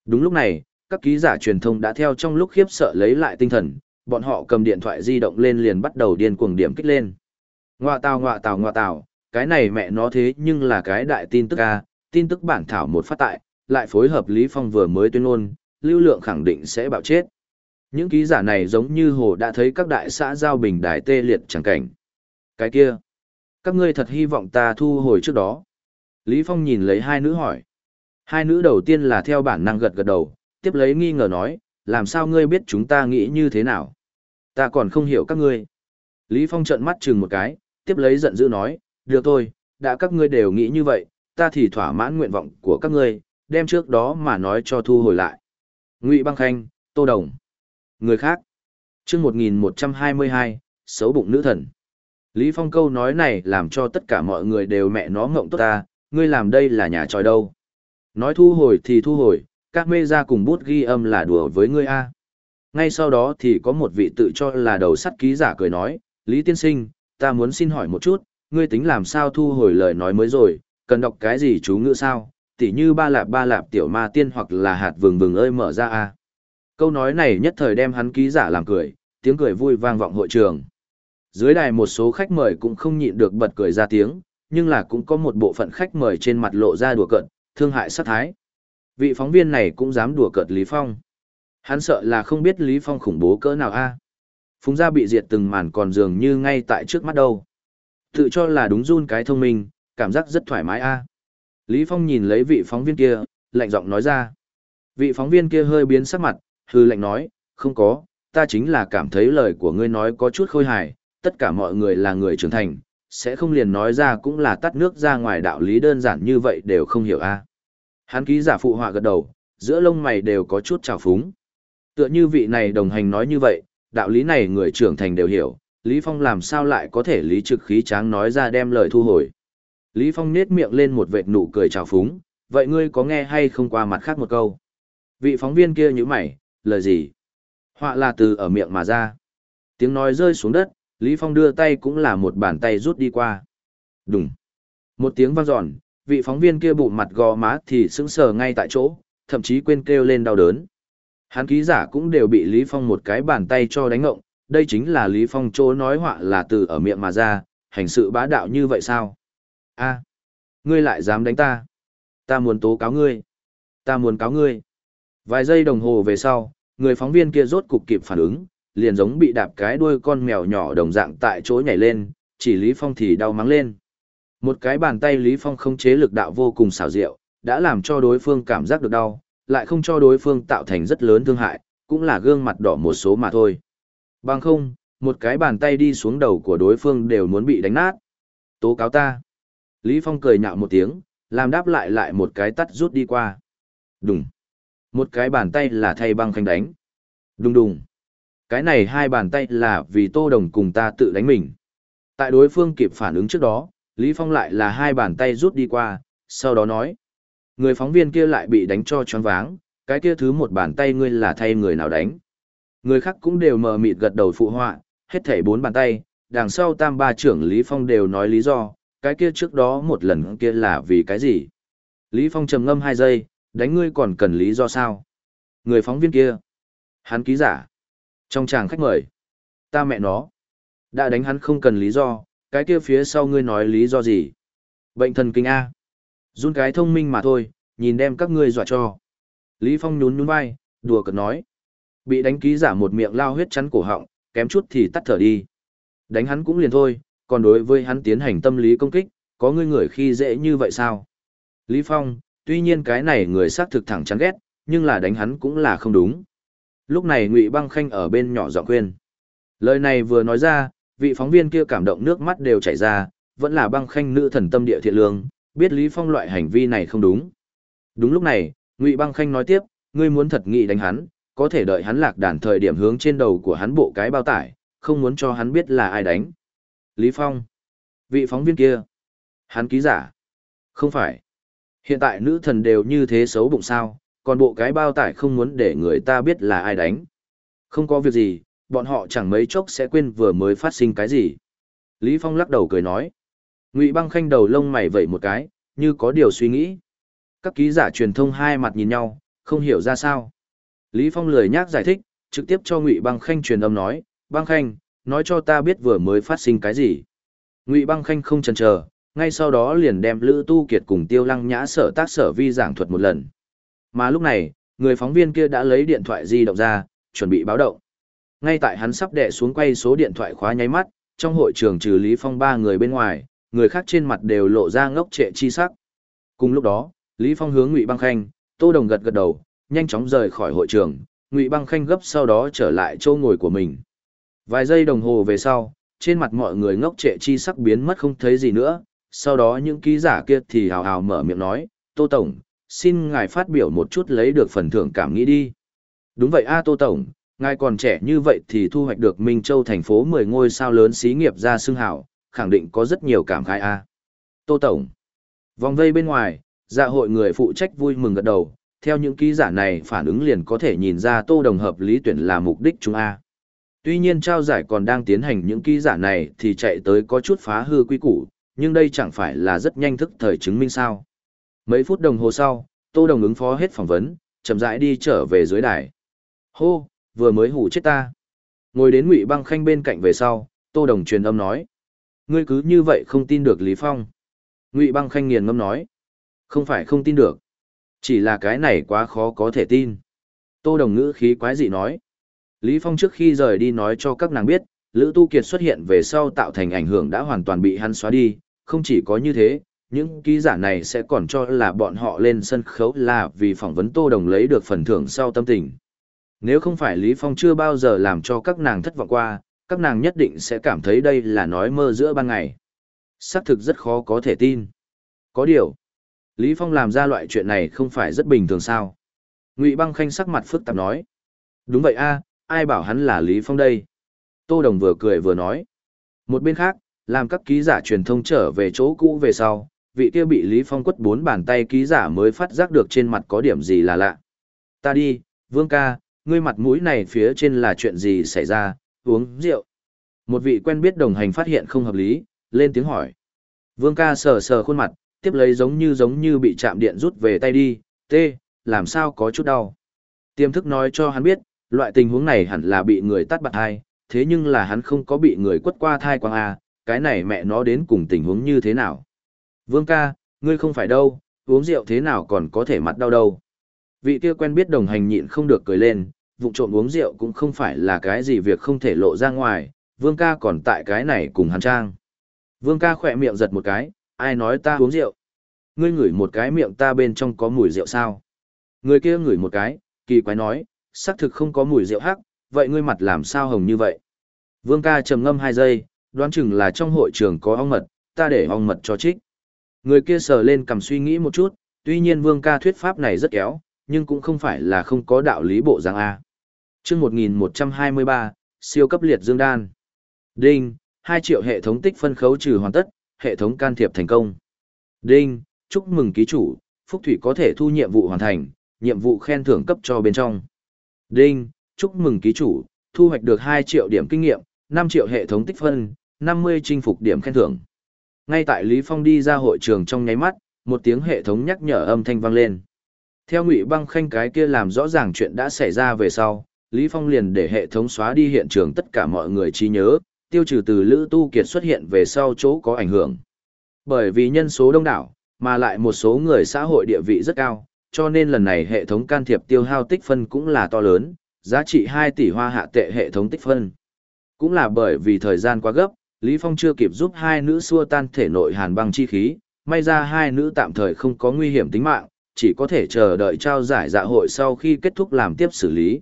Đúng lúc này, các ký giả truyền thông đã theo trong lúc khiếp sợ lấy lại tinh thần, bọn họ cầm điện thoại di động lên liền bắt đầu điên cuồng điểm kích lên. Ngoạ tào ngoạ tào ngoạ tào, cái này mẹ nó thế nhưng là cái đại tin tức a, tin tức bản thảo một phát tại, lại phối hợp Lý Phong vừa mới tuyên ngôn, lưu lượng khẳng định sẽ bạo chết. Những ký giả này giống như hồ đã thấy các đại xã giao bình đài tê liệt chẳng cảnh. Cái kia, các ngươi thật hy vọng ta thu hồi trước đó. Lý Phong nhìn lấy hai nữ hỏi. Hai nữ đầu tiên là theo bản năng gật gật đầu, tiếp lấy nghi ngờ nói, làm sao ngươi biết chúng ta nghĩ như thế nào? Ta còn không hiểu các ngươi. Lý Phong trợn mắt chừng một cái, tiếp lấy giận dữ nói, được thôi, đã các ngươi đều nghĩ như vậy, ta thì thỏa mãn nguyện vọng của các ngươi, đem trước đó mà nói cho thu hồi lại. Ngụy Băng Khanh, Tô Đồng. Người khác. chương 1122, xấu bụng nữ thần. Lý Phong câu nói này làm cho tất cả mọi người đều mẹ nó ngộng tốt ta, ngươi làm đây là nhà tròi đâu. Nói thu hồi thì thu hồi, các mê ra cùng bút ghi âm là đùa với ngươi A. Ngay sau đó thì có một vị tự cho là đầu sắt ký giả cười nói, Lý Tiên Sinh, ta muốn xin hỏi một chút, ngươi tính làm sao thu hồi lời nói mới rồi, cần đọc cái gì chú ngữ sao, tỉ như ba lạp ba lạp tiểu ma tiên hoặc là hạt vừng vừng ơi mở ra A. Câu nói này nhất thời đem hắn ký giả làm cười, tiếng cười vui vang vọng hội trường. Dưới đài một số khách mời cũng không nhịn được bật cười ra tiếng, nhưng là cũng có một bộ phận khách mời trên mặt lộ ra đùa cợt, thương hại sát thái. Vị phóng viên này cũng dám đùa cợt Lý Phong. Hắn sợ là không biết Lý Phong khủng bố cỡ nào a. phúng gia bị diệt từng màn còn dường như ngay tại trước mắt đâu. Tự cho là đúng run cái thông minh, cảm giác rất thoải mái a. Lý Phong nhìn lấy vị phóng viên kia, lạnh giọng nói ra. Vị phóng viên kia hơi biến sắc mặt, hư lạnh nói, không có, ta chính là cảm thấy lời của ngươi nói có chút khôi hài, tất cả mọi người là người trưởng thành, sẽ không liền nói ra cũng là tắt nước ra ngoài đạo lý đơn giản như vậy đều không hiểu a. Hắn ký giả phụ họa gật đầu, giữa lông mày đều có chút trào phúng. Tựa như vị này đồng hành nói như vậy, đạo lý này người trưởng thành đều hiểu, Lý Phong làm sao lại có thể lý trực khí tráng nói ra đem lời thu hồi. Lý Phong nết miệng lên một vệt nụ cười trào phúng, vậy ngươi có nghe hay không qua mặt khác một câu? Vị phóng viên kia như mày, lời gì? Họa là từ ở miệng mà ra. Tiếng nói rơi xuống đất, Lý Phong đưa tay cũng là một bàn tay rút đi qua. Đùng. Một tiếng vang dọn, vị phóng viên kia bụng mặt gò má thì sững sờ ngay tại chỗ, thậm chí quên kêu lên đau đớn. Hắn ký giả cũng đều bị Lý Phong một cái bàn tay cho đánh ngộng, đây chính là Lý Phong chỗ nói họa là từ ở miệng mà ra, hành sự bá đạo như vậy sao? A, ngươi lại dám đánh ta? Ta muốn tố cáo ngươi. Ta muốn cáo ngươi. Vài giây đồng hồ về sau, người phóng viên kia rốt cục kịp phản ứng, liền giống bị đạp cái đuôi con mèo nhỏ đồng dạng tại chỗ nhảy lên, chỉ Lý Phong thì đau mắng lên. Một cái bàn tay Lý Phong không chế lực đạo vô cùng xảo diệu, đã làm cho đối phương cảm giác được đau, lại không cho đối phương tạo thành rất lớn thương hại, cũng là gương mặt đỏ một số mà thôi. Bằng không, một cái bàn tay đi xuống đầu của đối phương đều muốn bị đánh nát. Tố cáo ta. Lý Phong cười nhạo một tiếng, làm đáp lại lại một cái tắt rút đi qua. Đùng. Một cái bàn tay là thay băng khanh đánh. Đùng đùng. Cái này hai bàn tay là vì tô đồng cùng ta tự đánh mình. Tại đối phương kịp phản ứng trước đó, Lý Phong lại là hai bàn tay rút đi qua, sau đó nói. Người phóng viên kia lại bị đánh cho choáng váng, cái kia thứ một bàn tay ngươi là thay người nào đánh. Người khác cũng đều mờ mịt gật đầu phụ họa, hết thảy bốn bàn tay, đằng sau tam ba trưởng Lý Phong đều nói lý do, cái kia trước đó một lần kia là vì cái gì. Lý Phong trầm ngâm hai giây, đánh ngươi còn cần lý do sao? Người phóng viên kia, hắn ký giả, trong chàng khách mời, ta mẹ nó, đã đánh hắn không cần lý do, cái kia phía sau ngươi nói lý do gì? Bệnh thần kinh A. Run cái thông minh mà thôi, nhìn đem các ngươi dọa cho. Lý Phong nhún nhún vai, đùa cợt nói. Bị đánh ký giả một miệng lao huyết chắn cổ họng, kém chút thì tắt thở đi. Đánh hắn cũng liền thôi, còn đối với hắn tiến hành tâm lý công kích, có ngươi người khi dễ như vậy sao? Lý Phong, tuy nhiên cái này người xác thực thẳng chán ghét, nhưng là đánh hắn cũng là không đúng. Lúc này Ngụy Băng Khanh ở bên nhỏ giọng khuyên. Lời này vừa nói ra, vị phóng viên kia cảm động nước mắt đều chảy ra, vẫn là Băng Khanh nữ thần tâm địa thiện lương, biết Lý Phong loại hành vi này không đúng. Đúng lúc này, Ngụy Băng Khanh nói tiếp, ngươi muốn thật nghị đánh hắn, có thể đợi hắn lạc đàn thời điểm hướng trên đầu của hắn bộ cái bao tải, không muốn cho hắn biết là ai đánh. Lý Phong. Vị phóng viên kia. Hắn ký giả. Không phải. Hiện tại nữ thần đều như thế xấu bụng sao, còn bộ cái bao tải không muốn để người ta biết là ai đánh. Không có việc gì, bọn họ chẳng mấy chốc sẽ quên vừa mới phát sinh cái gì. Lý Phong lắc đầu cười nói. Ngụy băng khanh đầu lông mày vẩy một cái, như có điều suy nghĩ. Các ký giả truyền thông hai mặt nhìn nhau, không hiểu ra sao. Lý Phong lười nhác giải thích, trực tiếp cho Ngụy băng khanh truyền âm nói, băng khanh, nói cho ta biết vừa mới phát sinh cái gì. Ngụy băng khanh không chần chờ, ngay sau đó liền đem Lữ Tu Kiệt cùng Tiêu Lăng Nhã sở tác sở vi giảng thuật một lần. Mà lúc này, người phóng viên kia đã lấy điện thoại di động ra, chuẩn bị báo động. Ngay tại hắn sắp đè xuống quay số điện thoại khóa nháy mắt, trong hội trường trừ Lý Phong ba người bên ngoài, người khác trên mặt đều lộ ra ngốc trệ chi sắc. Cùng lúc đó, Lý Phong hướng Ngụy Băng Khanh, Tô Đồng gật gật đầu, nhanh chóng rời khỏi hội trường, Ngụy Băng Khanh gấp sau đó trở lại chỗ ngồi của mình. Vài giây đồng hồ về sau, trên mặt mọi người ngốc trệ chi sắc biến mất không thấy gì nữa, sau đó những ký giả kia thì hào hào mở miệng nói, Tô Tổng, xin ngài phát biểu một chút lấy được phần thưởng cảm nghĩ đi. Đúng vậy a Tô Tổng, ngài còn trẻ như vậy thì thu hoạch được Minh Châu thành phố 10 ngôi sao lớn xí nghiệp ra xưng hào, khẳng định có rất nhiều cảm khai a. Tô Tổng. Vòng vây bên ngoài, dạ hội người phụ trách vui mừng gật đầu, theo những ký giả này phản ứng liền có thể nhìn ra Tô Đồng hợp lý tuyển là mục đích chúng a. Tuy nhiên trao giải còn đang tiến hành những ký giả này thì chạy tới có chút phá hư quy củ, nhưng đây chẳng phải là rất nhanh thức thời chứng minh sao. Mấy phút đồng hồ sau, Tô Đồng ứng phó hết phỏng vấn, chậm rãi đi trở về dưới đài. Hô, vừa mới hủ chết ta. Ngồi đến Ngụy Băng Khanh bên cạnh về sau, Tô Đồng truyền âm nói. Ngươi cứ như vậy không tin được Lý Phong. Ngụy Băng Khanh nghiền ngâm nói. Không phải không tin được. Chỉ là cái này quá khó có thể tin. Tô Đồng ngữ khí quái dị nói. Lý Phong trước khi rời đi nói cho các nàng biết, Lữ Tu Kiệt xuất hiện về sau tạo thành ảnh hưởng đã hoàn toàn bị hắn xóa đi, không chỉ có như thế, những ký giả này sẽ còn cho là bọn họ lên sân khấu là vì phỏng vấn Tô Đồng lấy được phần thưởng sau tâm tình. Nếu không phải Lý Phong chưa bao giờ làm cho các nàng thất vọng qua, các nàng nhất định sẽ cảm thấy đây là nói mơ giữa ban ngày. Xác thực rất khó có thể tin. Có điều, Lý Phong làm ra loại chuyện này không phải rất bình thường sao. Ngụy Băng Khanh sắc mặt phức tạp nói. Đúng vậy a, ai bảo hắn là Lý Phong đây? Tô Đồng vừa cười vừa nói. Một bên khác, làm các ký giả truyền thông trở về chỗ cũ về sau, vị kia bị Lý Phong quất bốn bàn tay ký giả mới phát giác được trên mặt có điểm gì là lạ. Ta đi, Vương ca, ngươi mặt mũi này phía trên là chuyện gì xảy ra, uống rượu. Một vị quen biết đồng hành phát hiện không hợp lý, lên tiếng hỏi. Vương ca sờ sờ khuôn mặt, tiếp lấy giống như giống như bị chạm điện rút về tay đi, tê, làm sao có chút đau. Tiềm thức nói cho hắn biết, loại tình huống này hẳn là bị người tắt bạc hai, thế nhưng là hắn không có bị người quất qua thai quang A, cái này mẹ nó đến cùng tình huống như thế nào. Vương ca, ngươi không phải đâu, uống rượu thế nào còn có thể mặt đau đâu. Vị kia quen biết đồng hành nhịn không được cười lên, vụ trộm uống rượu cũng không phải là cái gì việc không thể lộ ra ngoài, vương ca còn tại cái này cùng hắn trang. Vương ca khỏe miệng giật một cái, ai nói ta uống rượu. Ngươi ngửi một cái miệng ta bên trong có mùi rượu sao? Người kia ngửi một cái, kỳ quái nói, xác thực không có mùi rượu hắc, vậy ngươi mặt làm sao hồng như vậy? Vương ca trầm ngâm hai giây, đoán chừng là trong hội trường có ong mật, ta để ong mật cho trích. Người kia sờ lên cầm suy nghĩ một chút, tuy nhiên vương ca thuyết pháp này rất kéo, nhưng cũng không phải là không có đạo lý bộ giang A. chương 1123, siêu cấp liệt dương đan. Đinh, 2 triệu hệ thống tích phân khấu trừ hoàn tất, hệ thống can thiệp thành công. Đinh, chúc mừng ký chủ, Phúc Thủy có thể thu nhiệm vụ hoàn thành, nhiệm vụ khen thưởng cấp cho bên trong. Đinh, chúc mừng ký chủ, thu hoạch được 2 triệu điểm kinh nghiệm, 5 triệu hệ thống tích phân, 50 chinh phục điểm khen thưởng. Ngay tại Lý Phong đi ra hội trường trong nháy mắt, một tiếng hệ thống nhắc nhở âm thanh vang lên. Theo Ngụy Băng Khanh cái kia làm rõ ràng chuyện đã xảy ra về sau, Lý Phong liền để hệ thống xóa đi hiện trường tất cả mọi người trí nhớ, tiêu trừ từ Lữ Tu Kiệt xuất hiện về sau chỗ có ảnh hưởng. Bởi vì nhân số đông đảo, mà lại một số người xã hội địa vị rất cao, cho nên lần này hệ thống can thiệp tiêu hao tích phân cũng là to lớn, giá trị 2 tỷ hoa hạ tệ hệ thống tích phân. Cũng là bởi vì thời gian quá gấp, Lý Phong chưa kịp giúp hai nữ xua tan thể nội hàn băng chi khí, may ra hai nữ tạm thời không có nguy hiểm tính mạng, chỉ có thể chờ đợi trao giải dạ hội sau khi kết thúc làm tiếp xử lý.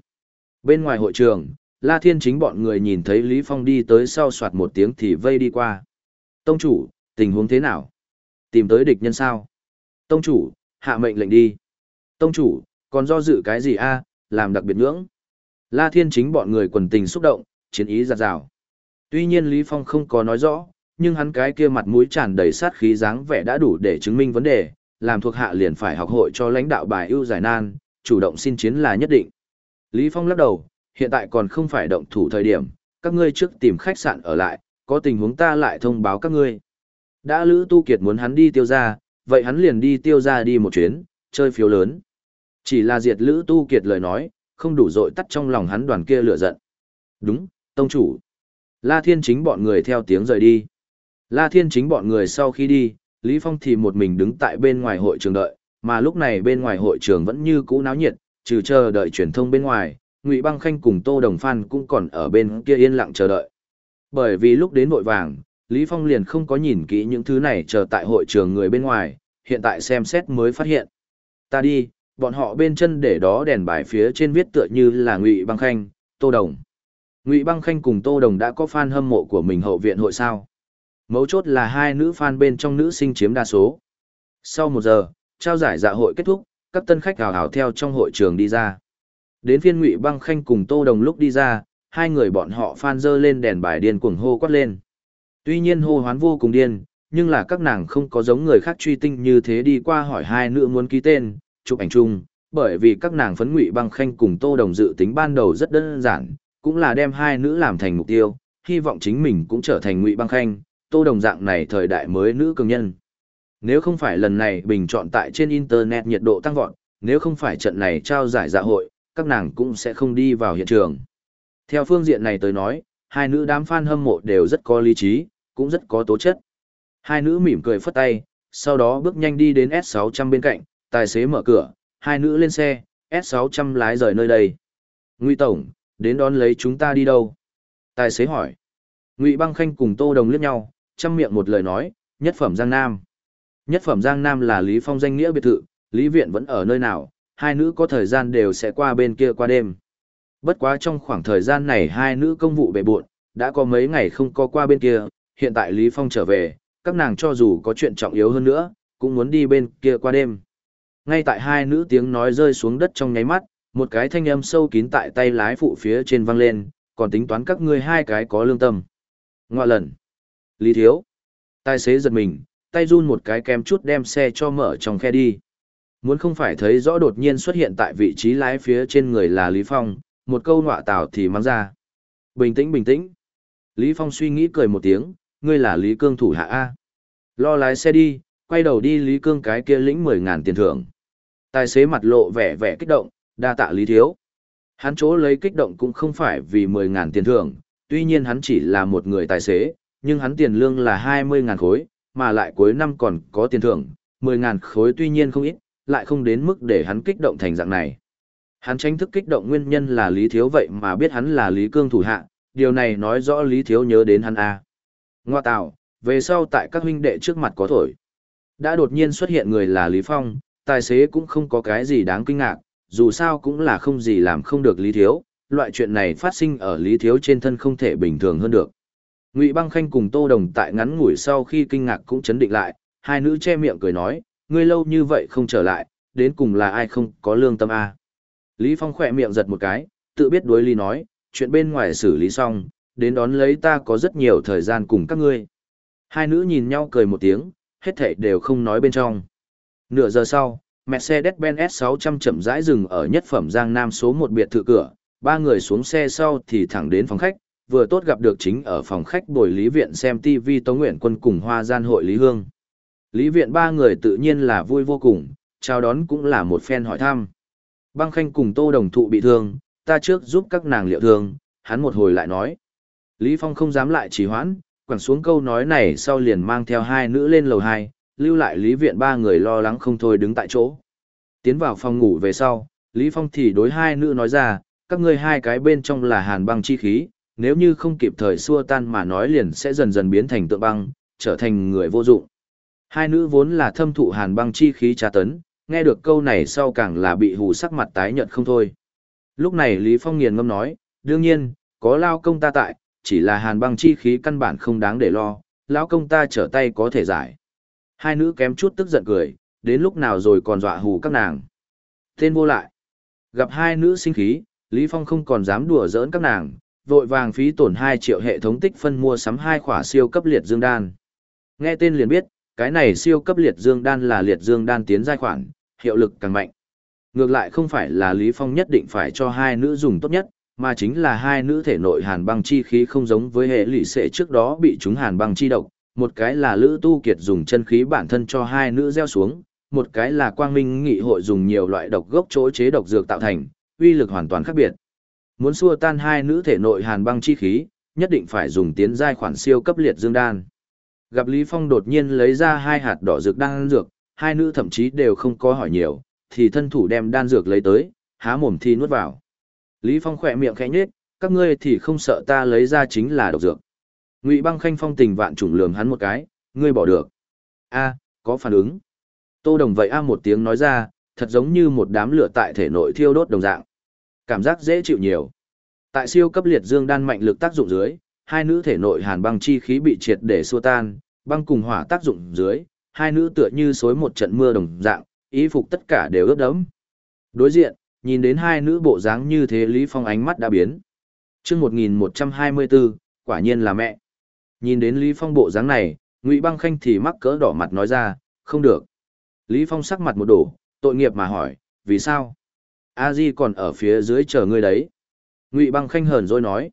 Bên ngoài hội trường, La Thiên chính bọn người nhìn thấy Lý Phong đi tới sau soạt một tiếng thì vây đi qua. Tông chủ, tình huống thế nào? Tìm tới địch nhân sao? Tông chủ, hạ mệnh lệnh đi. Tông chủ, còn do dự cái gì a? làm đặc biệt ngưỡng. La Thiên chính bọn người quần tình xúc động, chiến ý giạt rào. Tuy nhiên Lý Phong không có nói rõ, nhưng hắn cái kia mặt mũi tràn đầy sát khí dáng vẻ đã đủ để chứng minh vấn đề, làm thuộc hạ liền phải học hội cho lãnh đạo bài ưu giải nan, chủ động xin chiến là nhất định. Lý Phong lắc đầu, hiện tại còn không phải động thủ thời điểm, các ngươi trước tìm khách sạn ở lại, có tình huống ta lại thông báo các ngươi. Đã Lữ Tu Kiệt muốn hắn đi tiêu ra, vậy hắn liền đi tiêu ra đi một chuyến, chơi phiếu lớn. Chỉ là diệt Lữ Tu Kiệt lời nói, không đủ dội tắt trong lòng hắn đoàn kia lửa giận. Đúng, tông chủ. La Thiên chính bọn người theo tiếng rời đi. La Thiên chính bọn người sau khi đi, Lý Phong thì một mình đứng tại bên ngoài hội trường đợi, mà lúc này bên ngoài hội trường vẫn như cũ náo nhiệt, trừ chờ đợi truyền thông bên ngoài, Ngụy Băng Khanh cùng Tô Đồng Phan cũng còn ở bên kia yên lặng chờ đợi. Bởi vì lúc đến vội vàng, Lý Phong liền không có nhìn kỹ những thứ này chờ tại hội trường người bên ngoài, hiện tại xem xét mới phát hiện. Ta đi, bọn họ bên chân để đó đèn bài phía trên viết tựa như là Ngụy Băng Khanh, Tô Đồng. Ngụy Băng Khanh cùng Tô Đồng đã có fan hâm mộ của mình hậu viện hội sao. Mấu chốt là hai nữ fan bên trong nữ sinh chiếm đa số. Sau một giờ, trao giải dạ hội kết thúc, các tân khách hào hào theo trong hội trường đi ra. Đến phiên Ngụy Băng Khanh cùng Tô Đồng lúc đi ra, hai người bọn họ fan dơ lên đèn bài điên cuồng hô quát lên. Tuy nhiên hô hoán vô cùng điên, nhưng là các nàng không có giống người khác truy tinh như thế đi qua hỏi hai nữ muốn ký tên, chụp ảnh chung, bởi vì các nàng phấn Ngụy Băng Khanh cùng Tô Đồng dự tính ban đầu rất đơn giản, cũng là đem hai nữ làm thành mục tiêu, hy vọng chính mình cũng trở thành Ngụy Băng Khanh, Tô Đồng dạng này thời đại mới nữ cường nhân. Nếu không phải lần này bình chọn tại trên Internet nhiệt độ tăng vọt, nếu không phải trận này trao giải dạ hội, các nàng cũng sẽ không đi vào hiện trường. Theo phương diện này tới nói, hai nữ đám fan hâm mộ đều rất có lý trí, cũng rất có tố chất. Hai nữ mỉm cười phất tay, sau đó bước nhanh đi đến S600 bên cạnh, tài xế mở cửa, hai nữ lên xe, S600 lái rời nơi đây. Ngụy Tổng, đến đón lấy chúng ta đi đâu? Tài xế hỏi. Ngụy Băng Khanh cùng Tô Đồng liếc nhau, chăm miệng một lời nói, nhất phẩm Giang Nam. Nhất phẩm Giang Nam là Lý Phong danh nghĩa biệt thự, Lý Viện vẫn ở nơi nào, hai nữ có thời gian đều sẽ qua bên kia qua đêm. Bất quá trong khoảng thời gian này hai nữ công vụ bề bộn, đã có mấy ngày không có qua bên kia, hiện tại Lý Phong trở về, các nàng cho dù có chuyện trọng yếu hơn nữa, cũng muốn đi bên kia qua đêm. Ngay tại hai nữ tiếng nói rơi xuống đất trong nháy mắt, một cái thanh âm sâu kín tại tay lái phụ phía trên vang lên, còn tính toán các ngươi hai cái có lương tâm. Ngoại lần. Lý Thiếu. Tài xế giật mình, tay run một cái kém chút đem xe cho mở trong khe đi. Muốn không phải thấy rõ đột nhiên xuất hiện tại vị trí lái phía trên người là Lý Phong, một câu nọa tào thì mang ra. Bình tĩnh bình tĩnh. Lý Phong suy nghĩ cười một tiếng, ngươi là Lý Cương thủ hạ A. Lo lái xe đi, quay đầu đi Lý Cương cái kia lĩnh 10.000 tiền thưởng. Tài xế mặt lộ vẻ vẻ kích động, đa tạ Lý Thiếu. Hắn chỗ lấy kích động cũng không phải vì 10.000 tiền thưởng, tuy nhiên hắn chỉ là một người tài xế, nhưng hắn tiền lương là 20.000 khối, mà lại cuối năm còn có tiền thưởng, 10.000 khối tuy nhiên không ít, lại không đến mức để hắn kích động thành dạng này. Hắn tranh thức kích động nguyên nhân là Lý Thiếu vậy mà biết hắn là Lý Cương thủ hạ, điều này nói rõ Lý Thiếu nhớ đến hắn a. Ngoa tạo, về sau tại các huynh đệ trước mặt có thổi. Đã đột nhiên xuất hiện người là Lý Phong, tài xế cũng không có cái gì đáng kinh ngạc, dù sao cũng là không gì làm không được Lý Thiếu, loại chuyện này phát sinh ở Lý Thiếu trên thân không thể bình thường hơn được. Ngụy Băng Khanh cùng Tô Đồng tại ngắn ngủi sau khi kinh ngạc cũng chấn định lại, hai nữ che miệng cười nói, ngươi lâu như vậy không trở lại, đến cùng là ai không có lương tâm a? Lý Phong khỏe miệng giật một cái, tự biết đối lý nói, chuyện bên ngoài xử lý xong, đến đón lấy ta có rất nhiều thời gian cùng các ngươi. Hai nữ nhìn nhau cười một tiếng, hết thảy đều không nói bên trong. Nửa giờ sau, Mercedes-Benz S600 chậm rãi dừng ở nhất phẩm Giang Nam số một biệt thự cửa, ba người xuống xe sau thì thẳng đến phòng khách, vừa tốt gặp được chính ở phòng khách bồi Lý Viện xem TV Tống Nguyện Quân cùng Hoa Gian hội Lý Hương. Lý Viện ba người tự nhiên là vui vô cùng, chào đón cũng là một phen hỏi thăm. Băng Khanh cùng Tô Đồng Thụ bị thương, ta trước giúp các nàng liệu thương, hắn một hồi lại nói. Lý Phong không dám lại trì hoãn, quẳng xuống câu nói này sau liền mang theo hai nữ lên lầu hai, lưu lại Lý Viện ba người lo lắng không thôi đứng tại chỗ. Tiến vào phòng ngủ về sau, Lý Phong thì đối hai nữ nói ra, các ngươi hai cái bên trong là hàn băng chi khí, nếu như không kịp thời xua tan mà nói liền sẽ dần dần biến thành tượng băng, trở thành người vô dụng. Hai nữ vốn là thâm thụ hàn băng chi khí tra tấn, nghe được câu này sau càng là bị hù sắc mặt tái nhợt không thôi. Lúc này Lý Phong nghiền ngâm nói, đương nhiên, có lao công ta tại, chỉ là hàn băng chi khí căn bản không đáng để lo, lão công ta trở tay có thể giải. Hai nữ kém chút tức giận cười, đến lúc nào rồi còn dọa hù các nàng. Tên vô lại. Gặp hai nữ sinh khí, Lý Phong không còn dám đùa giỡn các nàng, vội vàng phí tổn 2 triệu hệ thống tích phân mua sắm hai khỏa siêu cấp liệt dương đan. Nghe tên liền biết, cái này siêu cấp liệt dương đan là liệt dương đan tiến giai khoản, hiệu lực càng mạnh. Ngược lại không phải là Lý Phong nhất định phải cho hai nữ dùng tốt nhất, mà chính là hai nữ thể nội hàn băng chi khí không giống với hệ lụy sệ trước đó bị chúng hàn băng chi độc, một cái là Lữ Tu Kiệt dùng chân khí bản thân cho hai nữ gieo xuống, một cái là Quang Minh Nghị hội dùng nhiều loại độc gốc chỗ chế độc dược tạo thành, uy lực hoàn toàn khác biệt. Muốn xua tan hai nữ thể nội hàn băng chi khí, nhất định phải dùng tiến giai khoản siêu cấp liệt dương đan. Gặp Lý Phong đột nhiên lấy ra hai hạt đỏ dược đan dược, hai nữ thậm chí đều không có hỏi nhiều, thì thân thủ đem đan dược lấy tới, há mồm thì nuốt vào. Lý Phong khỏe miệng khẽ nhếch, các ngươi thì không sợ ta lấy ra chính là độc dược. Ngụy Băng Khanh phong tình vạn trùng lườm hắn một cái, ngươi bỏ được. A, có phản ứng. Tô Đồng vậy a một tiếng nói ra, thật giống như một đám lửa tại thể nội thiêu đốt đồng dạng. Cảm giác dễ chịu nhiều. Tại siêu cấp liệt dương đan mạnh lực tác dụng dưới, hai nữ thể nội hàn băng chi khí bị triệt để xua tan, băng cùng hỏa tác dụng dưới, hai nữ tựa như xối một trận mưa đồng dạng, y phục tất cả đều ướt đẫm. Đối diện, nhìn đến hai nữ bộ dáng như thế Lý Phong ánh mắt đã biến. Chương 1124, quả nhiên là mẹ. Nhìn đến Lý Phong bộ dáng này, Ngụy Băng Khanh thì mắc cỡ đỏ mặt nói ra, không được. Lý Phong sắc mặt một đổ, tội nghiệp mà hỏi, vì sao? A Di còn ở phía dưới chờ ngươi đấy. Ngụy Băng Khanh hờn rồi nói.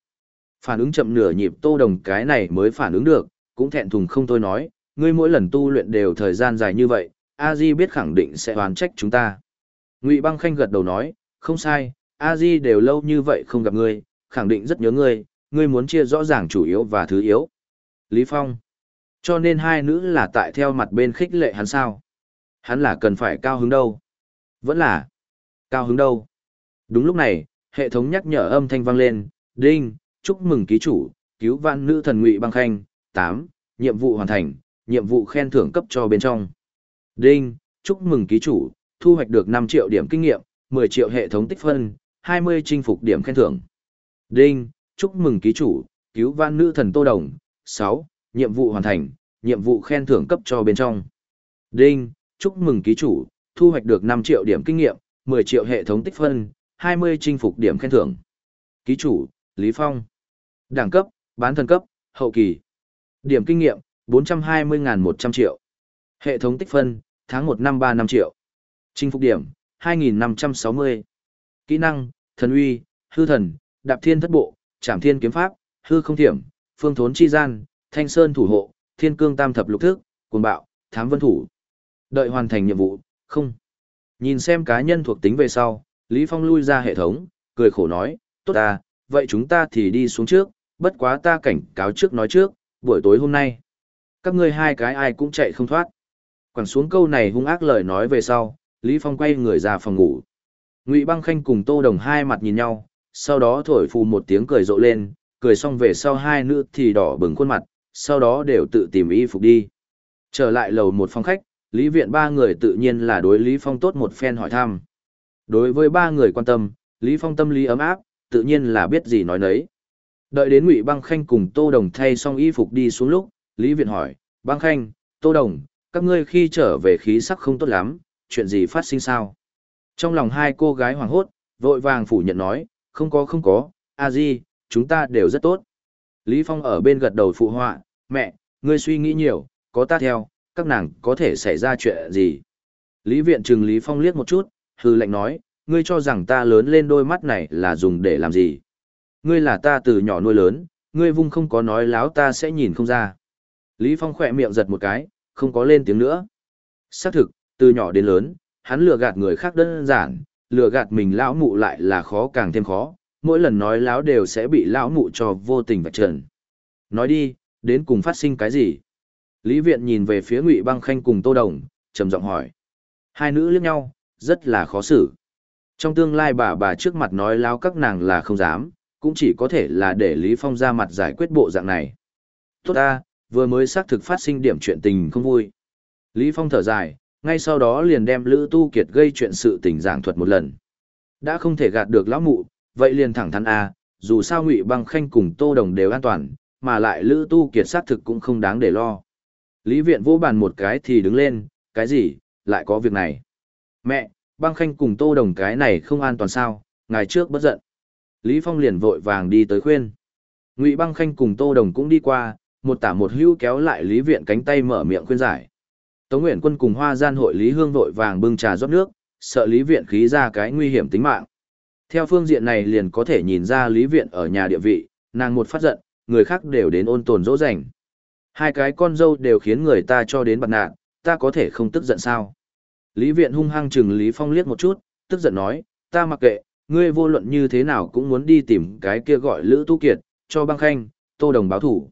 Phản ứng chậm nửa nhịp Tô Đồng cái này mới phản ứng được, cũng thẹn thùng không thôi nói, ngươi mỗi lần tu luyện đều thời gian dài như vậy, A Di biết khẳng định sẽ oán trách chúng ta. Ngụy Băng Khanh gật đầu nói, không sai, A Di đều lâu như vậy không gặp ngươi, khẳng định rất nhớ ngươi, ngươi muốn chia rõ ràng chủ yếu và thứ yếu. Lý Phong. Cho nên hai nữ là tại theo mặt bên khích lệ hắn sao? Hắn là cần phải cao hứng đâu? Vẫn là cao hứng đâu? Đúng lúc này, hệ thống nhắc nhở âm thanh vang lên, đinh, chúc mừng ký chủ, cứu vãn nữ thần ngụy băng khanh, 8, nhiệm vụ hoàn thành, nhiệm vụ khen thưởng cấp cho bên trong. Đinh, chúc mừng ký chủ, thu hoạch được 5 triệu điểm kinh nghiệm, 10 triệu hệ thống tích phân, 20 chinh phục điểm khen thưởng. Đinh, chúc mừng ký chủ, cứu vãn nữ thần Tô Đồng, 6, nhiệm vụ hoàn thành, nhiệm vụ khen thưởng cấp cho bên trong. Đinh, chúc mừng ký chủ, thu hoạch được 5 triệu điểm kinh nghiệm, 10 triệu hệ thống tích phân, 20 chinh phục điểm khen thưởng. Ký chủ, Lý Phong. Đẳng cấp, bán thần cấp, hậu kỳ. Điểm kinh nghiệm, 420.100 triệu. Hệ thống tích phân, tháng 1 năm 3 năm triệu. Chinh phục điểm, 2.560. Kỹ năng, thần uy, hư thần, đạp thiên thất bộ, trảm thiên kiếm pháp, hư không thiểm, phương thốn chi gian, thanh sơn thủ hộ, thiên cương tam thập lục thức, cuồng bạo, thám vân thủ. Đợi hoàn thành nhiệm vụ, không. Nhìn xem cá nhân thuộc tính về sau, Lý Phong lui ra hệ thống, cười khổ nói, tốt ta, vậy chúng ta thì đi xuống trước, bất quá ta cảnh cáo trước nói trước, buổi tối hôm nay. Các ngươi hai cái ai cũng chạy không thoát. Quẳng xuống câu này hung ác lời nói về sau, Lý Phong quay người ra phòng ngủ. Ngụy Băng Khanh cùng Tô Đồng hai mặt nhìn nhau, sau đó thổi phù một tiếng cười rộ lên, cười xong về sau hai nữ thì đỏ bừng khuôn mặt, sau đó đều tự tìm y phục đi. Trở lại lầu một phòng khách, Lý Viện ba người tự nhiên là đối Lý Phong tốt một phen hỏi thăm. Đối với ba người quan tâm, Lý Phong tâm lý ấm áp, tự nhiên là biết gì nói nấy. Đợi đến Ngụy Băng Khanh cùng Tô Đồng thay xong y phục đi xuống lúc, Lý Viện hỏi, Băng Khanh, Tô Đồng, các ngươi khi trở về khí sắc không tốt lắm, chuyện gì phát sinh sao? Trong lòng hai cô gái hoảng hốt, vội vàng phủ nhận nói, không có không có, a di, chúng ta đều rất tốt. Lý Phong ở bên gật đầu phụ họa, mẹ, ngươi suy nghĩ nhiều, có ta theo, các nàng có thể xảy ra chuyện gì. Lý Viện trừng Lý Phong liếc một chút, hư lệnh nói, ngươi cho rằng ta lớn lên đôi mắt này là dùng để làm gì. Ngươi là ta từ nhỏ nuôi lớn, ngươi vung không có nói láo ta sẽ nhìn không ra. Lý Phong khỏe miệng giật một cái, không có lên tiếng nữa. Xác thực, từ nhỏ đến lớn, hắn lừa gạt người khác đơn giản, lừa gạt mình lão mụ lại là khó càng thêm khó, mỗi lần nói láo đều sẽ bị lão mụ cho vô tình vạch trần. Nói đi, đến cùng phát sinh cái gì? Lý Viện nhìn về phía Ngụy Băng Khanh cùng Tô Đồng, trầm giọng hỏi. Hai nữ liếc nhau, rất là khó xử. Trong tương lai bà bà trước mặt nói láo các nàng là không dám, cũng chỉ có thể là để Lý Phong ra mặt giải quyết bộ dạng này. Tốt ta, vừa mới xác thực phát sinh điểm chuyện tình không vui. Lý Phong thở dài, ngay sau đó liền đem Lữ Tu Kiệt gây chuyện sự tình giảng thuật một lần. Đã không thể gạt được lão mụ, vậy liền thẳng thắn a, dù sao Ngụy Băng Khanh cùng Tô Đồng đều an toàn, mà lại Lữ Tu Kiệt xác thực cũng không đáng để lo. Lý Viện vô bàn một cái thì đứng lên, cái gì, lại có việc này. Mẹ, Băng Khanh cùng Tô Đồng cái này không an toàn sao, ngày trước bất giận. Lý Phong liền vội vàng đi tới khuyên. Ngụy Băng Khanh cùng Tô Đồng cũng đi qua, một tả một hữu kéo lại Lý Viện cánh tay mở miệng khuyên giải. Tống Nguyễn Quân cùng Hoa Gian hội Lý Hương vội vàng bưng trà rót nước, sợ Lý Viện khí ra cái nguy hiểm tính mạng. Theo phương diện này liền có thể nhìn ra Lý Viện ở nhà địa vị, nàng một phát giận, người khác đều đến ôn tồn dỗ dành. Hai cái con dâu đều khiến người ta cho đến bật nạn, ta có thể không tức giận sao? Lý Viện hung hăng chừng Lý Phong liếc một chút, tức giận nói, ta mặc kệ, ngươi vô luận như thế nào cũng muốn đi tìm cái kia gọi Lữ Tu Kiệt, cho băng khanh, tô đồng báo thủ.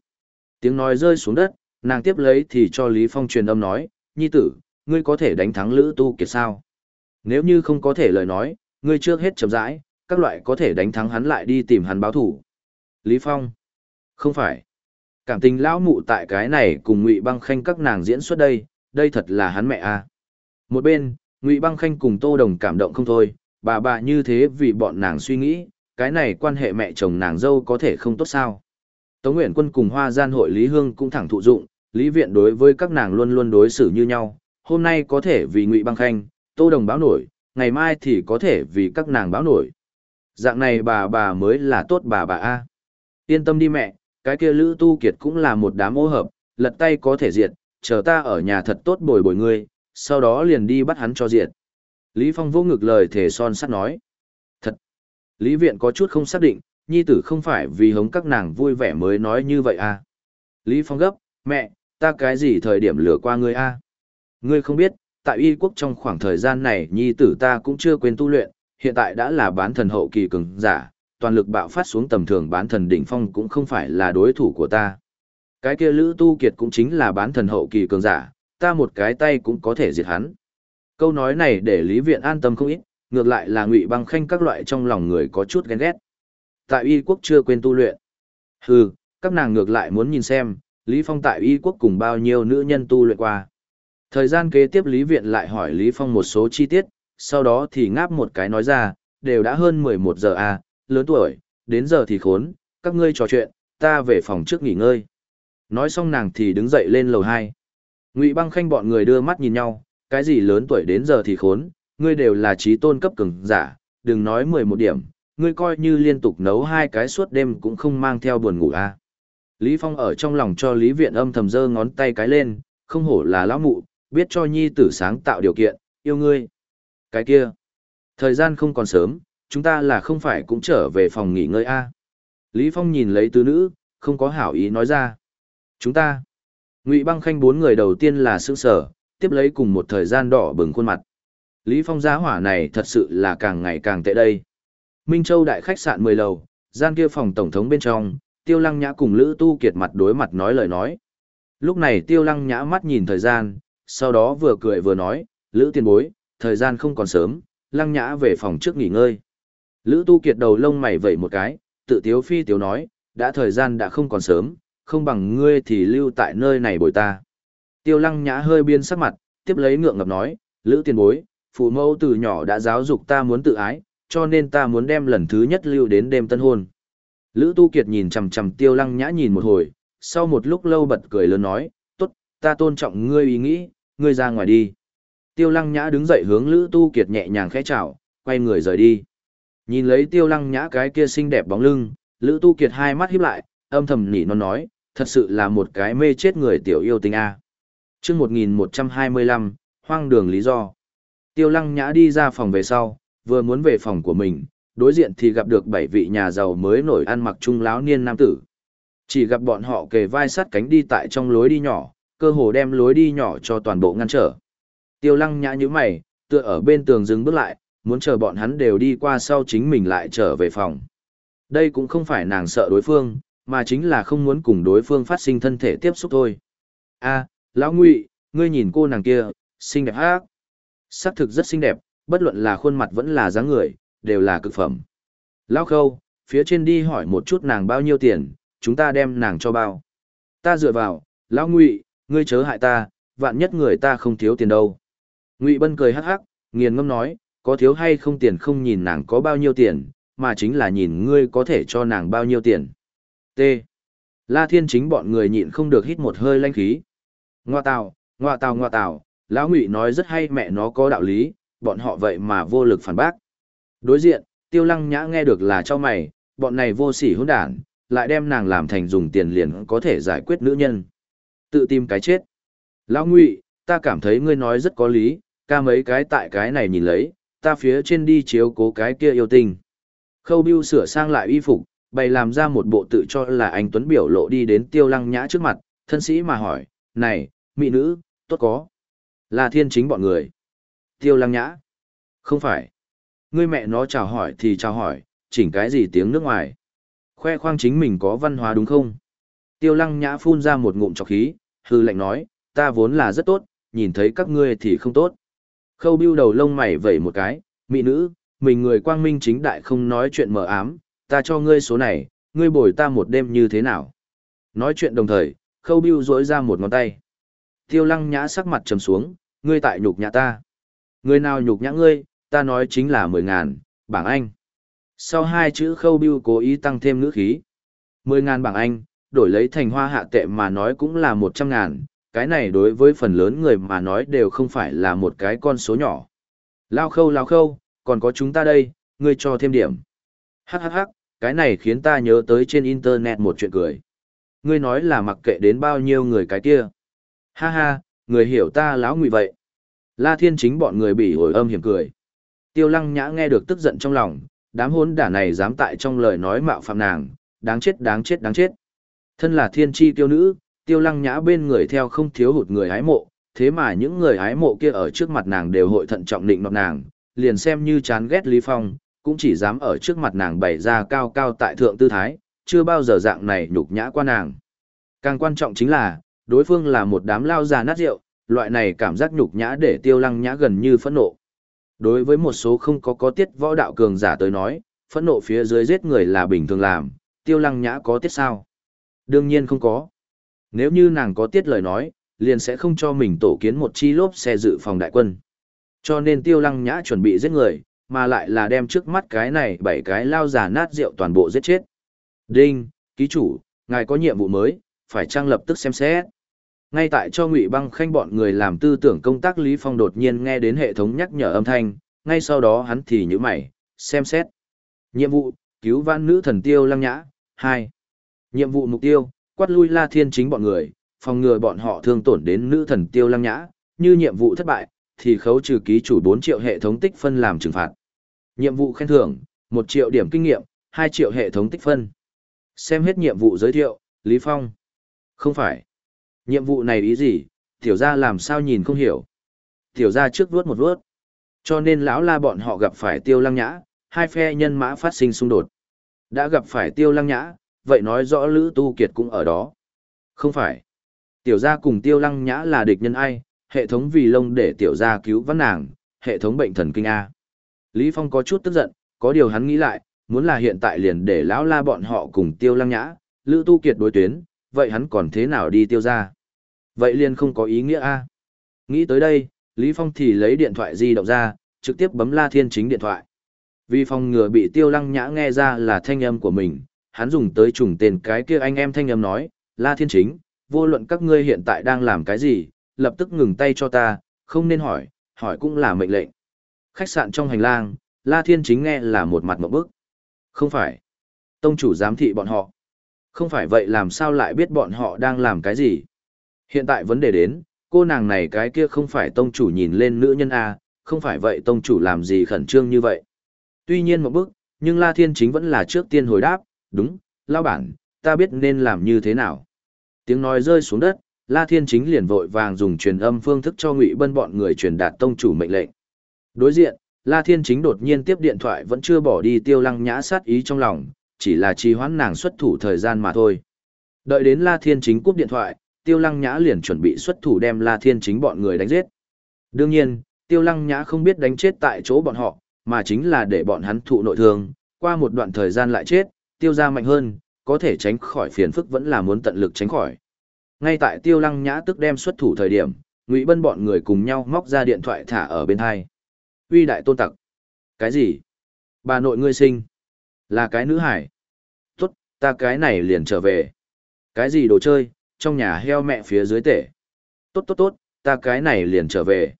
Tiếng nói rơi xuống đất, nàng tiếp lấy thì cho Lý Phong truyền âm nói, nhi tử, ngươi có thể đánh thắng Lữ Tu Kiệt sao? Nếu như không có thể lời nói, ngươi trước hết chậm rãi, các loại có thể đánh thắng hắn lại đi tìm hắn báo thủ. Lý Phong. Không phải. Cảm tình lão mụ tại cái này cùng Ngụy Băng Khanh các nàng diễn xuất đây, đây thật là hắn mẹ a. À. Một bên, Ngụy Băng Khanh cùng Tô Đồng cảm động không thôi, bà bà như thế vì bọn nàng suy nghĩ, cái này quan hệ mẹ chồng nàng dâu có thể không tốt sao. Tống Nguyễn Quân cùng Hoa Gian hội Lý Hương cũng thẳng thụ dụng, Lý Viện đối với các nàng luôn luôn đối xử như nhau, hôm nay có thể vì Ngụy Băng Khanh, Tô Đồng báo nổi, ngày mai thì có thể vì các nàng báo nổi. Dạng này bà bà mới là tốt bà bà A. Yên tâm đi mẹ, cái kia Lữ Tu Kiệt cũng là một đám ô hợp, lật tay có thể diệt, chờ ta ở nhà thật tốt bồi bồi ngươi, sau đó liền đi bắt hắn cho diệt. Lý Phong vô ngực lời thể son sắt nói. Thật. Lý Viện có chút không xác định, nhi tử không phải vì hống các nàng vui vẻ mới nói như vậy à. Lý Phong gấp, mẹ, ta cái gì thời điểm lừa qua ngươi a? À? Ngươi không biết, tại y quốc trong khoảng thời gian này nhi tử ta cũng chưa quên tu luyện, hiện tại đã là bán thần hậu kỳ cường giả, toàn lực bạo phát xuống tầm thường bán thần đỉnh phong cũng không phải là đối thủ của ta. Cái kia Lữ Tu Kiệt cũng chính là bán thần hậu kỳ cường giả, ta một cái tay cũng có thể diệt hắn. Câu nói này để Lý Viện an tâm không ít, ngược lại là Ngụy Băng Khanh các loại trong lòng người có chút ghen ghét. Tại Y quốc chưa quên tu luyện. Hừ, các nàng ngược lại muốn nhìn xem, Lý Phong tại Y quốc cùng bao nhiêu nữ nhân tu luyện qua. Thời gian kế tiếp Lý Viện lại hỏi Lý Phong một số chi tiết, sau đó thì ngáp một cái nói ra, đều đã hơn 11 giờ à, lớn tuổi, đến giờ thì khốn, các ngươi trò chuyện, ta về phòng trước nghỉ ngơi. Nói xong nàng thì đứng dậy lên lầu 2. Ngụy băng khanh bọn người đưa mắt nhìn nhau, cái gì lớn tuổi đến giờ thì khốn, ngươi đều là trí tôn cấp cường giả, đừng nói 11 điểm, ngươi coi như liên tục nấu hai cái suốt đêm cũng không mang theo buồn ngủ. À. Lý Phong ở trong lòng cho Lý Viện âm thầm giơ ngón tay cái lên, không hổ là lão mụ, biết cho nhi tử sáng tạo điều kiện, yêu ngươi. Cái kia, thời gian không còn sớm, chúng ta là không phải cũng trở về phòng nghỉ ngơi a. À. Lý Phong nhìn lấy tứ nữ, không có hảo ý nói ra. Chúng ta, Ngụy Băng Khanh bốn người đầu tiên là sững sở, tiếp lấy cùng một thời gian đỏ bừng khuôn mặt. Lý Phong giá hỏa này thật sự là càng ngày càng tệ đây. Minh Châu đại khách sạn 10 lầu, gian kia phòng tổng thống bên trong, Tiêu Lăng Nhã cùng Lữ Tu Kiệt mặt đối mặt nói lời nói. Lúc này Tiêu Lăng Nhã mắt nhìn thời gian, sau đó vừa cười vừa nói, Lữ tiền bối, thời gian không còn sớm, Lăng Nhã về phòng trước nghỉ ngơi. Lữ Tu Kiệt đầu lông mày vẩy một cái, tự tiếu phi tiếu nói, đã thời gian đã không còn sớm, không bằng ngươi thì lưu tại nơi này bồi ta. Tiêu Lăng Nhã hơi biên sắc mặt, tiếp lấy ngượng ngập nói, Lữ tiền bối, phụ mẫu từ nhỏ đã giáo dục ta muốn tự ái, cho nên ta muốn đem lần thứ nhất lưu đến đêm tân hôn. Lữ Tu Kiệt nhìn chằm chằm Tiêu Lăng Nhã nhìn một hồi, sau một lúc lâu bật cười lớn nói, tốt, ta tôn trọng ngươi ý nghĩ, ngươi ra ngoài đi. Tiêu Lăng Nhã đứng dậy hướng Lữ Tu Kiệt nhẹ nhàng khẽ chào, quay người rời đi. Nhìn lấy Tiêu Lăng Nhã cái kia xinh đẹp bóng lưng, Lữ Tu Kiệt hai mắt híp lại, âm thầm nỉ non nói, thật sự là một cái mê chết người tiểu yêu tinh a. Chương 1125, hoang đường lý do. Tiêu Lăng Nhã đi ra phòng về sau, vừa muốn về phòng của mình, đối diện thì gặp được bảy vị nhà giàu mới nổi ăn mặc trung láo niên nam tử. Chỉ gặp bọn họ kề vai sát cánh đi tại trong lối đi nhỏ, cơ hồ đem lối đi nhỏ cho toàn bộ ngăn trở. Tiêu lăng nhã như mày, tựa ở bên tường dừng bước lại, muốn chờ bọn hắn đều đi qua sau chính mình lại trở về phòng. Đây cũng không phải nàng sợ đối phương, mà chính là không muốn cùng đối phương phát sinh thân thể tiếp xúc thôi. a lão ngụy, ngươi nhìn cô nàng kia, xinh đẹp hát. Sắc thực rất xinh đẹp, bất luận là khuôn mặt vẫn là dáng người, đều là cực phẩm. Lão khâu, phía trên đi hỏi một chút nàng bao nhiêu tiền, chúng ta đem nàng cho bao. Ta dựa vào, lão ngụy, ngươi chớ hại ta, vạn nhất người ta không thiếu tiền đâu. Ngụy Bân cười hắc hắc, nghiền ngâm nói, có thiếu hay không tiền không nhìn nàng có bao nhiêu tiền, mà chính là nhìn ngươi có thể cho nàng bao nhiêu tiền. T. La Thiên chính bọn người nhịn không được hít một hơi lanh khí. Ngoa tào, ngoa tào ngoa tào, lão Ngụy nói rất hay mẹ nó có đạo lý, bọn họ vậy mà vô lực phản bác. Đối diện, tiêu lăng nhã nghe được là cho mày, bọn này vô sỉ hỗn đản, lại đem nàng làm thành dùng tiền liền có thể giải quyết nữ nhân. Tự tìm cái chết. Lão Ngụy, ta cảm thấy ngươi nói rất có lý, ca mấy cái tại cái này nhìn lấy, ta phía trên đi chiếu cố cái kia yêu tình. Khâu Biêu sửa sang lại y phục, bày làm ra một bộ tự cho là anh Tuấn biểu lộ đi đến tiêu lăng nhã trước mặt, thân sĩ mà hỏi, này, mỹ nữ, tốt có. Là thiên chính bọn người. Tiêu lăng nhã. Không phải. Ngươi mẹ nó chào hỏi thì chào hỏi, chỉnh cái gì tiếng nước ngoài. Khoe khoang chính mình có văn hóa đúng không? Tiêu lăng nhã phun ra một ngụm chọc khí, hư lệnh nói, ta vốn là rất tốt, nhìn thấy các ngươi thì không tốt. Khâu bưu đầu lông mày vẩy một cái, mỹ nữ, mình người quang minh chính đại không nói chuyện mờ ám, ta cho ngươi số này, ngươi bồi ta một đêm như thế nào? Nói chuyện đồng thời, khâu bưu rỗi ra một ngón tay. Tiêu lăng nhã sắc mặt trầm xuống, ngươi tại nhục nhã ta. Người nào nhục nhã ngươi, ta nói chính là mười ngàn, bảng Anh. Sau hai chữ khâu bưu cố ý tăng thêm ngữ khí. Mười ngàn bảng Anh, đổi lấy thành hoa hạ tệ mà nói cũng là một trăm ngàn, cái này đối với phần lớn người mà nói đều không phải là một cái con số nhỏ. Lao khâu lao khâu, còn có chúng ta đây, ngươi cho thêm điểm. Hắc hắc hắc, cái này khiến ta nhớ tới trên internet một chuyện cười. Ngươi nói là mặc kệ đến bao nhiêu người cái kia. Ha ha, người hiểu ta láo ngụy vậy. La Thiên chính bọn người bị hồi âm hiểm cười. Tiêu Lăng Nhã nghe được tức giận trong lòng, đám hôn đả này dám tại trong lời nói mạo phạm nàng, đáng chết đáng chết đáng chết. Thân là thiên tri tiêu nữ, Tiêu Lăng Nhã bên người theo không thiếu hụt người hái mộ, thế mà những người hái mộ kia ở trước mặt nàng đều hội thận trọng định nọt nàng, liền xem như chán ghét Lý Phong, cũng chỉ dám ở trước mặt nàng bày ra cao cao tại thượng tư thái, chưa bao giờ dạng này nhục nhã qua nàng. Càng quan trọng chính là, đối phương là một đám lao già nát rượu, loại này cảm giác nhục nhã để tiêu lăng nhã gần như phẫn nộ. Đối với một số không có có tiết võ đạo cường giả tới nói, phẫn nộ phía dưới giết người là bình thường làm, tiêu lăng nhã có tiết sao? Đương nhiên không có. Nếu như nàng có tiết lời nói, liền sẽ không cho mình tổ kiến một chi lốp xe dự phòng đại quân. Cho nên tiêu lăng nhã chuẩn bị giết người, mà lại là đem trước mắt cái này bảy cái lao giả nát rượu toàn bộ giết chết. Đinh, ký chủ, ngài có nhiệm vụ mới, phải trang lập tức xem xét. Ngay tại cho Ngụy Băng Khanh bọn người làm tư tưởng công tác Lý Phong đột nhiên nghe đến hệ thống nhắc nhở âm thanh, ngay sau đó hắn thì nhíu mày, xem xét. Nhiệm vụ, cứu vãn nữ thần tiêu lăng nhã, Hai. Nhiệm vụ mục tiêu, quát lui La Thiên chính bọn người, phòng ngừa bọn họ thương tổn đến nữ thần tiêu lăng nhã, như nhiệm vụ thất bại, thì khấu trừ ký chủ bốn triệu hệ thống tích phân làm trừng phạt. Nhiệm vụ khen thưởng, một triệu điểm kinh nghiệm, hai triệu hệ thống tích phân. Xem hết nhiệm vụ giới thiệu, Lý Phong. Không phải. Nhiệm vụ này ý gì, tiểu gia làm sao nhìn không hiểu. Tiểu gia trước vuốt một vuốt. Cho nên lão la bọn họ gặp phải tiêu lăng nhã, hai phe nhân mã phát sinh xung đột. Đã gặp phải tiêu lăng nhã, vậy nói rõ Lữ Tu Kiệt cũng ở đó. Không phải. Tiểu gia cùng tiêu lăng nhã là địch nhân ai, hệ thống vì lông để tiểu gia cứu vãn nàng, hệ thống bệnh thần kinh A. Lý Phong có chút tức giận, có điều hắn nghĩ lại, muốn là hiện tại liền để lão la bọn họ cùng tiêu lăng nhã, Lữ Tu Kiệt đối tuyến, vậy hắn còn thế nào đi tiêu ra? Vậy liền không có ý nghĩa a. Nghĩ tới đây, Lý Phong thì lấy điện thoại di động ra, trực tiếp bấm La Thiên Chính điện thoại. Vì phòng ngừa bị Tiêu Lăng Nhã nghe ra là thanh âm của mình, hắn dùng tới trùng tên cái kia anh em thanh âm nói, La Thiên Chính, vô luận các ngươi hiện tại đang làm cái gì, lập tức ngừng tay cho ta, không nên hỏi, hỏi cũng là mệnh lệnh. Khách sạn trong hành lang, La Thiên Chính nghe là một mặt một bức. Không phải. Tông chủ giám thị bọn họ. Không phải vậy làm sao lại biết bọn họ đang làm cái gì? Hiện tại vấn đề đến, cô nàng này cái kia không phải tông chủ nhìn lên nữ nhân A, không phải vậy tông chủ làm gì khẩn trương như vậy. Tuy nhiên một bước, nhưng La Thiên Chính vẫn là trước tiên hồi đáp, đúng, lao bản, ta biết nên làm như thế nào. Tiếng nói rơi xuống đất, La Thiên Chính liền vội vàng dùng truyền âm phương thức cho Ngụy Bân bọn người truyền đạt tông chủ mệnh lệnh. Đối diện, La Thiên Chính đột nhiên tiếp điện thoại vẫn chưa bỏ đi tiêu lăng nhã sát ý trong lòng, chỉ là trì hoãn nàng xuất thủ thời gian mà thôi. Đợi đến La Thiên Chính cúp điện thoại, Tiêu Lăng Nhã liền chuẩn bị xuất thủ đem La Thiên Chính bọn người đánh giết. Đương nhiên, Tiêu Lăng Nhã không biết đánh chết tại chỗ bọn họ, mà chính là để bọn hắn thụ nội thương, qua một đoạn thời gian lại chết, Tiêu gia mạnh hơn, có thể tránh khỏi phiền phức vẫn là muốn tận lực tránh khỏi. Ngay tại Tiêu Lăng Nhã tức đem xuất thủ thời điểm, Ngụy Bân bọn người cùng nhau móc ra điện thoại thả ở bên hai. Uy đại tôn tặc. Cái gì? Bà nội ngươi sinh. Là cái nữ hải. Tốt, ta cái này liền trở về. Cái gì đồ chơi, trong nhà heo mẹ phía dưới tể. Tốt tốt tốt, ta cái này liền trở về.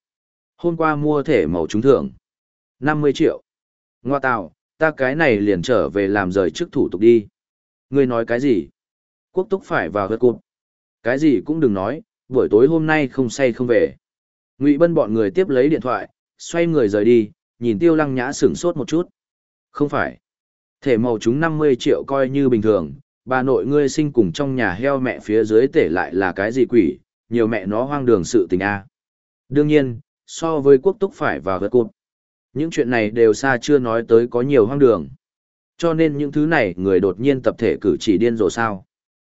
Hôm qua mua thể màu trúng thưởng. 50 triệu. Ngoa tạo, ta cái này liền trở về làm rời trước thủ tục đi. Ngươi nói cái gì? Quốc túc phải vào hớt cụt. Cái gì cũng đừng nói, buổi tối hôm nay không say không về. Ngụy Bân bọn người tiếp lấy điện thoại, xoay người rời đi, nhìn Tiêu Lăng Nhã sửng sốt một chút. Không phải. Thể màu chúng 50 triệu coi như bình thường, bà nội ngươi sinh cùng trong nhà heo mẹ phía dưới tể lại là cái gì quỷ, nhiều mẹ nó hoang đường sự tình a. Đương nhiên, so với quốc túc phải và vật cột. những chuyện này đều xa chưa nói tới có nhiều hoang đường. Cho nên những thứ này người đột nhiên tập thể cử chỉ điên rồ sao.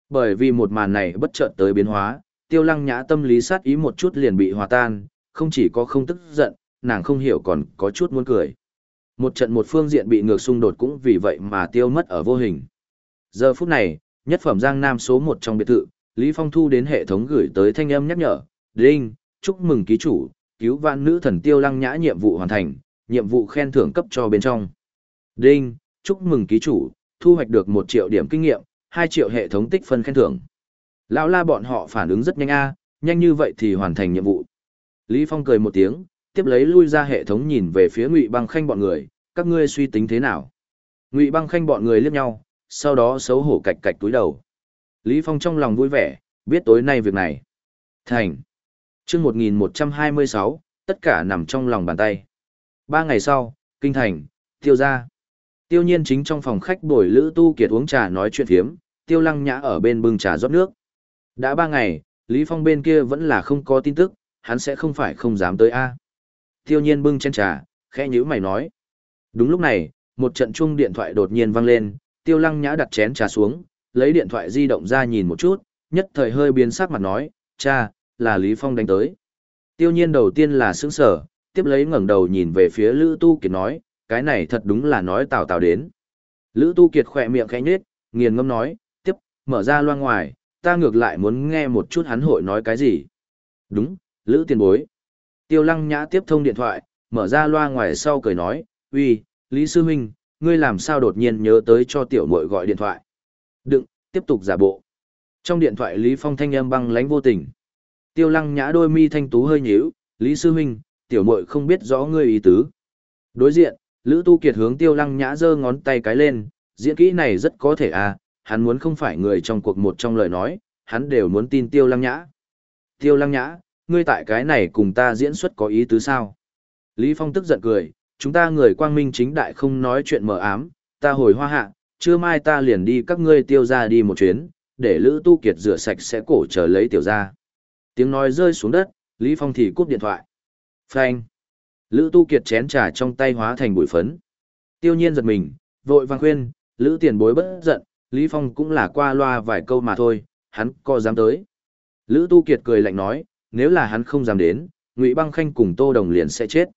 Bởi vì một màn này bất chợt tới biến hóa, tiêu lăng nhã tâm lý sát ý một chút liền bị hòa tan, không chỉ có không tức giận, nàng không hiểu còn có chút muốn cười. Một trận một phương diện bị ngược xung đột cũng vì vậy mà tiêu mất ở vô hình. Giờ phút này, nhất phẩm Giang Nam số 1 trong biệt thự, Lý Phong thu đến hệ thống gửi tới thanh âm nhắc nhở, Đinh, chúc mừng ký chủ, cứu vạn nữ thần tiêu lăng nhã nhiệm vụ hoàn thành, nhiệm vụ khen thưởng cấp cho bên trong. Đinh, chúc mừng ký chủ, thu hoạch được 1 triệu điểm kinh nghiệm, 2 triệu hệ thống tích phân khen thưởng. Lão la bọn họ phản ứng rất nhanh a, nhanh như vậy thì hoàn thành nhiệm vụ. Lý Phong cười một tiếng, tiếp lấy lui ra hệ thống nhìn về phía Ngụy Băng Khanh bọn người, các ngươi suy tính thế nào? Ngụy Băng Khanh bọn người liếc nhau, sau đó xấu hổ cạch cạch túi đầu. Lý Phong trong lòng vui vẻ, biết tối nay việc này. Thành. chương 1126, tất cả nằm trong lòng bàn tay. Ba ngày sau, kinh thành, tiêu ra. Tiêu nhiên chính trong phòng khách bồi Lữ Tu Kiệt uống trà nói chuyện phiếm, tiêu lăng nhã ở bên bưng trà rót nước. Đã ba ngày, Lý Phong bên kia vẫn là không có tin tức, hắn sẽ không phải không dám tới A. Tiêu nhiên bưng chén trà, khẽ nhíu mày nói. Đúng lúc này, một trận chuông điện thoại đột nhiên vang lên, tiêu lăng nhã đặt chén trà xuống, lấy điện thoại di động ra nhìn một chút, nhất thời hơi biến sắc mặt nói, cha, là Lý Phong đánh tới. Tiêu nhiên đầu tiên là sững sở, tiếp lấy ngẩng đầu nhìn về phía Lữ Tu Kiệt nói, cái này thật đúng là nói tào tào đến. Lữ Tu Kiệt khỏe miệng khẽ nhếch, nghiền ngâm nói, tiếp, mở ra loa ngoài, ta ngược lại muốn nghe một chút hắn hội nói cái gì. Đúng, Lữ tiền bối. Tiêu lăng nhã tiếp thông điện thoại, mở ra loa ngoài sau cười nói, uy, Lý Sư Minh, ngươi làm sao đột nhiên nhớ tới cho tiểu muội gọi điện thoại. Đừng, tiếp tục giả bộ. Trong điện thoại Lý Phong thanh âm băng lánh vô tình. Tiêu lăng nhã đôi mi thanh tú hơi nhíu, Lý Sư Minh, tiểu muội không biết rõ ngươi ý tứ. Đối diện, Lữ Tu Kiệt hướng Tiêu lăng nhã giơ ngón tay cái lên, diễn kỹ này rất có thể à, hắn muốn không phải người trong cuộc một trong lời nói, hắn đều muốn tin Tiêu lăng nhã. Tiêu lăng nhã, ngươi tại cái này cùng ta diễn xuất có ý tứ sao? Lý Phong tức giận cười, chúng ta người quang minh chính đại không nói chuyện mờ ám, ta hồi hoa hạ, trưa mai ta liền đi các ngươi tiêu ra đi một chuyến, để Lữ Tu Kiệt rửa sạch sẽ cổ chờ lấy tiểu ra. Tiếng nói rơi xuống đất, Lý Phong thì cúp điện thoại. Phanh. Lữ Tu Kiệt chén trà trong tay hóa thành bụi phấn. Tiêu nhiên giật mình, vội vàng khuyên, Lữ tiền bối bất giận, Lý Phong cũng là qua loa vài câu mà thôi, hắn có dám tới. Lữ Tu Kiệt cười lạnh nói, nếu là hắn không dám đến, Ngụy Băng Khanh cùng Tô Đồng liền sẽ chết.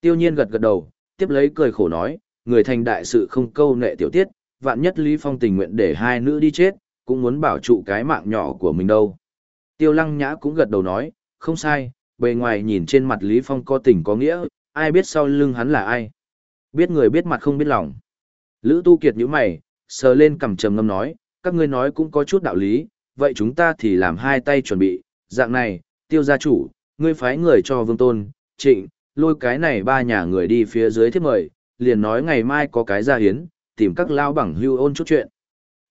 Tiêu nhiên gật gật đầu, tiếp lấy cười khổ nói, người thành đại sự không câu nệ tiểu tiết, vạn nhất Lý Phong tình nguyện để hai nữ đi chết, cũng muốn bảo trụ cái mạng nhỏ của mình đâu. Tiêu lăng nhã cũng gật đầu nói, không sai, bề ngoài nhìn trên mặt Lý Phong có tình có nghĩa, ai biết sau lưng hắn là ai. Biết người biết mặt không biết lòng. Lữ tu kiệt nhíu mày, sờ lên cằm trầm ngâm nói, các ngươi nói cũng có chút đạo lý, vậy chúng ta thì làm hai tay chuẩn bị, dạng này, tiêu gia chủ, ngươi phái người cho vương tôn, trịnh, lôi cái này ba nhà người đi phía dưới thiết mời, liền nói ngày mai có cái ra hiến, tìm các lao bằng hưu ôn chút chuyện.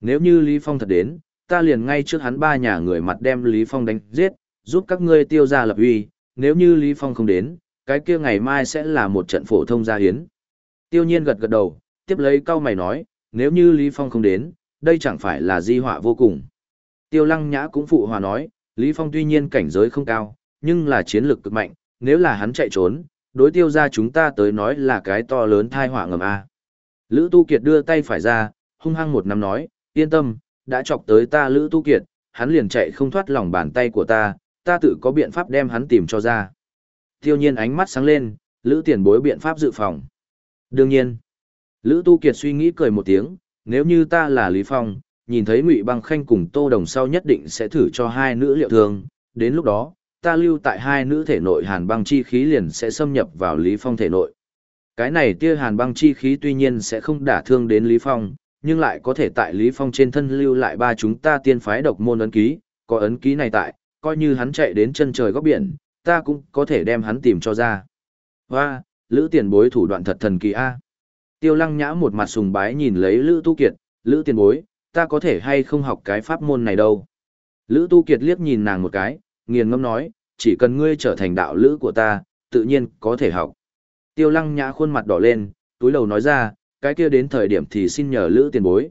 Nếu như Lý Phong thật đến, ta liền ngay trước hắn ba nhà người mặt đem Lý Phong đánh giết, giúp các ngươi tiêu ra lập uy, nếu như Lý Phong không đến, cái kia ngày mai sẽ là một trận phổ thông gia hiến. Tiêu nhiên gật gật đầu, tiếp lấy câu mày nói, nếu như Lý Phong không đến, đây chẳng phải là di họa vô cùng. Tiêu lăng nhã cũng phụ hòa nói, Lý Phong tuy nhiên cảnh giới không cao, nhưng là chiến lược cực mạnh, nếu là hắn chạy trốn, đối tiêu ra chúng ta tới nói là cái to lớn thai họa ngầm A. Lữ Tu Kiệt đưa tay phải ra, hung hăng một năm nói, yên tâm, đã chọc tới ta Lữ Tu Kiệt, hắn liền chạy không thoát lòng bàn tay của ta, ta tự có biện pháp đem hắn tìm cho ra. Tiêu nhiên ánh mắt sáng lên, Lữ tiền bối biện pháp dự phòng. Đương nhiên, Lữ Tu Kiệt suy nghĩ cười một tiếng, nếu như ta là Lý Phong, nhìn thấy Ngụy Băng Khanh cùng Tô Đồng sau nhất định sẽ thử cho hai nữ liệu thương, đến lúc đó, ta lưu tại hai nữ thể nội hàn băng chi khí liền sẽ xâm nhập vào Lý Phong thể nội. Cái này tia hàn băng chi khí tuy nhiên sẽ không đả thương đến Lý Phong, nhưng lại có thể tại Lý Phong trên thân lưu lại ba chúng ta tiên phái độc môn ấn ký, có ấn ký này tại, coi như hắn chạy đến chân trời góc biển, ta cũng có thể đem hắn tìm cho ra. Hoa, Lữ tiền bối thủ đoạn thật thần kỳ a. Tiêu lăng nhã một mặt sùng bái nhìn lấy Lữ Tu Kiệt, Lữ tiền bối, ta có thể hay không học cái pháp môn này đâu. Lữ Tu Kiệt liếc nhìn nàng một cái, nghiền ngâm nói, chỉ cần ngươi trở thành đạo lữ của ta, tự nhiên có thể học. Tiêu lăng nhã khuôn mặt đỏ lên, túi lầu nói ra, cái kia đến thời điểm thì xin nhờ lữ tiền bối.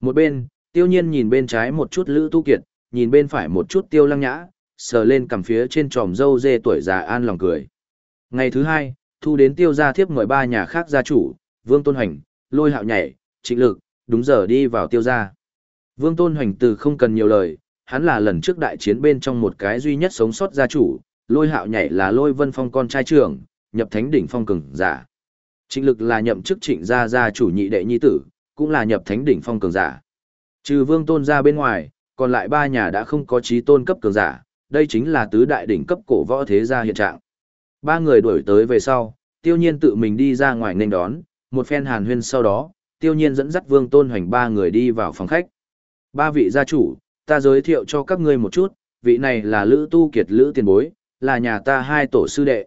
Một bên, tiêu nhiên nhìn bên trái một chút lữ tu kiệt, nhìn bên phải một chút tiêu lăng nhã, sờ lên cằm phía trên tròm dâu dê tuổi già an lòng cười. Ngày thứ hai, thu đến tiêu gia thiếp mời ba nhà khác gia chủ, vương tôn hành, lôi hạo nhảy, trịnh lực, đúng giờ đi vào tiêu gia. Vương tôn hành từ không cần nhiều lời, hắn là lần trước đại chiến bên trong một cái duy nhất sống sót gia chủ, lôi hạo nhảy là lôi vân phong con trai trưởng, nhập thánh đỉnh phong cường giả. Trịnh lực là nhậm chức trịnh gia gia chủ nhị đệ nhi tử, cũng là nhập thánh đỉnh phong cường giả. Trừ vương tôn gia bên ngoài, còn lại ba nhà đã không có trí tôn cấp cường giả, đây chính là tứ đại đỉnh cấp cổ võ thế gia hiện trạng. Ba người đuổi tới về sau, tiêu nhiên tự mình đi ra ngoài nên đón, một phen hàn huyên sau đó, tiêu nhiên dẫn dắt vương tôn hoành ba người đi vào phòng khách. Ba vị gia chủ, ta giới thiệu cho các ngươi một chút, vị này là Lữ Tu Kiệt Lữ tiền bối, là nhà ta hai tổ sư đệ.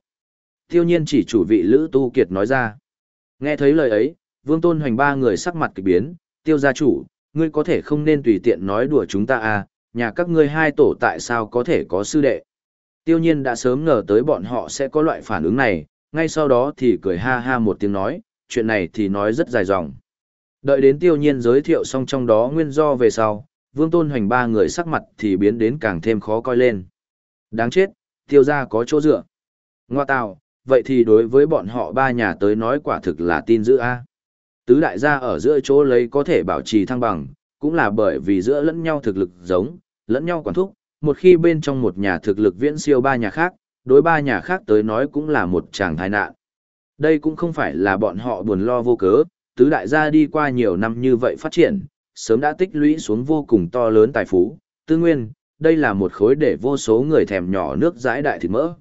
Tiêu nhiên chỉ chủ vị Lữ Tu Kiệt nói ra. Nghe thấy lời ấy, Vương Tôn Hoành ba người sắc mặt kỳ biến, tiêu gia chủ, ngươi có thể không nên tùy tiện nói đùa chúng ta à, nhà các ngươi hai tổ tại sao có thể có sư đệ. Tiêu nhiên đã sớm ngờ tới bọn họ sẽ có loại phản ứng này, ngay sau đó thì cười ha ha một tiếng nói, chuyện này thì nói rất dài dòng. Đợi đến tiêu nhiên giới thiệu xong trong đó nguyên do về sau, Vương Tôn Hoành ba người sắc mặt thì biến đến càng thêm khó coi lên. Đáng chết, tiêu gia có chỗ dựa. Ngoa tào, vậy thì đối với bọn họ ba nhà tới nói quả thực là tin giữ a. Tứ đại gia ở giữa chỗ lấy có thể bảo trì thăng bằng, cũng là bởi vì giữa lẫn nhau thực lực giống, lẫn nhau quản thúc, một khi bên trong một nhà thực lực viễn siêu ba nhà khác, đối ba nhà khác tới nói cũng là một chàng tai nạn. Đây cũng không phải là bọn họ buồn lo vô cớ, tứ đại gia đi qua nhiều năm như vậy phát triển, sớm đã tích lũy xuống vô cùng to lớn tài phú, tư nguyên, đây là một khối để vô số người thèm nhỏ nước dãi đại thịt mỡ.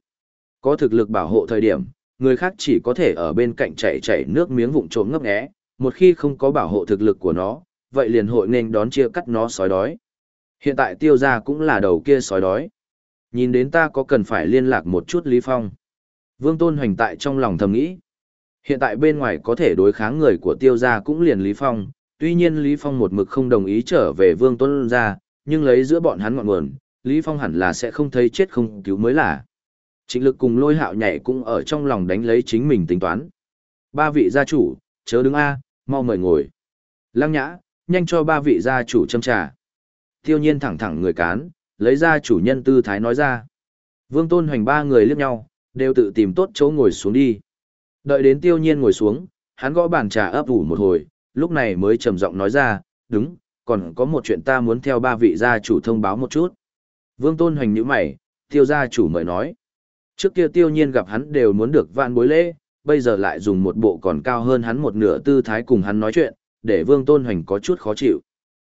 Có thực lực bảo hộ thời điểm, người khác chỉ có thể ở bên cạnh chảy chảy nước miếng vụn trộm ngấp nghé, một khi không có bảo hộ thực lực của nó, vậy liền hội nên đón chia cắt nó sói đói. Hiện tại tiêu gia cũng là đầu kia sói đói. Nhìn đến ta có cần phải liên lạc một chút Lý Phong. Vương Tôn Hoành tại trong lòng thầm nghĩ. Hiện tại bên ngoài có thể đối kháng người của tiêu gia cũng liền Lý Phong, tuy nhiên Lý Phong một mực không đồng ý trở về Vương Tôn gia, nhưng lấy giữa bọn hắn ngọn nguồn, Lý Phong hẳn là sẽ không thấy chết không cứu mới là. Trịnh lực cùng lôi hạo nhảy cũng ở trong lòng đánh lấy chính mình tính toán. Ba vị gia chủ, chớ đứng A, mau mời ngồi. Lăng nhã, nhanh cho ba vị gia chủ châm trà. Tiêu nhiên thẳng thẳng người cán, lấy ra chủ nhân tư thái nói ra. Vương Tôn Hoành ba người liếc nhau, đều tự tìm tốt chỗ ngồi xuống đi. Đợi đến tiêu nhiên ngồi xuống, hắn gõ bàn trà ấp ủ một hồi, lúc này mới trầm giọng nói ra, đúng, còn có một chuyện ta muốn theo ba vị gia chủ thông báo một chút. Vương Tôn Hoành nhíu mày, tiêu gia chủ mời nói. Trước kia tiêu nhiên gặp hắn đều muốn được vạn bối lễ, bây giờ lại dùng một bộ còn cao hơn hắn một nửa tư thái cùng hắn nói chuyện, để Vương Tôn Hoành có chút khó chịu.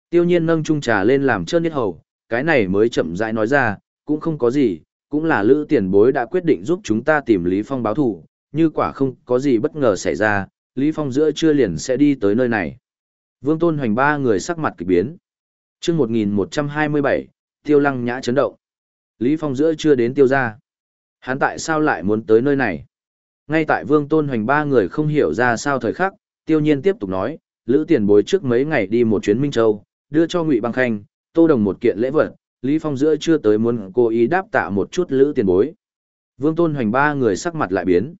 Tiêu nhiên nâng chung trà lên làm trơn nhất hầu, cái này mới chậm rãi nói ra, cũng không có gì, cũng là lữ tiền bối đã quyết định giúp chúng ta tìm Lý Phong báo thù, như quả không có gì bất ngờ xảy ra, Lý Phong giữa trưa liền sẽ đi tới nơi này. Vương Tôn Hoành ba người sắc mặt kỳ biến. Trước 1127, Tiêu Lăng Nhã chấn động. Lý Phong giữa trưa đến tiêu gia. Hắn tại sao lại muốn tới nơi này? Ngay tại Vương Tôn Hoành ba người không hiểu ra sao thời khắc, Tiêu Nhiên tiếp tục nói, Lữ Tiền Bối trước mấy ngày đi một chuyến Minh Châu, đưa cho Ngụy Băng Khanh, Tô Đồng một kiện lễ vật, Lý Phong giữa chưa tới muốn cố ý đáp tạ một chút Lữ Tiền Bối. Vương Tôn Hoành ba người sắc mặt lại biến.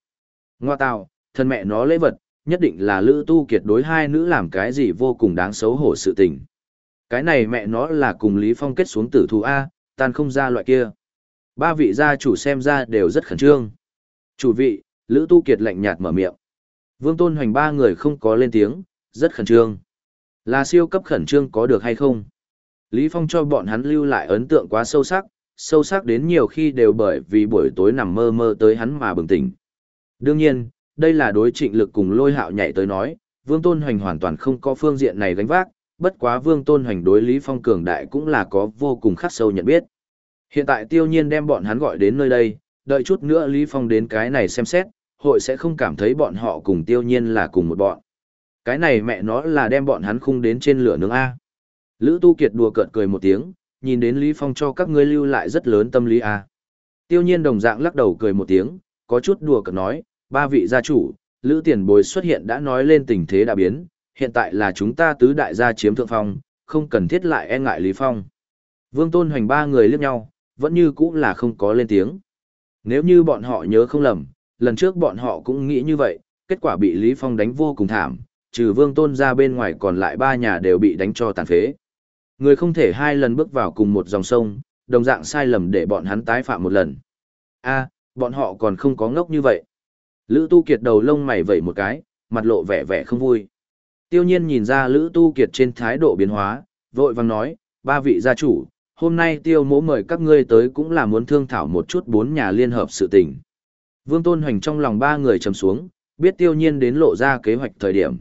Ngoa tào, thân mẹ nó lễ vật, nhất định là Lữ Tu Kiệt đối hai nữ làm cái gì vô cùng đáng xấu hổ sự tình. Cái này mẹ nó là cùng Lý Phong kết xuống tử thù A, tan không ra loại kia. Ba vị gia chủ xem ra đều rất khẩn trương. Chủ vị, Lữ Tu Kiệt lạnh nhạt mở miệng. Vương Tôn Hoành ba người không có lên tiếng, rất khẩn trương. Là siêu cấp khẩn trương có được hay không? Lý Phong cho bọn hắn lưu lại ấn tượng quá sâu sắc, sâu sắc đến nhiều khi đều bởi vì buổi tối nằm mơ mơ tới hắn mà bừng tỉnh. Đương nhiên, đây là đối trịnh lực cùng lôi hạo nhảy tới nói, Vương Tôn Hoành hoàn toàn không có phương diện này gánh vác, bất quá Vương Tôn Hoành đối Lý Phong cường đại cũng là có vô cùng khắc sâu nhận biết. Hiện tại tiêu nhiên đem bọn hắn gọi đến nơi đây, đợi chút nữa Lý Phong đến cái này xem xét, hội sẽ không cảm thấy bọn họ cùng tiêu nhiên là cùng một bọn. Cái này mẹ nó là đem bọn hắn khung đến trên lửa nướng A. Lữ Tu Kiệt đùa cợt cười một tiếng, nhìn đến Lý Phong cho các ngươi lưu lại rất lớn tâm lý A. Tiêu nhiên đồng dạng lắc đầu cười một tiếng, có chút đùa cợt nói, ba vị gia chủ, Lữ Tiền Bối xuất hiện đã nói lên tình thế đã biến, hiện tại là chúng ta tứ đại gia chiếm thượng phong, không cần thiết lại e ngại Lý Phong. Vương Tôn Hoành ba người liếc nhau, vẫn như cũ là không có lên tiếng. Nếu như bọn họ nhớ không lầm, lần trước bọn họ cũng nghĩ như vậy, kết quả bị Lý Phong đánh vô cùng thảm, trừ Vương Tôn ra bên ngoài còn lại ba nhà đều bị đánh cho tàn phế. Người không thể hai lần bước vào cùng một dòng sông, đồng dạng sai lầm để bọn hắn tái phạm một lần. A, bọn họ còn không có ngốc như vậy. Lữ Tu Kiệt đầu lông mày vẩy một cái, mặt lộ vẻ vẻ không vui. Tiêu nhiên nhìn ra Lữ Tu Kiệt trên thái độ biến hóa, vội vàng nói, ba vị gia chủ, hôm nay tiêu mỗ mời các ngươi tới cũng là muốn thương thảo một chút bốn nhà liên hợp sự tình. Vương Tôn Hoành trong lòng ba người trầm xuống, biết tiêu nhiên đến lộ ra kế hoạch thời điểm.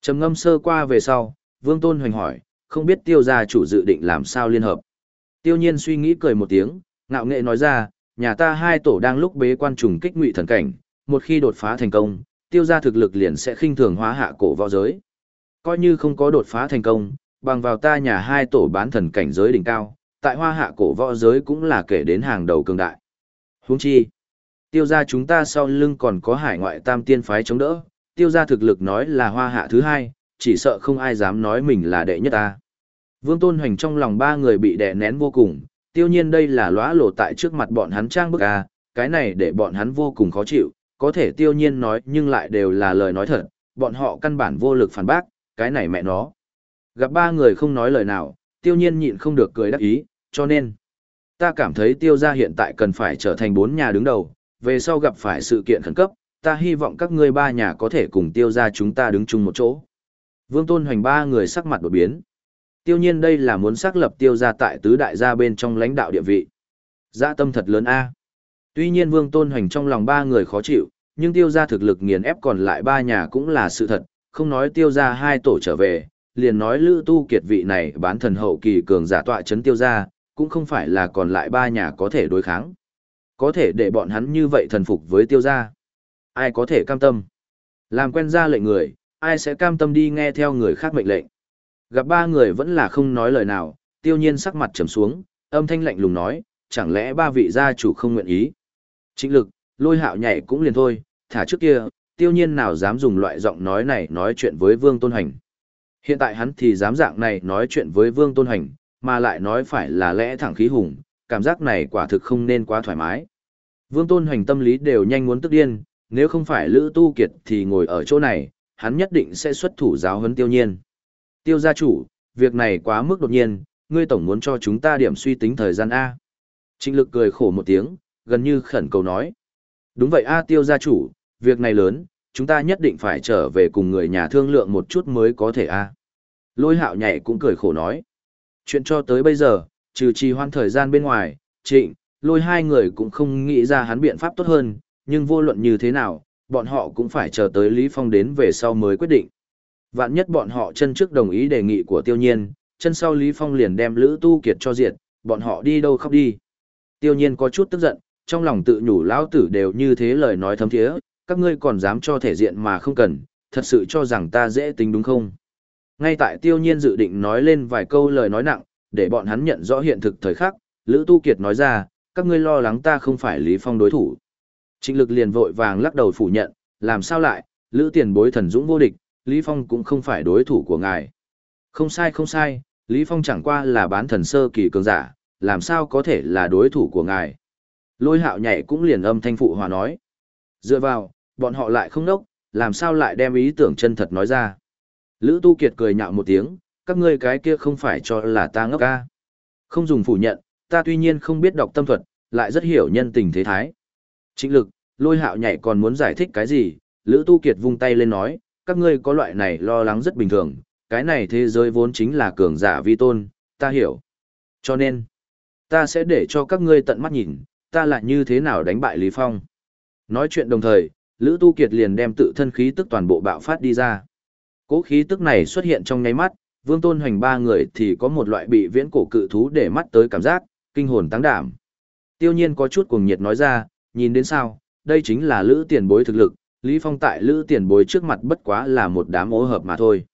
Trầm ngâm sơ qua về sau, Vương Tôn Hoành hỏi, không biết tiêu gia chủ dự định làm sao liên hợp. Tiêu nhiên suy nghĩ cười một tiếng, ngạo nghệ nói ra, nhà ta hai tổ đang lúc bế quan trùng kích ngụy thần cảnh, một khi đột phá thành công, tiêu gia thực lực liền sẽ khinh thường hóa hạ cổ võ giới. Coi như không có đột phá thành công, bằng vào ta nhà hai tổ bán thần cảnh giới đỉnh cao, tại hoa hạ cổ võ giới cũng là kể đến hàng đầu cường đại. Huống chi, tiêu gia chúng ta sau lưng còn có hải ngoại tam tiên phái chống đỡ, tiêu gia thực lực nói là hoa hạ thứ hai, chỉ sợ không ai dám nói mình là đệ nhất ta. Vương Tôn Hoành trong lòng ba người bị đè nén vô cùng, tiêu nhiên đây là lóa lộ tại trước mặt bọn hắn trang bức a, cái này để bọn hắn vô cùng khó chịu, có thể tiêu nhiên nói nhưng lại đều là lời nói thật, bọn họ căn bản vô lực phản bác, cái này mẹ nó. Gặp ba người không nói lời nào, tiêu nhiên nhịn không được cười đắc ý, cho nên, ta cảm thấy tiêu gia hiện tại cần phải trở thành bốn nhà đứng đầu, về sau gặp phải sự kiện khẩn cấp, ta hy vọng các ngươi ba nhà có thể cùng tiêu gia chúng ta đứng chung một chỗ. Vương Tôn Hoành ba người sắc mặt đột biến. Tiêu nhiên đây là muốn xác lập tiêu gia tại tứ đại gia bên trong lãnh đạo địa vị. Dạ tâm thật lớn a. Tuy nhiên Vương Tôn Hoành trong lòng ba người khó chịu, nhưng tiêu gia thực lực nghiền ép còn lại ba nhà cũng là sự thật, không nói tiêu gia hai tổ trở về, liền nói Lữ Tu Kiệt vị này bán thần hậu kỳ cường giả tọa chấn tiêu gia, cũng không phải là còn lại ba nhà có thể đối kháng. Có thể để bọn hắn như vậy thần phục với tiêu gia. Ai có thể cam tâm? Làm quen ra lệnh người, ai sẽ cam tâm đi nghe theo người khác mệnh lệnh? Gặp ba người vẫn là không nói lời nào, tiêu nhiên sắc mặt trầm xuống, âm thanh lạnh lùng nói, chẳng lẽ ba vị gia chủ không nguyện ý? Trịnh lực, lôi hạo nhảy cũng liền thôi, thả trước kia, tiêu nhiên nào dám dùng loại giọng nói này nói chuyện với Vương Tôn Hành. Hiện tại hắn thì dám dạng này nói chuyện với Vương Tôn Hành, mà lại nói phải là lẽ thẳng khí hùng, cảm giác này quả thực không nên quá thoải mái. Vương Tôn Hoành tâm lý đều nhanh muốn tức điên, nếu không phải Lữ Tu Kiệt thì ngồi ở chỗ này, hắn nhất định sẽ xuất thủ giáo huấn tiêu nhiên. Tiêu gia chủ, việc này quá mức đột nhiên, ngươi tổng muốn cho chúng ta điểm suy tính thời gian A. Trịnh lực cười khổ một tiếng, gần như khẩn cầu nói. Đúng vậy A tiêu gia chủ, việc này lớn, chúng ta nhất định phải trở về cùng người nhà thương lượng một chút mới có thể A. Lôi hạo nhảy cũng cười khổ nói. Chuyện cho tới bây giờ, trừ trì hoãn thời gian bên ngoài, trịnh, lôi hai người cũng không nghĩ ra hắn biện pháp tốt hơn, nhưng vô luận như thế nào, bọn họ cũng phải chờ tới Lý Phong đến về sau mới quyết định. Vạn nhất bọn họ chân trước đồng ý đề nghị của tiêu nhiên, chân sau Lý Phong liền đem Lữ Tu Kiệt cho diệt, bọn họ đi đâu khóc đi. Tiêu nhiên có chút tức giận, trong lòng tự nhủ lão tử đều như thế lời nói thấm thiế, các ngươi còn dám cho thể diện mà không cần, thật sự cho rằng ta dễ tính đúng không? Ngay tại tiêu nhiên dự định nói lên vài câu lời nói nặng, để bọn hắn nhận rõ hiện thực thời khắc, Lữ Tu Kiệt nói ra, các ngươi lo lắng ta không phải Lý Phong đối thủ. Trịnh lực liền vội vàng lắc đầu phủ nhận, làm sao lại, Lữ tiền bối thần dũng vô địch, Lý Phong cũng không phải đối thủ của ngài. Không sai không sai, Lý Phong chẳng qua là bán thần sơ kỳ cường giả, làm sao có thể là đối thủ của ngài. Lôi hạo nhảy cũng liền âm thanh phụ hòa nói. Dựa vào, bọn họ lại không đốc, làm sao lại đem ý tưởng chân thật nói ra. Lữ Tu Kiệt cười nhạo một tiếng, các ngươi cái kia không phải cho là ta ngốc ca. Không dùng phủ nhận, ta tuy nhiên không biết đọc tâm thuật, lại rất hiểu nhân tình thế thái. Trịnh lực, lôi hạo nhảy còn muốn giải thích cái gì, Lữ Tu Kiệt vung tay lên nói, các ngươi có loại này lo lắng rất bình thường, cái này thế giới vốn chính là cường giả vi tôn, ta hiểu. Cho nên, ta sẽ để cho các ngươi tận mắt nhìn, ta lại như thế nào đánh bại Lý Phong. Nói chuyện đồng thời, Lữ Tu Kiệt liền đem tự thân khí tức toàn bộ bạo phát đi ra. Cố khí tức này xuất hiện trong nháy mắt, Vương Tôn Hoành ba người thì có một loại bị viễn cổ cự thú để mắt tới cảm giác, kinh hồn tăng đảm. Tiêu nhiên có chút cuồng nhiệt nói ra, nhìn đến sao, đây chính là lữ tiền bối thực lực, Lý Phong tại lữ tiền bối trước mặt bất quá là một đám ố hợp mà thôi.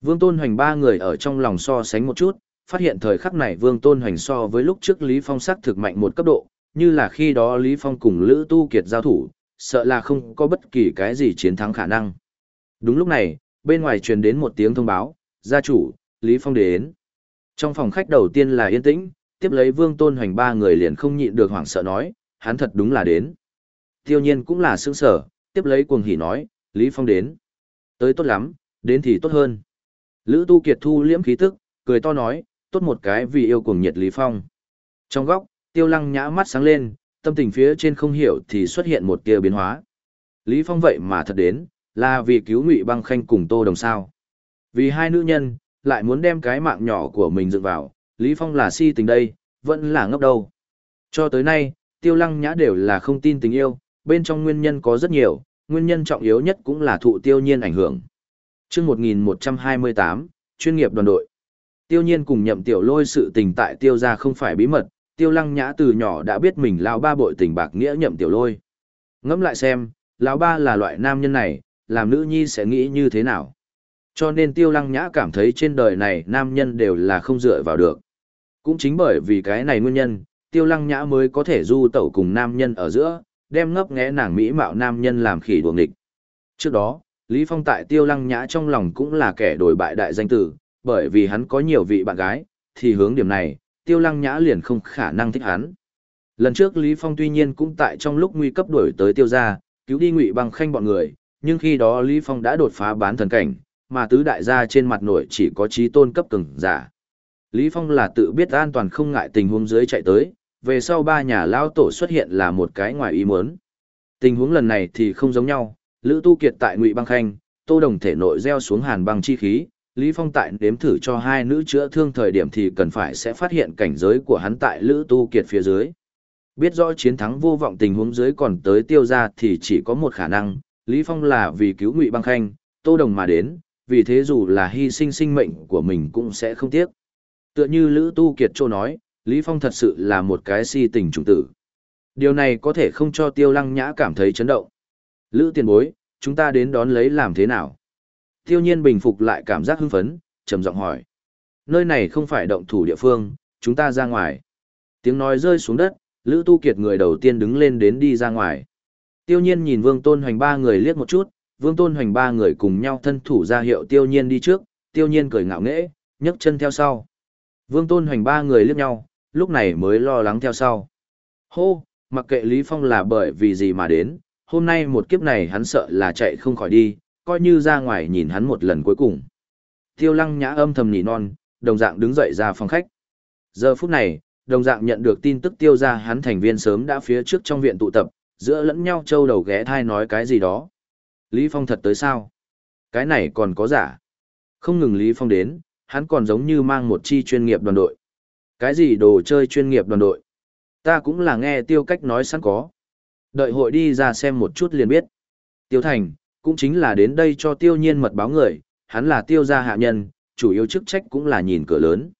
Vương Tôn Hoành ba người ở trong lòng so sánh một chút, phát hiện thời khắc này Vương Tôn Hoành so với lúc trước Lý Phong sắc thực mạnh một cấp độ, như là khi đó Lý Phong cùng Lữ Tu Kiệt giao thủ, sợ là không có bất kỳ cái gì chiến thắng khả năng. Đúng lúc này, bên ngoài truyền đến một tiếng thông báo, gia chủ, Lý Phong đến. Trong phòng khách đầu tiên là yên tĩnh, tiếp lấy Vương Tôn Hoành ba người liền không nhịn được hoảng sợ nói, hắn thật đúng là đến. Tiêu nhiên cũng là sững sở, tiếp lấy cuồng hỉ nói, Lý Phong đến. Tới tốt lắm, đến thì tốt hơn. Lữ Tu Kiệt thu liễm khí tức, cười to nói, tốt một cái vì yêu cuồng nhiệt Lý Phong. Trong góc, Tiêu Lăng nhã mắt sáng lên, tâm tình phía trên không hiểu thì xuất hiện một tia biến hóa. Lý Phong vậy mà thật đến, là vì cứu Ngụy Băng Khanh cùng Tô Đồng sao? Vì hai nữ nhân, lại muốn đem cái mạng nhỏ của mình dựng vào, Lý Phong là si tình đây, vẫn là ngốc đâu. Cho tới nay, Tiêu Lăng Nhã đều là không tin tình yêu, bên trong nguyên nhân có rất nhiều, nguyên nhân trọng yếu nhất cũng là thụ tiêu nhiên ảnh hưởng. Trước 1128, chuyên nghiệp đoàn đội. Tiêu nhiên cùng nhậm tiểu lôi sự tình tại tiêu gia không phải bí mật, tiêu lăng nhã từ nhỏ đã biết mình lao ba bội tình bạc nghĩa nhậm tiểu lôi. Ngẫm lại xem, lao ba là loại nam nhân này, làm nữ nhi sẽ nghĩ như thế nào. Cho nên tiêu lăng nhã cảm thấy trên đời này nam nhân đều là không dựa vào được. Cũng chính bởi vì cái này nguyên nhân, tiêu lăng nhã mới có thể du tẩu cùng nam nhân ở giữa, đem ngấp nghẽ nàng mỹ mạo nam nhân làm khỉ đuồng địch. Trước đó, Lý Phong tại tiêu lăng nhã trong lòng cũng là kẻ đổi bại đại danh tử, bởi vì hắn có nhiều vị bạn gái, thì hướng điểm này, tiêu lăng nhã liền không khả năng thích hắn. Lần trước Lý Phong tuy nhiên cũng tại trong lúc nguy cấp đuổi tới tiêu gia, cứu đi ngụy bằng khanh bọn người, nhưng khi đó Lý Phong đã đột phá bán thần cảnh, mà tứ đại gia trên mặt nổi chỉ có trí tôn cấp cường giả. Lý Phong là tự biết an toàn không ngại tình huống dưới chạy tới, về sau ba nhà lao tổ xuất hiện là một cái ngoài ý muốn. Tình huống lần này thì không giống nhau, Lữ Tu Kiệt tại Ngụy Băng Khanh, Tô Đồng thể nội gieo xuống hàn băng chi khí, Lý Phong tại đếm thử cho hai nữ chữa thương thời điểm thì cần phải sẽ phát hiện cảnh giới của hắn tại Lữ Tu Kiệt phía dưới. Biết rõ chiến thắng vô vọng tình huống dưới còn tới tiêu ra thì chỉ có một khả năng, Lý Phong là vì cứu Ngụy Băng Khanh, Tô Đồng mà đến, vì thế dù là hy sinh sinh mệnh của mình cũng sẽ không tiếc. Tựa như Lữ Tu Kiệt Châu nói, Lý Phong thật sự là một cái si tình trùng tử. Điều này có thể không cho Tiêu Lăng Nhã cảm thấy chấn động. Lữ tiền bối, chúng ta đến đón lấy làm thế nào? Tiêu nhiên bình phục lại cảm giác hưng phấn, trầm giọng hỏi. Nơi này không phải động thủ địa phương, chúng ta ra ngoài. Tiếng nói rơi xuống đất, Lữ Tu Kiệt người đầu tiên đứng lên đến đi ra ngoài. Tiêu nhiên nhìn Vương Tôn Hoành ba người liếc một chút, Vương Tôn Hoành ba người cùng nhau thân thủ ra hiệu Tiêu nhiên đi trước, Tiêu nhiên cười ngạo nghễ, nhấc chân theo sau. Vương Tôn Hoành ba người liếc nhau, lúc này mới lo lắng theo sau. Hô, mặc kệ Lý Phong là bởi vì gì mà đến, hôm nay một kiếp này hắn sợ là chạy không khỏi đi, coi như ra ngoài nhìn hắn một lần cuối cùng. Tiêu lăng nhã âm thầm nhỉ non, đồng dạng đứng dậy ra phòng khách. Giờ phút này, đồng dạng nhận được tin tức tiêu ra hắn thành viên sớm đã phía trước trong viện tụ tập, giữa lẫn nhau trâu đầu ghé thai nói cái gì đó. Lý Phong thật tới sao? Cái này còn có giả. Không ngừng Lý Phong đến, hắn còn giống như mang một chi chuyên nghiệp đoàn đội. Cái gì đồ chơi chuyên nghiệp đoàn đội? Ta cũng là nghe tiêu cách nói sẵn có. Đợi hội đi ra xem một chút liền biết. Tiêu Thành, cũng chính là đến đây cho tiêu nhiên mật báo người, hắn là tiêu gia hạ nhân, chủ yếu chức trách cũng là nhìn cửa lớn.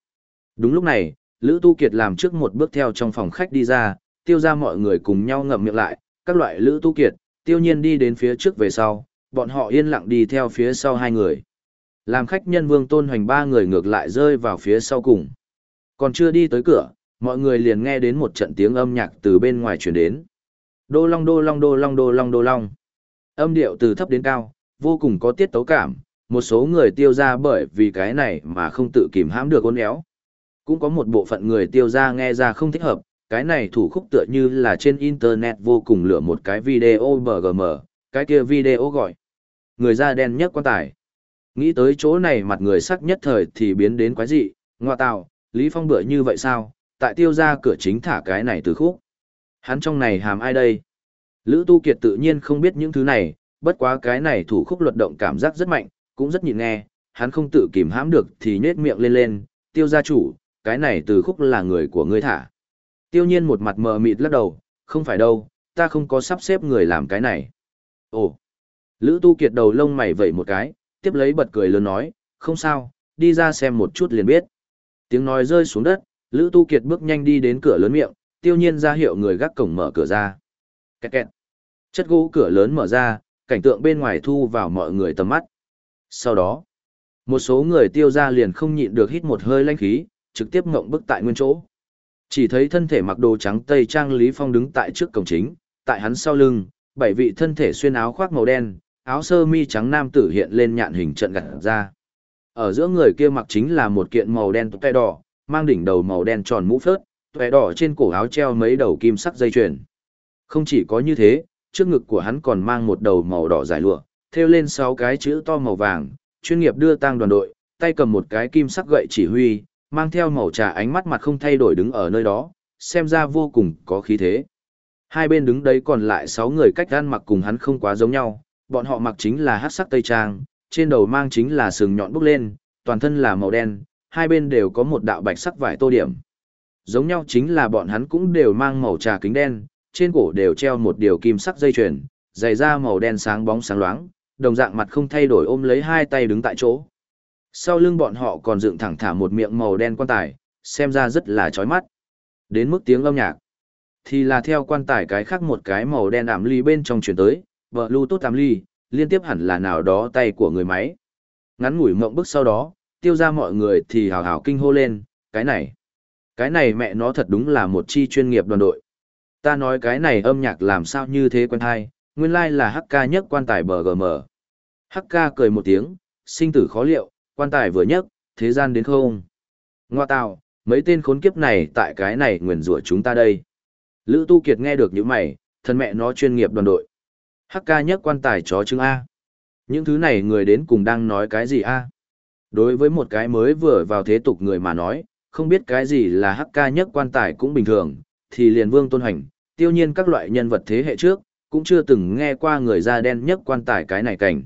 Đúng lúc này, Lữ Tu Kiệt làm trước một bước theo trong phòng khách đi ra, tiêu ra mọi người cùng nhau ngậm miệng lại, các loại Lữ Tu Kiệt, tiêu nhiên đi đến phía trước về sau, bọn họ yên lặng đi theo phía sau hai người. Làm khách nhân vương tôn hoành ba người ngược lại rơi vào phía sau cùng. Còn chưa đi tới cửa, mọi người liền nghe đến một trận tiếng âm nhạc từ bên ngoài truyền đến. Đô long đô long đô long đô long đô long. Âm điệu từ thấp đến cao, vô cùng có tiết tấu cảm, một số người tiêu ra bởi vì cái này mà không tự kìm hãm được ôn éo. Cũng có một bộ phận người tiêu ra nghe ra không thích hợp, cái này thủ khúc tựa như là trên internet vô cùng lửa một cái video BGM, cái kia video gọi. Người da đen nhất quan tài. Nghĩ tới chỗ này mặt người sắc nhất thời thì biến đến quái dị, ngoa tạo, Lý Phong bựa như vậy sao, tại tiêu ra cửa chính thả cái này từ khúc. Hắn trong này hàm ai đây? Lữ Tu Kiệt tự nhiên không biết những thứ này, bất quá cái này thủ khúc luật động cảm giác rất mạnh, cũng rất nhịn nghe, hắn không tự kìm hãm được thì nhếch miệng lên lên, tiêu gia chủ, cái này từ khúc là người của ngươi thả. Tiêu nhiên một mặt mờ mịt lắc đầu, không phải đâu, ta không có sắp xếp người làm cái này. Ồ, Lữ Tu Kiệt đầu lông mày vẩy một cái, tiếp lấy bật cười lớn nói, không sao, đi ra xem một chút liền biết. Tiếng nói rơi xuống đất, Lữ Tu Kiệt bước nhanh đi đến cửa lớn miệng, tiêu nhiên ra hiệu người gác cổng mở cửa ra. Kẹt kẹt. Chất gỗ cửa lớn mở ra, cảnh tượng bên ngoài thu vào mọi người tầm mắt. Sau đó, một số người tiêu ra liền không nhịn được hít một hơi lanh khí, trực tiếp ngộng bức tại nguyên chỗ. Chỉ thấy thân thể mặc đồ trắng tây trang Lý Phong đứng tại trước cổng chính, tại hắn sau lưng, bảy vị thân thể xuyên áo khoác màu đen, áo sơ mi trắng nam tử hiện lên nhạn hình trận gặt ra. Ở giữa người kia mặc chính là một kiện màu đen tuệ đỏ, mang đỉnh đầu màu đen tròn mũ phớt, tuệ đỏ trên cổ áo treo mấy đầu kim sắc dây chuyền. Không chỉ có như thế, trước ngực của hắn còn mang một đầu màu đỏ dài lụa, thêu lên sáu cái chữ to màu vàng, chuyên nghiệp đưa tang đoàn đội, tay cầm một cái kim sắc gậy chỉ huy, mang theo màu trà ánh mắt mặt không thay đổi đứng ở nơi đó, xem ra vô cùng có khí thế. Hai bên đứng đấy còn lại sáu người cách ăn mặc cùng hắn không quá giống nhau, bọn họ mặc chính là hắc sắc tây trang, trên đầu mang chính là sừng nhọn bốc lên, toàn thân là màu đen, hai bên đều có một đạo bạch sắc vải tô điểm. Giống nhau chính là bọn hắn cũng đều mang màu trà kính đen, trên cổ đều treo một điều kim sắc dây chuyền, dày da màu đen sáng bóng sáng loáng, đồng dạng mặt không thay đổi ôm lấy hai tay đứng tại chỗ. Sau lưng bọn họ còn dựng thẳng thả một miệng màu đen quan tài, xem ra rất là chói mắt. Đến mức tiếng âm nhạc, thì là theo quan tài cái khác một cái màu đen ảm ly bên trong chuyển tới, vợ Bluetooth ảm ly, liên tiếp hẳn là nào đó tay của người máy. Ngắn ngủi mộng bức sau đó, tiêu ra mọi người thì hào hào kinh hô lên, cái này, cái này mẹ nó thật đúng là một chi chuyên nghiệp đoàn đội. Ta nói cái này âm nhạc làm sao như thế quen hay, nguyên lai like là HK nhất quan tài bờ BGM. HK cười một tiếng, sinh tử khó liệu, quan tài vừa nhất, thế gian đến không. Ngoa tạo, mấy tên khốn kiếp này tại cái này nguyền rủa chúng ta đây. Lữ Tu Kiệt nghe được những mày, thân mẹ nó chuyên nghiệp đoàn đội. Hắc ca nhất quan tài chó chứng A. Những thứ này người đến cùng đang nói cái gì A? Đối với một cái mới vừa vào thế tục người mà nói, không biết cái gì là hắc ca nhất quan tài cũng bình thường, thì liền vương tôn hành, tiêu nhiên các loại nhân vật thế hệ trước, cũng chưa từng nghe qua người da đen nhất quan tài cái này cảnh.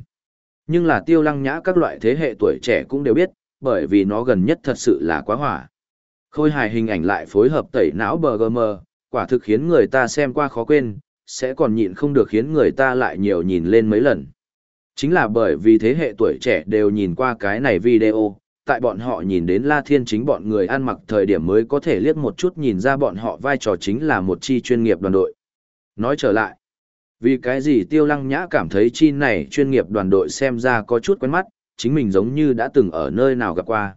Nhưng là tiêu lăng nhã các loại thế hệ tuổi trẻ cũng đều biết, bởi vì nó gần nhất thật sự là quá hỏa. Khôi hài hình ảnh lại phối hợp tẩy não BGM, quả thực khiến người ta xem qua khó quên, sẽ còn nhịn không được khiến người ta lại nhiều nhìn lên mấy lần. Chính là bởi vì thế hệ tuổi trẻ đều nhìn qua cái này video, tại bọn họ nhìn đến La Thiên chính bọn người ăn mặc thời điểm mới có thể liếc một chút nhìn ra bọn họ vai trò chính là một chi chuyên nghiệp đoàn đội. Nói trở lại, vì cái gì Tiêu Lăng Nhã cảm thấy chi này chuyên nghiệp đoàn đội xem ra có chút quen mắt, chính mình giống như đã từng ở nơi nào gặp qua.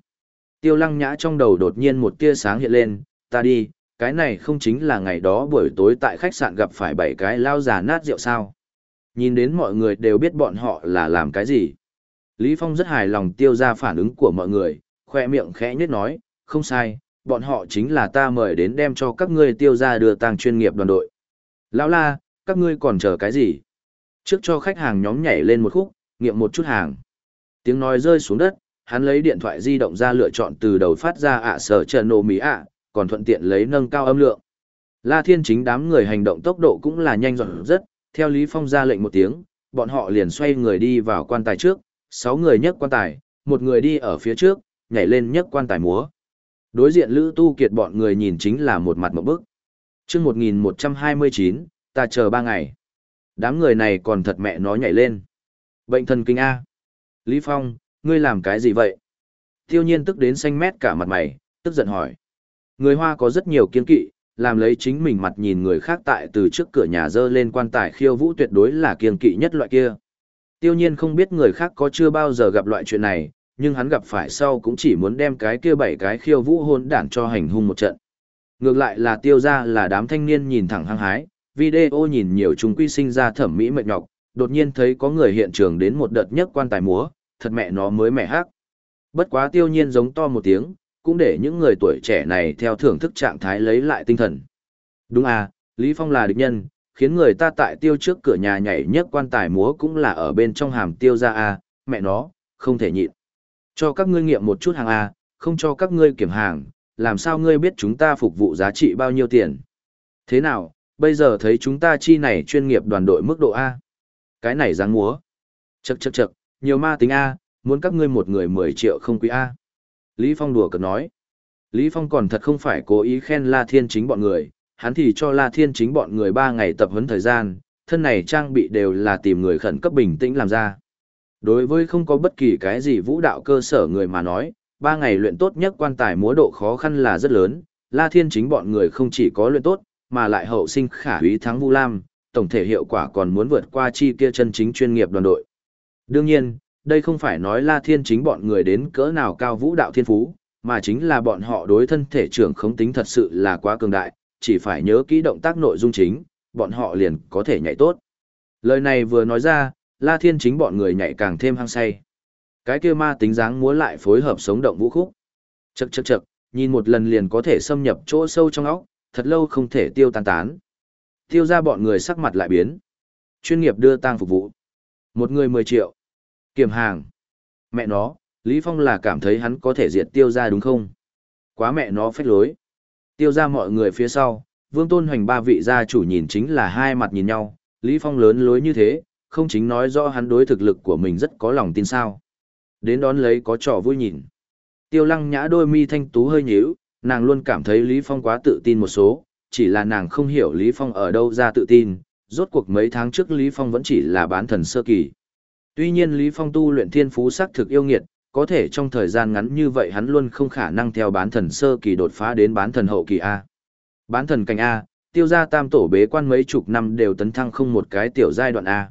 Tiêu Lăng Nhã trong đầu đột nhiên một tia sáng hiện lên, ta đi, Cái này không chính là ngày đó buổi tối tại khách sạn gặp phải bảy cái lao già nát rượu sao. Nhìn đến mọi người đều biết bọn họ là làm cái gì. Lý Phong rất hài lòng tiêu ra phản ứng của mọi người, khoe miệng khẽ nhất nói, không sai, bọn họ chính là ta mời đến đem cho các ngươi tiêu ra đưa tàng chuyên nghiệp đoàn đội. Lão la, các ngươi còn chờ cái gì? Trước cho khách hàng nhóm nhảy lên một khúc, nghiệm một chút hàng. Tiếng nói rơi xuống đất, hắn lấy điện thoại di động ra lựa chọn từ đầu phát ra ạ sở trần nổ mỹ ạ, còn thuận tiện lấy nâng cao âm lượng. La Thiên chính đám người hành động tốc độ cũng là nhanh dọn rất, theo Lý Phong ra lệnh một tiếng, bọn họ liền xoay người đi vào quan tài trước, sáu người nhấc quan tài, một người đi ở phía trước, nhảy lên nhấc quan tài múa. Đối diện Lữ Tu Kiệt bọn người nhìn chính là một mặt một bức. Trước 1129, ta chờ ba ngày. Đám người này còn thật mẹ nó nhảy lên. Bệnh thần kinh A. Lý Phong, ngươi làm cái gì vậy? Tiêu nhiên tức đến xanh mét cả mặt mày, tức giận hỏi. Người Hoa có rất nhiều kiên kỵ, làm lấy chính mình mặt nhìn người khác tại từ trước cửa nhà dơ lên quan tài khiêu vũ tuyệt đối là kiên kỵ nhất loại kia. Tiêu nhiên không biết người khác có chưa bao giờ gặp loại chuyện này, nhưng hắn gặp phải sau cũng chỉ muốn đem cái kia bảy cái khiêu vũ hôn đản cho hành hung một trận. Ngược lại là tiêu ra là đám thanh niên nhìn thẳng hăng hái, video nhìn nhiều chúng quy sinh ra thẩm mỹ mệt nhọc, đột nhiên thấy có người hiện trường đến một đợt nhất quan tài múa, thật mẹ nó mới mẹ hát. Bất quá tiêu nhiên giống to một tiếng, cũng để những người tuổi trẻ này theo thưởng thức trạng thái lấy lại tinh thần. Đúng à, Lý Phong là địch nhân, khiến người ta tại tiêu trước cửa nhà nhảy nhất quan tài múa cũng là ở bên trong hàm tiêu ra à, mẹ nó, không thể nhịn. Cho các ngươi nghiệm một chút hàng à, không cho các ngươi kiểm hàng, làm sao ngươi biết chúng ta phục vụ giá trị bao nhiêu tiền. Thế nào, bây giờ thấy chúng ta chi này chuyên nghiệp đoàn đội mức độ A. Cái này dáng múa. Chậc chậc chậc, nhiều ma tính A, muốn các ngươi một người 10 triệu không quý A. Lý Phong đùa cợt nói. Lý Phong còn thật không phải cố ý khen La Thiên chính bọn người, hắn thì cho La Thiên chính bọn người 3 ngày tập huấn thời gian, thân này trang bị đều là tìm người khẩn cấp bình tĩnh làm ra. Đối với không có bất kỳ cái gì vũ đạo cơ sở người mà nói, 3 ngày luyện tốt nhất quan tài múa độ khó khăn là rất lớn, La Thiên chính bọn người không chỉ có luyện tốt, mà lại hậu sinh khả úy thắng Vu Lam, tổng thể hiệu quả còn muốn vượt qua chi kia chân chính chuyên nghiệp đoàn đội. Đương nhiên, đây không phải nói La Thiên chính bọn người đến cỡ nào cao vũ đạo thiên phú, mà chính là bọn họ đối thân thể trưởng không tính thật sự là quá cường đại, chỉ phải nhớ kỹ động tác nội dung chính, bọn họ liền có thể nhảy tốt. Lời này vừa nói ra, La Thiên chính bọn người nhảy càng thêm hăng say. Cái kia ma tính dáng múa lại phối hợp sống động vũ khúc. Chậc chậc chậc, nhìn một lần liền có thể xâm nhập chỗ sâu trong óc, thật lâu không thể tiêu tan tán. Tiêu ra bọn người sắc mặt lại biến. Chuyên nghiệp đưa tang phục vụ. Một người 10 triệu. Kiểm hàng. Mẹ nó, Lý Phong là cảm thấy hắn có thể diệt tiêu ra đúng không? Quá mẹ nó phách lối. Tiêu ra mọi người phía sau, Vương Tôn Hoành ba vị gia chủ nhìn chính là hai mặt nhìn nhau, Lý Phong lớn lối như thế, không chính nói rõ hắn đối thực lực của mình rất có lòng tin sao. Đến đón lấy có trò vui nhìn. Tiêu lăng nhã đôi mi thanh tú hơi nhíu, nàng luôn cảm thấy Lý Phong quá tự tin một số, chỉ là nàng không hiểu Lý Phong ở đâu ra tự tin, rốt cuộc mấy tháng trước Lý Phong vẫn chỉ là bán thần sơ kỳ. Tuy nhiên Lý Phong tu luyện thiên phú sắc thực yêu nghiệt, có thể trong thời gian ngắn như vậy hắn luôn không khả năng theo bán thần sơ kỳ đột phá đến bán thần hậu kỳ A. Bán thần cảnh A, tiêu gia tam tổ bế quan mấy chục năm đều tấn thăng không một cái tiểu giai đoạn A.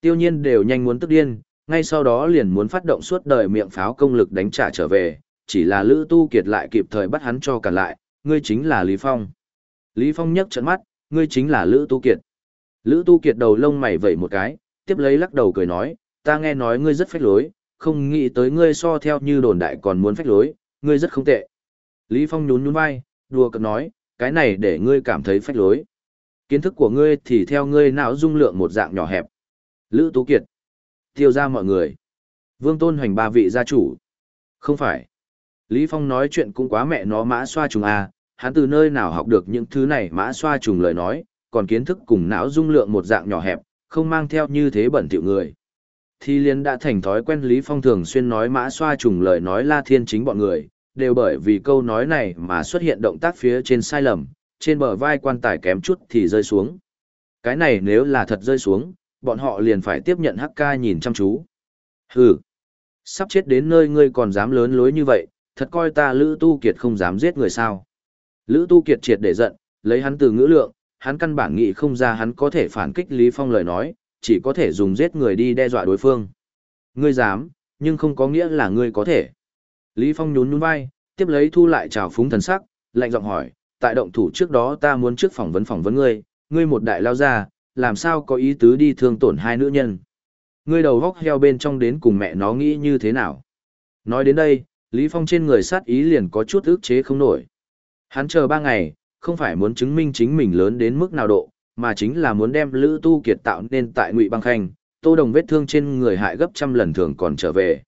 Tiêu nhiên đều nhanh muốn tức điên, ngay sau đó liền muốn phát động suốt đời miệng pháo công lực đánh trả trở về, chỉ là Lữ Tu Kiệt lại kịp thời bắt hắn cho cả lại, ngươi chính là Lý Phong. Lý Phong nhấc trận mắt, ngươi chính là Lữ Tu Kiệt. Lữ Tu Kiệt đầu lông mày vẩy một cái, tiếp lấy lắc đầu cười nói, ta nghe nói ngươi rất phách lối, không nghĩ tới ngươi so theo như đồn đại còn muốn phách lối, ngươi rất không tệ. Lý Phong nhún nhún vai, đùa cợt nói, cái này để ngươi cảm thấy phách lối. Kiến thức của ngươi thì theo ngươi não dung lượng một dạng nhỏ hẹp. Lữ Tú Kiệt. Tiêu ra mọi người. Vương Tôn Hoành ba vị gia chủ. Không phải. Lý Phong nói chuyện cũng quá mẹ nó mã xoa trùng à, hắn từ nơi nào học được những thứ này mã xoa trùng lời nói, còn kiến thức cùng não dung lượng một dạng nhỏ hẹp, không mang theo như thế bẩn thỉu người. Thì liên đã thành thói quen Lý Phong thường xuyên nói mã xoa trùng lời nói la thiên chính bọn người, đều bởi vì câu nói này mà xuất hiện động tác phía trên sai lầm, trên bờ vai quan tài kém chút thì rơi xuống. Cái này nếu là thật rơi xuống, bọn họ liền phải tiếp nhận hắc ca nhìn chăm chú. Hừ, sắp chết đến nơi ngươi còn dám lớn lối như vậy, thật coi ta Lữ Tu Kiệt không dám giết người sao. Lữ Tu Kiệt triệt để giận, lấy hắn từ ngữ lượng, hắn căn bản nghĩ không ra hắn có thể phản kích Lý Phong lời nói, chỉ có thể dùng giết người đi đe dọa đối phương. Ngươi dám, nhưng không có nghĩa là ngươi có thể. Lý Phong nhún nhún vai, tiếp lấy thu lại trào phúng thần sắc, lạnh giọng hỏi, tại động thủ trước đó ta muốn trước phỏng vấn phỏng vấn ngươi, ngươi một đại lao ra, làm sao có ý tứ đi thương tổn hai nữ nhân. Ngươi đầu góc heo bên trong đến cùng mẹ nó nghĩ như thế nào. Nói đến đây, Lý Phong trên người sát ý liền có chút ức chế không nổi. Hắn chờ ba ngày, không phải muốn chứng minh chính mình lớn đến mức nào độ, mà chính là muốn đem Lữ Tu Kiệt tạo nên tại Ngụy Băng Khanh, Tô Đồng vết thương trên người hại gấp trăm lần thường còn trở về.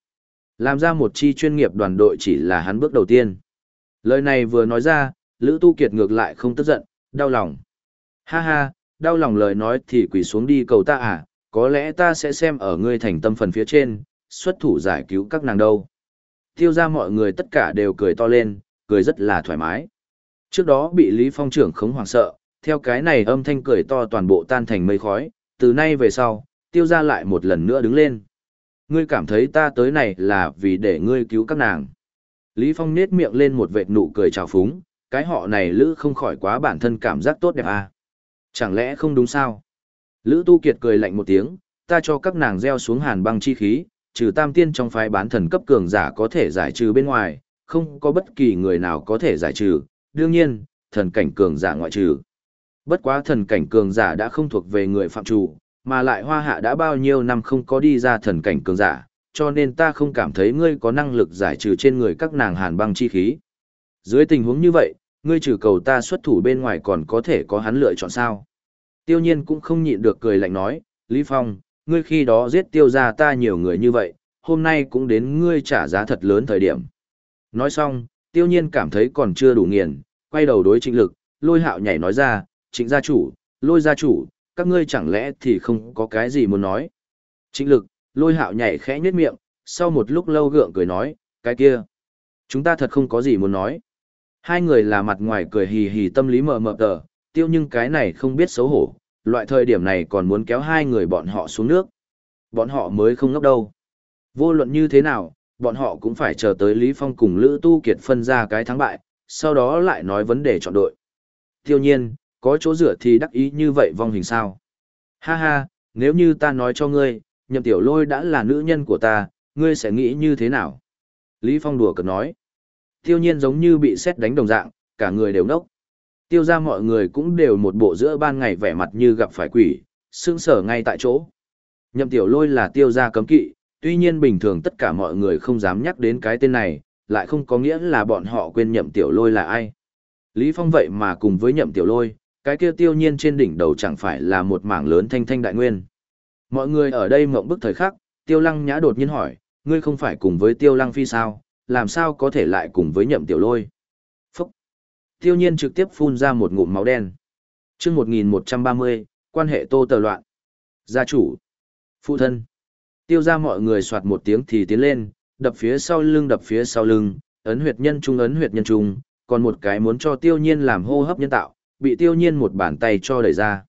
Làm ra một chi chuyên nghiệp đoàn đội chỉ là hắn bước đầu tiên. Lời này vừa nói ra, Lữ Tu Kiệt ngược lại không tức giận, đau lòng. Ha ha, đau lòng lời nói thì quỳ xuống đi cầu ta à, có lẽ ta sẽ xem ở ngươi thành tâm phần phía trên, xuất thủ giải cứu các nàng đâu. Tiêu ra mọi người tất cả đều cười to lên, cười rất là thoải mái. Trước đó bị Lý Phong trưởng khống hoảng sợ, theo cái này âm thanh cười to toàn bộ tan thành mây khói, từ nay về sau, tiêu ra lại một lần nữa đứng lên. Ngươi cảm thấy ta tới này là vì để ngươi cứu các nàng. Lý Phong nết miệng lên một vệt nụ cười trào phúng, cái họ này lữ không khỏi quá bản thân cảm giác tốt đẹp à. Chẳng lẽ không đúng sao? Lữ Tu Kiệt cười lạnh một tiếng, ta cho các nàng gieo xuống hàn băng chi khí, trừ tam tiên trong phái bán thần cấp cường giả có thể giải trừ bên ngoài, không có bất kỳ người nào có thể giải trừ, đương nhiên, thần cảnh cường giả ngoại trừ. Bất quá thần cảnh cường giả đã không thuộc về người phạm chủ, mà lại hoa hạ đã bao nhiêu năm không có đi ra thần cảnh cường giả, cho nên ta không cảm thấy ngươi có năng lực giải trừ trên người các nàng hàn băng chi khí. Dưới tình huống như vậy, ngươi trừ cầu ta xuất thủ bên ngoài còn có thể có hắn lựa chọn sao. Tiêu nhiên cũng không nhịn được cười lạnh nói, Lý Phong, ngươi khi đó giết tiêu ra ta nhiều người như vậy, hôm nay cũng đến ngươi trả giá thật lớn thời điểm. Nói xong, tiêu nhiên cảm thấy còn chưa đủ nghiền, quay đầu đối trịnh lực, lôi hạo nhảy nói ra, trịnh gia chủ, lôi gia chủ, các ngươi chẳng lẽ thì không có cái gì muốn nói. Trịnh lực, lôi hạo nhảy khẽ nhếch miệng, sau một lúc lâu gượng cười nói, cái kia, chúng ta thật không có gì muốn nói. Hai người là mặt ngoài cười hì hì tâm lý mờ mờ tờ, tiêu nhưng cái này không biết xấu hổ, loại thời điểm này còn muốn kéo hai người bọn họ xuống nước. Bọn họ mới không ngốc đâu. Vô luận như thế nào, bọn họ cũng phải chờ tới Lý Phong cùng Lữ Tu Kiệt phân ra cái thắng bại, sau đó lại nói vấn đề chọn đội. Tiêu nhiên, có chỗ dựa thì đắc ý như vậy vong hình sao. Ha ha, nếu như ta nói cho ngươi, nhậm tiểu lôi đã là nữ nhân của ta, ngươi sẽ nghĩ như thế nào? Lý Phong đùa cợt nói. Tiêu nhiên giống như bị xét đánh đồng dạng, cả người đều nốc. Tiêu ra mọi người cũng đều một bộ giữa ban ngày vẻ mặt như gặp phải quỷ, sương sở ngay tại chỗ. Nhậm tiểu lôi là tiêu ra cấm kỵ, tuy nhiên bình thường tất cả mọi người không dám nhắc đến cái tên này, lại không có nghĩa là bọn họ quên nhậm tiểu lôi là ai. Lý Phong vậy mà cùng với nhậm tiểu lôi, cái kia tiêu nhiên trên đỉnh đầu chẳng phải là một mảng lớn thanh thanh đại nguyên. Mọi người ở đây mộng bức thời khắc, tiêu lăng nhã đột nhiên hỏi, ngươi không phải cùng với tiêu lăng phi sao, làm sao có thể lại cùng với nhậm tiểu lôi. Phúc! Tiêu nhiên trực tiếp phun ra một ngụm máu đen. Trước 1130, quan hệ tô tờ loạn. Gia chủ! Phụ thân! Tiêu ra mọi người soạt một tiếng thì tiến lên, đập phía sau lưng đập phía sau lưng, ấn huyệt nhân trung ấn huyệt nhân trung, còn một cái muốn cho tiêu nhiên làm hô hấp nhân tạo, bị tiêu nhiên một bàn tay cho đẩy ra.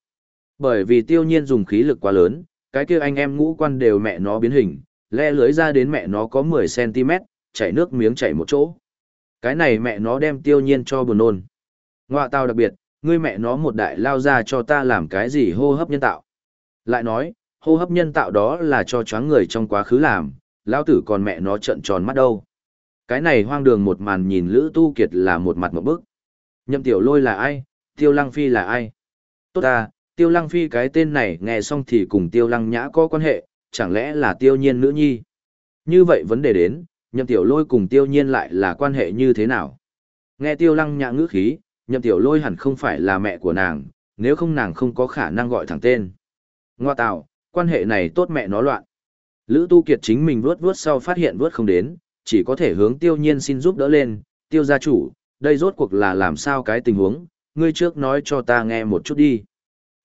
Bởi vì tiêu nhiên dùng khí lực quá lớn, cái kia anh em ngũ quan đều mẹ nó biến hình, le lưới ra đến mẹ nó có 10cm, chảy nước miếng chảy một chỗ. Cái này mẹ nó đem tiêu nhiên cho buồn nôn. Ngoạ tao đặc biệt, ngươi mẹ nó một đại lao ra cho ta làm cái gì hô hấp nhân tạo. Lại nói, hô hấp nhân tạo đó là cho choáng người trong quá khứ làm, lao tử còn mẹ nó trận tròn mắt đâu. Cái này hoang đường một màn nhìn Lữ Tu Kiệt là một mặt một bức. Nhậm tiểu lôi là ai, tiêu lăng phi là ai? Tốt à, tiêu lăng phi cái tên này nghe xong thì cùng tiêu lăng nhã có quan hệ, chẳng lẽ là tiêu nhiên nữ nhi? Như vậy vấn đề đến, nhậm tiểu lôi cùng tiêu nhiên lại là quan hệ như thế nào? Nghe tiêu lăng nhã ngữ khí, nhậm tiểu lôi hẳn không phải là mẹ của nàng, nếu không nàng không có khả năng gọi thẳng tên. Ngoa tạo, quan hệ này tốt mẹ nó loạn. Lữ Tu Kiệt chính mình vuốt vuốt sau phát hiện vuốt không đến, chỉ có thể hướng tiêu nhiên xin giúp đỡ lên, tiêu gia chủ, đây rốt cuộc là làm sao cái tình huống, ngươi trước nói cho ta nghe một chút đi.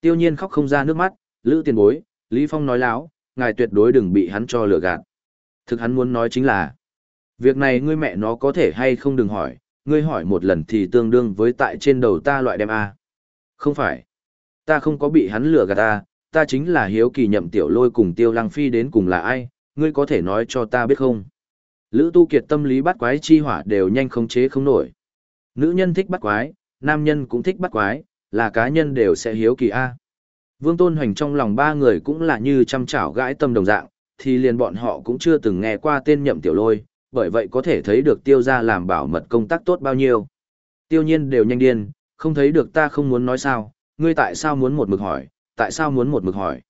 Tiêu nhiên khóc không ra nước mắt, Lữ tiền bối, Lý Phong nói láo, ngài tuyệt đối đừng bị hắn cho lừa gạt. Thực hắn muốn nói chính là, việc này ngươi mẹ nó có thể hay không đừng hỏi, ngươi hỏi một lần thì tương đương với tại trên đầu ta loại đem A. Không phải, ta không có bị hắn lừa gạt ta, ta chính là hiếu kỳ nhậm tiểu lôi cùng tiêu lăng phi đến cùng là ai, ngươi có thể nói cho ta biết không? Lữ tu kiệt tâm lý bắt quái chi hỏa đều nhanh khống chế không nổi. Nữ nhân thích bắt quái, nam nhân cũng thích bắt quái, là cá nhân đều sẽ hiếu kỳ A. Vương Tôn Hoành trong lòng ba người cũng là như chăm chảo gãi tâm đồng dạng, thì liền bọn họ cũng chưa từng nghe qua tên nhậm tiểu lôi, bởi vậy có thể thấy được tiêu ra làm bảo mật công tác tốt bao nhiêu. Tiêu nhiên đều nhanh điên, Không thấy được ta không muốn nói sao, ngươi tại sao muốn một mực hỏi, tại sao muốn một mực hỏi.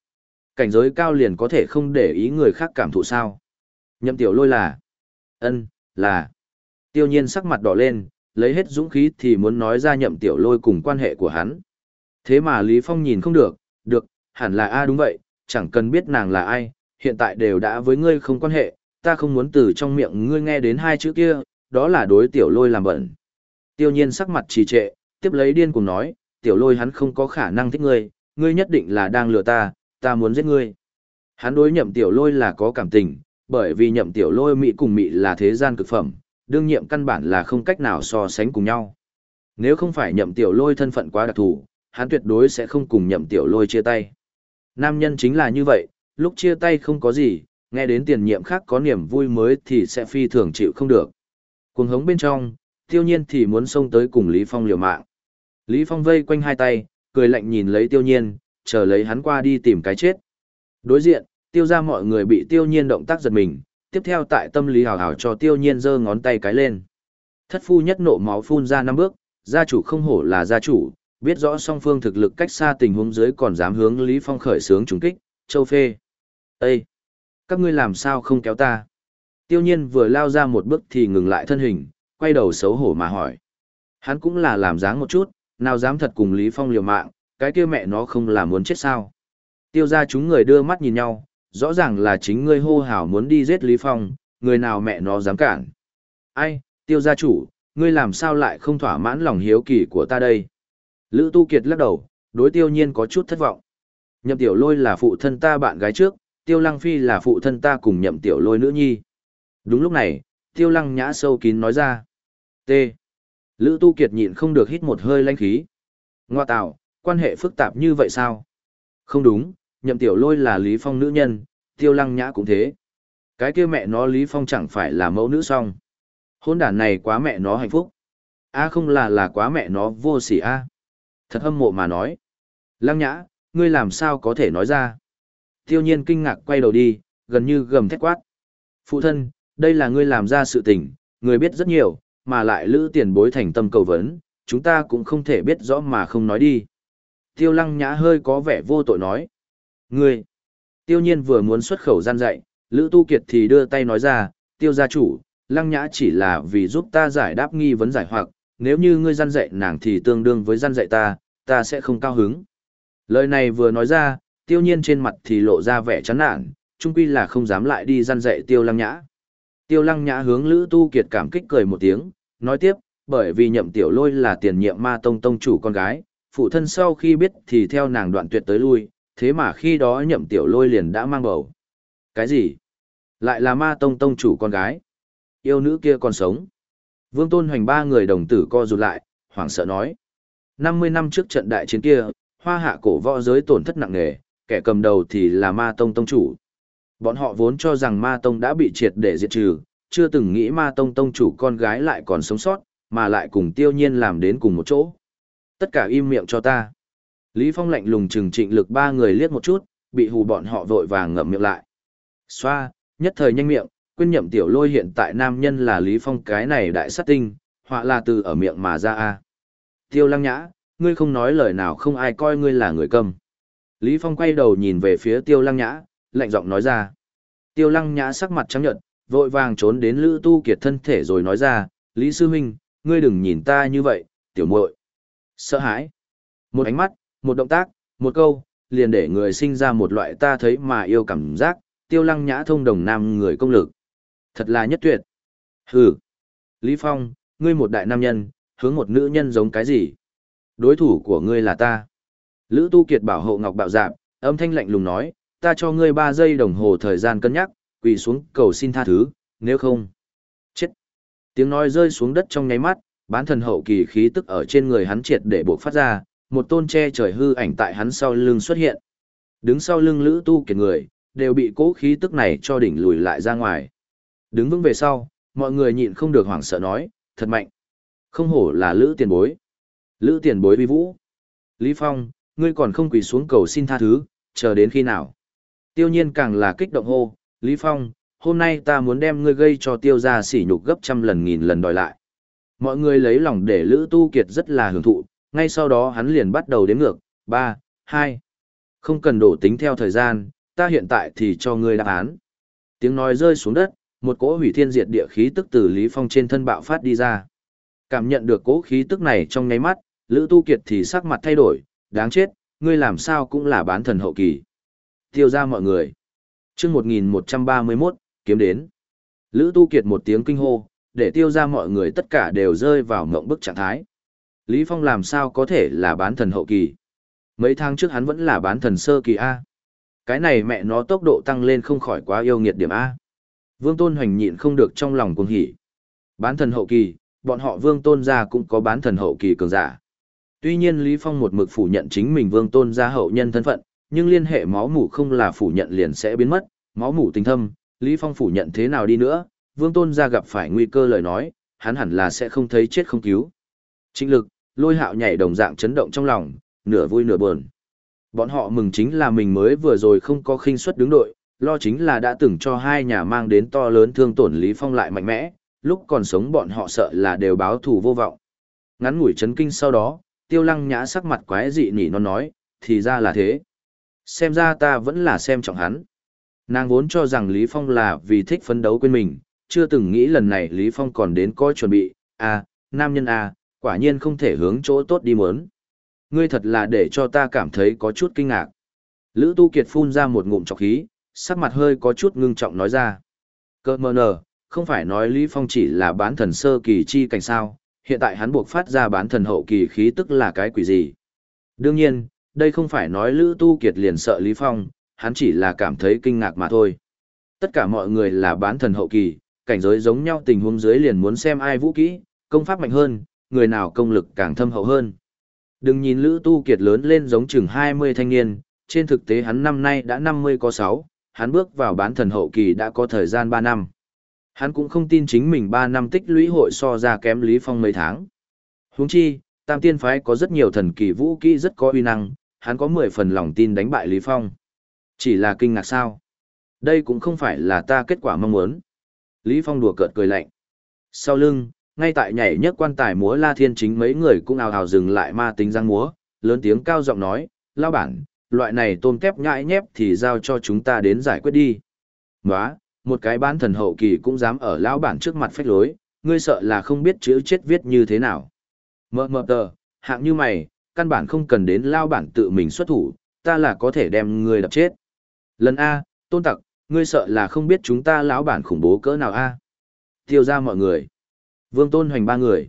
Cảnh giới cao liền có thể không để ý người khác cảm thụ sao. Nhậm tiểu lôi là, ân là. Tiêu nhiên sắc mặt đỏ lên, lấy hết dũng khí thì muốn nói ra nhậm tiểu lôi cùng quan hệ của hắn. Thế mà Lý Phong nhìn không được, được, hẳn là A đúng vậy, chẳng cần biết nàng là ai, hiện tại đều đã với ngươi không quan hệ, ta không muốn từ trong miệng ngươi nghe đến hai chữ kia, đó là đối tiểu lôi làm bẩn. Tiêu nhiên sắc mặt trì trệ, tiếp lấy điên cùng nói, tiểu lôi hắn không có khả năng thích ngươi, ngươi nhất định là đang lừa ta, ta muốn giết ngươi. Hắn đối nhậm tiểu lôi là có cảm tình, bởi vì nhậm tiểu lôi mị cùng mị là thế gian cực phẩm, đương nhiệm căn bản là không cách nào so sánh cùng nhau. Nếu không phải nhậm tiểu lôi thân phận quá đặc thù, hắn tuyệt đối sẽ không cùng nhậm tiểu lôi chia tay. Nam nhân chính là như vậy, lúc chia tay không có gì, nghe đến tiền nhiệm khác có niềm vui mới thì sẽ phi thường chịu không được. Cuồng hống bên trong, tiêu nhiên thì muốn xông tới cùng Lý Phong liều mạng. Lý Phong vây quanh hai tay, cười lạnh nhìn lấy tiêu nhiên, chờ lấy hắn qua đi tìm cái chết. Đối diện, tiêu ra mọi người bị tiêu nhiên động tác giật mình, tiếp theo tại tâm lý hào hào cho tiêu nhiên giơ ngón tay cái lên. Thất phu nhất nộ máu phun ra năm bước, gia chủ không hổ là gia chủ, biết rõ song phương thực lực cách xa tình huống dưới còn dám hướng Lý Phong khởi sướng trùng kích, châu phê. Ê! Các ngươi làm sao không kéo ta? Tiêu nhiên vừa lao ra một bước thì ngừng lại thân hình, quay đầu xấu hổ mà hỏi. Hắn cũng là làm dáng một chút, nào dám thật cùng Lý Phong liều mạng, cái kia mẹ nó không là muốn chết sao. Tiêu ra chúng người đưa mắt nhìn nhau, rõ ràng là chính ngươi hô hào muốn đi giết Lý Phong, người nào mẹ nó dám cản. Ai, tiêu gia chủ, ngươi làm sao lại không thỏa mãn lòng hiếu kỳ của ta đây? Lữ Tu Kiệt lắc đầu, đối tiêu nhiên có chút thất vọng. Nhậm tiểu lôi là phụ thân ta bạn gái trước, tiêu lăng phi là phụ thân ta cùng nhậm tiểu lôi nữ nhi. Đúng lúc này, tiêu lăng nhã sâu kín nói ra. T. Lữ Tu Kiệt nhịn không được hít một hơi lanh khí. Ngoa tạo, quan hệ phức tạp như vậy sao? Không đúng, nhậm tiểu lôi là Lý Phong nữ nhân, tiêu lăng nhã cũng thế. Cái kia mẹ nó Lý Phong chẳng phải là mẫu nữ song. Hôn đàn này quá mẹ nó hạnh phúc. A không là là quá mẹ nó vô sỉ a. Thật hâm mộ mà nói. Lăng nhã, ngươi làm sao có thể nói ra? Tiêu nhiên kinh ngạc quay đầu đi, gần như gầm thét quát. Phụ thân, đây là ngươi làm ra sự tình, người biết rất nhiều, mà lại lữ tiền bối thành tâm cầu vấn, chúng ta cũng không thể biết rõ mà không nói đi. Tiêu lăng nhã hơi có vẻ vô tội nói. Ngươi, tiêu nhiên vừa muốn xuất khẩu gian dạy, lữ tu kiệt thì đưa tay nói ra, tiêu gia chủ, lăng nhã chỉ là vì giúp ta giải đáp nghi vấn giải hoặc, nếu như ngươi gian dạy nàng thì tương đương với gian dạy ta, ta sẽ không cao hứng. Lời này vừa nói ra, tiêu nhiên trên mặt thì lộ ra vẻ chán nản, chung quy là không dám lại đi gian dạy tiêu lăng nhã. Tiêu lăng nhã hướng Lữ Tu Kiệt cảm kích cười một tiếng, nói tiếp, bởi vì nhậm tiểu lôi là tiền nhiệm ma tông tông chủ con gái, phụ thân sau khi biết thì theo nàng đoạn tuyệt tới lui, thế mà khi đó nhậm tiểu lôi liền đã mang bầu. Cái gì? Lại là ma tông tông chủ con gái. Yêu nữ kia còn sống. Vương Tôn Hoành ba người đồng tử co rụt lại, hoảng sợ nói. 50 năm trước trận đại chiến kia, hoa hạ cổ võ giới tổn thất nặng nề, kẻ cầm đầu thì là ma tông tông chủ. Bọn họ vốn cho rằng ma tông đã bị triệt để diệt trừ, chưa từng nghĩ ma tông tông chủ con gái lại còn sống sót, mà lại cùng tiêu nhiên làm đến cùng một chỗ. Tất cả im miệng cho ta. Lý Phong lạnh lùng trừng trịnh lực ba người liếc một chút, bị hù bọn họ vội vàng ngậm miệng lại. Xoa, nhất thời nhanh miệng, quyên nhậm tiểu lôi hiện tại nam nhân là Lý Phong cái này đại sát tinh, họa là từ ở miệng mà ra a. Tiêu lăng nhã, ngươi không nói lời nào không ai coi ngươi là người câm. Lý Phong quay đầu nhìn về phía tiêu lăng nhã, lạnh giọng nói ra. Tiêu lăng nhã sắc mặt trắng nhợt, vội vàng trốn đến Lữ Tu Kiệt thân thể rồi nói ra, Lý Sư Minh, ngươi đừng nhìn ta như vậy, tiểu muội. Sợ hãi. Một ánh mắt, một động tác, một câu, liền để người sinh ra một loại ta thấy mà yêu cảm giác, tiêu lăng nhã thông đồng nam người công lực. Thật là nhất tuyệt. Hừ. Lý Phong, ngươi một đại nam nhân, hướng một nữ nhân giống cái gì? Đối thủ của ngươi là ta. Lữ Tu Kiệt bảo hộ Ngọc Bạo Dạp, âm thanh lạnh lùng nói, ta cho ngươi ba giây đồng hồ thời gian cân nhắc, quỳ xuống cầu xin tha thứ, nếu không. Chết. Tiếng nói rơi xuống đất trong nháy mắt, bán thần hậu kỳ khí tức ở trên người hắn triệt để buộc phát ra, một tôn che trời hư ảnh tại hắn sau lưng xuất hiện. Đứng sau lưng Lữ Tu Kiệt người, đều bị cố khí tức này cho đỉnh lùi lại ra ngoài. Đứng vững về sau, mọi người nhịn không được hoảng sợ nói, thật mạnh. Không hổ là Lữ tiền bối. Lữ tiền bối vi vũ. Lý Phong, ngươi còn không quỳ xuống cầu xin tha thứ, chờ đến khi nào. Tiêu nhiên càng là kích động hô, Lý Phong, hôm nay ta muốn đem ngươi gây cho tiêu gia sỉ nhục gấp trăm lần nghìn lần đòi lại. Mọi người lấy lòng để Lữ Tu Kiệt rất là hưởng thụ, ngay sau đó hắn liền bắt đầu đếm ngược, 3, 2. Không cần đổ tính theo thời gian, ta hiện tại thì cho ngươi đáp án. Tiếng nói rơi xuống đất, một cỗ hủy thiên diệt địa khí tức từ Lý Phong trên thân bạo phát đi ra. Cảm nhận được cỗ khí tức này trong nháy mắt, Lữ Tu Kiệt thì sắc mặt thay đổi, đáng chết, ngươi làm sao cũng là bán thần hậu kỳ. Tiêu ra mọi người. Trước 1131, kiếm đến. Lữ Tu Kiệt một tiếng kinh hô, để tiêu ra mọi người tất cả đều rơi vào mộng bức trạng thái. Lý Phong làm sao có thể là bán thần hậu kỳ. Mấy tháng trước hắn vẫn là bán thần sơ kỳ A. Cái này mẹ nó tốc độ tăng lên không khỏi quá yêu nghiệt điểm A. Vương Tôn hoành nhịn không được trong lòng cuồng hỉ. Bán thần hậu kỳ, bọn họ Vương Tôn gia cũng có bán thần hậu kỳ cường giả. Tuy nhiên Lý Phong một mực phủ nhận chính mình Vương Tôn gia hậu nhân thân phận, nhưng liên hệ máu mủ không là phủ nhận liền sẽ biến mất, máu mủ tình thâm, Lý Phong phủ nhận thế nào đi nữa, Vương Tôn gia gặp phải nguy cơ lời nói, hắn hẳn là sẽ không thấy chết không cứu. Trịnh lực, lôi hạo nhảy đồng dạng chấn động trong lòng, nửa vui nửa buồn. Bọn họ mừng chính là mình mới vừa rồi không có khinh suất đứng đội, lo chính là đã từng cho hai nhà mang đến to lớn thương tổn Lý Phong lại mạnh mẽ, lúc còn sống bọn họ sợ là đều báo thù vô vọng. Ngắn ngủi chấn kinh sau đó, tiêu lăng nhã sắc mặt quái dị nỉ nó nói, thì ra là thế. Xem ra ta vẫn là xem trọng hắn. Nàng vốn cho rằng Lý Phong là vì thích phấn đấu quên mình, chưa từng nghĩ lần này Lý Phong còn đến coi chuẩn bị, à, nam nhân à, quả nhiên không thể hướng chỗ tốt đi muốn. Ngươi thật là để cho ta cảm thấy có chút kinh ngạc. Lữ Tu Kiệt phun ra một ngụm trọc khí, sắc mặt hơi có chút ngưng trọng nói ra. Cơ mơ nờ, không phải nói Lý Phong chỉ là bán thần sơ kỳ chi cảnh sao, hiện tại hắn buộc phát ra bán thần hậu kỳ khí tức là cái quỷ gì. Đương nhiên, đây không phải nói Lữ Tu Kiệt liền sợ Lý Phong, hắn chỉ là cảm thấy kinh ngạc mà thôi. Tất cả mọi người là bán thần hậu kỳ, cảnh giới giống nhau tình huống dưới liền muốn xem ai vũ kỹ, công pháp mạnh hơn, người nào công lực càng thâm hậu hơn. Đừng nhìn Lữ Tu Kiệt lớn lên giống chừng 20 thanh niên, trên thực tế hắn năm nay đã 50 có 6, hắn bước vào bán thần hậu kỳ đã có thời gian 3 năm. Hắn cũng không tin chính mình 3 năm tích lũy hội so ra kém Lý Phong mấy tháng. Huống chi, Tam Tiên Phái có rất nhiều thần kỳ vũ kỹ rất có uy năng, hắn có 10 phần lòng tin đánh bại Lý Phong. Chỉ là kinh ngạc sao? Đây cũng không phải là ta kết quả mong muốn. Lý Phong đùa cợt cười lạnh. Sau lưng, ngay tại nhảy nhất quan tài múa La Thiên chính mấy người cũng ào ào dừng lại ma tính răng múa, lớn tiếng cao giọng nói, lao bản, loại này tôm kép nhãi nhép thì giao cho chúng ta đến giải quyết đi. nói một cái bán thần hậu kỳ cũng dám ở lão bản trước mặt phách lối, ngươi sợ là không biết chữ chết viết như thế nào. Mờ mờ tờ, hạng như mày, căn bản không cần đến lao bản tự mình xuất thủ, ta là có thể đem ngươi đập chết. Lần A, tôn tặc, ngươi sợ là không biết chúng ta lão bản khủng bố cỡ nào A. Tiêu ra mọi người. Vương tôn hoành ba người.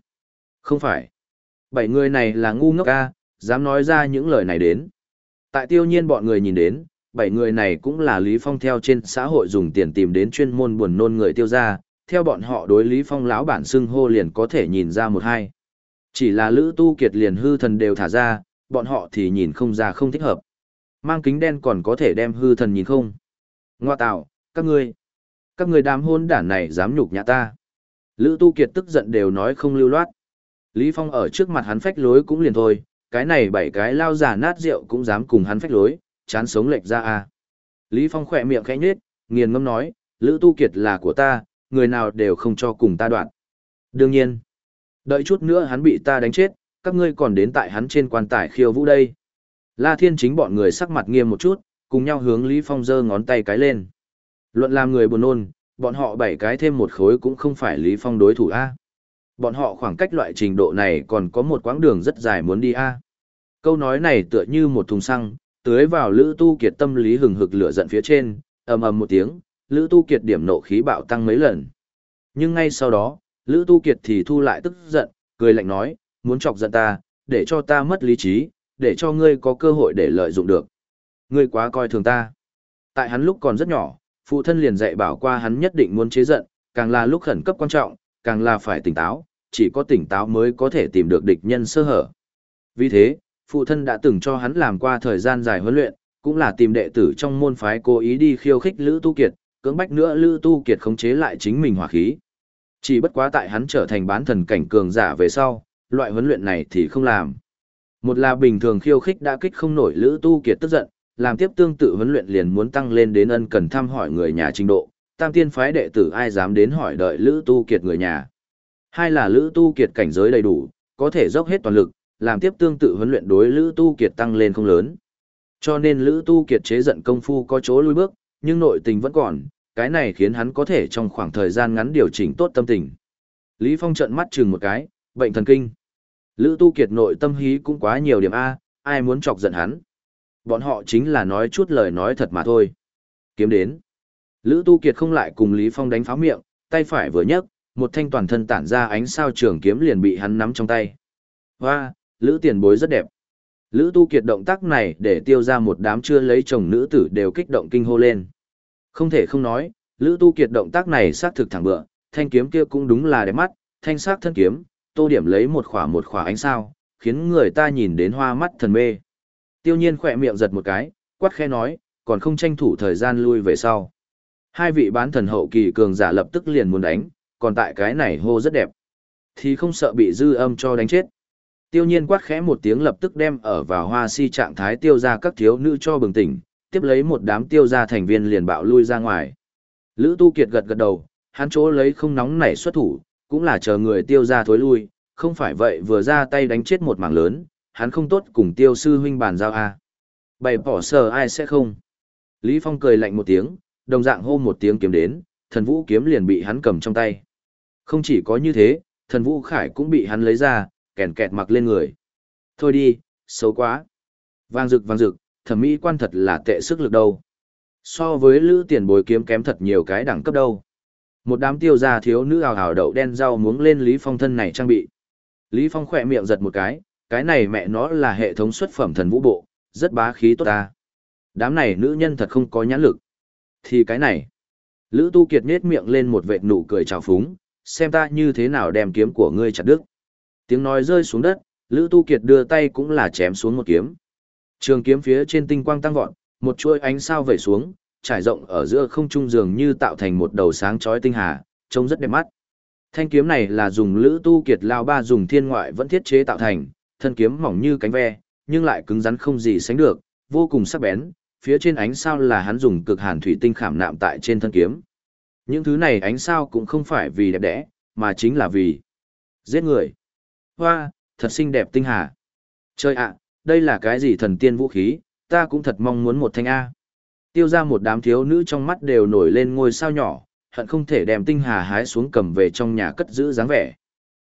Không phải. Bảy người này là ngu ngốc A, dám nói ra những lời này đến. Tại tiêu nhiên bọn người nhìn đến, bảy người này cũng là Lý Phong theo trên xã hội dùng tiền tìm đến chuyên môn buồn nôn người tiêu ra, theo bọn họ đối Lý Phong lão bản xưng hô liền có thể nhìn ra một hai. Chỉ là Lữ Tu Kiệt liền hư thần đều thả ra, bọn họ thì nhìn không ra không thích hợp. Mang kính đen còn có thể đem hư thần nhìn không. Ngoa tạo, các ngươi, các ngươi đám hôn đản này dám nhục nhã ta. Lữ Tu Kiệt tức giận đều nói không lưu loát. Lý Phong ở trước mặt hắn phách lối cũng liền thôi, cái này bảy cái lao giả nát rượu cũng dám cùng hắn phách lối, chán sống lệch ra à. Lý Phong khỏe miệng khẽ nhếch, nghiền ngâm nói, Lữ Tu Kiệt là của ta, người nào đều không cho cùng ta đoạn. Đương nhiên, đợi chút nữa hắn bị ta đánh chết, các ngươi còn đến tại hắn trên quan tài khiêu vũ đây. La Thiên chính bọn người sắc mặt nghiêm một chút, cùng nhau hướng Lý Phong giơ ngón tay cái lên. Luận làm người buồn nôn, bọn họ bảy cái thêm một khối cũng không phải Lý Phong đối thủ A. Bọn họ khoảng cách loại trình độ này còn có một quãng đường rất dài muốn đi A. Câu nói này tựa như một thùng xăng, tưới vào Lữ Tu Kiệt tâm lý hừng hực lửa giận phía trên, ầm ầm một tiếng, Lữ Tu Kiệt điểm nộ khí bạo tăng mấy lần. Nhưng ngay sau đó, Lữ Tu Kiệt thì thu lại tức giận, cười lạnh nói, muốn chọc giận ta, để cho ta mất lý trí, để cho ngươi có cơ hội để lợi dụng được. Ngươi quá coi thường ta. Tại hắn lúc còn rất nhỏ, phụ thân liền dạy bảo qua hắn nhất định muốn chế giận, càng là lúc khẩn cấp quan trọng, càng là phải tỉnh táo, chỉ có tỉnh táo mới có thể tìm được địch nhân sơ hở. Vì thế, phụ thân đã từng cho hắn làm qua thời gian dài huấn luyện, cũng là tìm đệ tử trong môn phái cố ý đi khiêu khích Lữ Tu Kiệt, cưỡng bách nữa Lữ Tu Kiệt khống chế lại chính mình hỏa khí. Chỉ bất quá tại hắn trở thành bán thần cảnh cường giả về sau, loại huấn luyện này thì không làm. Một là bình thường khiêu khích đã kích không nổi Lữ Tu Kiệt tức giận, làm tiếp tương tự huấn luyện liền muốn tăng lên đến ân cần thăm hỏi người nhà trình độ, tam tiên phái đệ tử ai dám đến hỏi đợi Lữ Tu Kiệt người nhà. Hai là Lữ Tu Kiệt cảnh giới đầy đủ, có thể dốc hết toàn lực, làm tiếp tương tự huấn luyện đối Lữ Tu Kiệt tăng lên không lớn. Cho nên Lữ Tu Kiệt chế giận công phu có chỗ lui bước, nhưng nội tình vẫn còn, cái này khiến hắn có thể trong khoảng thời gian ngắn điều chỉnh tốt tâm tình. Lý Phong trợn mắt chừng một cái, bệnh thần kinh. Lữ Tu Kiệt nội tâm hí cũng quá nhiều điểm A, ai muốn chọc giận hắn. Bọn họ chính là nói chút lời nói thật mà thôi. Kiếm đến. Lữ Tu Kiệt không lại cùng Lý Phong đánh pháo miệng, tay phải vừa nhấc, một thanh toàn thân tản ra ánh sao trường kiếm liền bị hắn nắm trong tay. Hoa, Lữ tiền bối rất đẹp. Lữ Tu Kiệt động tác này để tiêu ra một đám chưa lấy chồng nữ tử đều kích động kinh hô lên. Không thể không nói, Lữ Tu Kiệt động tác này xác thực thẳng bựa, thanh kiếm kia cũng đúng là đẹp mắt, thanh sắc thân kiếm, tô điểm lấy một khỏa một khỏa ánh sao, khiến người ta nhìn đến hoa mắt thần mê. Tiêu nhiên khỏe miệng giật một cái, quát khe nói, còn không tranh thủ thời gian lui về sau. Hai vị bán thần hậu kỳ cường giả lập tức liền muốn đánh, còn tại cái này hô rất đẹp. Thì không sợ bị dư âm cho đánh chết. Tiêu nhiên quát khẽ một tiếng lập tức đem ở vào hoa si trạng thái tiêu ra các thiếu nữ cho bừng tỉnh, tiếp lấy một đám tiêu ra thành viên liền bạo lui ra ngoài. Lữ Tu Kiệt gật gật đầu, hắn chỗ lấy không nóng nảy xuất thủ, cũng là chờ người tiêu ra thối lui, không phải vậy vừa ra tay đánh chết một mảng lớn, hắn không tốt cùng tiêu sư huynh bàn giao a. Bày bỏ sờ ai sẽ không. Lý Phong cười lạnh một tiếng, đồng dạng hô một tiếng kiếm đến, thần vũ kiếm liền bị hắn cầm trong tay. Không chỉ có như thế, thần vũ khải cũng bị hắn lấy ra, kèn kẹt mặc lên người. Thôi đi, xấu quá. Vang rực vang rực, thẩm mỹ quan thật là tệ sức lực đâu. So với lữ tiền bồi kiếm kém thật nhiều cái đẳng cấp đâu. Một đám tiêu gia thiếu nữ ào ào đậu đen rau muống lên Lý Phong thân này trang bị. Lý Phong khỏe miệng giật một cái, cái này mẹ nó là hệ thống xuất phẩm thần vũ bộ, rất bá khí tốt ta. Đám này nữ nhân thật không có nhãn lực. Thì cái này. Lữ Tu Kiệt nết miệng lên một vệt nụ cười trào phúng, xem ta như thế nào đem kiếm của ngươi chặt đứt. Tiếng nói rơi xuống đất, Lữ Tu Kiệt đưa tay cũng là chém xuống một kiếm. Trường kiếm phía trên tinh quang tăng vọt, một chuôi ánh sao vẩy xuống, trải rộng ở giữa không trung dường như tạo thành một đầu sáng chói tinh hà, trông rất đẹp mắt. Thanh kiếm này là dùng Lữ Tu Kiệt lao ba dùng thiên ngoại vẫn thiết chế tạo thành, thân kiếm mỏng như cánh ve, nhưng lại cứng rắn không gì sánh được, vô cùng sắc bén, phía trên ánh sao là hắn dùng cực hàn thủy tinh khảm nạm tại trên thân kiếm. Những thứ này ánh sao cũng không phải vì đẹp đẽ, mà chính là vì giết người. Hoa, thật xinh đẹp tinh hà. Chơi ạ, đây là cái gì thần tiên vũ khí, ta cũng thật mong muốn một thanh A. Tiêu ra một đám thiếu nữ trong mắt đều nổi lên ngôi sao nhỏ, hận không thể đem tinh hà hái xuống cầm về trong nhà cất giữ dáng vẻ.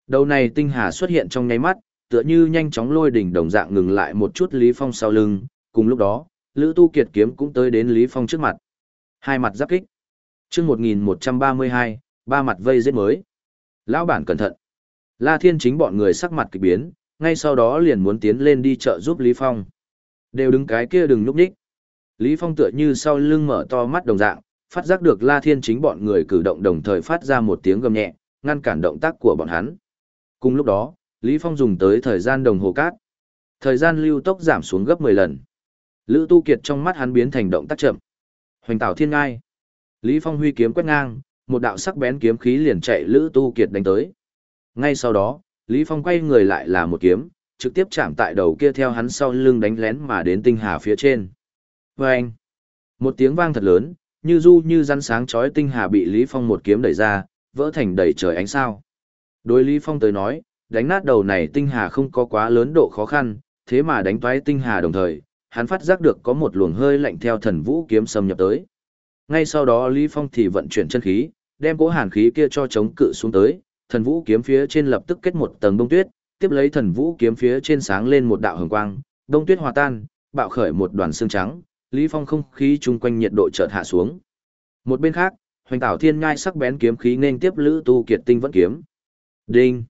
Đầu này tinh hà xuất hiện trong nháy mắt, tựa như nhanh chóng lôi đỉnh đồng dạng ngừng lại một chút Lý Phong sau lưng, cùng lúc đó, Lữ Tu Kiệt kiếm cũng tới đến Lý Phong trước mặt. Hai mặt giáp kích. Chương 1132, ba mặt vây giết mới. Lão bản cẩn thận. La Thiên chính bọn người sắc mặt kỳ biến, ngay sau đó liền muốn tiến lên đi chợ giúp Lý Phong. Đều đứng cái kia đừng lúc đích. Lý Phong tựa như sau lưng mở to mắt đồng dạng, phát giác được La Thiên chính bọn người cử động đồng thời phát ra một tiếng gầm nhẹ, ngăn cản động tác của bọn hắn. Cùng lúc đó, Lý Phong dùng tới thời gian đồng hồ cát. Thời gian lưu tốc giảm xuống gấp 10 lần. Lữ Tu Kiệt trong mắt hắn biến thành động tác chậm. Hoành Tảo Thiên Ngai. Lý Phong huy kiếm quét ngang, một đạo sắc bén kiếm khí liền chạy Lữ Tu Kiệt đánh tới. Ngay sau đó, Lý Phong quay người lại là một kiếm, trực tiếp chạm tại đầu kia theo hắn sau lưng đánh lén mà đến tinh hà phía trên. Vâng! Một tiếng vang thật lớn, như du như rắn sáng chói tinh hà bị Lý Phong một kiếm đẩy ra, vỡ thành đầy trời ánh sao. Đối Lý Phong tới nói, đánh nát đầu này tinh hà không có quá lớn độ khó khăn, thế mà đánh toái tinh hà đồng thời, hắn phát giác được có một luồng hơi lạnh theo thần vũ kiếm xâm nhập tới. Ngay sau đó Lý Phong thì vận chuyển chân khí, đem cỗ hàn khí kia cho chống cự xuống tới, thần vũ kiếm phía trên lập tức kết một tầng đông tuyết, tiếp lấy thần vũ kiếm phía trên sáng lên một đạo hồng quang, đông tuyết hòa tan, bạo khởi một đoàn xương trắng, Lý Phong không khí chung quanh nhiệt độ chợt hạ xuống. Một bên khác, Hoành Tảo Thiên Nhai sắc bén kiếm khí nên tiếp Lữ Tu Kiệt tinh vẫn kiếm. Đinh!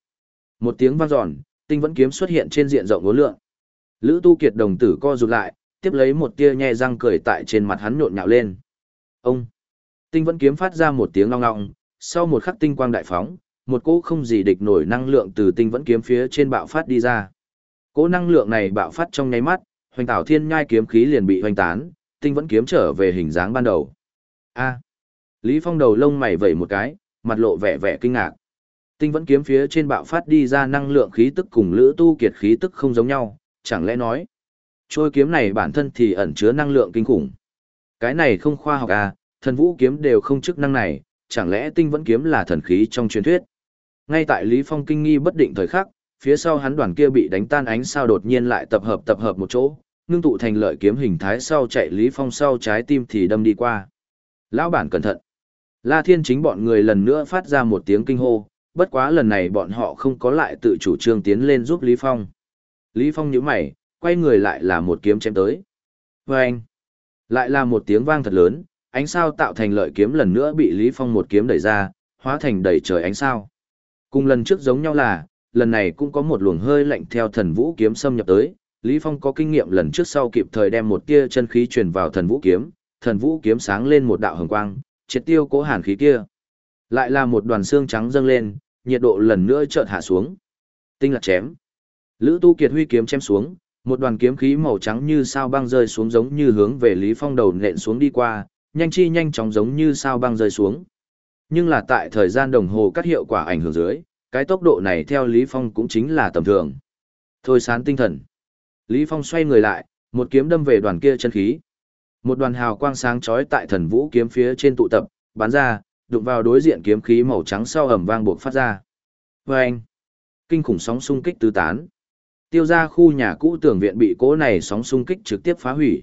Một tiếng vang giòn, tinh vẫn kiếm xuất hiện trên diện rộng ngố lượng. Lữ Tu Kiệt đồng tử co rụt lại, tiếp lấy một tia nhe răng cười tại trên mặt hắn nhộn nhạo lên. Ông! Tinh vẫn kiếm phát ra một tiếng long ngọng, sau một khắc tinh quang đại phóng, một cỗ không gì địch nổi năng lượng từ tinh vẫn kiếm phía trên bạo phát đi ra. Cỗ năng lượng này bạo phát trong nháy mắt, hoành tảo thiên nhai kiếm khí liền bị hoành tán, tinh vẫn kiếm trở về hình dáng ban đầu. A. Lý Phong đầu lông mày vẩy một cái, mặt lộ vẻ vẻ kinh ngạc. Tinh vẫn kiếm phía trên bạo phát đi ra năng lượng khí tức cùng lữ tu kiệt khí tức không giống nhau, chẳng lẽ nói. Trôi kiếm này bản thân thì ẩn chứa năng lượng kinh khủng. Cái này không khoa học à, thần vũ kiếm đều không chức năng này, chẳng lẽ tinh vẫn kiếm là thần khí trong truyền thuyết. Ngay tại Lý Phong kinh nghi bất định thời khắc, phía sau hắn đoàn kia bị đánh tan ánh sao đột nhiên lại tập hợp tập hợp một chỗ, ngưng tụ thành lợi kiếm hình thái sau chạy Lý Phong sau trái tim thì đâm đi qua. Lão bản cẩn thận. La Thiên chính bọn người lần nữa phát ra một tiếng kinh hô, bất quá lần này bọn họ không có lại tự chủ trương tiến lên giúp Lý Phong. Lý Phong nhíu mày, quay người lại là một kiếm chém tới. Và anh, lại là một tiếng vang thật lớn, ánh sao tạo thành lợi kiếm lần nữa bị Lý Phong một kiếm đẩy ra, hóa thành đầy trời ánh sao. Cùng lần trước giống nhau là, lần này cũng có một luồng hơi lạnh theo thần vũ kiếm xâm nhập tới, Lý Phong có kinh nghiệm lần trước sau kịp thời đem một tia chân khí truyền vào thần vũ kiếm, thần vũ kiếm sáng lên một đạo hồng quang, triệt tiêu cố hàn khí kia. Lại là một đoàn xương trắng dâng lên, nhiệt độ lần nữa chợt hạ xuống. Tinh lạc chém. Lữ Tu Kiệt huy kiếm chém xuống, một đoàn kiếm khí màu trắng như sao băng rơi xuống giống như hướng về Lý Phong đầu nện xuống đi qua, nhanh chi nhanh chóng giống như sao băng rơi xuống. Nhưng là tại thời gian đồng hồ cắt hiệu quả ảnh hưởng dưới, cái tốc độ này theo Lý Phong cũng chính là tầm thường. Thôi sán tinh thần. Lý Phong xoay người lại, một kiếm đâm về đoàn kia chân khí. Một đoàn hào quang sáng chói tại thần vũ kiếm phía trên tụ tập, bắn ra, đụng vào đối diện kiếm khí màu trắng sau ầm vang buộc phát ra. Và anh, kinh khủng sóng xung kích tứ tán. Tiêu gia khu nhà cũ tưởng viện bị cỗ này sóng xung kích trực tiếp phá hủy.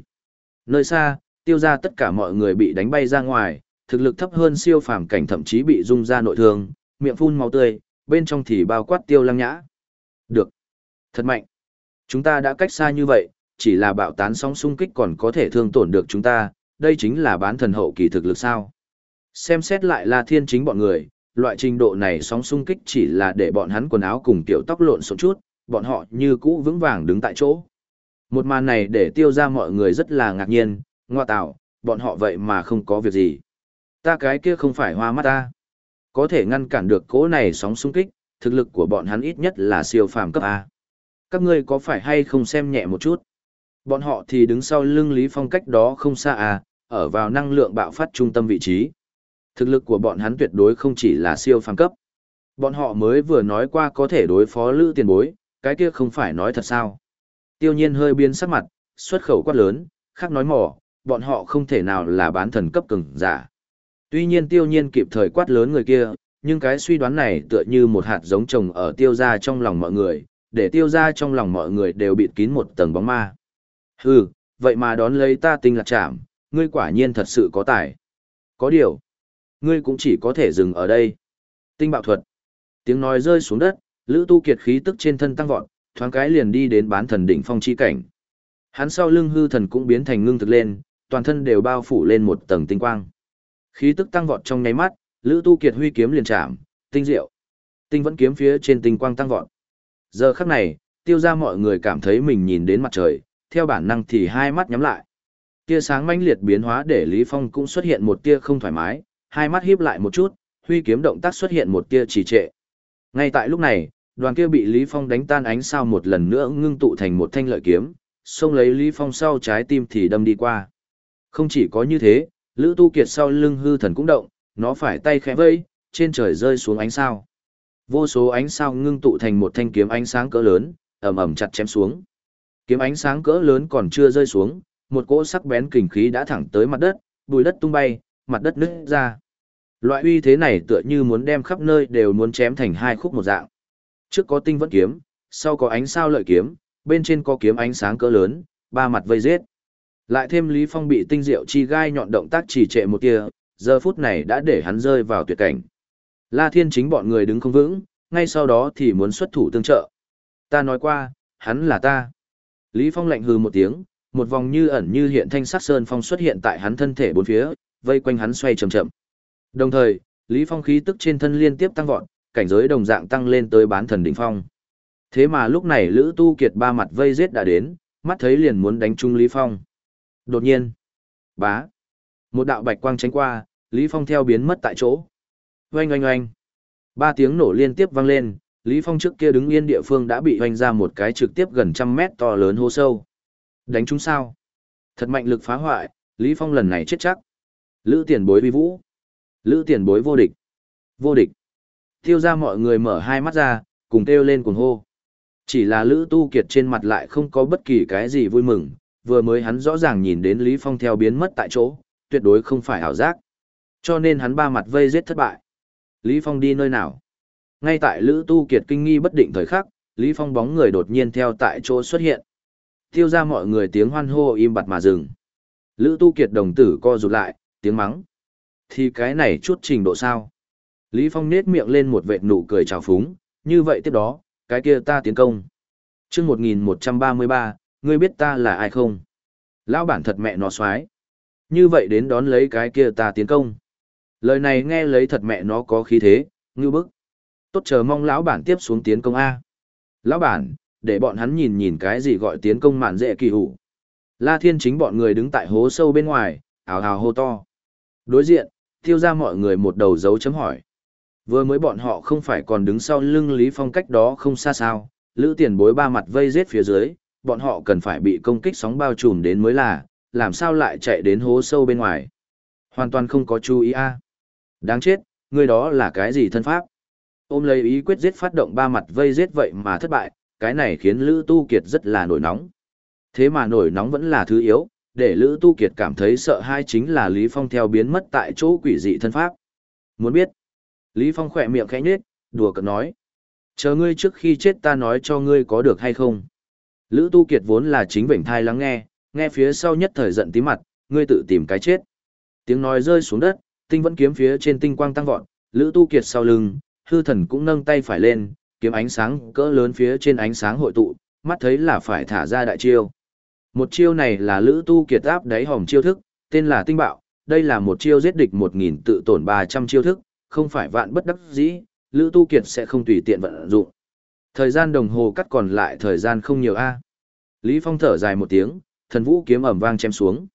Nơi xa, tiêu gia tất cả mọi người bị đánh bay ra ngoài, thực lực thấp hơn siêu phàm cảnh thậm chí bị rung ra nội thương, miệng phun máu tươi, bên trong thì bao quát tiêu lăng nhã. Được. Thật mạnh. Chúng ta đã cách xa như vậy, chỉ là bạo tán sóng xung kích còn có thể thương tổn được chúng ta, đây chính là bán thần hậu kỳ thực lực sao. Xem xét lại là thiên chính bọn người, loại trình độ này sóng xung kích chỉ là để bọn hắn quần áo cùng tiểu tóc lộn xộn chút, bọn họ như cũ vững vàng đứng tại chỗ. Một màn này để tiêu ra mọi người rất là ngạc nhiên, ngoa tạo, bọn họ vậy mà không có việc gì. Ta cái kia không phải hoa mắt ta. Có thể ngăn cản được cỗ này sóng xung kích, thực lực của bọn hắn ít nhất là siêu phàm cấp A. Các ngươi có phải hay không xem nhẹ một chút? Bọn họ thì đứng sau lưng Lý Phong cách đó không xa à, ở vào năng lượng bạo phát trung tâm vị trí. Thực lực của bọn hắn tuyệt đối không chỉ là siêu phàm cấp. Bọn họ mới vừa nói qua có thể đối phó lữ tiền bối, cái kia không phải nói thật sao. Tiêu nhiên hơi biến sắc mặt, xuất khẩu quát lớn, khác nói mỏ, bọn họ không thể nào là bán thần cấp cường giả. Tuy nhiên tiêu nhiên kịp thời quát lớn người kia, nhưng cái suy đoán này tựa như một hạt giống trồng ở tiêu gia trong lòng mọi người, để tiêu gia trong lòng mọi người đều bịt kín một tầng bóng ma. Hừ, vậy mà đón lấy ta tinh lạc chạm, ngươi quả nhiên thật sự có tài. Có điều, ngươi cũng chỉ có thể dừng ở đây. Tinh bạo thuật. Tiếng nói rơi xuống đất, Lữ Tu Kiệt khí tức trên thân tăng vọt, thoáng cái liền đi đến bán thần đỉnh phong chi cảnh. Hắn sau lưng hư thần cũng biến thành ngưng thực lên, toàn thân đều bao phủ lên một tầng tinh quang. Khí tức tăng vọt trong nháy mắt, Lữ Tu Kiệt huy kiếm liền chạm, tinh diệu. Tinh vẫn kiếm phía trên tinh quang tăng vọt. Giờ khắc này, tiêu ra mọi người cảm thấy mình nhìn đến mặt trời, theo bản năng thì hai mắt nhắm lại. Tia sáng mãnh liệt biến hóa để Lý Phong cũng xuất hiện một tia không thoải mái, hai mắt híp lại một chút, huy kiếm động tác xuất hiện một tia trì trệ. Ngay tại lúc này, đoàn kia bị Lý Phong đánh tan ánh sao một lần nữa ngưng tụ thành một thanh lợi kiếm, xông lấy Lý Phong sau trái tim thì đâm đi qua. Không chỉ có như thế, Lữ Tu Kiệt sau lưng hư thần cũng động, nó phải tay khẽ vây, trên trời rơi xuống ánh sao. Vô số ánh sao ngưng tụ thành một thanh kiếm ánh sáng cỡ lớn, ầm ầm chặt chém xuống. Kiếm ánh sáng cỡ lớn còn chưa rơi xuống, một cỗ sắc bén kình khí đã thẳng tới mặt đất, bùi đất tung bay, mặt đất nứt ra. Loại uy thế này tựa như muốn đem khắp nơi đều muốn chém thành hai khúc một dạng. Trước có tinh vẫn kiếm, sau có ánh sao lợi kiếm, bên trên có kiếm ánh sáng cỡ lớn, ba mặt vây giết. Lại thêm Lý Phong bị tinh diệu chi gai nhọn động tác chỉ trệ một tia, giờ phút này đã để hắn rơi vào tuyệt cảnh. La Thiên chính bọn người đứng không vững, ngay sau đó thì muốn xuất thủ tương trợ. Ta nói qua, hắn là ta. Lý Phong lạnh hừ một tiếng, một vòng như ẩn như hiện thanh sắc sơn phong xuất hiện tại hắn thân thể bốn phía, vây quanh hắn xoay chậm chậm. Đồng thời, Lý Phong khí tức trên thân liên tiếp tăng vọt, cảnh giới đồng dạng tăng lên tới bán thần đỉnh phong. Thế mà lúc này Lữ Tu Kiệt ba mặt vây giết đã đến, mắt thấy liền muốn đánh trúng Lý Phong. Đột nhiên, bá, một đạo bạch quang tránh qua, Lý Phong theo biến mất tại chỗ. Oanh oanh oanh. Ba tiếng nổ liên tiếp vang lên, Lý Phong trước kia đứng yên địa phương đã bị oanh ra một cái trực tiếp gần trăm mét to lớn hô sâu. Đánh chúng sao? Thật mạnh lực phá hoại, Lý Phong lần này chết chắc. Lữ tiền bối vi vũ. Lữ tiền bối vô địch. Vô địch. Tiêu ra mọi người mở hai mắt ra, cùng kêu lên cuồng hô. Chỉ là Lữ Tu Kiệt trên mặt lại không có bất kỳ cái gì vui mừng, vừa mới hắn rõ ràng nhìn đến Lý Phong theo biến mất tại chỗ, tuyệt đối không phải ảo giác. Cho nên hắn ba mặt vây giết thất bại. Lý Phong đi nơi nào? Ngay tại Lữ Tu Kiệt kinh nghi bất định thời khắc, Lý Phong bóng người đột nhiên theo tại chỗ xuất hiện. Tiêu ra mọi người tiếng hoan hô im bặt mà dừng. Lữ Tu Kiệt đồng tử co rụt lại, tiếng mắng. Thì cái này chút trình độ sao? Lý Phong nết miệng lên một vệt nụ cười trào phúng, như vậy tiếp đó, cái kia ta tiến công. Trước 1133, ngươi biết ta là ai không? Lão bản thật mẹ nó xoái. Như vậy đến đón lấy cái kia ta tiến công. Lời này nghe lấy thật mẹ nó có khí thế, ngư bức. Tốt chờ mong lão bản tiếp xuống tiến công A. Lão bản, để bọn hắn nhìn nhìn cái gì gọi tiến công mạn dễ kỳ hủ. La Thiên chính bọn người đứng tại hố sâu bên ngoài, ào ào hô to. Đối diện, tiêu ra mọi người một đầu dấu chấm hỏi. Vừa mới bọn họ không phải còn đứng sau lưng Lý Phong cách đó không xa sao, lữ tiền bối ba mặt vây giết phía dưới, bọn họ cần phải bị công kích sóng bao trùm đến mới là, làm sao lại chạy đến hố sâu bên ngoài. Hoàn toàn không có chú ý a. Đáng chết, người đó là cái gì thân pháp? Ôm lấy ý quyết giết phát động ba mặt vây giết vậy mà thất bại, cái này khiến Lữ Tu Kiệt rất là nổi nóng. Thế mà nổi nóng vẫn là thứ yếu, để Lữ Tu Kiệt cảm thấy sợ hai chính là Lý Phong theo biến mất tại chỗ quỷ dị thân pháp. Muốn biết? Lý Phong khỏe miệng khẽ nhếch, đùa cợt nói. Chờ ngươi trước khi chết ta nói cho ngươi có được hay không? Lữ Tu Kiệt vốn là chính vĩnh thai lắng nghe, nghe phía sau nhất thời giận tí mặt, ngươi tự tìm cái chết. Tiếng nói rơi xuống đất, tinh vẫn kiếm phía trên tinh quang tăng vọt, Lữ Tu Kiệt sau lưng, hư thần cũng nâng tay phải lên, kiếm ánh sáng cỡ lớn phía trên ánh sáng hội tụ, mắt thấy là phải thả ra đại chiêu. Một chiêu này là Lữ Tu Kiệt áp đáy hòm chiêu thức, tên là tinh bạo, đây là một chiêu giết địch 1000 tự tổn 300 chiêu thức, không phải vạn bất đắc dĩ, Lữ Tu Kiệt sẽ không tùy tiện vận dụng. Thời gian đồng hồ cắt còn lại thời gian không nhiều a. Lý Phong thở dài một tiếng, thần vũ kiếm ầm vang chém xuống.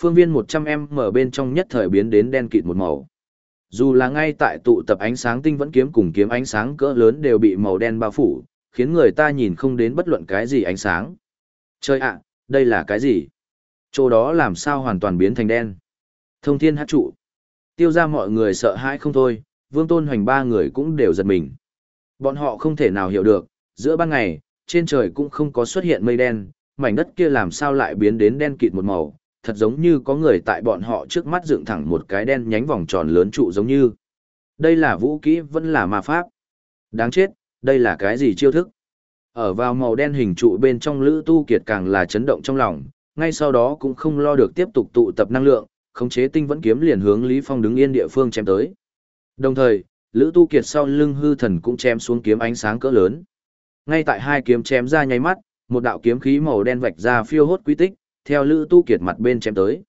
Phương viên 100m mở bên trong nhất thời biến đến đen kịt một màu. Dù là ngay tại tụ tập ánh sáng tinh vẫn kiếm cùng kiếm ánh sáng cỡ lớn đều bị màu đen bao phủ, khiến người ta nhìn không đến bất luận cái gì ánh sáng. Chơi ạ, đây là cái gì? Chỗ đó làm sao hoàn toàn biến thành đen? Thông thiên hát trụ. Tiêu ra mọi người sợ hãi không thôi, vương tôn hoành ba người cũng đều giật mình. Bọn họ không thể nào hiểu được, giữa ban ngày, trên trời cũng không có xuất hiện mây đen, mảnh đất kia làm sao lại biến đến đen kịt một màu, thật giống như có người tại bọn họ trước mắt dựng thẳng một cái đen nhánh vòng tròn lớn trụ giống như. Đây là vũ kỹ vẫn là ma pháp. Đáng chết, đây là cái gì chiêu thức? Ở vào màu đen hình trụ bên trong Lữ Tu Kiệt càng là chấn động trong lòng, ngay sau đó cũng không lo được tiếp tục tụ tập năng lượng, khống chế tinh vẫn kiếm liền hướng Lý Phong đứng yên địa phương chém tới. Đồng thời, Lữ Tu Kiệt sau lưng hư thần cũng chém xuống kiếm ánh sáng cỡ lớn. Ngay tại hai kiếm chém ra nháy mắt, một đạo kiếm khí màu đen vạch ra phiêu hốt quy tích, theo Lữ Tu Kiệt mặt bên chém tới.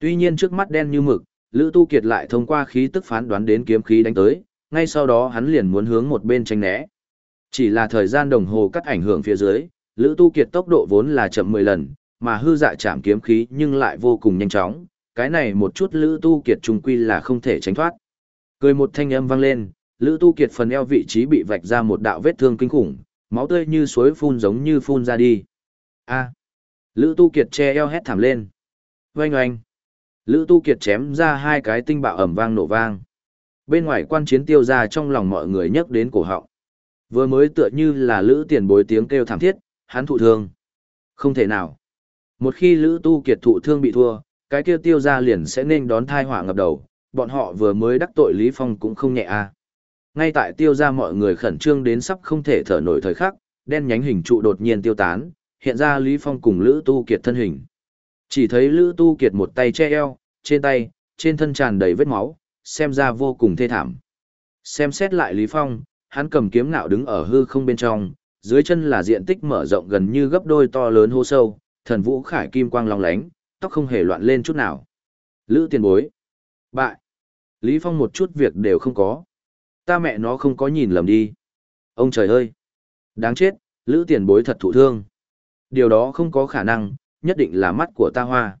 Tuy nhiên trước mắt đen như mực, Lữ Tu Kiệt lại thông qua khí tức phán đoán đến kiếm khí đánh tới, ngay sau đó hắn liền muốn hướng một bên tránh né. Chỉ là thời gian đồng hồ cắt ảnh hưởng phía dưới, Lữ Tu Kiệt tốc độ vốn là chậm 10 lần, mà hư dạ chạm kiếm khí nhưng lại vô cùng nhanh chóng, cái này một chút Lữ Tu Kiệt trung quy là không thể tránh thoát. Cười một thanh âm vang lên, Lữ Tu Kiệt phần eo vị trí bị vạch ra một đạo vết thương kinh khủng, máu tươi như suối phun giống như phun ra đi. A. Lữ Tu Kiệt che eo hét thảm lên. Oanh oanh. Lữ Tu Kiệt chém ra hai cái tinh bạo ẩm vang nổ vang. Bên ngoài quan chiến tiêu ra trong lòng mọi người nhấc đến cổ họng. Vừa mới tựa như là Lữ tiền bối tiếng kêu thảm thiết, hắn thụ thương. Không thể nào. Một khi Lữ Tu Kiệt thụ thương bị thua, cái kia tiêu ra liền sẽ nên đón thai họa ngập đầu, bọn họ vừa mới đắc tội Lý Phong cũng không nhẹ a. À. Ngay tại tiêu ra mọi người khẩn trương đến sắp không thể thở nổi thời khắc, đen nhánh hình trụ đột nhiên tiêu tán, hiện ra Lý Phong cùng Lữ Tu Kiệt thân hình. Chỉ thấy Lữ Tu Kiệt một tay che eo, trên tay, trên thân tràn đầy vết máu, xem ra vô cùng thê thảm. Xem xét lại Lý Phong, hắn cầm kiếm ngạo đứng ở hư không bên trong, dưới chân là diện tích mở rộng gần như gấp đôi to lớn hô sâu, thần vũ khải kim quang long lánh, tóc không hề loạn lên chút nào. Lữ tiền bối. Bại. Lý Phong một chút việc đều không có. Ta mẹ nó không có nhìn lầm đi. Ông trời ơi. Đáng chết, Lữ tiền bối thật thụ thương. Điều đó không có khả năng, nhất định là mắt của ta hoa.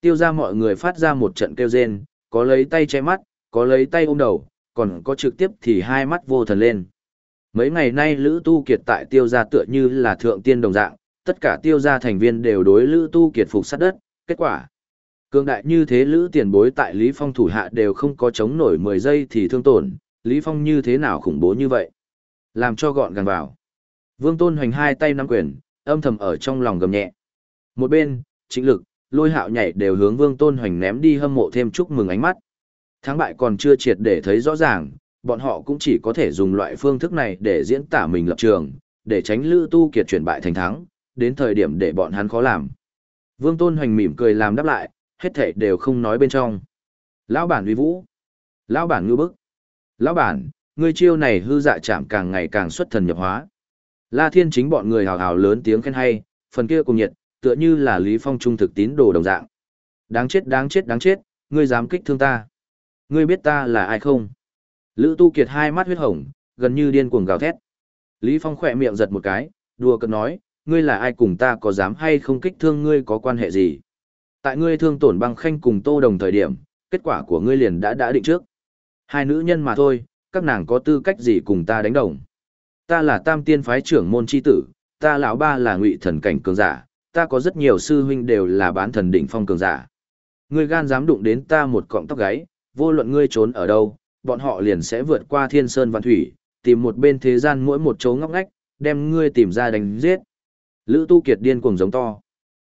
Tiêu ra mọi người phát ra một trận kêu rên, có lấy tay che mắt, có lấy tay ôm đầu, còn có trực tiếp thì hai mắt vô thần lên. Mấy ngày nay Lữ Tu Kiệt tại tiêu gia tựa như là thượng tiên đồng dạng, tất cả tiêu gia thành viên đều đối Lữ Tu Kiệt phục sát đất, kết quả. Cương đại như thế Lữ tiền bối tại Lý Phong thủ hạ đều không có chống nổi 10 giây thì thương tổn, Lý Phong như thế nào khủng bố như vậy. Làm cho gọn gàng vào. Vương Tôn hoành hai tay nắm quyền, âm thầm ở trong lòng gầm nhẹ. Một bên, chính lực, lôi hạo nhảy đều hướng Vương Tôn hoành ném đi hâm mộ thêm chúc mừng ánh mắt. Thắng bại còn chưa triệt để thấy rõ ràng, bọn họ cũng chỉ có thể dùng loại phương thức này để diễn tả mình lập trường, để tránh Lữ Tu Kiệt chuyển bại thành thắng, đến thời điểm để bọn hắn khó làm. Vương Tôn Hoành mỉm cười làm đáp lại, hết thảy đều không nói bên trong. Lão bản uy vũ. Lão bản ngư bức. Lão bản, ngươi chiêu này hư dạ chạm càng ngày càng xuất thần nhập hóa. La Thiên chính bọn người hào hào lớn tiếng khen hay, phần kia cùng nhiệt, tựa như là Lý Phong trung thực tín đồ đồng dạng. Đáng chết đáng chết đáng chết, ngươi dám kích thương ta. Ngươi biết ta là ai không? Lữ Tu Kiệt hai mắt huyết hồng, gần như điên cuồng gào thét. Lý Phong khỏe miệng giật một cái, đùa cợt nói, ngươi là ai cùng ta có dám hay không kích thương ngươi có quan hệ gì? Tại ngươi thương tổn băng khanh cùng tô đồng thời điểm, kết quả của ngươi liền đã đã định trước. Hai nữ nhân mà thôi, các nàng có tư cách gì cùng ta đánh đồng. Ta là tam tiên phái trưởng môn chi tử, ta lão ba là ngụy thần cảnh cường giả, ta có rất nhiều sư huynh đều là bán thần đỉnh phong cường giả. Ngươi gan dám đụng đến ta một cọng tóc gáy, vô luận ngươi trốn ở đâu, bọn họ liền sẽ vượt qua thiên sơn văn thủy, tìm một bên thế gian mỗi một chỗ ngóc ngách, đem ngươi tìm ra đánh giết. Lữ Tu Kiệt điên cuồng giống to.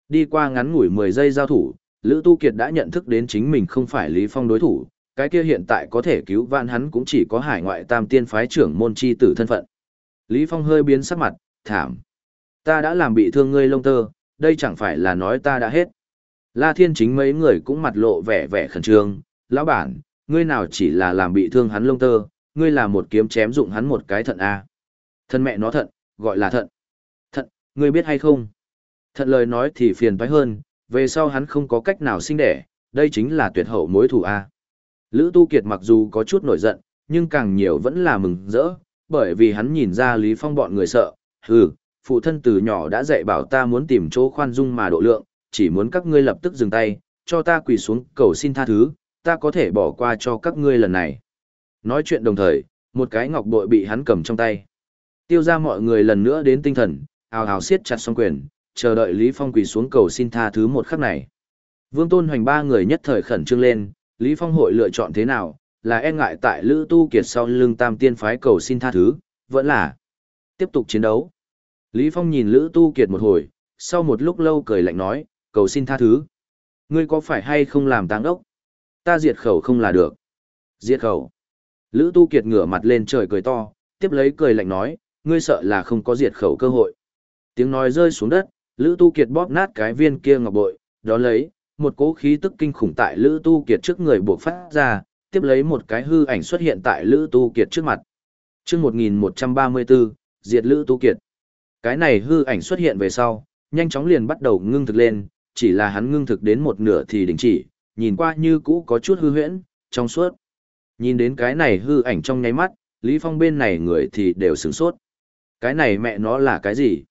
Đi qua ngắn ngủi 10 giây giao thủ, Lữ Tu Kiệt đã nhận thức đến chính mình không phải Lý Phong đối thủ, cái kia hiện tại có thể cứu vãn hắn cũng chỉ có hải ngoại tam tiên phái trưởng môn chi tử thân phận. Lý Phong hơi biến sắc mặt, thảm. Ta đã làm bị thương ngươi lông tơ, đây chẳng phải là nói ta đã hết. La Thiên chính mấy người cũng mặt lộ vẻ vẻ khẩn trương, lão bản, ngươi nào chỉ là làm bị thương hắn lông tơ, ngươi là một kiếm chém dụng hắn một cái thận A. Thân mẹ nó thận, gọi là thận. Thận, ngươi biết hay không? Thận lời nói thì phiền toái hơn, về sau hắn không có cách nào sinh đẻ, đây chính là tuyệt hậu mối thù A. Lữ Tu Kiệt mặc dù có chút nổi giận, nhưng càng nhiều vẫn là mừng rỡ, bởi vì hắn nhìn ra Lý Phong bọn người sợ, hừ, phụ thân từ nhỏ đã dạy bảo ta muốn tìm chỗ khoan dung mà độ lượng, chỉ muốn các ngươi lập tức dừng tay, cho ta quỳ xuống cầu xin tha thứ, ta có thể bỏ qua cho các ngươi lần này. Nói chuyện đồng thời, một cái ngọc bội bị hắn cầm trong tay. Tiêu ra mọi người lần nữa đến tinh thần, ào ào siết chặt song quyền, chờ đợi Lý Phong quỳ xuống cầu xin tha thứ một khắc này. Vương Tôn Hoành ba người nhất thời khẩn trương lên, Lý Phong hội lựa chọn thế nào, là e ngại tại Lữ Tu Kiệt sau lưng Tam Tiên phái cầu xin tha thứ, vẫn là tiếp tục chiến đấu. Lý Phong nhìn Lữ Tu Kiệt một hồi, sau một lúc lâu cười lạnh nói, cầu xin tha thứ. Ngươi có phải hay không làm táng ốc? Ta diệt khẩu không là được. Diệt khẩu. Lữ Tu Kiệt ngửa mặt lên trời cười to, tiếp lấy cười lạnh nói, ngươi sợ là không có diệt khẩu cơ hội. Tiếng nói rơi xuống đất, Lữ Tu Kiệt bóp nát cái viên kia ngọc bội, đó lấy, một cỗ khí tức kinh khủng tại Lữ Tu Kiệt trước người buộc phát ra, tiếp lấy một cái hư ảnh xuất hiện tại Lữ Tu Kiệt trước mặt. Chương 1134, diệt Lữ Tu Kiệt. Cái này hư ảnh xuất hiện về sau, nhanh chóng liền bắt đầu ngưng thực lên, chỉ là hắn ngưng thực đến một nửa thì đình chỉ, nhìn qua như cũ có chút hư huyễn, trong suốt. Nhìn đến cái này hư ảnh trong nháy mắt, Lý Phong bên này người thì đều sửng sốt. Cái này mẹ nó là cái gì?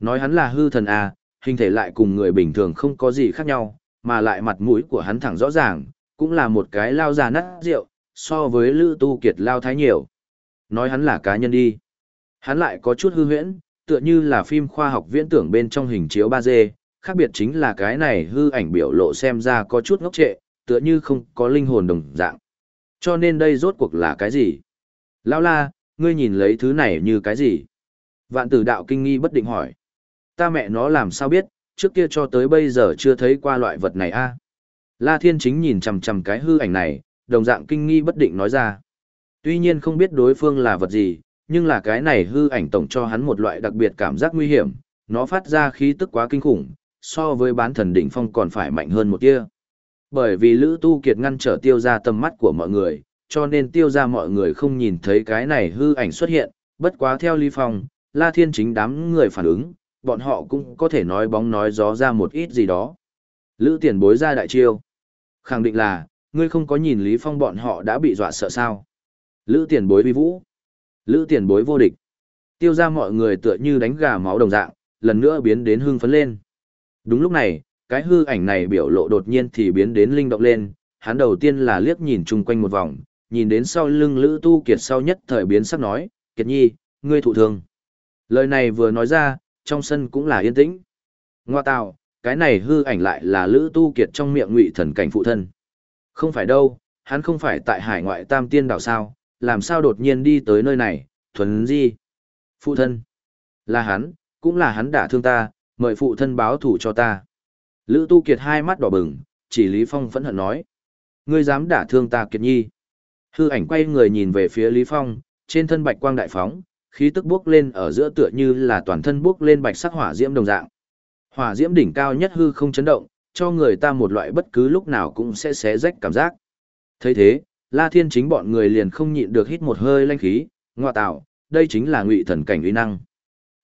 Nói hắn là hư thần à, hình thể lại cùng người bình thường không có gì khác nhau, mà lại mặt mũi của hắn thẳng rõ ràng, cũng là một cái lao già nát rượu, so với Lữ Tu Kiệt lao thái nhiều. Nói hắn là cá nhân đi. Hắn lại có chút hư huyễn, tựa như là phim khoa học viễn tưởng bên trong hình chiếu 3D, khác biệt chính là cái này hư ảnh biểu lộ xem ra có chút ngốc trệ, tựa như không có linh hồn đồng dạng. Cho nên đây rốt cuộc là cái gì? Lao la, ngươi nhìn lấy thứ này như cái gì? Vạn tử đạo kinh nghi bất định hỏi. Ta mẹ nó làm sao biết, trước kia cho tới bây giờ chưa thấy qua loại vật này a La Thiên Chính nhìn chằm chằm cái hư ảnh này, đồng dạng kinh nghi bất định nói ra. Tuy nhiên không biết đối phương là vật gì, nhưng là cái này hư ảnh tổng cho hắn một loại đặc biệt cảm giác nguy hiểm, nó phát ra khí tức quá kinh khủng, so với bán thần đỉnh phong còn phải mạnh hơn một kia, Bởi vì Lữ Tu Kiệt ngăn trở tiêu ra tầm mắt của mọi người, cho nên tiêu ra mọi người không nhìn thấy cái này hư ảnh xuất hiện, bất quá theo Lý Phong, La Thiên chính đám người phản ứng, bọn họ cũng có thể nói bóng nói gió ra một ít gì đó. Lữ tiền bối ra đại chiêu. Khẳng định là, ngươi không có nhìn Lý Phong bọn họ đã bị dọa sợ sao. Lữ tiền bối vi vũ. Lữ tiền bối vô địch. Tiêu ra mọi người tựa như đánh gà máu đồng dạng, lần nữa biến đến hưng phấn lên. Đúng lúc này, cái hư ảnh này biểu lộ đột nhiên thì biến đến linh động lên, hắn đầu tiên là liếc nhìn chung quanh một vòng, nhìn đến sau lưng Lữ Tu Kiệt sau nhất thời biến sắc nói, Kiệt Nhi, ngươi thụ thương. Lời này vừa nói ra, trong sân cũng là yên tĩnh. Ngoa tạo, cái này hư ảnh lại là Lữ Tu Kiệt trong miệng ngụy thần cảnh phụ thân. Không phải đâu, hắn không phải tại hải ngoại tam tiên đảo sao, làm sao đột nhiên đi tới nơi này, thuần di. Phụ thân. Là hắn, cũng là hắn đã thương ta, mời phụ thân báo thủ cho ta. Lữ Tu Kiệt hai mắt đỏ bừng, chỉ Lý Phong phẫn hận nói. Ngươi dám đả thương ta Kiệt Nhi. Hư ảnh quay người nhìn về phía Lý Phong, trên thân bạch quang đại phóng, khí tức bước lên ở giữa tựa như là toàn thân bước lên bạch sắc hỏa diễm đồng dạng. Hỏa diễm đỉnh cao nhất hư không chấn động, cho người ta một loại bất cứ lúc nào cũng sẽ xé rách cảm giác. thấy thế, La Thiên chính bọn người liền không nhịn được hít một hơi lanh khí, ngoa tạo, đây chính là ngụy thần cảnh uy năng.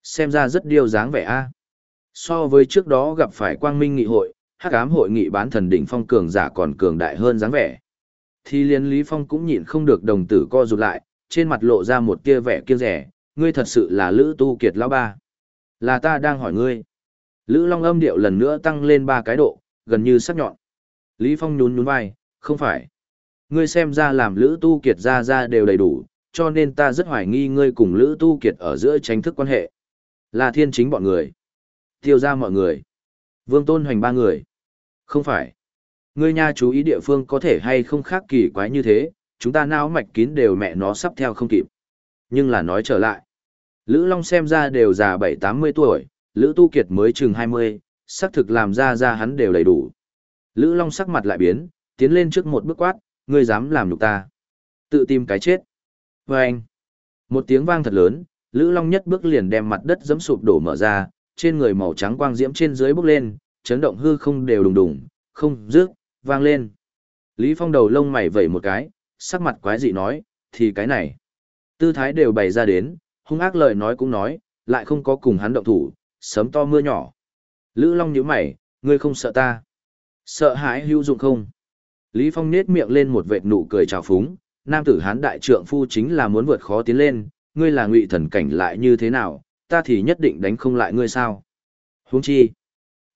Xem ra rất điêu dáng vẻ a. So với trước đó gặp phải quang minh nghị hội, hắc ám hội nghị bán thần đỉnh phong cường giả còn cường đại hơn dáng vẻ. Thì liên Lý Phong cũng nhịn không được đồng tử co rụt lại, trên mặt lộ ra một tia vẻ kiêng rẻ, ngươi thật sự là Lữ Tu Kiệt lão ba. Là ta đang hỏi ngươi. Lữ Long âm điệu lần nữa tăng lên ba cái độ, gần như sắc nhọn. Lý Phong nhún nhún vai, không phải. Ngươi xem ra làm Lữ Tu Kiệt ra ra đều đầy đủ, cho nên ta rất hoài nghi ngươi cùng Lữ Tu Kiệt ở giữa tranh thức quan hệ. Là thiên chính bọn người. Tiêu ra mọi người. Vương Tôn Hoành ba người. Không phải. Ngươi nha chú ý địa phương có thể hay không khác kỳ quái như thế, chúng ta não mạch kín đều mẹ nó sắp theo không kịp. Nhưng là nói trở lại. Lữ Long xem ra đều già bảy tám mươi tuổi, Lữ Tu Kiệt mới chừng mươi, xác thực làm ra ra hắn đều đầy đủ. Lữ Long sắc mặt lại biến, tiến lên trước một bước quát, ngươi dám làm nhục ta. Tự tìm cái chết. Vâng! anh. Một tiếng vang thật lớn, Lữ Long nhất bước liền đem mặt đất dẫm sụp đổ mở ra, trên người màu trắng quang diễm trên dưới bốc lên, chấn động hư không đều đùng đùng, không rước, vang lên. Lý Phong đầu lông mày vẩy một cái, sắc mặt quái dị nói, thì cái này. Tư thái đều bày ra đến, hung ác lời nói cũng nói, lại không có cùng hắn động thủ, sớm to mưa nhỏ. Lữ Long nhíu mày, ngươi không sợ ta. Sợ hãi hữu dụng không? Lý Phong nết miệng lên một vệt nụ cười trào phúng, nam tử hán đại trượng phu chính là muốn vượt khó tiến lên, ngươi là ngụy thần cảnh lại như thế nào, ta thì nhất định đánh không lại ngươi sao? Huống chi,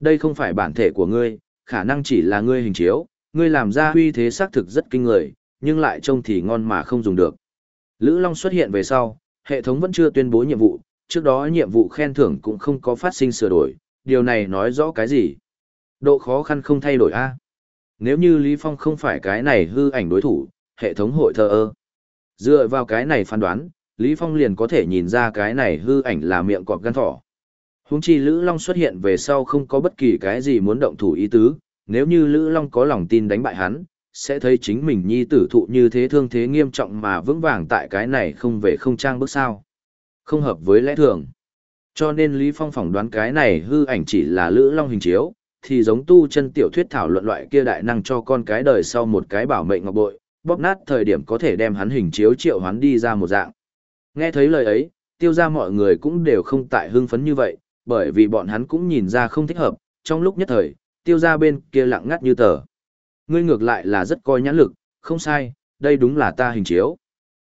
đây không phải bản thể của ngươi, khả năng chỉ là ngươi hình chiếu, ngươi làm ra huy thế xác thực rất kinh người, nhưng lại trông thì ngon mà không dùng được. Lữ Long xuất hiện về sau, hệ thống vẫn chưa tuyên bố nhiệm vụ, trước đó nhiệm vụ khen thưởng cũng không có phát sinh sửa đổi, điều này nói rõ cái gì? Độ khó khăn không thay đổi a. Nếu như Lý Phong không phải cái này hư ảnh đối thủ, hệ thống hội thờ ơ. Dựa vào cái này phán đoán, Lý Phong liền có thể nhìn ra cái này hư ảnh là miệng cọp gan thỏ. Húng chi Lữ Long xuất hiện về sau không có bất kỳ cái gì muốn động thủ ý tứ, nếu như Lữ Long có lòng tin đánh bại hắn, sẽ thấy chính mình nhi tử thụ như thế thương thế nghiêm trọng mà vững vàng tại cái này không về không trang bước sao. Không hợp với lẽ thường. Cho nên Lý Phong phỏng đoán cái này hư ảnh chỉ là Lữ Long hình chiếu, thì giống tu chân tiểu thuyết thảo luận loại kia đại năng cho con cái đời sau một cái bảo mệnh ngọc bội, bóp nát thời điểm có thể đem hắn hình chiếu triệu hoán đi ra một dạng. Nghe thấy lời ấy, tiêu ra mọi người cũng đều không tại hưng phấn như vậy, bởi vì bọn hắn cũng nhìn ra không thích hợp, trong lúc nhất thời, tiêu ra bên kia lặng ngắt như tờ. Ngươi ngược lại là rất coi nhãn lực, không sai, đây đúng là ta hình chiếu.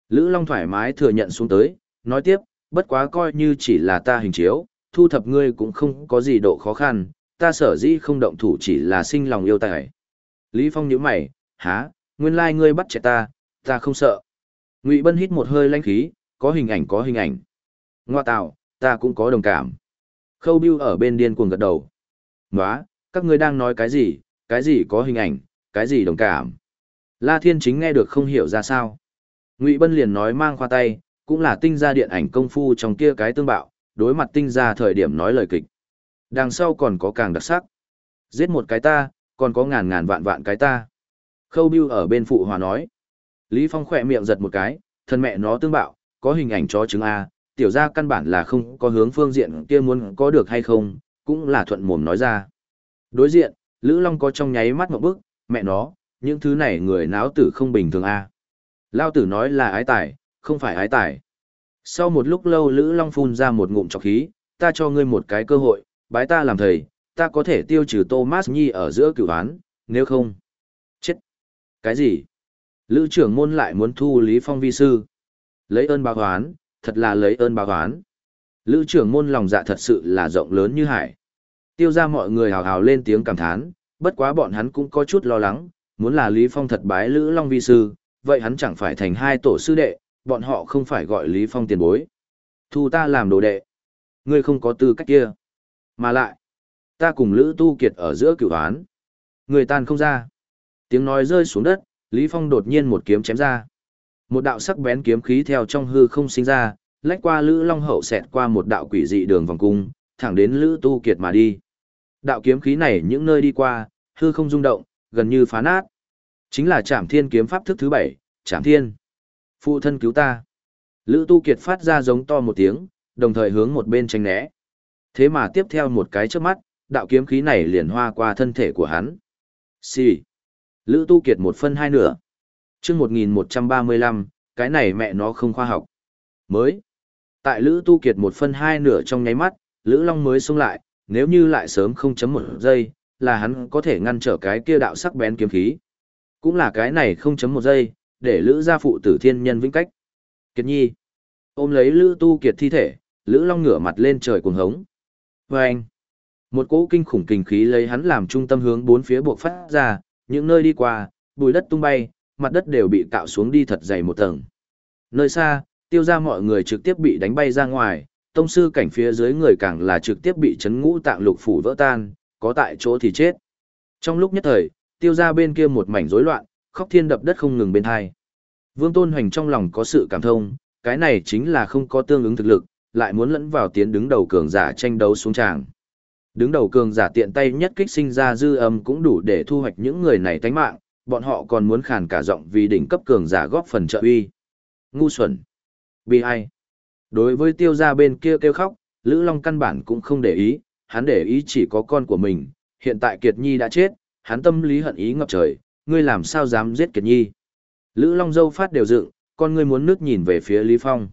Lữ Long thoải mái thừa nhận xuống tới, nói tiếp, bất quá coi như chỉ là ta hình chiếu, thu thập ngươi cũng không có gì độ khó khăn, ta sở dĩ không động thủ chỉ là sinh lòng yêu tài. Lý Phong nhíu mày, há, nguyên lai ngươi bắt trẻ ta, ta không sợ. Ngụy Bân hít một hơi lanh khí, có hình ảnh có hình ảnh. Ngoa tạo, ta cũng có đồng cảm. Khâu Biêu ở bên điên cuồng gật đầu. Nóa, các ngươi đang nói cái gì, cái gì có hình ảnh, cái gì đồng cảm. La Thiên chính nghe được không hiểu ra sao. Ngụy Bân liền nói mang khoa tay, cũng là tinh gia điện ảnh công phu trong kia cái tương bạo, đối mặt tinh gia thời điểm nói lời kịch. Đằng sau còn có càng đặc sắc. Giết một cái ta, còn có ngàn ngàn vạn vạn cái ta. Khâu Biêu ở bên phụ hòa nói. Lý Phong khỏe miệng giật một cái, thân mẹ nó tương bạo, có hình ảnh chó trứng A, tiểu ra căn bản là không có hướng phương diện kia muốn có được hay không, cũng là thuận mồm nói ra. Đối diện, Lữ Long có trong nháy mắt một bức, mẹ nó, những thứ này người náo tử không bình thường A. Lao tử nói là ái tài, không phải ái tài. Sau một lúc lâu Lữ Long phun ra một ngụm trọc khí, ta cho ngươi một cái cơ hội, bái ta làm thầy, ta có thể tiêu trừ Thomas Nhi ở giữa cửu án, nếu không. Chết! Cái gì? Lữ trưởng môn lại muốn thu Lý Phong vi sư. Lấy ơn báo oán, thật là lấy ơn báo oán. Lữ trưởng môn lòng dạ thật sự là rộng lớn như hải. Tiêu ra mọi người hào hào lên tiếng cảm thán, bất quá bọn hắn cũng có chút lo lắng, muốn là Lý Phong thật bái Lữ Long vi sư, vậy hắn chẳng phải thành hai tổ sư đệ, bọn họ không phải gọi Lý Phong tiền bối. Thu ta làm đồ đệ. Ngươi không có tư cách kia. Mà lại, ta cùng Lữ Tu Kiệt ở giữa cửu án. Người tan không ra. Tiếng nói rơi xuống đất, Lý Phong đột nhiên một kiếm chém ra. Một đạo sắc bén kiếm khí theo trong hư không sinh ra, lách qua Lữ Long hậu xẹt qua một đạo quỷ dị đường vòng cung, thẳng đến Lữ Tu Kiệt mà đi. Đạo kiếm khí này những nơi đi qua, hư không rung động, gần như phá nát. Chính là Trảm Thiên kiếm pháp thức thứ bảy, Trảm Thiên. Phụ thân cứu ta. Lữ Tu Kiệt phát ra giống to một tiếng, đồng thời hướng một bên tránh né. Thế mà tiếp theo một cái trước mắt, đạo kiếm khí này liền hoa qua thân thể của hắn. Xì. Lữ Tu Kiệt một phân hai nửa. Trước 1135, cái này mẹ nó không khoa học. Mới. Tại Lữ Tu Kiệt một phân hai nửa trong nháy mắt, Lữ Long mới xông lại, nếu như lại sớm không chấm một giây, là hắn có thể ngăn trở cái kia đạo sắc bén kiếm khí. Cũng là cái này không chấm một giây, để Lữ gia phụ tử thiên nhân vĩnh cách. Kiệt nhi. Ôm lấy Lữ Tu Kiệt thi thể, Lữ Long ngửa mặt lên trời cuồng hống. Vâng. anh. Một cỗ kinh khủng kinh khí lấy hắn làm trung tâm hướng bốn phía buộc phát ra, những nơi đi qua, bùi đất tung bay, mặt đất đều bị cạo xuống đi thật dày một tầng. Nơi xa, tiêu ra mọi người trực tiếp bị đánh bay ra ngoài, tông sư cảnh phía dưới người càng là trực tiếp bị chấn ngũ tạng lục phủ vỡ tan, có tại chỗ thì chết. Trong lúc nhất thời, tiêu ra bên kia một mảnh rối loạn, khóc thiên đập đất không ngừng bên hai. Vương Tôn Hoành trong lòng có sự cảm thông, cái này chính là không có tương ứng thực lực, lại muốn lẫn vào tiến đứng đầu cường giả tranh đấu xuống tràng. Đứng đầu cường giả tiện tay nhất kích sinh ra dư âm cũng đủ để thu hoạch những người này tánh mạng, bọn họ còn muốn khàn cả giọng vì đỉnh cấp cường giả góp phần trợ uy. Ngu xuẩn. Bi ai. Đối với tiêu gia bên kia kêu khóc, Lữ Long căn bản cũng không để ý, hắn để ý chỉ có con của mình, hiện tại Kiệt Nhi đã chết, hắn tâm lý hận ý ngập trời, ngươi làm sao dám giết Kiệt Nhi. Lữ Long dâu phát đều dựng, con ngươi muốn nước nhìn về phía Lý Phong.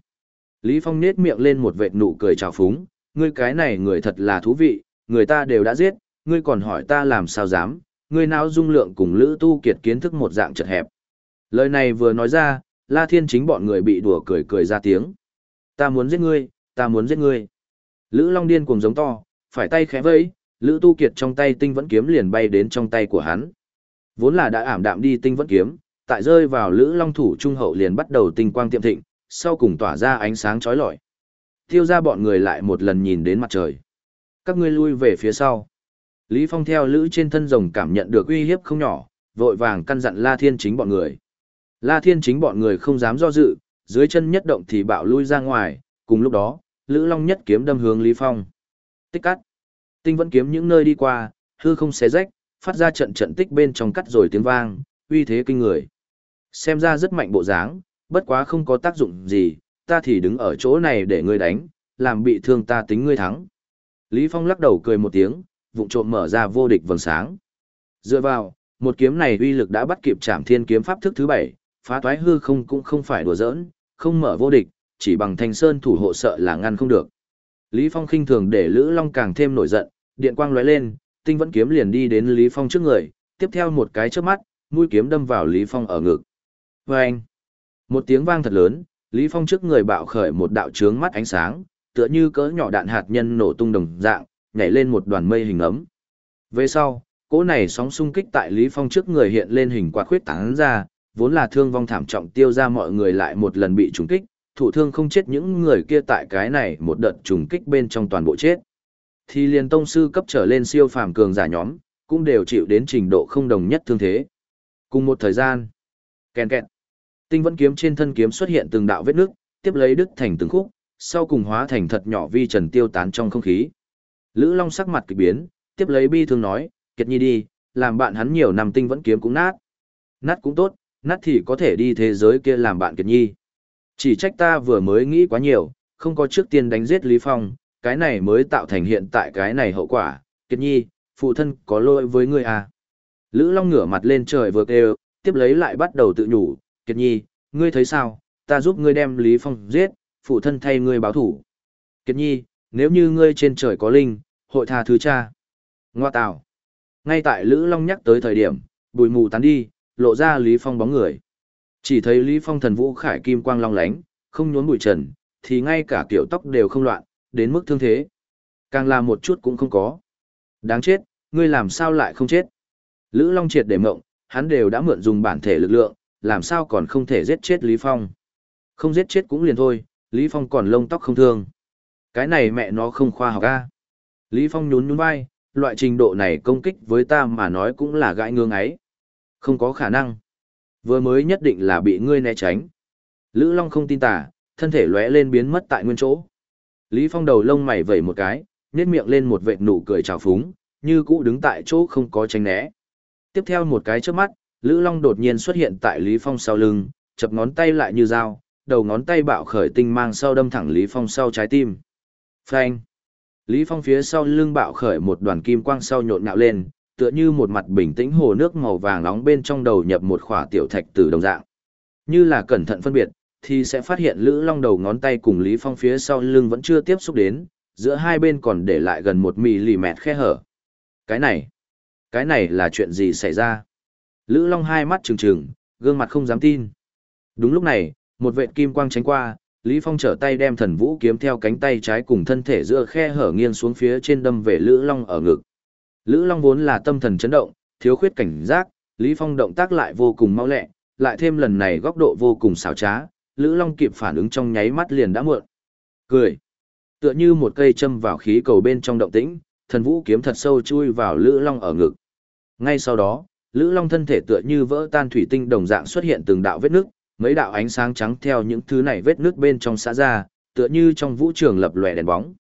Lý Phong nết miệng lên một vệt nụ cười trào phúng, ngươi cái này người thật là thú vị, người ta đều đã giết, ngươi còn hỏi ta làm sao dám, ngươi nào dung lượng cùng Lữ Tu Kiệt kiến thức một dạng chật hẹp. Lời này vừa nói ra, La Thiên chính bọn người bị đùa cười cười ra tiếng. Ta muốn giết ngươi, ta muốn giết ngươi. Lữ Long điên cuồng giống to, phải tay khẽ vẫy, Lữ Tu Kiệt trong tay tinh vẫn kiếm liền bay đến trong tay của hắn. Vốn là đã ảm đạm đi tinh vẫn kiếm, tại rơi vào Lữ Long thủ trung hậu liền bắt đầu tinh quang tiệm thịnh, sau cùng tỏa ra ánh sáng chói lọi. Tiêu ra bọn người lại một lần nhìn đến mặt trời. Các ngươi lui về phía sau. Lý Phong theo Lữ trên thân rồng cảm nhận được uy hiếp không nhỏ, vội vàng căn dặn La Thiên chính bọn người. La Thiên chính bọn người không dám do dự, dưới chân nhất động thì bạo lui ra ngoài, cùng lúc đó, Lữ Long nhất kiếm đâm hướng Lý Phong. Tích cắt. Tinh vẫn kiếm những nơi đi qua, hư không xé rách, phát ra trận trận tích bên trong cắt rồi tiếng vang, uy thế kinh người. Xem ra rất mạnh bộ dáng, bất quá không có tác dụng gì, ta thì đứng ở chỗ này để ngươi đánh, làm bị thương ta tính ngươi thắng. Lý Phong lắc đầu cười một tiếng, vụng trộm mở ra vô địch vầng sáng. Dựa vào, một kiếm này uy lực đã bắt kịp Trảm Thiên kiếm pháp thức thứ bảy, phá toái hư không cũng không phải đùa giỡn, không mở vô địch, chỉ bằng Thanh Sơn thủ hộ sợ là ngăn không được. Lý Phong khinh thường để Lữ Long càng thêm nổi giận, điện quang lóe lên, tinh vẫn kiếm liền đi đến Lý Phong trước người, tiếp theo một cái chớp mắt, mũi kiếm đâm vào Lý Phong ở ngực. Vâng! Một tiếng vang thật lớn, Lý Phong trước người bạo khởi một đạo chướng mắt ánh sáng, tựa như cỡ nhỏ đạn hạt nhân nổ tung đồng dạng, nhảy lên một đoàn mây hình ấm. Về sau, cỗ này sóng xung kích tại Lý Phong trước người hiện lên hình quạt khuyết tán ra, vốn là thương vong thảm trọng tiêu ra mọi người lại một lần bị trùng kích, thủ thương không chết những người kia tại cái này một đợt trùng kích bên trong toàn bộ chết. Thì liền tông sư cấp trở lên siêu phàm cường giả nhóm, cũng đều chịu đến trình độ không đồng nhất thương thế. Cùng một thời gian, kèn kẹt, tinh vẫn kiếm trên thân kiếm xuất hiện từng đạo vết nước, tiếp lấy đứt thành từng khúc, sau cùng hóa thành thật nhỏ vi trần tiêu tán trong không khí. Lữ Long sắc mặt kỳ biến, tiếp lấy bi thương nói, kiệt nhi đi, làm bạn hắn nhiều năm tinh vẫn kiếm cũng nát. Nát cũng tốt, nát thì có thể đi thế giới kia làm bạn kiệt nhi. Chỉ trách ta vừa mới nghĩ quá nhiều, không có trước tiên đánh giết Lý Phong, cái này mới tạo thành hiện tại cái này hậu quả. Kiệt nhi, phụ thân có lỗi với ngươi à. Lữ Long ngửa mặt lên trời vừa kêu, tiếp lấy lại bắt đầu tự nhủ, Kiệt nhi, ngươi thấy sao, ta giúp ngươi đem Lý Phong giết, phụ thân thay ngươi báo thủ. Kiệt nhi, nếu như ngươi trên trời có linh, hội tha thứ cha. Ngoa tạo. Ngay tại Lữ Long nhắc tới thời điểm, bùi mù tán đi, lộ ra Lý Phong bóng người. Chỉ thấy Lý Phong thần vũ khải kim quang long lánh, không nhốn bụi trần, thì ngay cả kiểu tóc đều không loạn, đến mức thương thế. Càng làm một chút cũng không có. Đáng chết, ngươi làm sao lại không chết? Lữ Long triệt để mộng, hắn đều đã mượn dùng bản thể lực lượng, làm sao còn không thể giết chết Lý Phong. Không giết chết cũng liền thôi, Lý Phong còn lông tóc không thương. Cái này mẹ nó không khoa học a. Lý Phong nhún nhún vai, loại trình độ này công kích với ta mà nói cũng là gãi ngương ấy. Không có khả năng. Vừa mới nhất định là bị ngươi né tránh. Lữ Long không tin tả, thân thể lóe lên biến mất tại nguyên chỗ. Lý Phong đầu lông mày vẩy một cái, nhếch miệng lên một vệt nụ cười trào phúng, như cũ đứng tại chỗ không có tránh né. Tiếp theo một cái trước mắt, Lữ Long đột nhiên xuất hiện tại Lý Phong sau lưng, chập ngón tay lại như dao, đầu ngón tay bạo khởi tinh mang sau đâm thẳng Lý Phong sau trái tim. Phanh! Lý Phong phía sau lưng bạo khởi một đoàn kim quang sau nhộn nhạo lên, tựa như một mặt bình tĩnh hồ nước màu vàng nóng bên trong đầu nhập một khỏa tiểu thạch từ đồng dạng. Như là cẩn thận phân biệt, thì sẽ phát hiện Lữ Long đầu ngón tay cùng Lý Phong phía sau lưng vẫn chưa tiếp xúc đến, giữa hai bên còn để lại gần một mm khe hở. Cái này, cái này là chuyện gì xảy ra? Lữ Long hai mắt trừng trừng, gương mặt không dám tin. Đúng lúc này, một vệt kim quang tránh qua, Lý Phong trở tay đem thần vũ kiếm theo cánh tay trái cùng thân thể giữa khe hở nghiêng xuống phía trên đâm về Lữ Long ở ngực. Lữ Long vốn là tâm thần chấn động, thiếu khuyết cảnh giác, Lý Phong động tác lại vô cùng mau lẹ, lại thêm lần này góc độ vô cùng xảo trá, Lữ Long kịp phản ứng trong nháy mắt liền đã muộn. Cười. Tựa như một cây châm vào khí cầu bên trong động tĩnh, thần vũ kiếm thật sâu chui vào Lữ Long ở ngực. Ngay sau đó, Lữ Long thân thể tựa như vỡ tan thủy tinh đồng dạng xuất hiện từng đạo vết nước, mấy đạo ánh sáng trắng theo những thứ này vết nước bên trong xã ra, tựa như trong vũ trường lập lòe đèn bóng.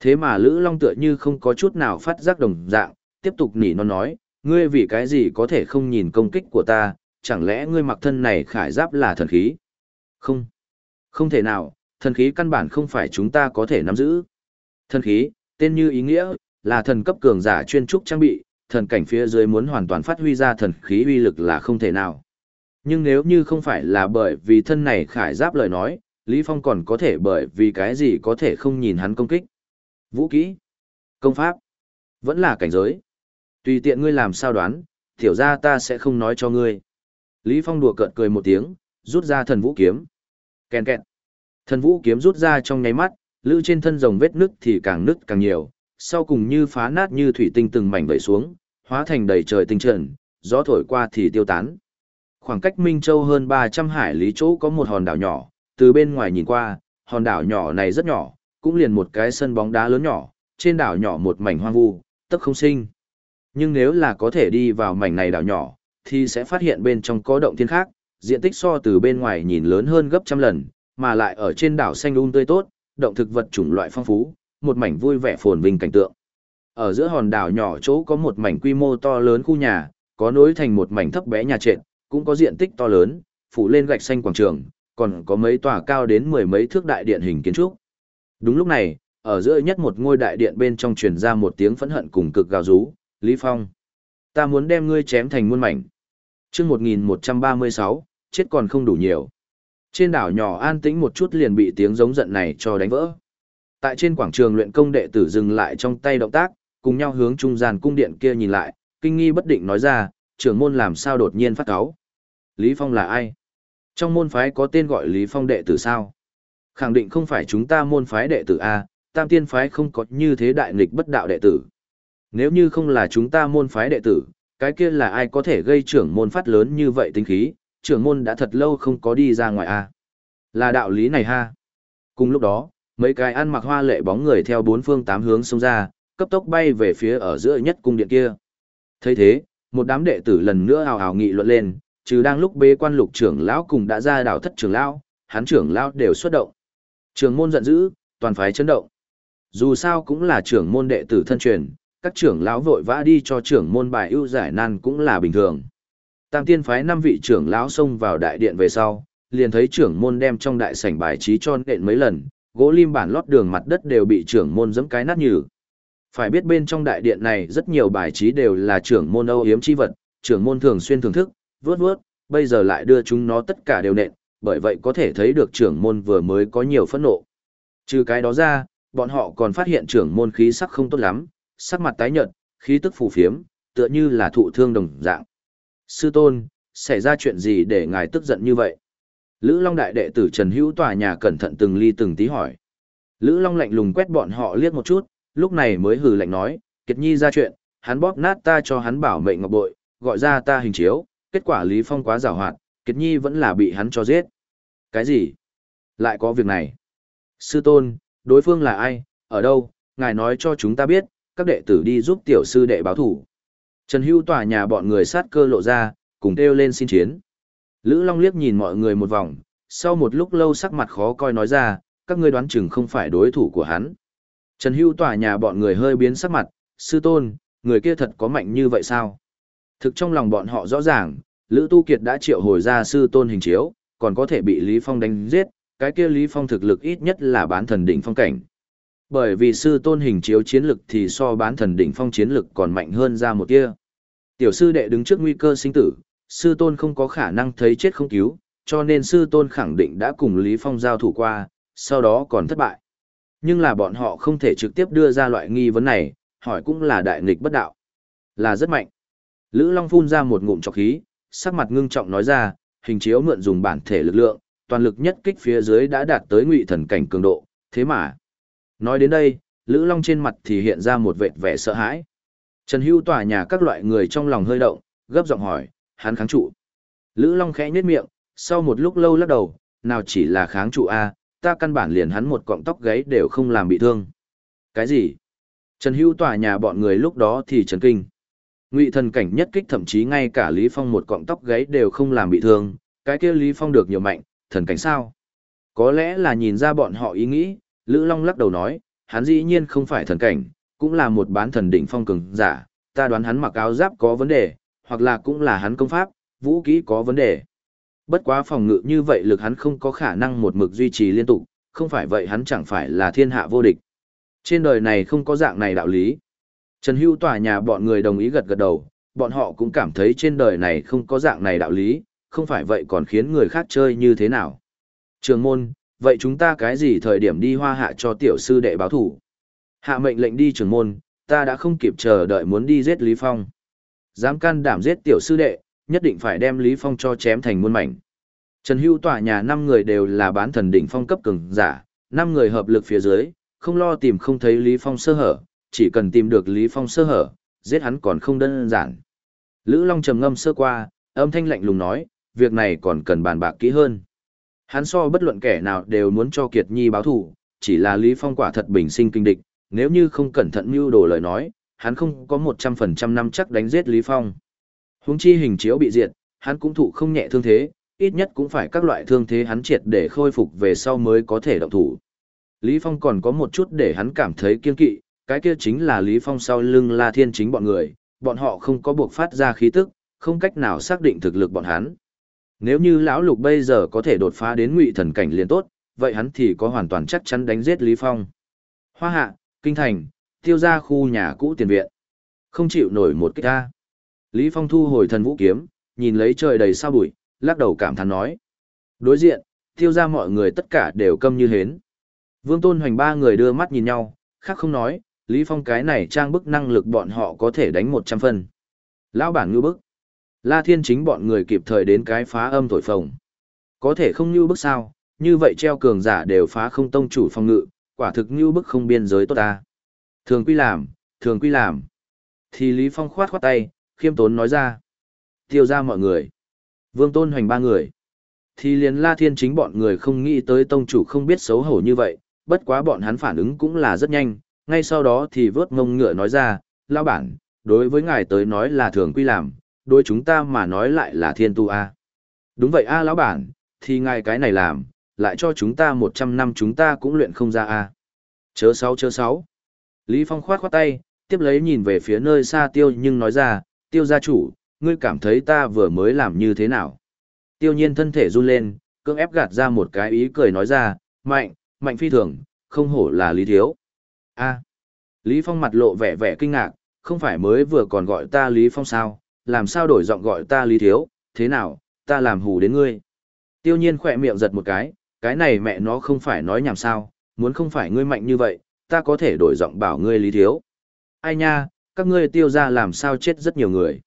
Thế mà Lữ Long tựa như không có chút nào phát giác đồng dạng, tiếp tục nỉ non nói, ngươi vì cái gì có thể không nhìn công kích của ta, chẳng lẽ ngươi mặc thân này khải giáp là thần khí? Không. Không thể nào, thần khí căn bản không phải chúng ta có thể nắm giữ. Thần khí, tên như ý nghĩa, là thần cấp cường giả chuyên trúc trang bị, thần cảnh phía dưới muốn hoàn toàn phát huy ra thần khí uy lực là không thể nào. Nhưng nếu như không phải là bởi vì thân này khải giáp lời nói, Lý Phong còn có thể bởi vì cái gì có thể không nhìn hắn công kích. Vũ kỹ, công pháp, vẫn là cảnh giới. Tùy tiện ngươi làm sao đoán, tiểu ra ta sẽ không nói cho ngươi. Lý Phong đùa cợt cười một tiếng, rút ra thần vũ kiếm. Kèn kẹn Thần vũ kiếm rút ra trong nháy mắt, lữ trên thân rồng vết nứt thì càng nứt càng nhiều, sau cùng như phá nát như thủy tinh từng mảnh vẩy xuống, hóa thành đầy trời tinh trần, gió thổi qua thì tiêu tán. Khoảng cách Minh Châu hơn 300 hải lý chỗ có một hòn đảo nhỏ, từ bên ngoài nhìn qua, hòn đảo nhỏ này rất nhỏ, cũng liền một cái sân bóng đá lớn nhỏ, trên đảo nhỏ một mảnh hoang vu, tức không sinh. Nhưng nếu là có thể đi vào mảnh này đảo nhỏ, thì sẽ phát hiện bên trong có động thiên khác, diện tích so từ bên ngoài nhìn lớn hơn gấp trăm lần, mà lại ở trên đảo xanh um tươi tốt, động thực vật chủng loại phong phú, một mảnh vui vẻ phồn vinh cảnh tượng. Ở giữa hòn đảo nhỏ chỗ có một mảnh quy mô to lớn khu nhà, có nối thành một mảnh thấp bé nhà trệt, cũng có diện tích to lớn, phủ lên gạch xanh quảng trường, còn có mấy tòa cao đến mười mấy thước đại điện hình kiến trúc. Đúng lúc này, ở giữa nhất một ngôi đại điện bên trong truyền ra một tiếng phẫn hận cùng cực gào rú, Lý Phong. Ta muốn đem ngươi chém thành muôn mảnh. chương 1136, chết còn không đủ nhiều. Trên đảo nhỏ an tĩnh một chút liền bị tiếng giống giận này cho đánh vỡ. Tại trên quảng trường luyện công đệ tử dừng lại trong tay động tác, cùng nhau hướng trung gian cung điện kia nhìn lại, kinh nghi bất định nói ra, trưởng môn làm sao đột nhiên phát cáo. Lý Phong là ai? Trong môn phái có tên gọi Lý Phong đệ tử sao? Khẳng định không phải chúng ta môn phái đệ tử A, tam tiên phái không có như thế đại nghịch bất đạo đệ tử. Nếu như không là chúng ta môn phái đệ tử, cái kia là ai có thể gây trưởng môn phát lớn như vậy tinh khí, trưởng môn đã thật lâu không có đi ra ngoài A. Là đạo lý này ha. Cùng lúc đó, mấy cái ăn mặc hoa lệ bóng người theo bốn phương tám hướng xông ra, cấp tốc bay về phía ở giữa nhất cung điện kia. thấy thế, một đám đệ tử lần nữa hào hào nghị luận lên, trừ đang lúc bế quan lục trưởng lão cùng đã ra đảo thất trưởng lão, hắn trưởng lão đều xuất động. Trường môn giận dữ, toàn phái chấn động. Dù sao cũng là trưởng môn đệ tử thân truyền, các trưởng lão vội vã đi cho trưởng môn bài ưu giải nan cũng là bình thường. Tam tiên phái năm vị trưởng lão xông vào đại điện về sau, liền thấy trưởng môn đem trong đại sảnh bài trí cho nện mấy lần, gỗ lim bản lót đường mặt đất đều bị trưởng môn giẫm cái nát nhừ. Phải biết bên trong đại điện này rất nhiều bài trí đều là trưởng môn âu hiếm chi vật, trưởng môn thường xuyên thưởng thức, vớt vớt, bây giờ lại đưa chúng nó tất cả đều nện, bởi vậy có thể thấy được trưởng môn vừa mới có nhiều phẫn nộ. Trừ cái đó ra, bọn họ còn phát hiện trưởng môn khí sắc không tốt lắm, sắc mặt tái nhợt, khí tức phù phiếm, tựa như là thụ thương đồng dạng. Sư tôn, xảy ra chuyện gì để ngài tức giận như vậy? Lữ Long đại đệ tử Trần Hữu tòa nhà cẩn thận từng ly từng tí hỏi. Lữ Long lạnh lùng quét bọn họ liếc một chút, lúc này mới hừ lạnh nói, Kiệt Nhi ra chuyện, hắn bóp nát ta cho hắn bảo mệnh ngọc bội, gọi ra ta hình chiếu, kết quả Lý Phong quá giàu hoạt, Kiệt Nhi vẫn là bị hắn cho giết. Cái gì? Lại có việc này? Sư tôn, đối phương là ai, ở đâu, ngài nói cho chúng ta biết, các đệ tử đi giúp tiểu sư đệ báo thủ. Trần Hưu tòa nhà bọn người sát cơ lộ ra, cùng kêu lên xin chiến. Lữ Long liếc nhìn mọi người một vòng, sau một lúc lâu sắc mặt khó coi nói ra, các ngươi đoán chừng không phải đối thủ của hắn. Trần Hưu tòa nhà bọn người hơi biến sắc mặt, sư tôn, người kia thật có mạnh như vậy sao? Thực trong lòng bọn họ rõ ràng, Lữ Tu Kiệt đã triệu hồi ra sư tôn hình chiếu, còn có thể bị Lý Phong đánh giết, cái kia Lý Phong thực lực ít nhất là bán thần đỉnh phong cảnh. Bởi vì sư tôn hình chiếu chiến lực thì so bán thần đỉnh phong chiến lực còn mạnh hơn ra một tia. Tiểu sư đệ đứng trước nguy cơ sinh tử, sư tôn không có khả năng thấy chết không cứu, cho nên sư tôn khẳng định đã cùng Lý Phong giao thủ qua, sau đó còn thất bại. Nhưng là bọn họ không thể trực tiếp đưa ra loại nghi vấn này, hỏi cũng là đại nghịch bất đạo. Là rất mạnh. Lữ Long phun ra một ngụm trọc khí, sắc mặt ngưng trọng nói ra, hình chiếu mượn dùng bản thể lực lượng, toàn lực nhất kích phía dưới đã đạt tới ngụy thần cảnh cường độ, thế mà. Nói đến đây, Lữ Long trên mặt thì hiện ra một vệt vẻ sợ hãi. Trần Hưu tỏa nhà các loại người trong lòng hơi động, gấp giọng hỏi, hắn kháng trụ. Lữ Long khẽ nhếch miệng, sau một lúc lâu lắc đầu, nào chỉ là kháng trụ a, ta căn bản liền hắn một cọng tóc gáy đều không làm bị thương. Cái gì? Trần Hưu tòa nhà bọn người lúc đó thì chấn kinh. Ngụy thần cảnh nhất kích thậm chí ngay cả Lý Phong một cọng tóc gáy đều không làm bị thương, cái kia Lý Phong được nhiều mạnh, thần cảnh sao? Có lẽ là nhìn ra bọn họ ý nghĩ, Lữ Long lắc đầu nói, hắn dĩ nhiên không phải thần cảnh, cũng là một bán thần đỉnh phong cường giả, ta đoán hắn mặc áo giáp có vấn đề, hoặc là cũng là hắn công pháp, vũ khí có vấn đề. Bất quá phòng ngự như vậy lực hắn không có khả năng một mực duy trì liên tục, không phải vậy hắn chẳng phải là thiên hạ vô địch. Trên đời này không có dạng này đạo lý. Trần Hưu tòa nhà bọn người đồng ý gật gật đầu, bọn họ cũng cảm thấy trên đời này không có dạng này đạo lý, không phải vậy còn khiến người khác chơi như thế nào. Trường môn, vậy chúng ta cái gì thời điểm đi hoa hạ cho tiểu sư đệ báo thủ? Hạ mệnh lệnh đi trường môn, ta đã không kịp chờ đợi muốn đi giết Lý Phong. Dám can đảm giết tiểu sư đệ, nhất định phải đem Lý Phong cho chém thành muôn mảnh. Trần Hưu tòa nhà năm người đều là bán thần đỉnh phong cấp cường giả, năm người hợp lực phía dưới, không lo tìm không thấy Lý Phong sơ hở, chỉ cần tìm được Lý Phong sơ hở, giết hắn còn không đơn giản. Lữ Long trầm ngâm sơ qua, âm thanh lạnh lùng nói, việc này còn cần bàn bạc kỹ hơn. Hắn so bất luận kẻ nào đều muốn cho Kiệt Nhi báo thù, chỉ là Lý Phong quả thật bình sinh kinh địch, nếu như không cẩn thận mưu đồ lời nói, hắn không có 100% năm chắc đánh giết Lý Phong. Huống chi hình chiếu bị diệt, hắn cũng thụ không nhẹ thương thế, ít nhất cũng phải các loại thương thế hắn triệt để khôi phục về sau mới có thể động thủ. Lý Phong còn có một chút để hắn cảm thấy kiên kỵ, cái kia chính là Lý Phong sau lưng La Thiên chính bọn người, bọn họ không có buộc phát ra khí tức, không cách nào xác định thực lực bọn hắn. Nếu như lão lục bây giờ có thể đột phá đến ngụy thần cảnh liền tốt, vậy hắn thì có hoàn toàn chắc chắn đánh giết Lý Phong. Hoa hạ, kinh thành, tiêu ra khu nhà cũ tiền viện. Không chịu nổi một cái ta. Lý Phong thu hồi thần vũ kiếm, nhìn lấy trời đầy sao bụi, lắc đầu cảm thán nói. Đối diện, tiêu ra mọi người tất cả đều câm như hến. Vương Tôn Hoành ba người đưa mắt nhìn nhau, khác không nói, Lý Phong cái này trang bức năng lực bọn họ có thể đánh 100 phân. Lão bản ngư bức. La Thiên chính bọn người kịp thời đến cái phá âm thổi phồng. Có thể không như bức sao, như vậy treo cường giả đều phá không tông chủ phong ngự, quả thực như bức không biên giới tốt ta. Thường quy làm, thường quy làm. Thì Lý Phong khoát khoát tay, khiêm tốn nói ra. Tiêu ra mọi người. Vương Tôn Hoành ba người. Thì liền La Thiên chính bọn người không nghĩ tới tông chủ không biết xấu hổ như vậy, bất quá bọn hắn phản ứng cũng là rất nhanh, ngay sau đó thì vớt ngông ngựa nói ra, lao bản, đối với ngài tới nói là thường quy làm, đối chúng ta mà nói lại là thiên tu a. Đúng vậy a lão bản, thì ngài cái này làm, lại cho chúng ta 100 năm chúng ta cũng luyện không ra a. Chớ sáu chớ sáu. Lý Phong khoát khoát tay, tiếp lấy nhìn về phía nơi xa tiêu nhưng nói ra, tiêu gia chủ, ngươi cảm thấy ta vừa mới làm như thế nào. Tiêu nhiên thân thể run lên, cưỡng ép gạt ra một cái ý cười nói ra, mạnh, mạnh phi thường, không hổ là lý thiếu. a Lý Phong mặt lộ vẻ vẻ kinh ngạc, không phải mới vừa còn gọi ta Lý Phong sao, làm sao đổi giọng gọi ta Lý Thiếu, thế nào, ta làm hù đến ngươi. Tiêu nhiên khỏe miệng giật một cái, cái này mẹ nó không phải nói nhảm sao, muốn không phải ngươi mạnh như vậy, ta có thể đổi giọng bảo ngươi Lý Thiếu. Ai nha, các ngươi tiêu ra làm sao chết rất nhiều người.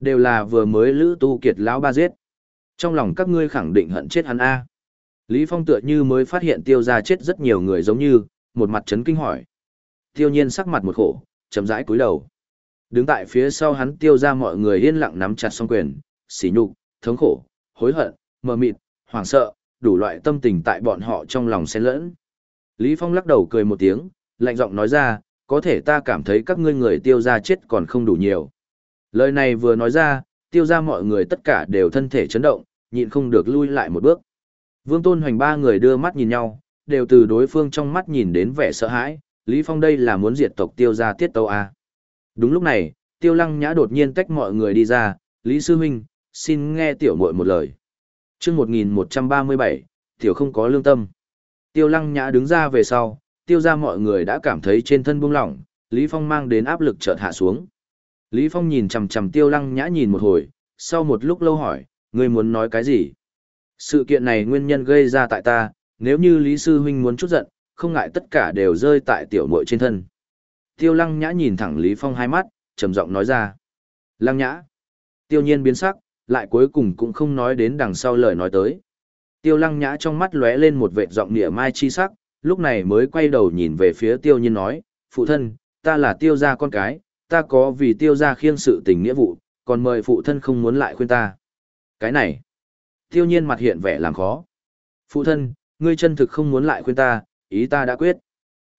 Đều là vừa mới lữ tu kiệt lão ba giết. Trong lòng các ngươi khẳng định hận chết hắn A. Lý Phong tựa như mới phát hiện tiêu ra chết rất nhiều người giống như, một mặt chấn kinh hỏi. Tiêu nhiên sắc mặt một khổ, chấm rãi cúi đầu. Đứng tại phía sau hắn tiêu ra mọi người yên lặng nắm chặt song quyền, sỉ nhục, thống khổ, hối hận, mờ mịt, hoảng sợ, đủ loại tâm tình tại bọn họ trong lòng xen lẫn. Lý Phong lắc đầu cười một tiếng, lạnh giọng nói ra, có thể ta cảm thấy các ngươi người tiêu ra chết còn không đủ nhiều. Lời này vừa nói ra, tiêu ra mọi người tất cả đều thân thể chấn động, nhịn không được lui lại một bước. Vương Tôn Hoành ba người đưa mắt nhìn nhau, đều từ đối phương trong mắt nhìn đến vẻ sợ hãi, Lý Phong đây là muốn diệt tộc tiêu ra tiết tâu à. Đúng lúc này, tiêu lăng nhã đột nhiên tách mọi người đi ra, Lý Sư minh, xin nghe tiểu muội một lời. chương 1137, Tiểu không có lương tâm. Tiêu lăng nhã đứng ra về sau, tiêu ra mọi người đã cảm thấy trên thân buông lỏng, Lý Phong mang đến áp lực chợt hạ xuống. Lý Phong nhìn chằm chằm tiêu lăng nhã nhìn một hồi, sau một lúc lâu hỏi, ngươi muốn nói cái gì? Sự kiện này nguyên nhân gây ra tại ta, nếu như Lý Sư Huynh muốn chút giận, không ngại tất cả đều rơi tại tiểu muội trên thân. Tiêu lăng nhã nhìn thẳng Lý Phong hai mắt, trầm giọng nói ra. Lăng nhã. Tiêu nhiên biến sắc, lại cuối cùng cũng không nói đến đằng sau lời nói tới. Tiêu lăng nhã trong mắt lóe lên một vệt giọng nịa mai chi sắc, lúc này mới quay đầu nhìn về phía tiêu nhiên nói, phụ thân, ta là tiêu gia con cái, ta có vì tiêu gia khiêng sự tình nghĩa vụ, còn mời phụ thân không muốn lại khuyên ta. Cái này, tiêu nhiên mặt hiện vẻ làm khó. Phụ thân, ngươi chân thực không muốn lại khuyên ta, ý ta đã quyết.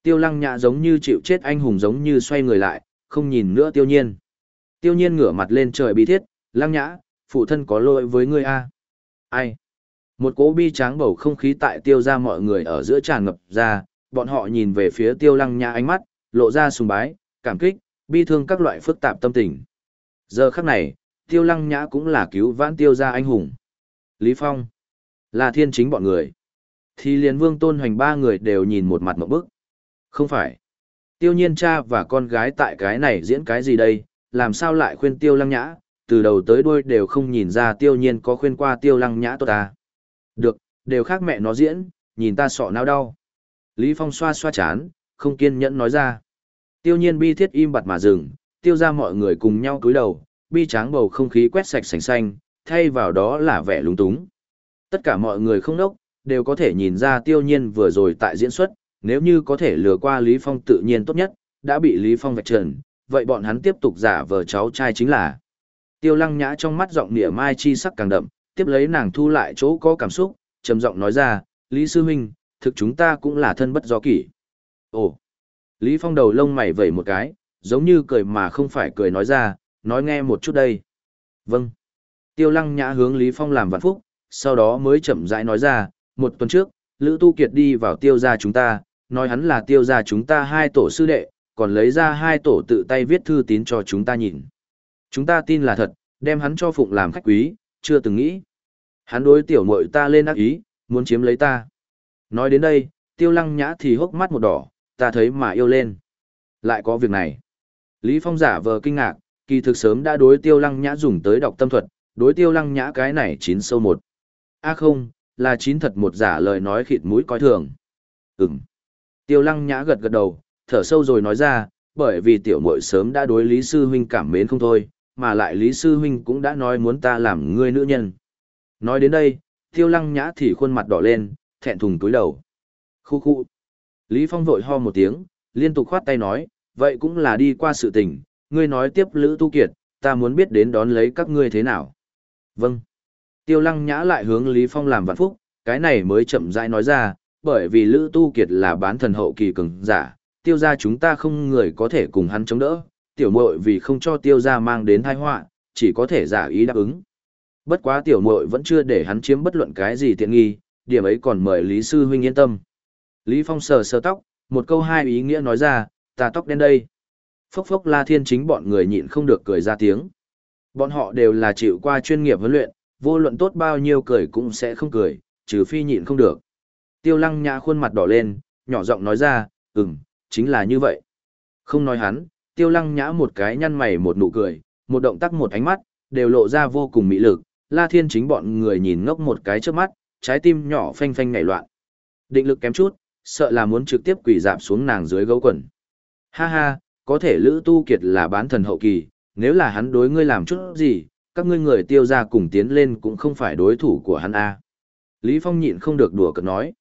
Tiêu lăng nhã giống như chịu chết anh hùng giống như xoay người lại, không nhìn nữa tiêu nhiên. Tiêu nhiên ngửa mặt lên trời bi thiết, lăng nhã, phụ thân có lỗi với ngươi a Ai? Một cỗ bi tráng bầu không khí tại tiêu ra mọi người ở giữa tràn ngập ra, bọn họ nhìn về phía tiêu lăng nhã ánh mắt, lộ ra sùng bái, cảm kích, bi thương các loại phức tạp tâm tình. Giờ khắc này, tiêu lăng nhã cũng là cứu vãn tiêu ra anh hùng. Lý Phong, là thiên chính bọn người. Thì liền vương tôn hoành ba người đều nhìn một mặt một bức. Không phải. Tiêu nhiên cha và con gái tại cái này diễn cái gì đây, làm sao lại khuyên tiêu lăng nhã, từ đầu tới đuôi đều không nhìn ra tiêu nhiên có khuyên qua tiêu lăng nhã tốt ta. Được, đều khác mẹ nó diễn, nhìn ta sọ não đau. Lý Phong xoa xoa chán, không kiên nhẫn nói ra. Tiêu nhiên bi thiết im bặt mà dừng, tiêu ra mọi người cùng nhau cúi đầu, bi tráng bầu không khí quét sạch sành xanh, thay vào đó là vẻ lúng túng. Tất cả mọi người không nốc, đều có thể nhìn ra tiêu nhiên vừa rồi tại diễn xuất, nếu như có thể lừa qua Lý Phong tự nhiên tốt nhất, đã bị Lý Phong vạch trần, vậy bọn hắn tiếp tục giả vờ cháu trai chính là. Tiêu lăng nhã trong mắt giọng nịa mai chi sắc càng đậm, tiếp lấy nàng thu lại chỗ có cảm xúc, trầm giọng nói ra, Lý Sư Huynh, thực chúng ta cũng là thân bất do kỷ. Ồ! Lý Phong đầu lông mày vẩy một cái, giống như cười mà không phải cười nói ra, nói nghe một chút đây. Vâng. Tiêu lăng nhã hướng Lý Phong làm vạn phúc, sau đó mới chậm rãi nói ra, một tuần trước, Lữ Tu Kiệt đi vào tiêu gia chúng ta, nói hắn là tiêu gia chúng ta hai tổ sư đệ, còn lấy ra hai tổ tự tay viết thư tín cho chúng ta nhìn. Chúng ta tin là thật, đem hắn cho phụng làm khách quý, chưa từng nghĩ. Hắn đối tiểu muội ta lên ác ý, muốn chiếm lấy ta. Nói đến đây, tiêu lăng nhã thì hốc mắt một đỏ, ta thấy mà yêu lên. Lại có việc này. Lý Phong giả vờ kinh ngạc, kỳ thực sớm đã đối tiêu lăng nhã dùng tới đọc tâm thuật, đối tiêu lăng nhã cái này chín sâu một. a không, là chín thật một giả lời nói khịt mũi coi thường. Ừm. Tiêu lăng nhã gật gật đầu, thở sâu rồi nói ra, bởi vì tiểu muội sớm đã đối Lý Sư Huynh cảm mến không thôi, mà lại Lý Sư Huynh cũng đã nói muốn ta làm ngươi nữ nhân. Nói đến đây, tiêu lăng nhã thì khuôn mặt đỏ lên, thẹn thùng túi đầu. Khu khu. Lý Phong vội ho một tiếng, liên tục khoát tay nói, vậy cũng là đi qua sự tình, ngươi nói tiếp Lữ Tu Kiệt, ta muốn biết đến đón lấy các ngươi thế nào. Vâng. Tiêu lăng nhã lại hướng Lý Phong làm vạn phúc, cái này mới chậm rãi nói ra, bởi vì Lữ Tu Kiệt là bán thần hậu kỳ cường giả, tiêu ra chúng ta không người có thể cùng hắn chống đỡ, tiểu muội vì không cho tiêu gia mang đến tai họa, chỉ có thể giả ý đáp ứng. Bất quá tiểu muội vẫn chưa để hắn chiếm bất luận cái gì tiện nghi, điểm ấy còn mời Lý Sư Huynh yên tâm. Lý Phong sờ sờ tóc, một câu hai ý nghĩa nói ra, ta tóc đen đây. Phốc phốc la thiên chính bọn người nhịn không được cười ra tiếng. Bọn họ đều là chịu qua chuyên nghiệp huấn luyện, vô luận tốt bao nhiêu cười cũng sẽ không cười, trừ phi nhịn không được. Tiêu lăng nhã khuôn mặt đỏ lên, nhỏ giọng nói ra, ừm, chính là như vậy. Không nói hắn, tiêu lăng nhã một cái nhăn mày một nụ cười, một động tác một ánh mắt, đều lộ ra vô cùng mỹ lực, la thiên chính bọn người nhìn ngốc một cái trước mắt, trái tim nhỏ phanh phanh nhảy loạn. Định lực kém chút, sợ là muốn trực tiếp quỳ dạp xuống nàng dưới gấu quần. Ha ha, có thể Lữ Tu Kiệt là bán thần hậu kỳ, nếu là hắn đối ngươi làm chút gì, các ngươi người tiêu ra cùng tiến lên cũng không phải đối thủ của hắn a. Lý Phong nhịn không được đùa cợt nói.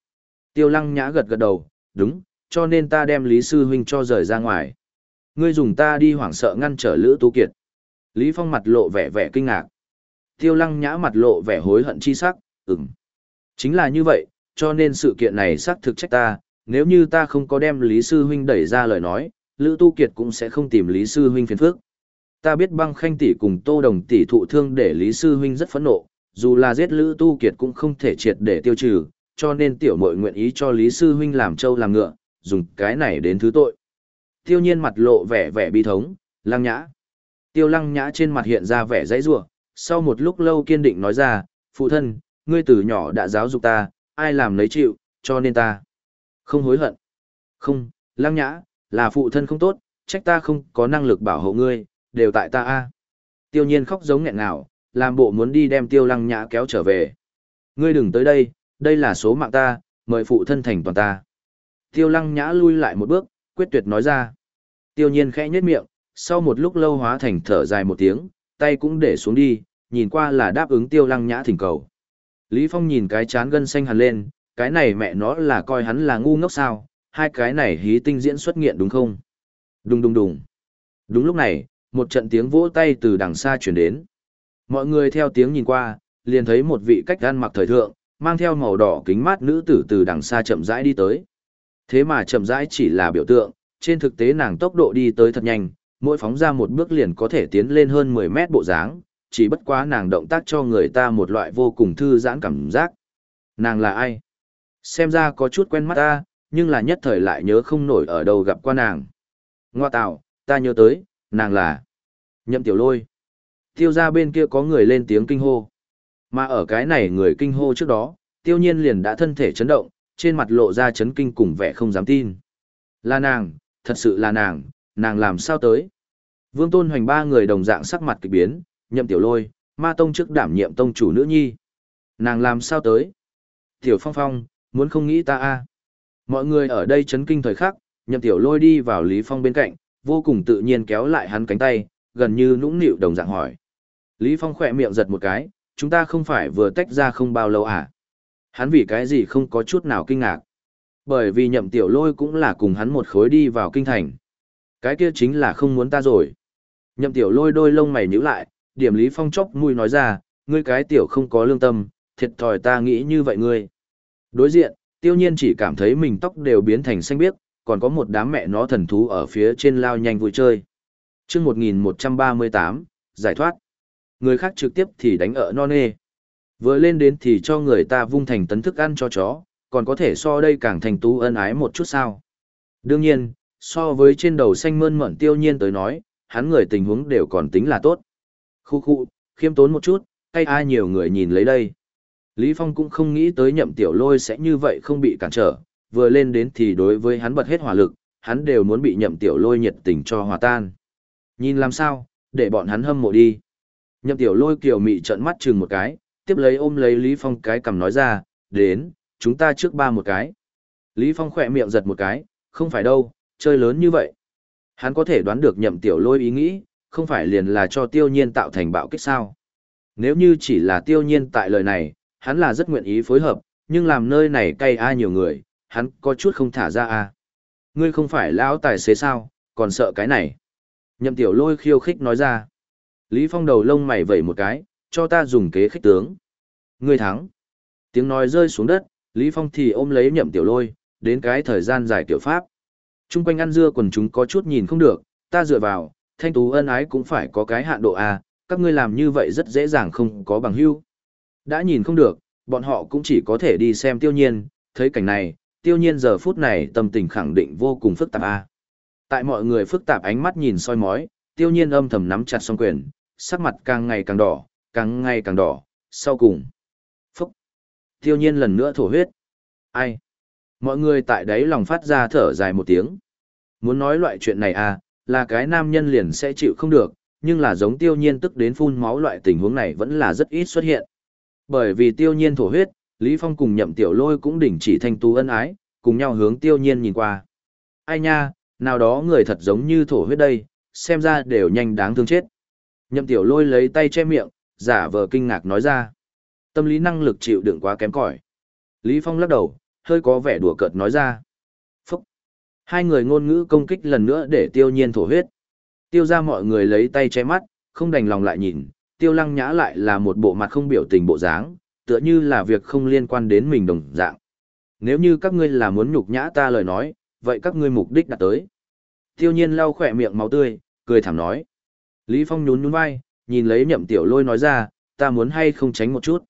Tiêu Lăng Nhã gật gật đầu, đúng, cho nên ta đem Lý Sư Huynh cho rời ra ngoài. Ngươi dùng ta đi hoảng sợ ngăn trở Lữ Tu Kiệt. Lý Phong mặt lộ vẻ vẻ kinh ngạc. Tiêu Lăng Nhã mặt lộ vẻ hối hận chi sắc, ừm. Chính là như vậy, cho nên sự kiện này xác thực trách ta, nếu như ta không có đem Lý Sư Huynh đẩy ra lời nói, Lữ Tu Kiệt cũng sẽ không tìm Lý Sư Huynh phiền phức. Ta biết băng khanh tỷ cùng Tô Đồng tỷ thụ thương để Lý Sư Huynh rất phẫn nộ, dù là giết Lữ Tu Kiệt cũng không thể triệt để tiêu trừ, cho nên tiểu muội nguyện ý cho Lý Sư Huynh làm trâu làm ngựa, dùng cái này đến thứ tội. Tiêu nhiên mặt lộ vẻ vẻ bi thống, lăng nhã. Tiêu lăng nhã trên mặt hiện ra vẻ dãy rủa sau một lúc lâu kiên định nói ra, phụ thân, ngươi từ nhỏ đã giáo dục ta, ai làm lấy chịu, cho nên ta không hối hận. Không, lăng nhã, là phụ thân không tốt, trách ta không có năng lực bảo hộ ngươi, đều tại ta a. Tiêu nhiên khóc giống nghẹn ngào, làm bộ muốn đi đem tiêu lăng nhã kéo trở về. Ngươi đừng tới đây, đây là số mạng ta, mời phụ thân thành toàn ta. Tiêu lăng nhã lui lại một bước, quyết tuyệt nói ra. Tiêu nhiên khẽ nhếch miệng, sau một lúc lâu hóa thành thở dài một tiếng, tay cũng để xuống đi, nhìn qua là đáp ứng tiêu lăng nhã thỉnh cầu. Lý Phong nhìn cái chán gân xanh hẳn lên, cái này mẹ nó là coi hắn là ngu ngốc sao, hai cái này hí tinh diễn xuất nghiện đúng không? Đùng đùng đùng. Đúng lúc này, một trận tiếng vỗ tay từ đằng xa chuyển đến. Mọi người theo tiếng nhìn qua, liền thấy một vị cách gan mặc thời thượng, mang theo màu đỏ kính mát nữ tử từ đằng xa chậm rãi đi tới. Thế mà chậm rãi chỉ là biểu tượng, trên thực tế nàng tốc độ đi tới thật nhanh, mỗi phóng ra một bước liền có thể tiến lên hơn 10 mét bộ dáng, chỉ bất quá nàng động tác cho người ta một loại vô cùng thư giãn cảm giác. Nàng là ai? Xem ra có chút quen mắt ta, nhưng là nhất thời lại nhớ không nổi ở đâu gặp qua nàng. Ngoa tạo, ta nhớ tới, nàng là Nhậm Tiểu Lôi. Tiêu ra bên kia có người lên tiếng kinh hô. Mà ở cái này người kinh hô trước đó, tiêu nhiên liền đã thân thể chấn động, trên mặt lộ ra chấn kinh cùng vẻ không dám tin. Là nàng, thật sự là nàng, nàng làm sao tới? Vương Tôn Hoành ba người đồng dạng sắc mặt kỳ biến, nhậm tiểu lôi, ma tông trước đảm nhiệm tông chủ nữ nhi. Nàng làm sao tới? Tiểu Phong Phong, muốn không nghĩ ta a Mọi người ở đây chấn kinh thời khắc, nhậm tiểu lôi đi vào Lý Phong bên cạnh, vô cùng tự nhiên kéo lại hắn cánh tay, gần như nũng nịu đồng dạng hỏi. Lý Phong khỏe miệng giật một cái, chúng ta không phải vừa tách ra không bao lâu à? Hắn vì cái gì không có chút nào kinh ngạc. Bởi vì nhậm tiểu lôi cũng là cùng hắn một khối đi vào kinh thành. Cái kia chính là không muốn ta rồi. Nhậm tiểu lôi đôi lông mày nhíu lại, điểm Lý Phong chốc mùi nói ra, ngươi cái tiểu không có lương tâm, thiệt thòi ta nghĩ như vậy ngươi. Đối diện, tiêu nhiên chỉ cảm thấy mình tóc đều biến thành xanh biếc, còn có một đám mẹ nó thần thú ở phía trên lao nhanh vui chơi. chương 1138, giải thoát. Người khác trực tiếp thì đánh ở non nê. Vừa lên đến thì cho người ta vung thành tấn thức ăn cho chó, còn có thể so đây càng thành tú ân ái một chút sao. Đương nhiên, so với trên đầu xanh mơn mởn tiêu nhiên tới nói, hắn người tình huống đều còn tính là tốt. Khu khu, khiêm tốn một chút, hay ai nhiều người nhìn lấy đây. Lý Phong cũng không nghĩ tới nhậm tiểu lôi sẽ như vậy không bị cản trở, vừa lên đến thì đối với hắn bật hết hỏa lực, hắn đều muốn bị nhậm tiểu lôi nhiệt tình cho hòa tan. Nhìn làm sao, để bọn hắn hâm mộ đi. Nhậm tiểu lôi kiều mị trợn mắt chừng một cái, tiếp lấy ôm lấy Lý Phong cái cầm nói ra, đến, chúng ta trước ba một cái. Lý Phong khỏe miệng giật một cái, không phải đâu, chơi lớn như vậy. Hắn có thể đoán được nhậm tiểu lôi ý nghĩ, không phải liền là cho tiêu nhiên tạo thành bạo kích sao. Nếu như chỉ là tiêu nhiên tại lời này, hắn là rất nguyện ý phối hợp, nhưng làm nơi này cay a nhiều người, hắn có chút không thả ra a. Ngươi không phải lão tài xế sao, còn sợ cái này. Nhậm tiểu lôi khiêu khích nói ra. Lý Phong đầu lông mày vẩy một cái, cho ta dùng kế khích tướng. Ngươi thắng. Tiếng nói rơi xuống đất, Lý Phong thì ôm lấy nhậm tiểu lôi, đến cái thời gian giải tiểu pháp. Trung quanh ăn dưa quần chúng có chút nhìn không được, ta dựa vào, thanh tú ân ái cũng phải có cái hạn độ A, các ngươi làm như vậy rất dễ dàng không có bằng hữu. Đã nhìn không được, bọn họ cũng chỉ có thể đi xem tiêu nhiên, thấy cảnh này, tiêu nhiên giờ phút này tâm tình khẳng định vô cùng phức tạp A. Tại mọi người phức tạp ánh mắt nhìn soi mói, tiêu nhiên âm thầm nắm chặt song quyền, sắc mặt càng ngày càng đỏ, càng ngày càng đỏ, sau cùng. Phúc! Tiêu nhiên lần nữa thổ huyết. Ai? Mọi người tại đấy lòng phát ra thở dài một tiếng. Muốn nói loại chuyện này à, là cái nam nhân liền sẽ chịu không được, nhưng là giống tiêu nhiên tức đến phun máu loại tình huống này vẫn là rất ít xuất hiện. Bởi vì tiêu nhiên thổ huyết, Lý Phong cùng nhậm tiểu lôi cũng đỉnh chỉ thanh tú ân ái, cùng nhau hướng tiêu nhiên nhìn qua. Ai nha, nào đó người thật giống như thổ huyết đây, xem ra đều nhanh đáng thương chết. Nhậm tiểu lôi lấy tay che miệng, giả vờ kinh ngạc nói ra. Tâm lý năng lực chịu đựng quá kém cỏi. Lý Phong lắc đầu, hơi có vẻ đùa cợt nói ra. Phúc! Hai người ngôn ngữ công kích lần nữa để tiêu nhiên thổ huyết. Tiêu ra mọi người lấy tay che mắt, không đành lòng lại nhìn, tiêu lăng nhã lại là một bộ mặt không biểu tình bộ dáng, tựa như là việc không liên quan đến mình đồng dạng. Nếu như các ngươi là muốn nhục nhã ta lời nói, vậy các ngươi mục đích đã tới. Tiêu nhiên lau khỏe miệng máu tươi, cười thảm nói. Lý Phong nhún nhún vai, nhìn lấy nhậm tiểu lôi nói ra, ta muốn hay không tránh một chút.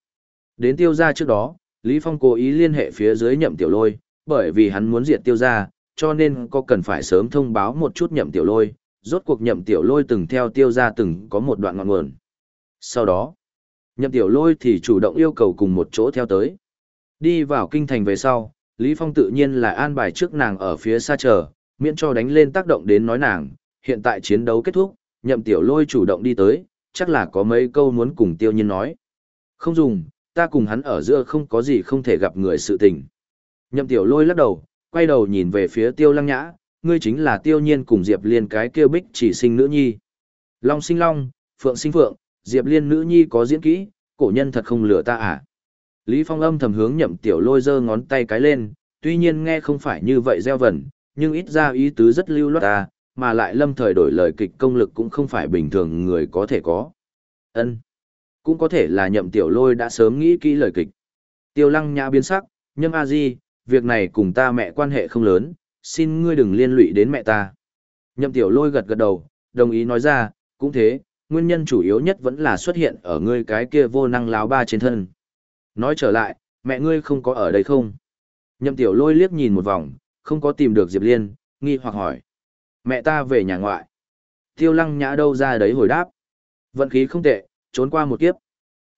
Đến tiêu gia trước đó, Lý Phong cố ý liên hệ phía dưới nhậm tiểu lôi, bởi vì hắn muốn diệt tiêu gia, cho nên có cần phải sớm thông báo một chút nhậm tiểu lôi, rốt cuộc nhậm tiểu lôi từng theo tiêu gia từng có một đoạn ngọn nguồn. Sau đó, nhậm tiểu lôi thì chủ động yêu cầu cùng một chỗ theo tới. Đi vào kinh thành về sau, Lý Phong tự nhiên là an bài trước nàng ở phía xa chờ, miễn cho đánh lên tác động đến nói nàng, hiện tại chiến đấu kết thúc, nhậm tiểu lôi chủ động đi tới, chắc là có mấy câu muốn cùng tiêu nhiên nói. Không dùng, ta cùng hắn ở giữa không có gì không thể gặp người sự tình. Nhậm tiểu lôi lắc đầu, quay đầu nhìn về phía tiêu lăng nhã, ngươi chính là tiêu nhiên cùng Diệp Liên cái kêu bích chỉ sinh nữ nhi. Long sinh long, phượng sinh phượng, Diệp Liên nữ nhi có diễn kỹ, cổ nhân thật không lừa ta à. Lý Phong âm thầm hướng nhậm tiểu lôi giơ ngón tay cái lên, tuy nhiên nghe không phải như vậy gieo vẩn, nhưng ít ra ý tứ rất lưu loát ta, mà lại lâm thời đổi lời kịch công lực cũng không phải bình thường người có thể có. Ân, Cũng có thể là nhậm tiểu lôi đã sớm nghĩ kỹ lời kịch. Tiêu lăng nhã biến sắc, nhâm a di, việc này cùng ta mẹ quan hệ không lớn, xin ngươi đừng liên lụy đến mẹ ta. Nhậm tiểu lôi gật gật đầu, đồng ý nói ra, cũng thế, nguyên nhân chủ yếu nhất vẫn là xuất hiện ở ngươi cái kia vô năng láo ba trên thân. Nói trở lại, mẹ ngươi không có ở đây không? Nhậm tiểu lôi liếc nhìn một vòng, không có tìm được Diệp Liên, nghi hoặc hỏi. Mẹ ta về nhà ngoại. Tiêu lăng nhã đâu ra đấy hồi đáp. Vận khí không tệ, trốn qua một kiếp.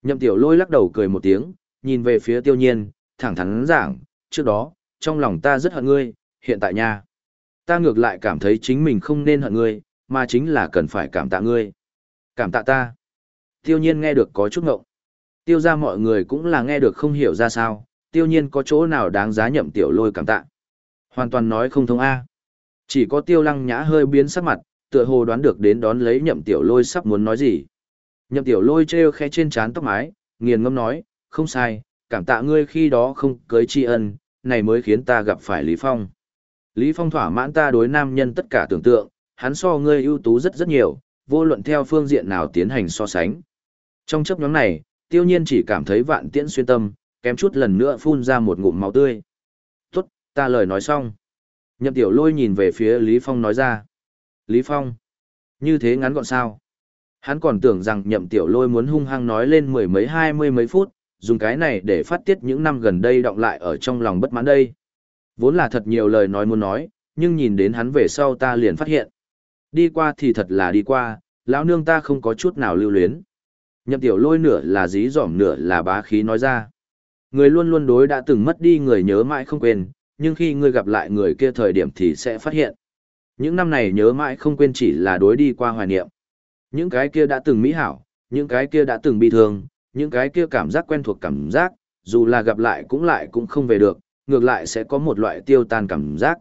Nhậm tiểu lôi lắc đầu cười một tiếng, nhìn về phía tiêu nhiên, thẳng thắn giảng, trước đó, trong lòng ta rất hận ngươi, hiện tại nha. Ta ngược lại cảm thấy chính mình không nên hận ngươi, mà chính là cần phải cảm tạ ngươi. Cảm tạ ta. Tiêu nhiên nghe được có chút ngộng. Tiêu ra mọi người cũng là nghe được không hiểu ra sao, tiêu nhiên có chỗ nào đáng giá nhậm tiểu lôi cảm tạ. Hoàn toàn nói không thông A. Chỉ có tiêu lăng nhã hơi biến sắc mặt, tựa hồ đoán được đến đón lấy nhậm tiểu lôi sắp muốn nói gì. Nhậm tiểu lôi treo khẽ trên trán tóc mái, nghiền ngâm nói, không sai, cảm tạ ngươi khi đó không cưới tri ân, này mới khiến ta gặp phải Lý Phong. Lý Phong thỏa mãn ta đối nam nhân tất cả tưởng tượng, hắn so ngươi ưu tú rất rất nhiều, vô luận theo phương diện nào tiến hành so sánh. Trong chấp nhóm này, tiêu nhiên chỉ cảm thấy vạn tiễn xuyên tâm, kém chút lần nữa phun ra một ngụm máu tươi. Tốt, ta lời nói xong. Nhậm tiểu lôi nhìn về phía Lý Phong nói ra. Lý Phong, như thế ngắn gọn sao? Hắn còn tưởng rằng nhậm tiểu lôi muốn hung hăng nói lên mười mấy hai mươi mấy phút, dùng cái này để phát tiết những năm gần đây động lại ở trong lòng bất mãn đây. Vốn là thật nhiều lời nói muốn nói, nhưng nhìn đến hắn về sau ta liền phát hiện. Đi qua thì thật là đi qua, lão nương ta không có chút nào lưu luyến. Nhậm tiểu lôi nửa là dí dỏm nửa là bá khí nói ra. Người luôn luôn đối đã từng mất đi người nhớ mãi không quên, nhưng khi ngươi gặp lại người kia thời điểm thì sẽ phát hiện. Những năm này nhớ mãi không quên chỉ là đối đi qua hoài niệm. Những cái kia đã từng mỹ hảo, những cái kia đã từng bi thương, những cái kia cảm giác quen thuộc cảm giác, dù là gặp lại cũng lại cũng không về được, ngược lại sẽ có một loại tiêu tan cảm giác.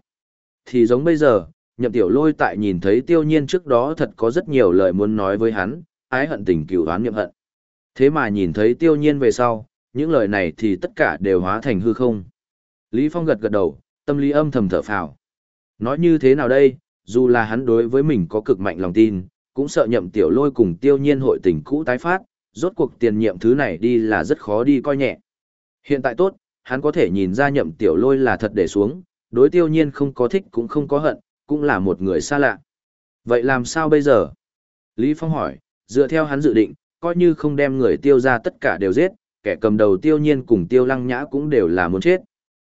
Thì giống bây giờ, nhậm tiểu lôi tại nhìn thấy tiêu nhiên trước đó thật có rất nhiều lời muốn nói với hắn, ái hận tình cựu hoán niệm hận. Thế mà nhìn thấy tiêu nhiên về sau, những lời này thì tất cả đều hóa thành hư không. Lý Phong gật gật đầu, tâm lý âm thầm thở phào. Nói như thế nào đây, dù là hắn đối với mình có cực mạnh lòng tin, cũng sợ nhậm tiểu lôi cùng tiêu nhiên hội tình cũ tái phát, rốt cuộc tiền nhiệm thứ này đi là rất khó đi coi nhẹ. Hiện tại tốt, hắn có thể nhìn ra nhậm tiểu lôi là thật để xuống, đối tiêu nhiên không có thích cũng không có hận, cũng là một người xa lạ. Vậy làm sao bây giờ? Lý Phong hỏi, dựa theo hắn dự định, coi như không đem người tiêu ra tất cả đều giết, kẻ cầm đầu tiêu nhiên cùng tiêu lăng nhã cũng đều là muốn chết.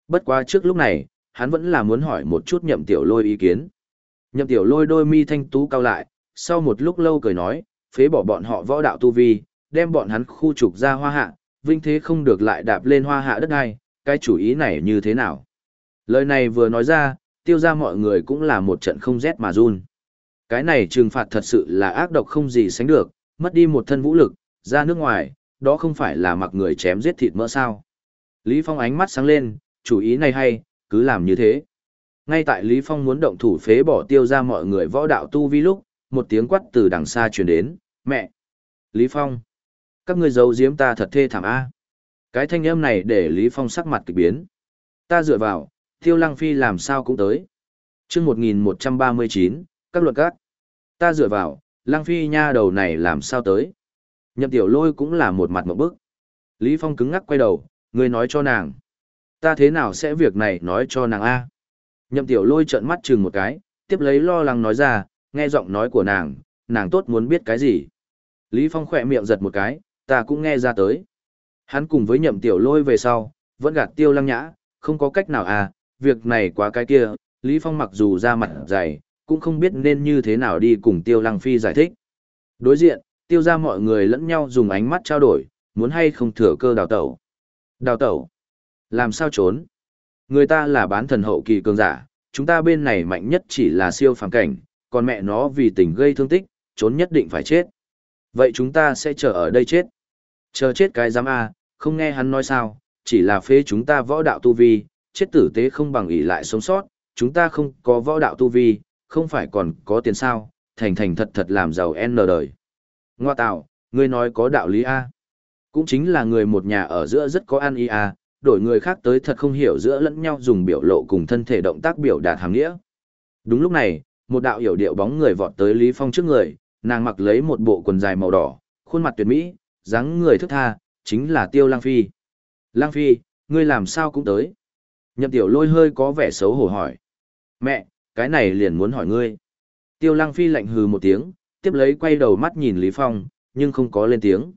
Bất quá trước lúc này, hắn vẫn là muốn hỏi một chút nhậm tiểu lôi ý kiến. Nhậm tiểu lôi đôi mi thanh tú cao lại, sau một lúc lâu cười nói, phế bỏ bọn họ võ đạo tu vi, đem bọn hắn khu trục ra hoa hạ, vinh thế không được lại đạp lên hoa hạ đất ngay, cái chủ ý này như thế nào? Lời này vừa nói ra, tiêu ra mọi người cũng là một trận không rét mà run. Cái này trừng phạt thật sự là ác độc không gì sánh được, mất đi một thân vũ lực, ra nước ngoài, đó không phải là mặc người chém giết thịt mỡ sao. Lý Phong ánh mắt sáng lên, chủ ý này hay, cứ làm như thế. Ngay tại Lý Phong muốn động thủ phế bỏ tiêu ra mọi người võ đạo tu vi lúc, một tiếng quát từ đằng xa truyền đến, mẹ! Lý Phong! Các ngươi giấu giếm ta thật thê thảm a. Cái thanh âm này để Lý Phong sắc mặt kịch biến. Ta dựa vào, tiêu lăng phi làm sao cũng tới. chương 1139, các luật các. Ta dựa vào, lăng phi nha đầu này làm sao tới. Nhậm tiểu lôi cũng là một mặt một bức. Lý Phong cứng ngắc quay đầu, người nói cho nàng. Ta thế nào sẽ việc này nói cho nàng A. Nhậm tiểu lôi trợn mắt chừng một cái, tiếp lấy lo lắng nói ra, nghe giọng nói của nàng, nàng tốt muốn biết cái gì. Lý Phong khỏe miệng giật một cái, ta cũng nghe ra tới. Hắn cùng với nhậm tiểu lôi về sau, vẫn gạt tiêu lăng nhã, không có cách nào à, việc này quá cái kia, Lý Phong mặc dù ra mặt dày, cũng không biết nên như thế nào đi cùng tiêu lăng phi giải thích. Đối diện, tiêu ra mọi người lẫn nhau dùng ánh mắt trao đổi, muốn hay không thừa cơ đào tẩu. Đào tẩu. Làm sao trốn? Người ta là bán thần hậu kỳ cường giả, chúng ta bên này mạnh nhất chỉ là siêu phàm cảnh, còn mẹ nó vì tình gây thương tích, trốn nhất định phải chết. Vậy chúng ta sẽ chờ ở đây chết. Chờ chết cái giám A, không nghe hắn nói sao, chỉ là phế chúng ta võ đạo tu vi, chết tử tế không bằng ỷ lại sống sót, chúng ta không có võ đạo tu vi, không phải còn có tiền sao, thành thành thật thật làm giàu N đời. Ngoa tạo, ngươi nói có đạo lý A. Cũng chính là người một nhà ở giữa rất có ăn ý A, đổi người khác tới thật không hiểu giữa lẫn nhau dùng biểu lộ cùng thân thể động tác biểu đạt hàng nghĩa. Đúng lúc này, một đạo hiểu điệu bóng người vọt tới Lý Phong trước người, nàng mặc lấy một bộ quần dài màu đỏ, khuôn mặt tuyệt mỹ, dáng người thức tha, chính là Tiêu Lang Phi. Lang Phi, ngươi làm sao cũng tới? Nhậm tiểu lôi hơi có vẻ xấu hổ hỏi. Mẹ, cái này liền muốn hỏi ngươi. Tiêu Lang Phi lạnh hừ một tiếng, tiếp lấy quay đầu mắt nhìn Lý Phong, nhưng không có lên tiếng.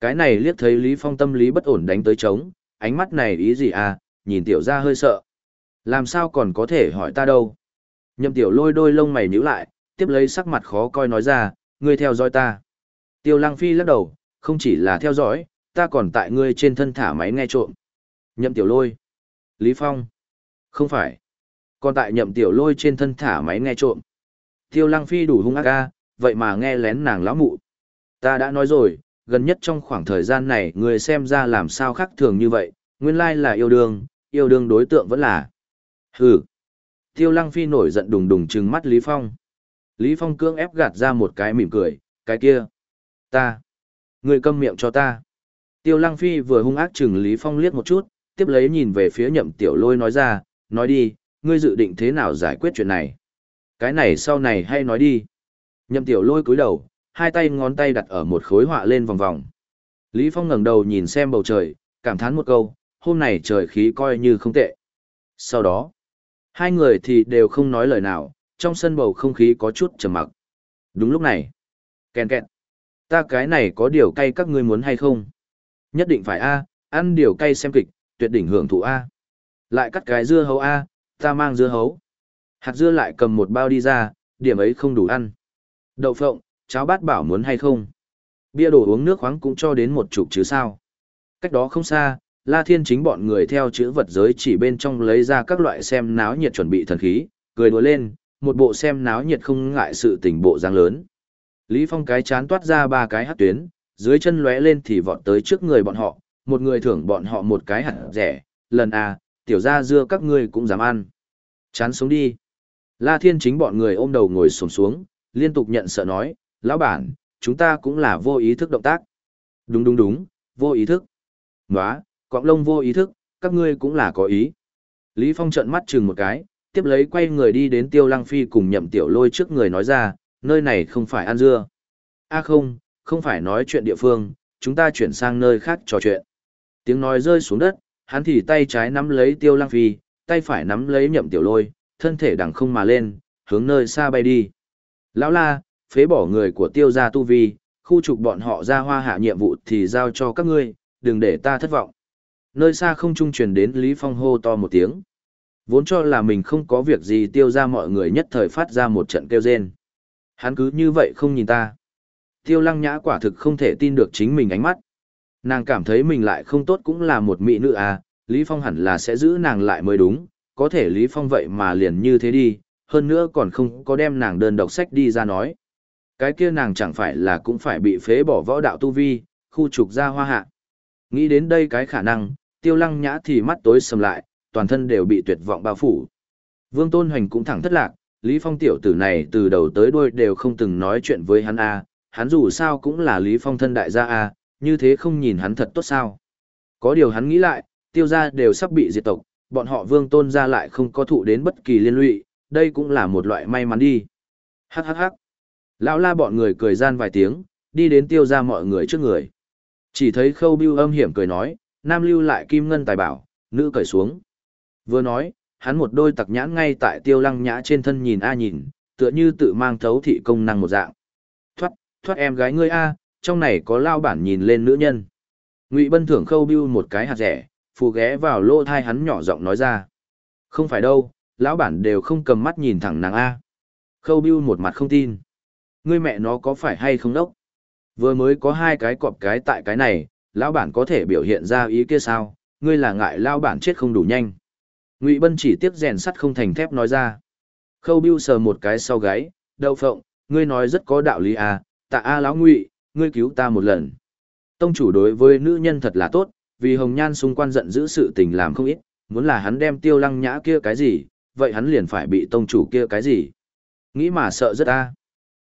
Cái này liếc thấy Lý Phong tâm lý bất ổn đánh tới trống, ánh mắt này ý gì à, nhìn tiểu ra hơi sợ. Làm sao còn có thể hỏi ta đâu? Nhậm tiểu lôi đôi lông mày nhíu lại, tiếp lấy sắc mặt khó coi nói ra, ngươi theo dõi ta. Tiêu lăng phi lắc đầu, không chỉ là theo dõi, ta còn tại ngươi trên thân thả máy nghe trộm. Nhậm tiểu lôi. Lý Phong. Không phải. Còn tại nhậm tiểu lôi trên thân thả máy nghe trộm. Tiêu lăng phi đủ hung ác ca, vậy mà nghe lén nàng lão mụ. Ta đã nói rồi, gần nhất trong khoảng thời gian này người xem ra làm sao khác thường như vậy, nguyên lai là yêu đương, yêu đương đối tượng vẫn là. Hừ. Tiêu Lăng Phi nổi giận đùng đùng trừng mắt Lý Phong. Lý Phong cương ép gạt ra một cái mỉm cười, cái kia. Ta. Người câm miệng cho ta. Tiêu Lăng Phi vừa hung ác trừng Lý Phong liếc một chút, tiếp lấy nhìn về phía nhậm tiểu lôi nói ra, nói đi, ngươi dự định thế nào giải quyết chuyện này. Cái này sau này hay nói đi. Nhậm tiểu lôi cúi đầu, hai tay ngón tay đặt ở một khối họa lên vòng vòng. Lý Phong ngẩng đầu nhìn xem bầu trời, cảm thán một câu, hôm nay trời khí coi như không tệ. Sau đó, hai người thì đều không nói lời nào, trong sân bầu không khí có chút trầm mặc. Đúng lúc này, kèn kẹt, ta cái này có điều cay các ngươi muốn hay không? Nhất định phải A, ăn điều cay xem kịch, tuyệt đỉnh hưởng thụ A. Lại cắt cái dưa hấu A, ta mang dưa hấu. Hạt dưa lại cầm một bao đi ra, điểm ấy không đủ ăn. Đậu phộng, cháo bát bảo muốn hay không. Bia đồ uống nước khoáng cũng cho đến một chục chứ sao. Cách đó không xa, La Thiên chính bọn người theo chữ vật giới chỉ bên trong lấy ra các loại xem náo nhiệt chuẩn bị thần khí, cười đùa lên, một bộ xem náo nhiệt không ngại sự tình bộ dáng lớn. Lý Phong cái chán toát ra ba cái hạt tuyến, dưới chân lóe lên thì vọt tới trước người bọn họ, một người thưởng bọn họ một cái hạt rẻ, lần à, tiểu ra dưa các ngươi cũng dám ăn. Chán xuống đi. La Thiên chính bọn người ôm đầu ngồi xổm xuống, liên tục nhận sợ nói, lão bản, chúng ta cũng là vô ý thức động tác. Đúng đúng đúng, vô ý thức. Nóa, cọng lông vô ý thức, các ngươi cũng là có ý. Lý Phong trợn mắt chừng một cái, tiếp lấy quay người đi đến Tiêu Lăng Phi cùng nhậm tiểu lôi trước người nói ra, nơi này không phải ăn dưa. a không, không phải nói chuyện địa phương, chúng ta chuyển sang nơi khác trò chuyện. Tiếng nói rơi xuống đất, hắn thì tay trái nắm lấy Tiêu Lăng Phi, tay phải nắm lấy nhậm tiểu lôi, thân thể đằng không mà lên, hướng nơi xa bay đi. Lão la, phế bỏ người của tiêu gia tu vi, khu trục bọn họ ra hoa hạ nhiệm vụ thì giao cho các ngươi, đừng để ta thất vọng. Nơi xa không trung truyền đến Lý Phong hô to một tiếng. Vốn cho là mình không có việc gì tiêu ra mọi người nhất thời phát ra một trận kêu rên. Hắn cứ như vậy không nhìn ta. Tiêu lăng nhã quả thực không thể tin được chính mình ánh mắt. Nàng cảm thấy mình lại không tốt cũng là một mỹ nữ à, Lý Phong hẳn là sẽ giữ nàng lại mới đúng, có thể Lý Phong vậy mà liền như thế đi, hơn nữa còn không có đem nàng đơn độc sách đi ra nói. Cái kia nàng chẳng phải là cũng phải bị phế bỏ võ đạo tu vi, khu trục ra hoa hạ. Nghĩ đến đây cái khả năng, tiêu lăng nhã thì mắt tối sầm lại, toàn thân đều bị tuyệt vọng bao phủ. Vương Tôn Hoành cũng thẳng thất lạc, Lý Phong tiểu tử này từ đầu tới đuôi đều không từng nói chuyện với hắn a, hắn dù sao cũng là Lý Phong thân đại gia a, như thế không nhìn hắn thật tốt sao? Có điều hắn nghĩ lại, tiêu gia đều sắp bị diệt tộc, bọn họ Vương Tôn gia lại không có thụ đến bất kỳ liên lụy, đây cũng là một loại may mắn đi. Hắc hắc hắc. Lão la bọn người cười gian vài tiếng, đi đến tiêu ra mọi người trước người. Chỉ thấy khâu bưu âm hiểm cười nói, nam lưu lại kim ngân tài bảo, nữ cởi xuống. Vừa nói, hắn một đôi tặc nhãn ngay tại tiêu lăng nhã trên thân nhìn a nhìn, tựa như tự mang thấu thị công năng một dạng. Thoát, thoát em gái ngươi a, trong này có lao bản nhìn lên nữ nhân. Ngụy Bân thưởng khâu bưu một cái hạt rẻ, phù ghé vào lô thai hắn nhỏ giọng nói ra. Không phải đâu, lão bản đều không cầm mắt nhìn thẳng nàng a. Khâu bưu một mặt không tin ngươi mẹ nó có phải hay không đốc? Vừa mới có hai cái cọp cái tại cái này, lão bản có thể biểu hiện ra ý kia sao? ngươi là ngại lão bản chết không đủ nhanh. Ngụy Bân chỉ tiếc rèn sắt không thành thép nói ra. Khâu Bưu sờ một cái sau gáy, đậu phộng, ngươi nói rất có đạo lý à, tạ A lão Ngụy, ngươi cứu ta một lần. Tông chủ đối với nữ nhân thật là tốt, vì Hồng Nhan xung quanh giận giữ sự tình làm không ít, muốn là hắn đem tiêu lăng nhã kia cái gì, vậy hắn liền phải bị tông chủ kia cái gì. Nghĩ mà sợ rất a.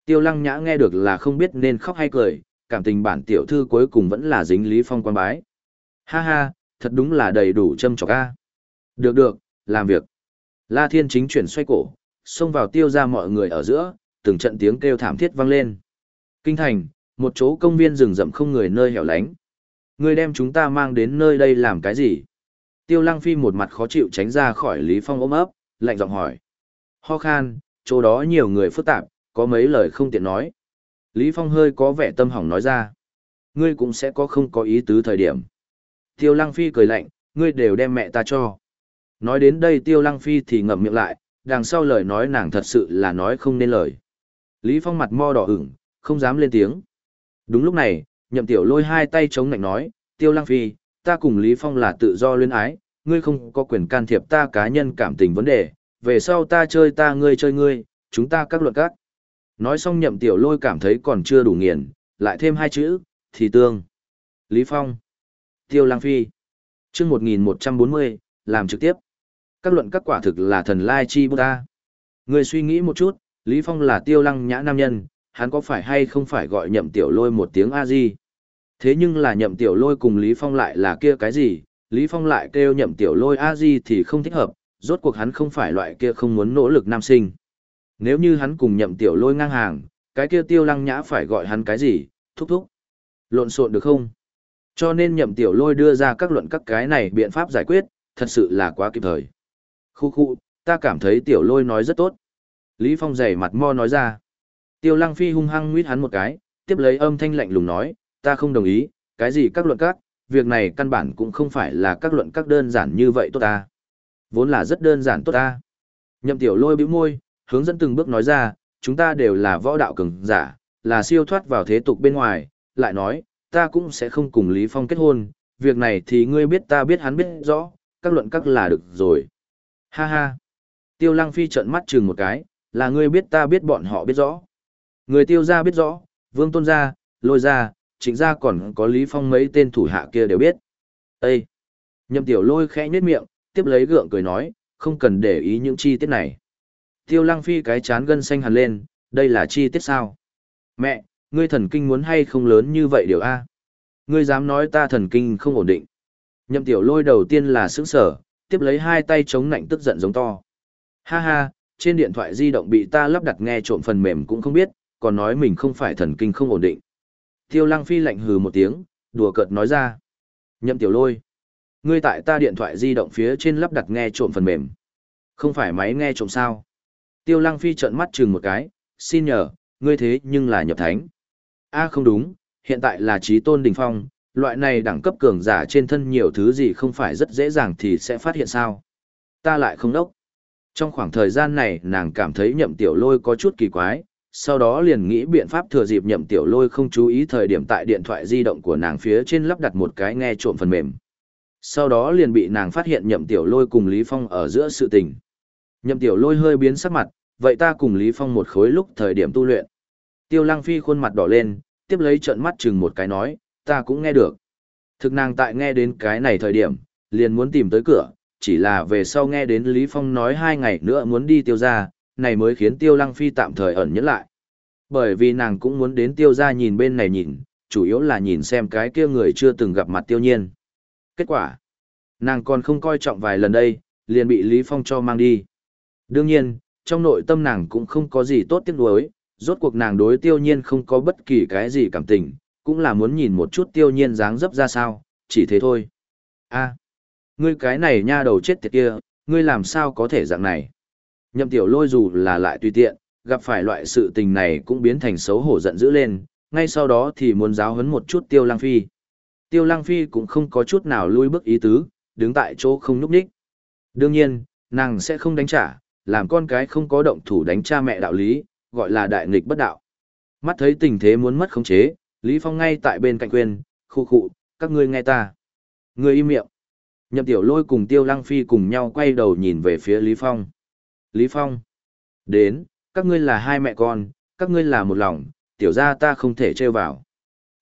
Tiêu lăng nhã nghe được là không biết nên khóc hay cười, cảm tình bản tiểu thư cuối cùng vẫn là dính Lý Phong quan bái. Ha ha, thật đúng là đầy đủ châm trọc a. Được được, làm việc. La Thiên chính chuyển xoay cổ, xông vào tiêu ra mọi người ở giữa, từng trận tiếng kêu thảm thiết vang lên. Kinh thành, một chỗ công viên rừng rậm không người nơi hẻo lánh. Người đem chúng ta mang đến nơi đây làm cái gì? Tiêu Lăng Phi một mặt khó chịu tránh ra khỏi Lý Phong ôm ấp, lạnh giọng hỏi. Ho khan, chỗ đó nhiều người phức tạp, có mấy lời không tiện nói. Lý Phong hơi có vẻ tâm hỏng nói ra. Ngươi cũng sẽ có không có ý tứ thời điểm. Tiêu Lăng Phi cười lạnh, ngươi đều đem mẹ ta cho. Nói đến đây Tiêu Lăng Phi thì ngậm miệng lại, đằng sau lời nói nàng thật sự là nói không nên lời. Lý Phong mặt mo đỏ ửng, không dám lên tiếng. Đúng lúc này, nhậm tiểu lôi hai tay chống nạnh nói, Tiêu Lăng Phi, ta cùng Lý Phong là tự do luyến ái, ngươi không có quyền can thiệp ta cá nhân cảm tình vấn đề, về sau ta chơi ta ngươi chơi ngươi, chúng ta các luận các. Nói xong nhậm tiểu lôi cảm thấy còn chưa đủ nghiền, lại thêm hai chữ, thì tương. Lý Phong. Tiêu Lang Phi. chương 1140, làm trực tiếp. Các luận các quả thực là thần lai chi bút ta. Người suy nghĩ một chút, Lý Phong là tiêu lăng nhã nam nhân, hắn có phải hay không phải gọi nhậm tiểu lôi một tiếng A-di? Thế nhưng là nhậm tiểu lôi cùng Lý Phong lại là kia cái gì? Lý Phong lại kêu nhậm tiểu lôi A-di thì không thích hợp, rốt cuộc hắn không phải loại kia không muốn nỗ lực nam sinh. Nếu như hắn cùng nhậm tiểu lôi ngang hàng, cái kia tiêu lăng nhã phải gọi hắn cái gì, thúc thúc. Lộn xộn được không? Cho nên nhậm tiểu lôi đưa ra các luận các cái này biện pháp giải quyết, thật sự là quá kịp thời. Khu khu, ta cảm thấy tiểu lôi nói rất tốt. Lý Phong dày mặt mo nói ra. Tiêu lăng phi hung hăng nguyết hắn một cái, tiếp lấy âm thanh lạnh lùng nói, ta không đồng ý, cái gì các luận các, việc này căn bản cũng không phải là các luận các đơn giản như vậy tốt ta. Vốn là rất đơn giản tốt ta. Nhậm tiểu lôi bĩu môi, hướng dẫn từng bước nói ra, chúng ta đều là võ đạo cường giả, là siêu thoát vào thế tục bên ngoài, lại nói, ta cũng sẽ không cùng Lý Phong kết hôn, việc này thì ngươi biết ta biết hắn biết rõ, các luận các là được rồi. Ha ha. Tiêu Lăng Phi trợn mắt chừng một cái, là ngươi biết ta biết bọn họ biết rõ. Người tiêu gia biết rõ, vương tôn gia, lôi gia, trịnh gia còn có Lý Phong mấy tên thủ hạ kia đều biết. Ê! Nhậm tiểu lôi khẽ nhếch miệng, tiếp lấy gượng cười nói, không cần để ý những chi tiết này. Tiêu lăng phi cái chán gân xanh hẳn lên, đây là chi tiết sao? Mẹ, ngươi thần kinh muốn hay không lớn như vậy điều A? Ngươi dám nói ta thần kinh không ổn định. Nhậm tiểu lôi đầu tiên là sững sở, tiếp lấy hai tay chống nạnh tức giận giống to. Ha ha, trên điện thoại di động bị ta lắp đặt nghe trộm phần mềm cũng không biết, còn nói mình không phải thần kinh không ổn định. Tiêu lăng phi lạnh hừ một tiếng, đùa cợt nói ra. Nhậm tiểu lôi. Ngươi tại ta điện thoại di động phía trên lắp đặt nghe trộm phần mềm. Không phải máy nghe trộm sao? Tiêu lăng phi trợn mắt chừng một cái, xin nhờ, ngươi thế nhưng là nhập thánh. a không đúng, hiện tại là trí tôn đỉnh phong, loại này đẳng cấp cường giả trên thân nhiều thứ gì không phải rất dễ dàng thì sẽ phát hiện sao. Ta lại không đốc. Trong khoảng thời gian này nàng cảm thấy nhậm tiểu lôi có chút kỳ quái, sau đó liền nghĩ biện pháp thừa dịp nhậm tiểu lôi không chú ý thời điểm tại điện thoại di động của nàng phía trên lắp đặt một cái nghe trộm phần mềm. Sau đó liền bị nàng phát hiện nhậm tiểu lôi cùng Lý Phong ở giữa sự tình. Nhậm tiểu lôi hơi biến sắc mặt, vậy ta cùng Lý Phong một khối lúc thời điểm tu luyện. Tiêu Lăng Phi khuôn mặt đỏ lên, tiếp lấy trợn mắt chừng một cái nói, ta cũng nghe được. Thực nàng tại nghe đến cái này thời điểm, liền muốn tìm tới cửa, chỉ là về sau nghe đến Lý Phong nói hai ngày nữa muốn đi tiêu ra, này mới khiến Tiêu Lăng Phi tạm thời ẩn nhẫn lại. Bởi vì nàng cũng muốn đến tiêu ra nhìn bên này nhìn, chủ yếu là nhìn xem cái kia người chưa từng gặp mặt tiêu nhiên. Kết quả, nàng còn không coi trọng vài lần đây, liền bị Lý Phong cho mang đi. Đương nhiên, trong nội tâm nàng cũng không có gì tốt tiếc nuối, rốt cuộc nàng đối tiêu nhiên không có bất kỳ cái gì cảm tình, cũng là muốn nhìn một chút tiêu nhiên dáng dấp ra sao, chỉ thế thôi. a ngươi cái này nha đầu chết tiệt kia, ngươi làm sao có thể dạng này. Nhậm tiểu lôi dù là lại tùy tiện, gặp phải loại sự tình này cũng biến thành xấu hổ giận dữ lên, ngay sau đó thì muốn giáo huấn một chút tiêu lang phi. Tiêu lang phi cũng không có chút nào lui bước ý tứ, đứng tại chỗ không núp đích. Đương nhiên, nàng sẽ không đánh trả, làm con cái không có động thủ đánh cha mẹ đạo lý, gọi là đại nghịch bất đạo. Mắt thấy tình thế muốn mất khống chế, Lý Phong ngay tại bên cạnh quên, khu khụ, các ngươi nghe ta. Ngươi im miệng. Nhậm tiểu lôi cùng tiêu lăng phi cùng nhau quay đầu nhìn về phía Lý Phong. Lý Phong. Đến, các ngươi là hai mẹ con, các ngươi là một lòng, tiểu ra ta không thể trêu vào.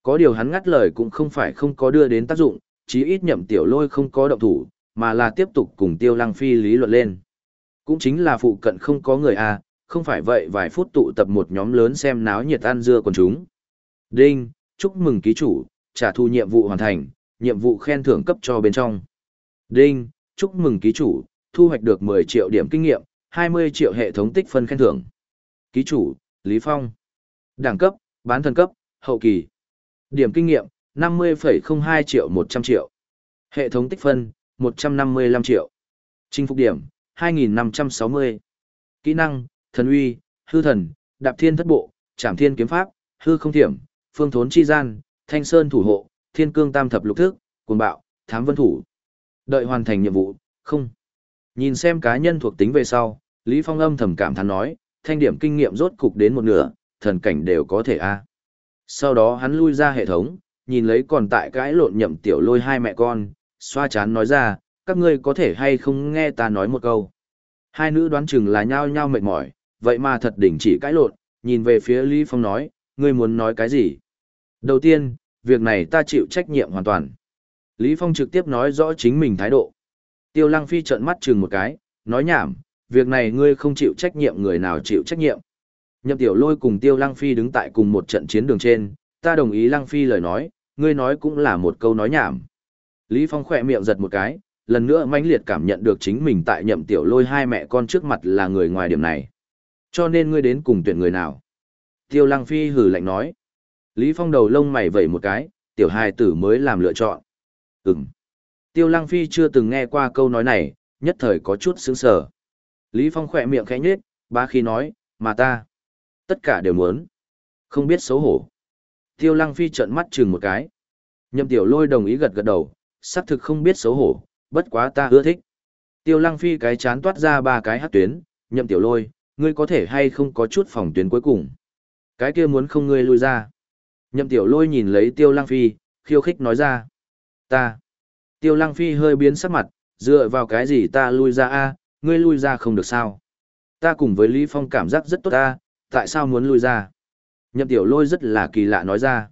Có điều hắn ngắt lời cũng không phải không có đưa đến tác dụng, chí ít nhậm tiểu lôi không có động thủ, mà là tiếp tục cùng tiêu lăng phi lý luận lên. Cũng chính là phụ cận không có người à, không phải vậy vài phút tụ tập một nhóm lớn xem náo nhiệt ăn dưa quần chúng. Đinh, chúc mừng ký chủ, trả thu nhiệm vụ hoàn thành, nhiệm vụ khen thưởng cấp cho bên trong. Đinh, chúc mừng ký chủ, thu hoạch được 10 triệu điểm kinh nghiệm, 20 triệu hệ thống tích phân khen thưởng. Ký chủ, Lý Phong. Đẳng cấp, bán thần cấp, hậu kỳ. Điểm kinh nghiệm, 50,02 triệu 100 triệu. Hệ thống tích phân, 155 triệu. Chinh phục điểm, 2.560. Kỹ năng, thần uy, hư thần, đạp thiên thất bộ, trảm thiên kiếm pháp, hư không thiểm, phương thốn chi gian, thanh sơn thủ hộ, thiên cương tam thập lục thức, cuồng bạo, thám vân thủ. Đợi hoàn thành nhiệm vụ, không. Nhìn xem cá nhân thuộc tính về sau, Lý Phong âm thầm cảm thán nói, thanh điểm kinh nghiệm rốt cục đến một nửa, thần cảnh đều có thể a. Sau đó hắn lui ra hệ thống, nhìn lấy còn tại cãi lộn nhậm tiểu lôi hai mẹ con, xoa chán nói ra, các ngươi có thể hay không nghe ta nói một câu. Hai nữ đoán chừng là nhao nhao mệt mỏi, vậy mà thật đỉnh chỉ cãi lộn, nhìn về phía Lý Phong nói, ngươi muốn nói cái gì? Đầu tiên, việc này ta chịu trách nhiệm hoàn toàn. Lý Phong trực tiếp nói rõ chính mình thái độ. Tiêu Lăng Phi trợn mắt chừng một cái, nói nhảm, việc này ngươi không chịu trách nhiệm người nào chịu trách nhiệm. Nhậm Tiểu Lôi cùng Tiêu Lăng Phi đứng tại cùng một trận chiến đường trên, ta đồng ý Lăng Phi lời nói, ngươi nói cũng là một câu nói nhảm. Lý Phong khỏe miệng giật một cái, lần nữa mãnh liệt cảm nhận được chính mình tại Nhậm Tiểu Lôi hai mẹ con trước mặt là người ngoài điểm này. Cho nên ngươi đến cùng tuyển người nào? Tiêu Lăng Phi hừ lạnh nói. Lý Phong đầu lông mày vẩy một cái, tiểu hài tử mới làm lựa chọn. Ừm. Tiêu Lăng Phi chưa từng nghe qua câu nói này, nhất thời có chút sướng sở. Lý Phong khỏe miệng khẽ nhếch, ba khi nói, mà ta. Tất cả đều muốn. Không biết xấu hổ. Tiêu Lăng Phi trợn mắt chừng một cái. Nhậm tiểu lôi đồng ý gật gật đầu, xác thực không biết xấu hổ, bất quá ta ưa thích. Tiêu Lăng Phi cái chán toát ra ba cái hát tuyến, nhậm tiểu lôi, ngươi có thể hay không có chút phòng tuyến cuối cùng. Cái kia muốn không ngươi lui ra. Nhậm tiểu lôi nhìn lấy Tiêu Lăng Phi, khiêu khích nói ra. Ta. Tiêu Lăng Phi hơi biến sắc mặt, dựa vào cái gì ta lui ra a ngươi lui ra không được sao. Ta cùng với Lý Phong cảm giác rất tốt ta, tại sao muốn lui ra? Nhậm tiểu lôi rất là kỳ lạ nói ra.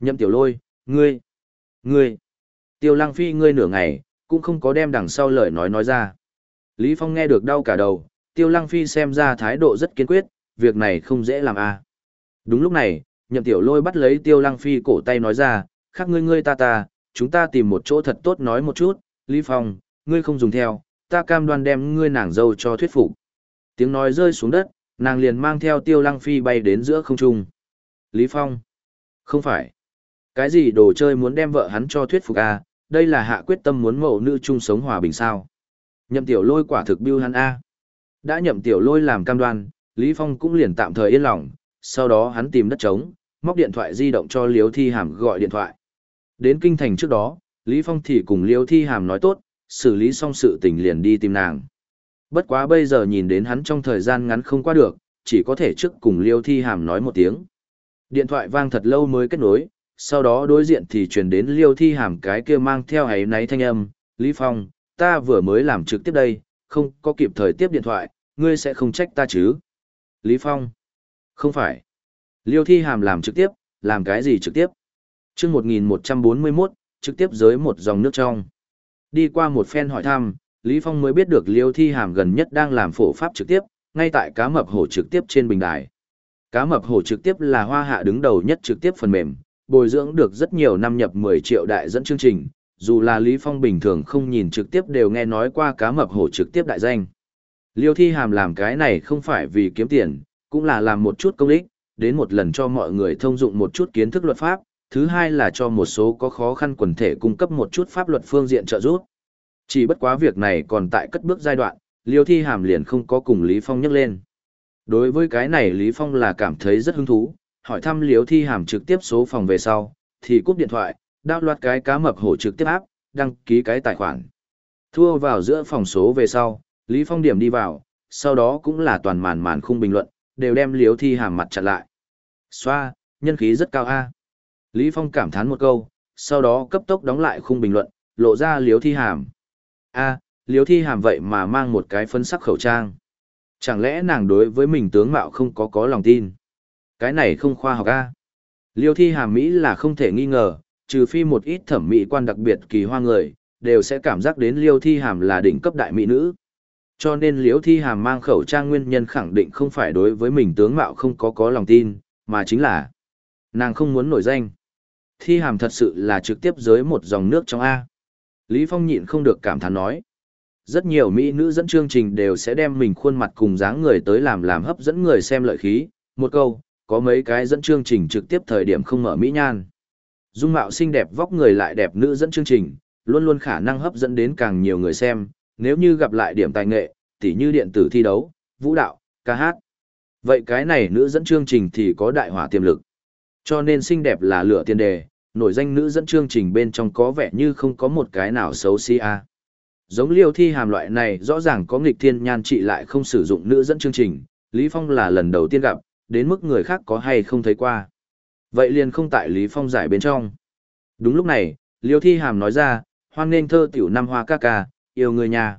Nhậm tiểu lôi, ngươi, ngươi, tiêu lăng phi ngươi nửa ngày, cũng không có đem đằng sau lời nói nói ra. Lý Phong nghe được đau cả đầu, tiêu lăng phi xem ra thái độ rất kiên quyết, việc này không dễ làm a. Đúng lúc này, nhậm tiểu lôi bắt lấy tiêu lăng phi cổ tay nói ra, khác ngươi ngươi ta ta, chúng ta tìm một chỗ thật tốt nói một chút, Lý Phong, ngươi không dùng theo, ta cam đoan đem ngươi nàng dâu cho thuyết phục. Tiếng nói rơi xuống đất, nàng liền mang theo tiêu lăng phi bay đến giữa không trung. Lý Phong. Không phải. Cái gì đồ chơi muốn đem vợ hắn cho thuyết phục à, đây là hạ quyết tâm muốn mẫu nữ chung sống hòa bình sao. Nhậm tiểu lôi quả thực biêu hắn a Đã nhậm tiểu lôi làm cam đoan, Lý Phong cũng liền tạm thời yên lòng, sau đó hắn tìm đất trống, móc điện thoại di động cho Liêu Thi Hàm gọi điện thoại. Đến kinh thành trước đó, Lý Phong thì cùng Liêu Thi Hàm nói tốt, xử lý xong sự tình liền đi tìm nàng. Bất quá bây giờ nhìn đến hắn trong thời gian ngắn không qua được, chỉ có thể trước cùng Liêu Thi Hàm nói một tiếng. Điện thoại vang thật lâu mới kết nối, sau đó đối diện thì truyền đến Liêu Thi Hàm cái kia mang theo ấy náy thanh âm, Lý Phong, ta vừa mới làm trực tiếp đây, không có kịp thời tiếp điện thoại, ngươi sẽ không trách ta chứ? Lý Phong, không phải. Liêu Thi Hàm làm trực tiếp, làm cái gì trực tiếp? Trước 1141, trực tiếp dưới một dòng nước trong. Đi qua một phen hỏi thăm, Lý Phong mới biết được Liêu Thi Hàm gần nhất đang làm phổ pháp trực tiếp, ngay tại cá mập hổ trực tiếp trên bình đài. Cá mập hổ trực tiếp là hoa hạ đứng đầu nhất trực tiếp phần mềm, bồi dưỡng được rất nhiều năm nhập 10 triệu đại dẫn chương trình, dù là Lý Phong bình thường không nhìn trực tiếp đều nghe nói qua cá mập hổ trực tiếp đại danh. Liêu Thi Hàm làm cái này không phải vì kiếm tiền, cũng là làm một chút công ích, đến một lần cho mọi người thông dụng một chút kiến thức luật pháp, thứ hai là cho một số có khó khăn quần thể cung cấp một chút pháp luật phương diện trợ giúp. Chỉ bất quá việc này còn tại cất bước giai đoạn, Liêu Thi Hàm liền không có cùng Lý Phong nhắc lên. Đối với cái này Lý Phong là cảm thấy rất hứng thú, hỏi thăm liếu Thi Hàm trực tiếp số phòng về sau, thì cúp điện thoại, đao loạt cái cá mập hổ trực tiếp áp, đăng ký cái tài khoản. Thua vào giữa phòng số về sau, Lý Phong điểm đi vào, sau đó cũng là toàn màn màn khung bình luận, đều đem liếu Thi Hàm mặt chặn lại. Xoa, nhân khí rất cao a. Lý Phong cảm thán một câu, sau đó cấp tốc đóng lại khung bình luận, lộ ra liếu Thi Hàm. a liếu thi hàm vậy mà mang một cái phấn sắc khẩu trang. Chẳng lẽ nàng đối với mình tướng mạo không có có lòng tin? Cái này không khoa học a. Liêu thi hàm Mỹ là không thể nghi ngờ, trừ phi một ít thẩm mỹ quan đặc biệt kỳ hoa người, đều sẽ cảm giác đến liêu thi hàm là đỉnh cấp đại mỹ nữ. Cho nên liêu thi hàm mang khẩu trang nguyên nhân khẳng định không phải đối với mình tướng mạo không có có lòng tin, mà chính là nàng không muốn nổi danh. Thi hàm thật sự là trực tiếp dưới một dòng nước trong A. Lý Phong nhịn không được cảm thán nói. Rất nhiều mỹ nữ dẫn chương trình đều sẽ đem mình khuôn mặt cùng dáng người tới làm làm hấp dẫn người xem lợi khí. Một câu, có mấy cái dẫn chương trình trực tiếp thời điểm không mở mỹ nhan. Dung mạo xinh đẹp vóc người lại đẹp nữ dẫn chương trình, luôn luôn khả năng hấp dẫn đến càng nhiều người xem, nếu như gặp lại điểm tài nghệ, tỉ như điện tử thi đấu, vũ đạo, ca hát. Vậy cái này nữ dẫn chương trình thì có đại hỏa tiềm lực. Cho nên xinh đẹp là lửa tiền đề, nổi danh nữ dẫn chương trình bên trong có vẻ như không có một cái nào xấu xí a. Giống liêu thi hàm loại này rõ ràng có nghịch thiên nhan trị lại không sử dụng nữ dẫn chương trình, Lý Phong là lần đầu tiên gặp, đến mức người khác có hay không thấy qua. Vậy liền không tại Lý Phong giải bên trong. Đúng lúc này, liêu thi hàm nói ra, hoan nên thơ tiểu năm hoa ca ca, yêu người nhà.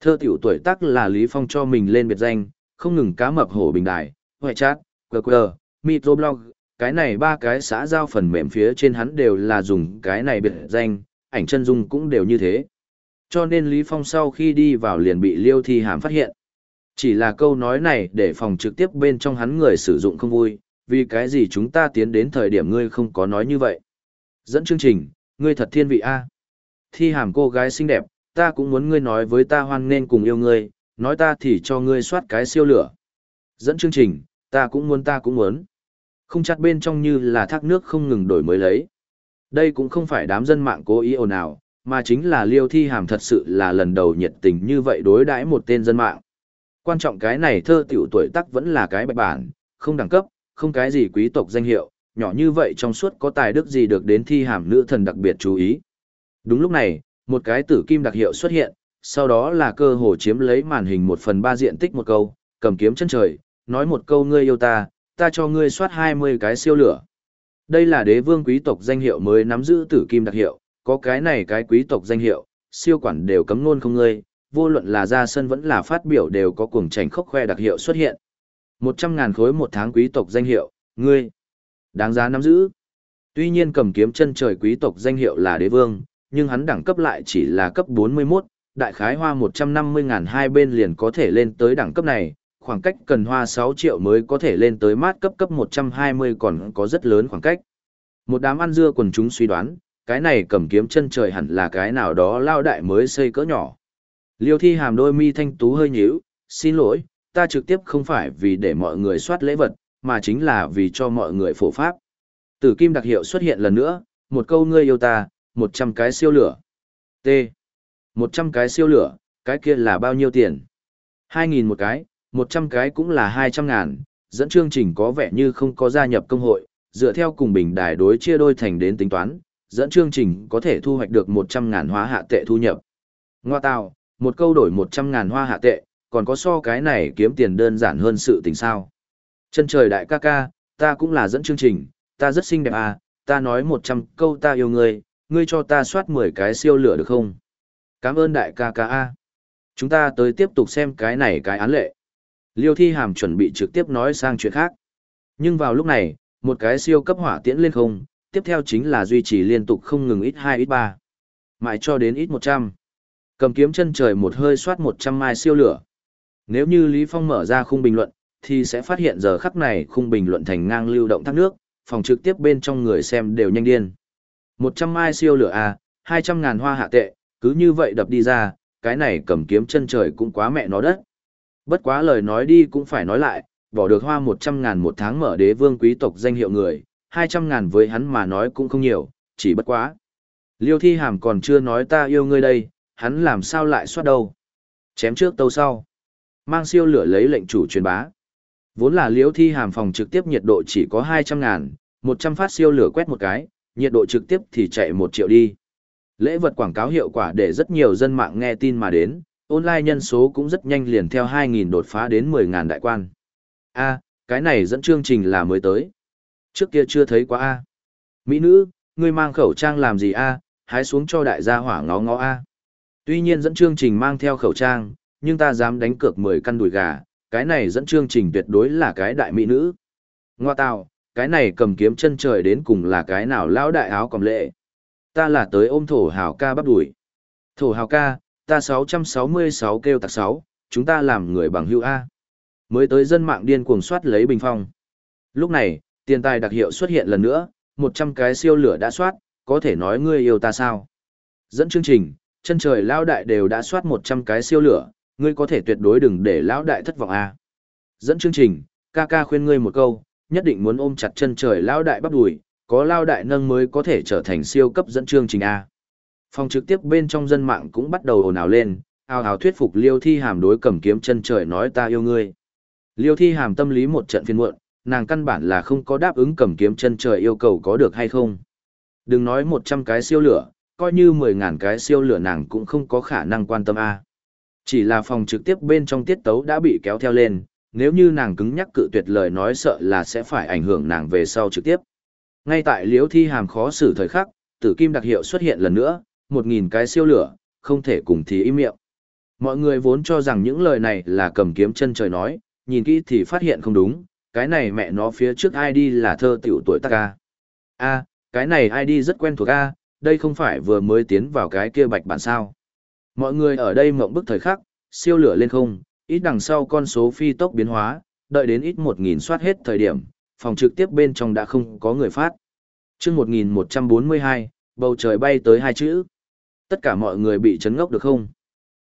Thơ tiểu tuổi tác là Lý Phong cho mình lên biệt danh, không ngừng cá mập hổ bình đài, hoại chát, quờ quờ, microblog, cái này ba cái xã giao phần mềm phía trên hắn đều là dùng cái này biệt danh, ảnh chân dung cũng đều như thế. Cho nên Lý Phong sau khi đi vào liền bị Liêu Thi Hàm phát hiện. Chỉ là câu nói này để phòng trực tiếp bên trong hắn người sử dụng không vui, vì cái gì chúng ta tiến đến thời điểm ngươi không có nói như vậy. Dẫn chương trình, ngươi thật thiên vị A. Thi Hàm cô gái xinh đẹp, ta cũng muốn ngươi nói với ta hoan nên cùng yêu ngươi, nói ta thì cho ngươi soát cái siêu lửa. Dẫn chương trình, ta cũng muốn ta cũng muốn. Không chặt bên trong như là thác nước không ngừng đổi mới lấy. Đây cũng không phải đám dân mạng cố ý ồn ào, mà chính là liêu thi hàm thật sự là lần đầu nhiệt tình như vậy đối đãi một tên dân mạng. Quan trọng cái này thơ tiểu tuổi tác vẫn là cái bạch bản, không đẳng cấp, không cái gì quý tộc danh hiệu, nhỏ như vậy trong suốt có tài đức gì được đến thi hàm nữ thần đặc biệt chú ý. Đúng lúc này, một cái tử kim đặc hiệu xuất hiện, sau đó là cơ hồ chiếm lấy màn hình một phần ba diện tích một câu, cầm kiếm chân trời, nói một câu ngươi yêu ta, ta cho ngươi soát 20 cái siêu lửa. Đây là đế vương quý tộc danh hiệu mới nắm giữ tử kim đặc hiệu, có cái này cái quý tộc danh hiệu, siêu quản đều cấm luôn không ngươi, vô luận là ra sân vẫn là phát biểu đều có cuồng trành khốc khoe đặc hiệu xuất hiện. Một trăm ngàn khối một tháng quý tộc danh hiệu, ngươi, đáng giá nắm giữ. Tuy nhiên cầm kiếm chân trời quý tộc danh hiệu là đế vương, nhưng hắn đẳng cấp lại chỉ là cấp 41, đại khái hoa 150.000 hai bên liền có thể lên tới đẳng cấp này, khoảng cách cần hoa 6 triệu mới có thể lên tới mát cấp cấp 120 còn có rất lớn khoảng cách. Một đám ăn dưa quần chúng suy đoán, cái này cầm kiếm chân trời hẳn là cái nào đó lao đại mới xây cỡ nhỏ. Liêu thi hàm đôi mi thanh tú hơi nhíu, xin lỗi, ta trực tiếp không phải vì để mọi người soát lễ vật, mà chính là vì cho mọi người phổ pháp. Tử kim đặc hiệu xuất hiện lần nữa, một câu ngươi yêu ta, 100 cái siêu lửa. T. 100 cái siêu lửa, cái kia là bao nhiêu tiền? 2.000 một cái, 100 cái cũng là 200 ngàn, dẫn chương trình có vẻ như không có gia nhập công hội, dựa theo cùng bình đài đối chia đôi thành đến tính toán, dẫn chương trình có thể thu hoạch được 100 ngàn hóa hạ tệ thu nhập. Ngoa tào, một câu đổi 100 ngàn hoa hạ tệ, còn có so cái này kiếm tiền đơn giản hơn sự tình sao. Chân trời đại ca ca, ta cũng là dẫn chương trình, ta rất xinh đẹp à, ta nói 100 câu ta yêu ngươi, ngươi cho ta soát 10 cái siêu lửa được không? Cảm ơn đại ca ca a. Chúng ta tới tiếp tục xem cái này cái án lệ. Liêu Thi Hàm chuẩn bị trực tiếp nói sang chuyện khác. Nhưng vào lúc này, một cái siêu cấp hỏa tiễn lên không, tiếp theo chính là duy trì liên tục không ngừng ít hai ít ba, Mãi cho đến ít 100. Cầm kiếm chân trời một hơi soát 100 mai siêu lửa. Nếu như Lý Phong mở ra khung bình luận, thì sẽ phát hiện giờ khắc này khung bình luận thành ngang lưu động thác nước, phòng trực tiếp bên trong người xem đều nhanh điên. 100 mai siêu lửa à, A, 200 ngàn hoa hạ tệ, cứ như vậy đập đi ra, cái này cầm kiếm chân trời cũng quá mẹ nó đất. Bất quá lời nói đi cũng phải nói lại, bỏ được hoa 100 ngàn một tháng mở đế vương quý tộc danh hiệu người, 200 ngàn với hắn mà nói cũng không nhiều, chỉ bất quá. Liêu thi hàm còn chưa nói ta yêu ngươi đây, hắn làm sao lại soát đâu. Chém trước tâu sau. Mang siêu lửa lấy lệnh chủ truyền bá. Vốn là liễu thi hàm phòng trực tiếp nhiệt độ chỉ có 200 ngàn, 100 phát siêu lửa quét một cái, nhiệt độ trực tiếp thì chạy 1 triệu đi. Lễ vật quảng cáo hiệu quả để rất nhiều dân mạng nghe tin mà đến, online nhân số cũng rất nhanh liền theo 2.000 đột phá đến 10.000 đại quan. A, cái này dẫn chương trình là mới tới. Trước kia chưa thấy quá A. Mỹ nữ, ngươi mang khẩu trang làm gì A, hái xuống cho đại gia hỏa ngó ngó A. Tuy nhiên dẫn chương trình mang theo khẩu trang, nhưng ta dám đánh cược 10 căn đùi gà, cái này dẫn chương trình tuyệt đối là cái đại mỹ nữ. Ngoa tào, cái này cầm kiếm chân trời đến cùng là cái nào lão đại áo cầm lệ. Ta là tới ôm thổ hào ca bắp đùi. Thổ hào ca, ta 666 kêu tạc 6, chúng ta làm người bằng hữu A. Mới tới dân mạng điên cuồng soát lấy bình phong. Lúc này, tiền tài đặc hiệu xuất hiện lần nữa, 100 cái siêu lửa đã soát, có thể nói ngươi yêu ta sao. Dẫn chương trình, chân trời lão đại đều đã soát 100 cái siêu lửa, ngươi có thể tuyệt đối đừng để lão đại thất vọng a. Dẫn chương trình, ca ca khuyên ngươi một câu, nhất định muốn ôm chặt chân trời lão đại bắp đùi, có lão đại nâng mới có thể trở thành siêu cấp dẫn chương trình a. Phòng trực tiếp bên trong dân mạng cũng bắt đầu ồn ào lên, ào ào thuyết phục Liêu Thi Hàm đối cầm kiếm chân trời nói ta yêu ngươi. Liêu Thi Hàm tâm lý một trận phiền muộn, nàng căn bản là không có đáp ứng cầm kiếm chân trời yêu cầu có được hay không. Đừng nói 100 cái siêu lửa, coi như 10.000 cái siêu lửa nàng cũng không có khả năng quan tâm a. Chỉ là phòng trực tiếp bên trong tiết tấu đã bị kéo theo lên, nếu như nàng cứng nhắc cự tuyệt lời nói sợ là sẽ phải ảnh hưởng nàng về sau trực tiếp. Ngay tại liễu thi hàm khó xử thời khắc, tử kim đặc hiệu xuất hiện lần nữa, 1.000 cái siêu lửa, không thể cùng thì im miệng. Mọi người vốn cho rằng những lời này là cầm kiếm chân trời nói, nhìn kỹ thì phát hiện không đúng, cái này mẹ nó phía trước ID là thơ tiểu tuổi tác A. A, cái này ID rất quen thuộc A, đây không phải vừa mới tiến vào cái kia bạch bản sao. Mọi người ở đây mộng bức thời khắc, siêu lửa lên không, ít đằng sau con số phi tốc biến hóa, đợi đến ít 1.000 soát hết thời điểm, phòng trực tiếp bên trong đã không có người phát. chương 1142, bầu trời bay tới hai chữ. Tất cả mọi người bị chấn ngốc được không?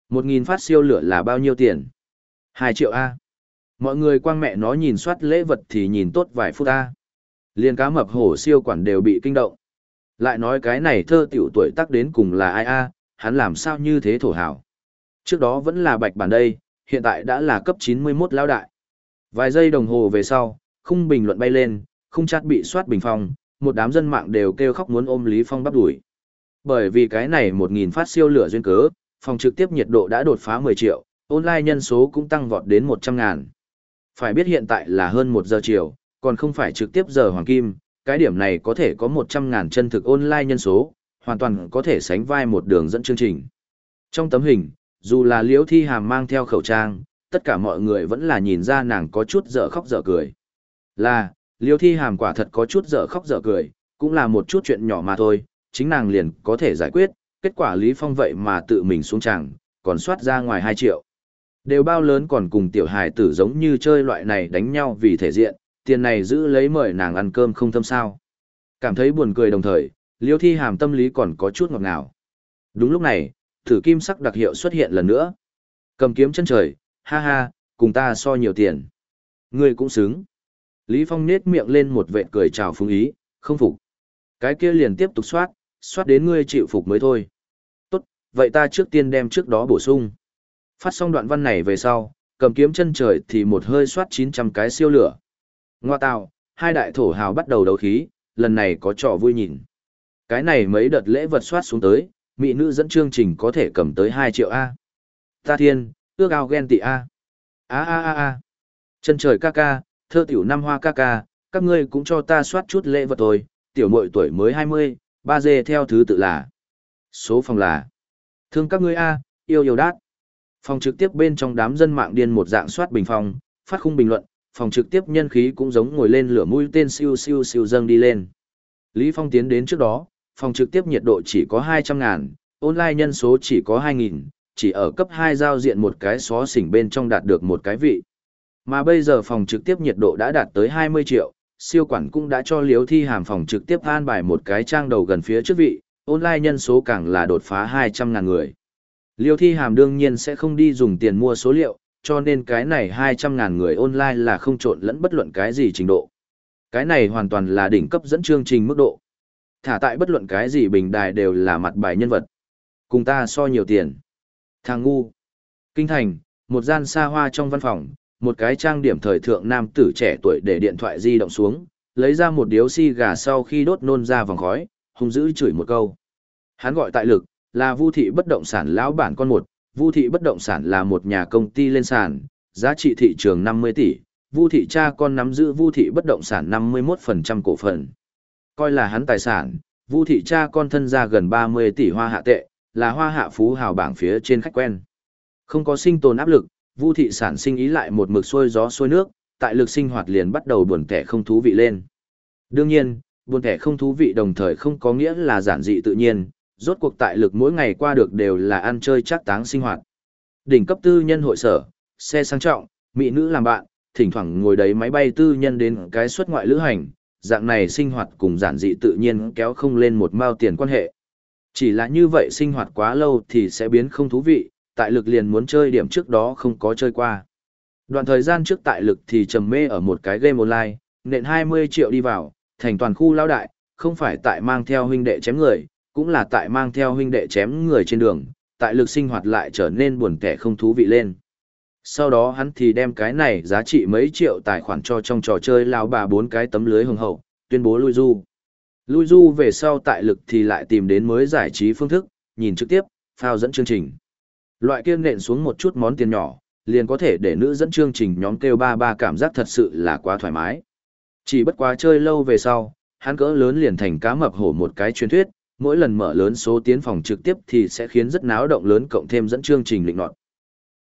1.000 phát siêu lửa là bao nhiêu tiền? 2 triệu A. Mọi người quang mẹ nó nhìn soát lễ vật thì nhìn tốt vài phút A. Liên cá mập hổ siêu quản đều bị kinh động. Lại nói cái này thơ tiểu tuổi tác đến cùng là ai A, hắn làm sao như thế thổ hảo. Trước đó vẫn là bạch bản đây, hiện tại đã là cấp 91 lão đại. Vài giây đồng hồ về sau, khung bình luận bay lên, khung chát bị soát bình phong, một đám dân mạng đều kêu khóc muốn ôm Lý Phong bắp đuổi. Bởi vì cái này 1.000 phát siêu lửa duyên cớ, phòng trực tiếp nhiệt độ đã đột phá 10 triệu, online nhân số cũng tăng vọt đến 100 ngàn. Phải biết hiện tại là hơn 1 giờ chiều, còn không phải trực tiếp giờ hoàng kim, cái điểm này có thể có 100 ngàn chân thực online nhân số, hoàn toàn có thể sánh vai một đường dẫn chương trình. Trong tấm hình, dù là liễu thi hàm mang theo khẩu trang, tất cả mọi người vẫn là nhìn ra nàng có chút dở khóc dở cười. Là, liễu thi hàm quả thật có chút dở khóc dở cười, cũng là một chút chuyện nhỏ mà thôi, chính nàng liền có thể giải quyết, kết quả Lý Phong vậy mà tự mình xuống tràng, còn soát ra ngoài 2 triệu. Đều bao lớn còn cùng tiểu hài tử giống như chơi loại này đánh nhau vì thể diện, tiền này giữ lấy mời nàng ăn cơm không thâm sao. Cảm thấy buồn cười đồng thời, liêu thi hàm tâm lý còn có chút ngọt ngào. Đúng lúc này, thử kim sắc đặc hiệu xuất hiện lần nữa. Cầm kiếm chân trời, ha ha, cùng ta so nhiều tiền. Ngươi cũng xứng. Lý Phong nết miệng lên một vệ cười chào phúng ý, không phục. Cái kia liền tiếp tục soát, soát đến ngươi chịu phục mới thôi. Tốt, vậy ta trước tiên đem trước đó bổ sung. Phát xong đoạn văn này về sau, cầm kiếm chân trời thì một hơi soát 900 cái siêu lửa. Ngoa tạo, hai đại thổ hào bắt đầu đấu khí, lần này có trò vui nhìn. Cái này mấy đợt lễ vật soát xuống tới, mỹ nữ dẫn chương trình có thể cầm tới 2 triệu A. Ta thiên, ước ao ghen tị A. A A A A. Chân trời ca ca, thơ tiểu năm hoa ca ca, các ngươi cũng cho ta soát chút lễ vật thôi, tiểu muội tuổi mới 20, ba dê theo thứ tự là. Số phòng là. Thương các ngươi A, yêu yêu đát. Phòng trực tiếp bên trong đám dân mạng điên một dạng soát bình phòng, phát khung bình luận, phòng trực tiếp nhân khí cũng giống ngồi lên lửa mũi tên siêu siêu siêu dâng đi lên. Lý Phong tiến đến trước đó, phòng trực tiếp nhiệt độ chỉ có 200 ngàn, online nhân số chỉ có 2.000, chỉ ở cấp 2 giao diện một cái xó xỉnh bên trong đạt được một cái vị. Mà bây giờ phòng trực tiếp nhiệt độ đã đạt tới 20 triệu, siêu quản cũng đã cho liếu thi hàm phòng trực tiếp an bài một cái trang đầu gần phía trước vị, online nhân số càng là đột phá 200 ngàn người. Liêu thi hàm đương nhiên sẽ không đi dùng tiền mua số liệu, cho nên cái này 200 ngàn người online là không trộn lẫn bất luận cái gì trình độ. Cái này hoàn toàn là đỉnh cấp dẫn chương trình mức độ. Thả tại bất luận cái gì bình đài đều là mặt bài nhân vật. Cùng ta so nhiều tiền. Thằng ngu. Kinh thành, một gian xa hoa trong văn phòng, một cái trang điểm thời thượng nam tử trẻ tuổi để điện thoại di động xuống, lấy ra một điếu xi gà sau khi đốt nôn ra vòng khói, hung dữ chửi một câu. Hắn gọi tại lực, là Vu thị bất động sản lão bản con một, Vu thị bất động sản là một nhà công ty lên sàn, giá trị thị trường 50 tỷ, Vu thị cha con nắm giữ Vu thị bất động sản 51% cổ phần. Coi là hắn tài sản, Vu thị cha con thân ra gần 30 tỷ hoa hạ tệ, là hoa hạ phú hào bảng phía trên khách quen. Không có sinh tồn áp lực, Vu thị sản sinh ý lại một mực xuôi gió xuôi nước, tại lực sinh hoạt liền bắt đầu buồn tẻ không thú vị lên. Đương nhiên, buồn tẻ không thú vị đồng thời không có nghĩa là giản dị tự nhiên, rốt cuộc tại lực mỗi ngày qua được đều là ăn chơi chắc táng sinh hoạt. Đỉnh cấp tư nhân hội sở, xe sang trọng, mỹ nữ làm bạn, thỉnh thoảng ngồi đấy máy bay tư nhân đến cái xuất ngoại lữ hành, dạng này sinh hoạt cùng giản dị tự nhiên kéo không lên một mao tiền quan hệ. Chỉ là như vậy sinh hoạt quá lâu thì sẽ biến không thú vị, tại lực liền muốn chơi điểm trước đó không có chơi qua. Đoạn thời gian trước tại lực thì trầm mê ở một cái game online, nện 20 triệu đi vào, thành toàn khu lao đại, không phải tại mang theo huynh đệ chém người, cũng là tại mang theo huynh đệ chém người trên đường, tại lực sinh hoạt lại trở nên buồn kẻ không thú vị lên. Sau đó hắn thì đem cái này giá trị mấy triệu tài khoản cho trong trò chơi lao bà bốn cái tấm lưới hồng hậu, tuyên bố lui du. Lui du về sau tại lực thì lại tìm đến mới giải trí phương thức, nhìn trực tiếp, phao dẫn chương trình. Loại kia nện xuống một chút món tiền nhỏ, liền có thể để nữ dẫn chương trình nhóm kêu ba ba cảm giác thật sự là quá thoải mái. Chỉ bất quá chơi lâu về sau, hắn cỡ lớn liền thành cá mập hổ một cái truyền thuyết, mỗi lần mở lớn số tiến phòng trực tiếp thì sẽ khiến rất náo động lớn cộng thêm dẫn chương trình lịnh nọt.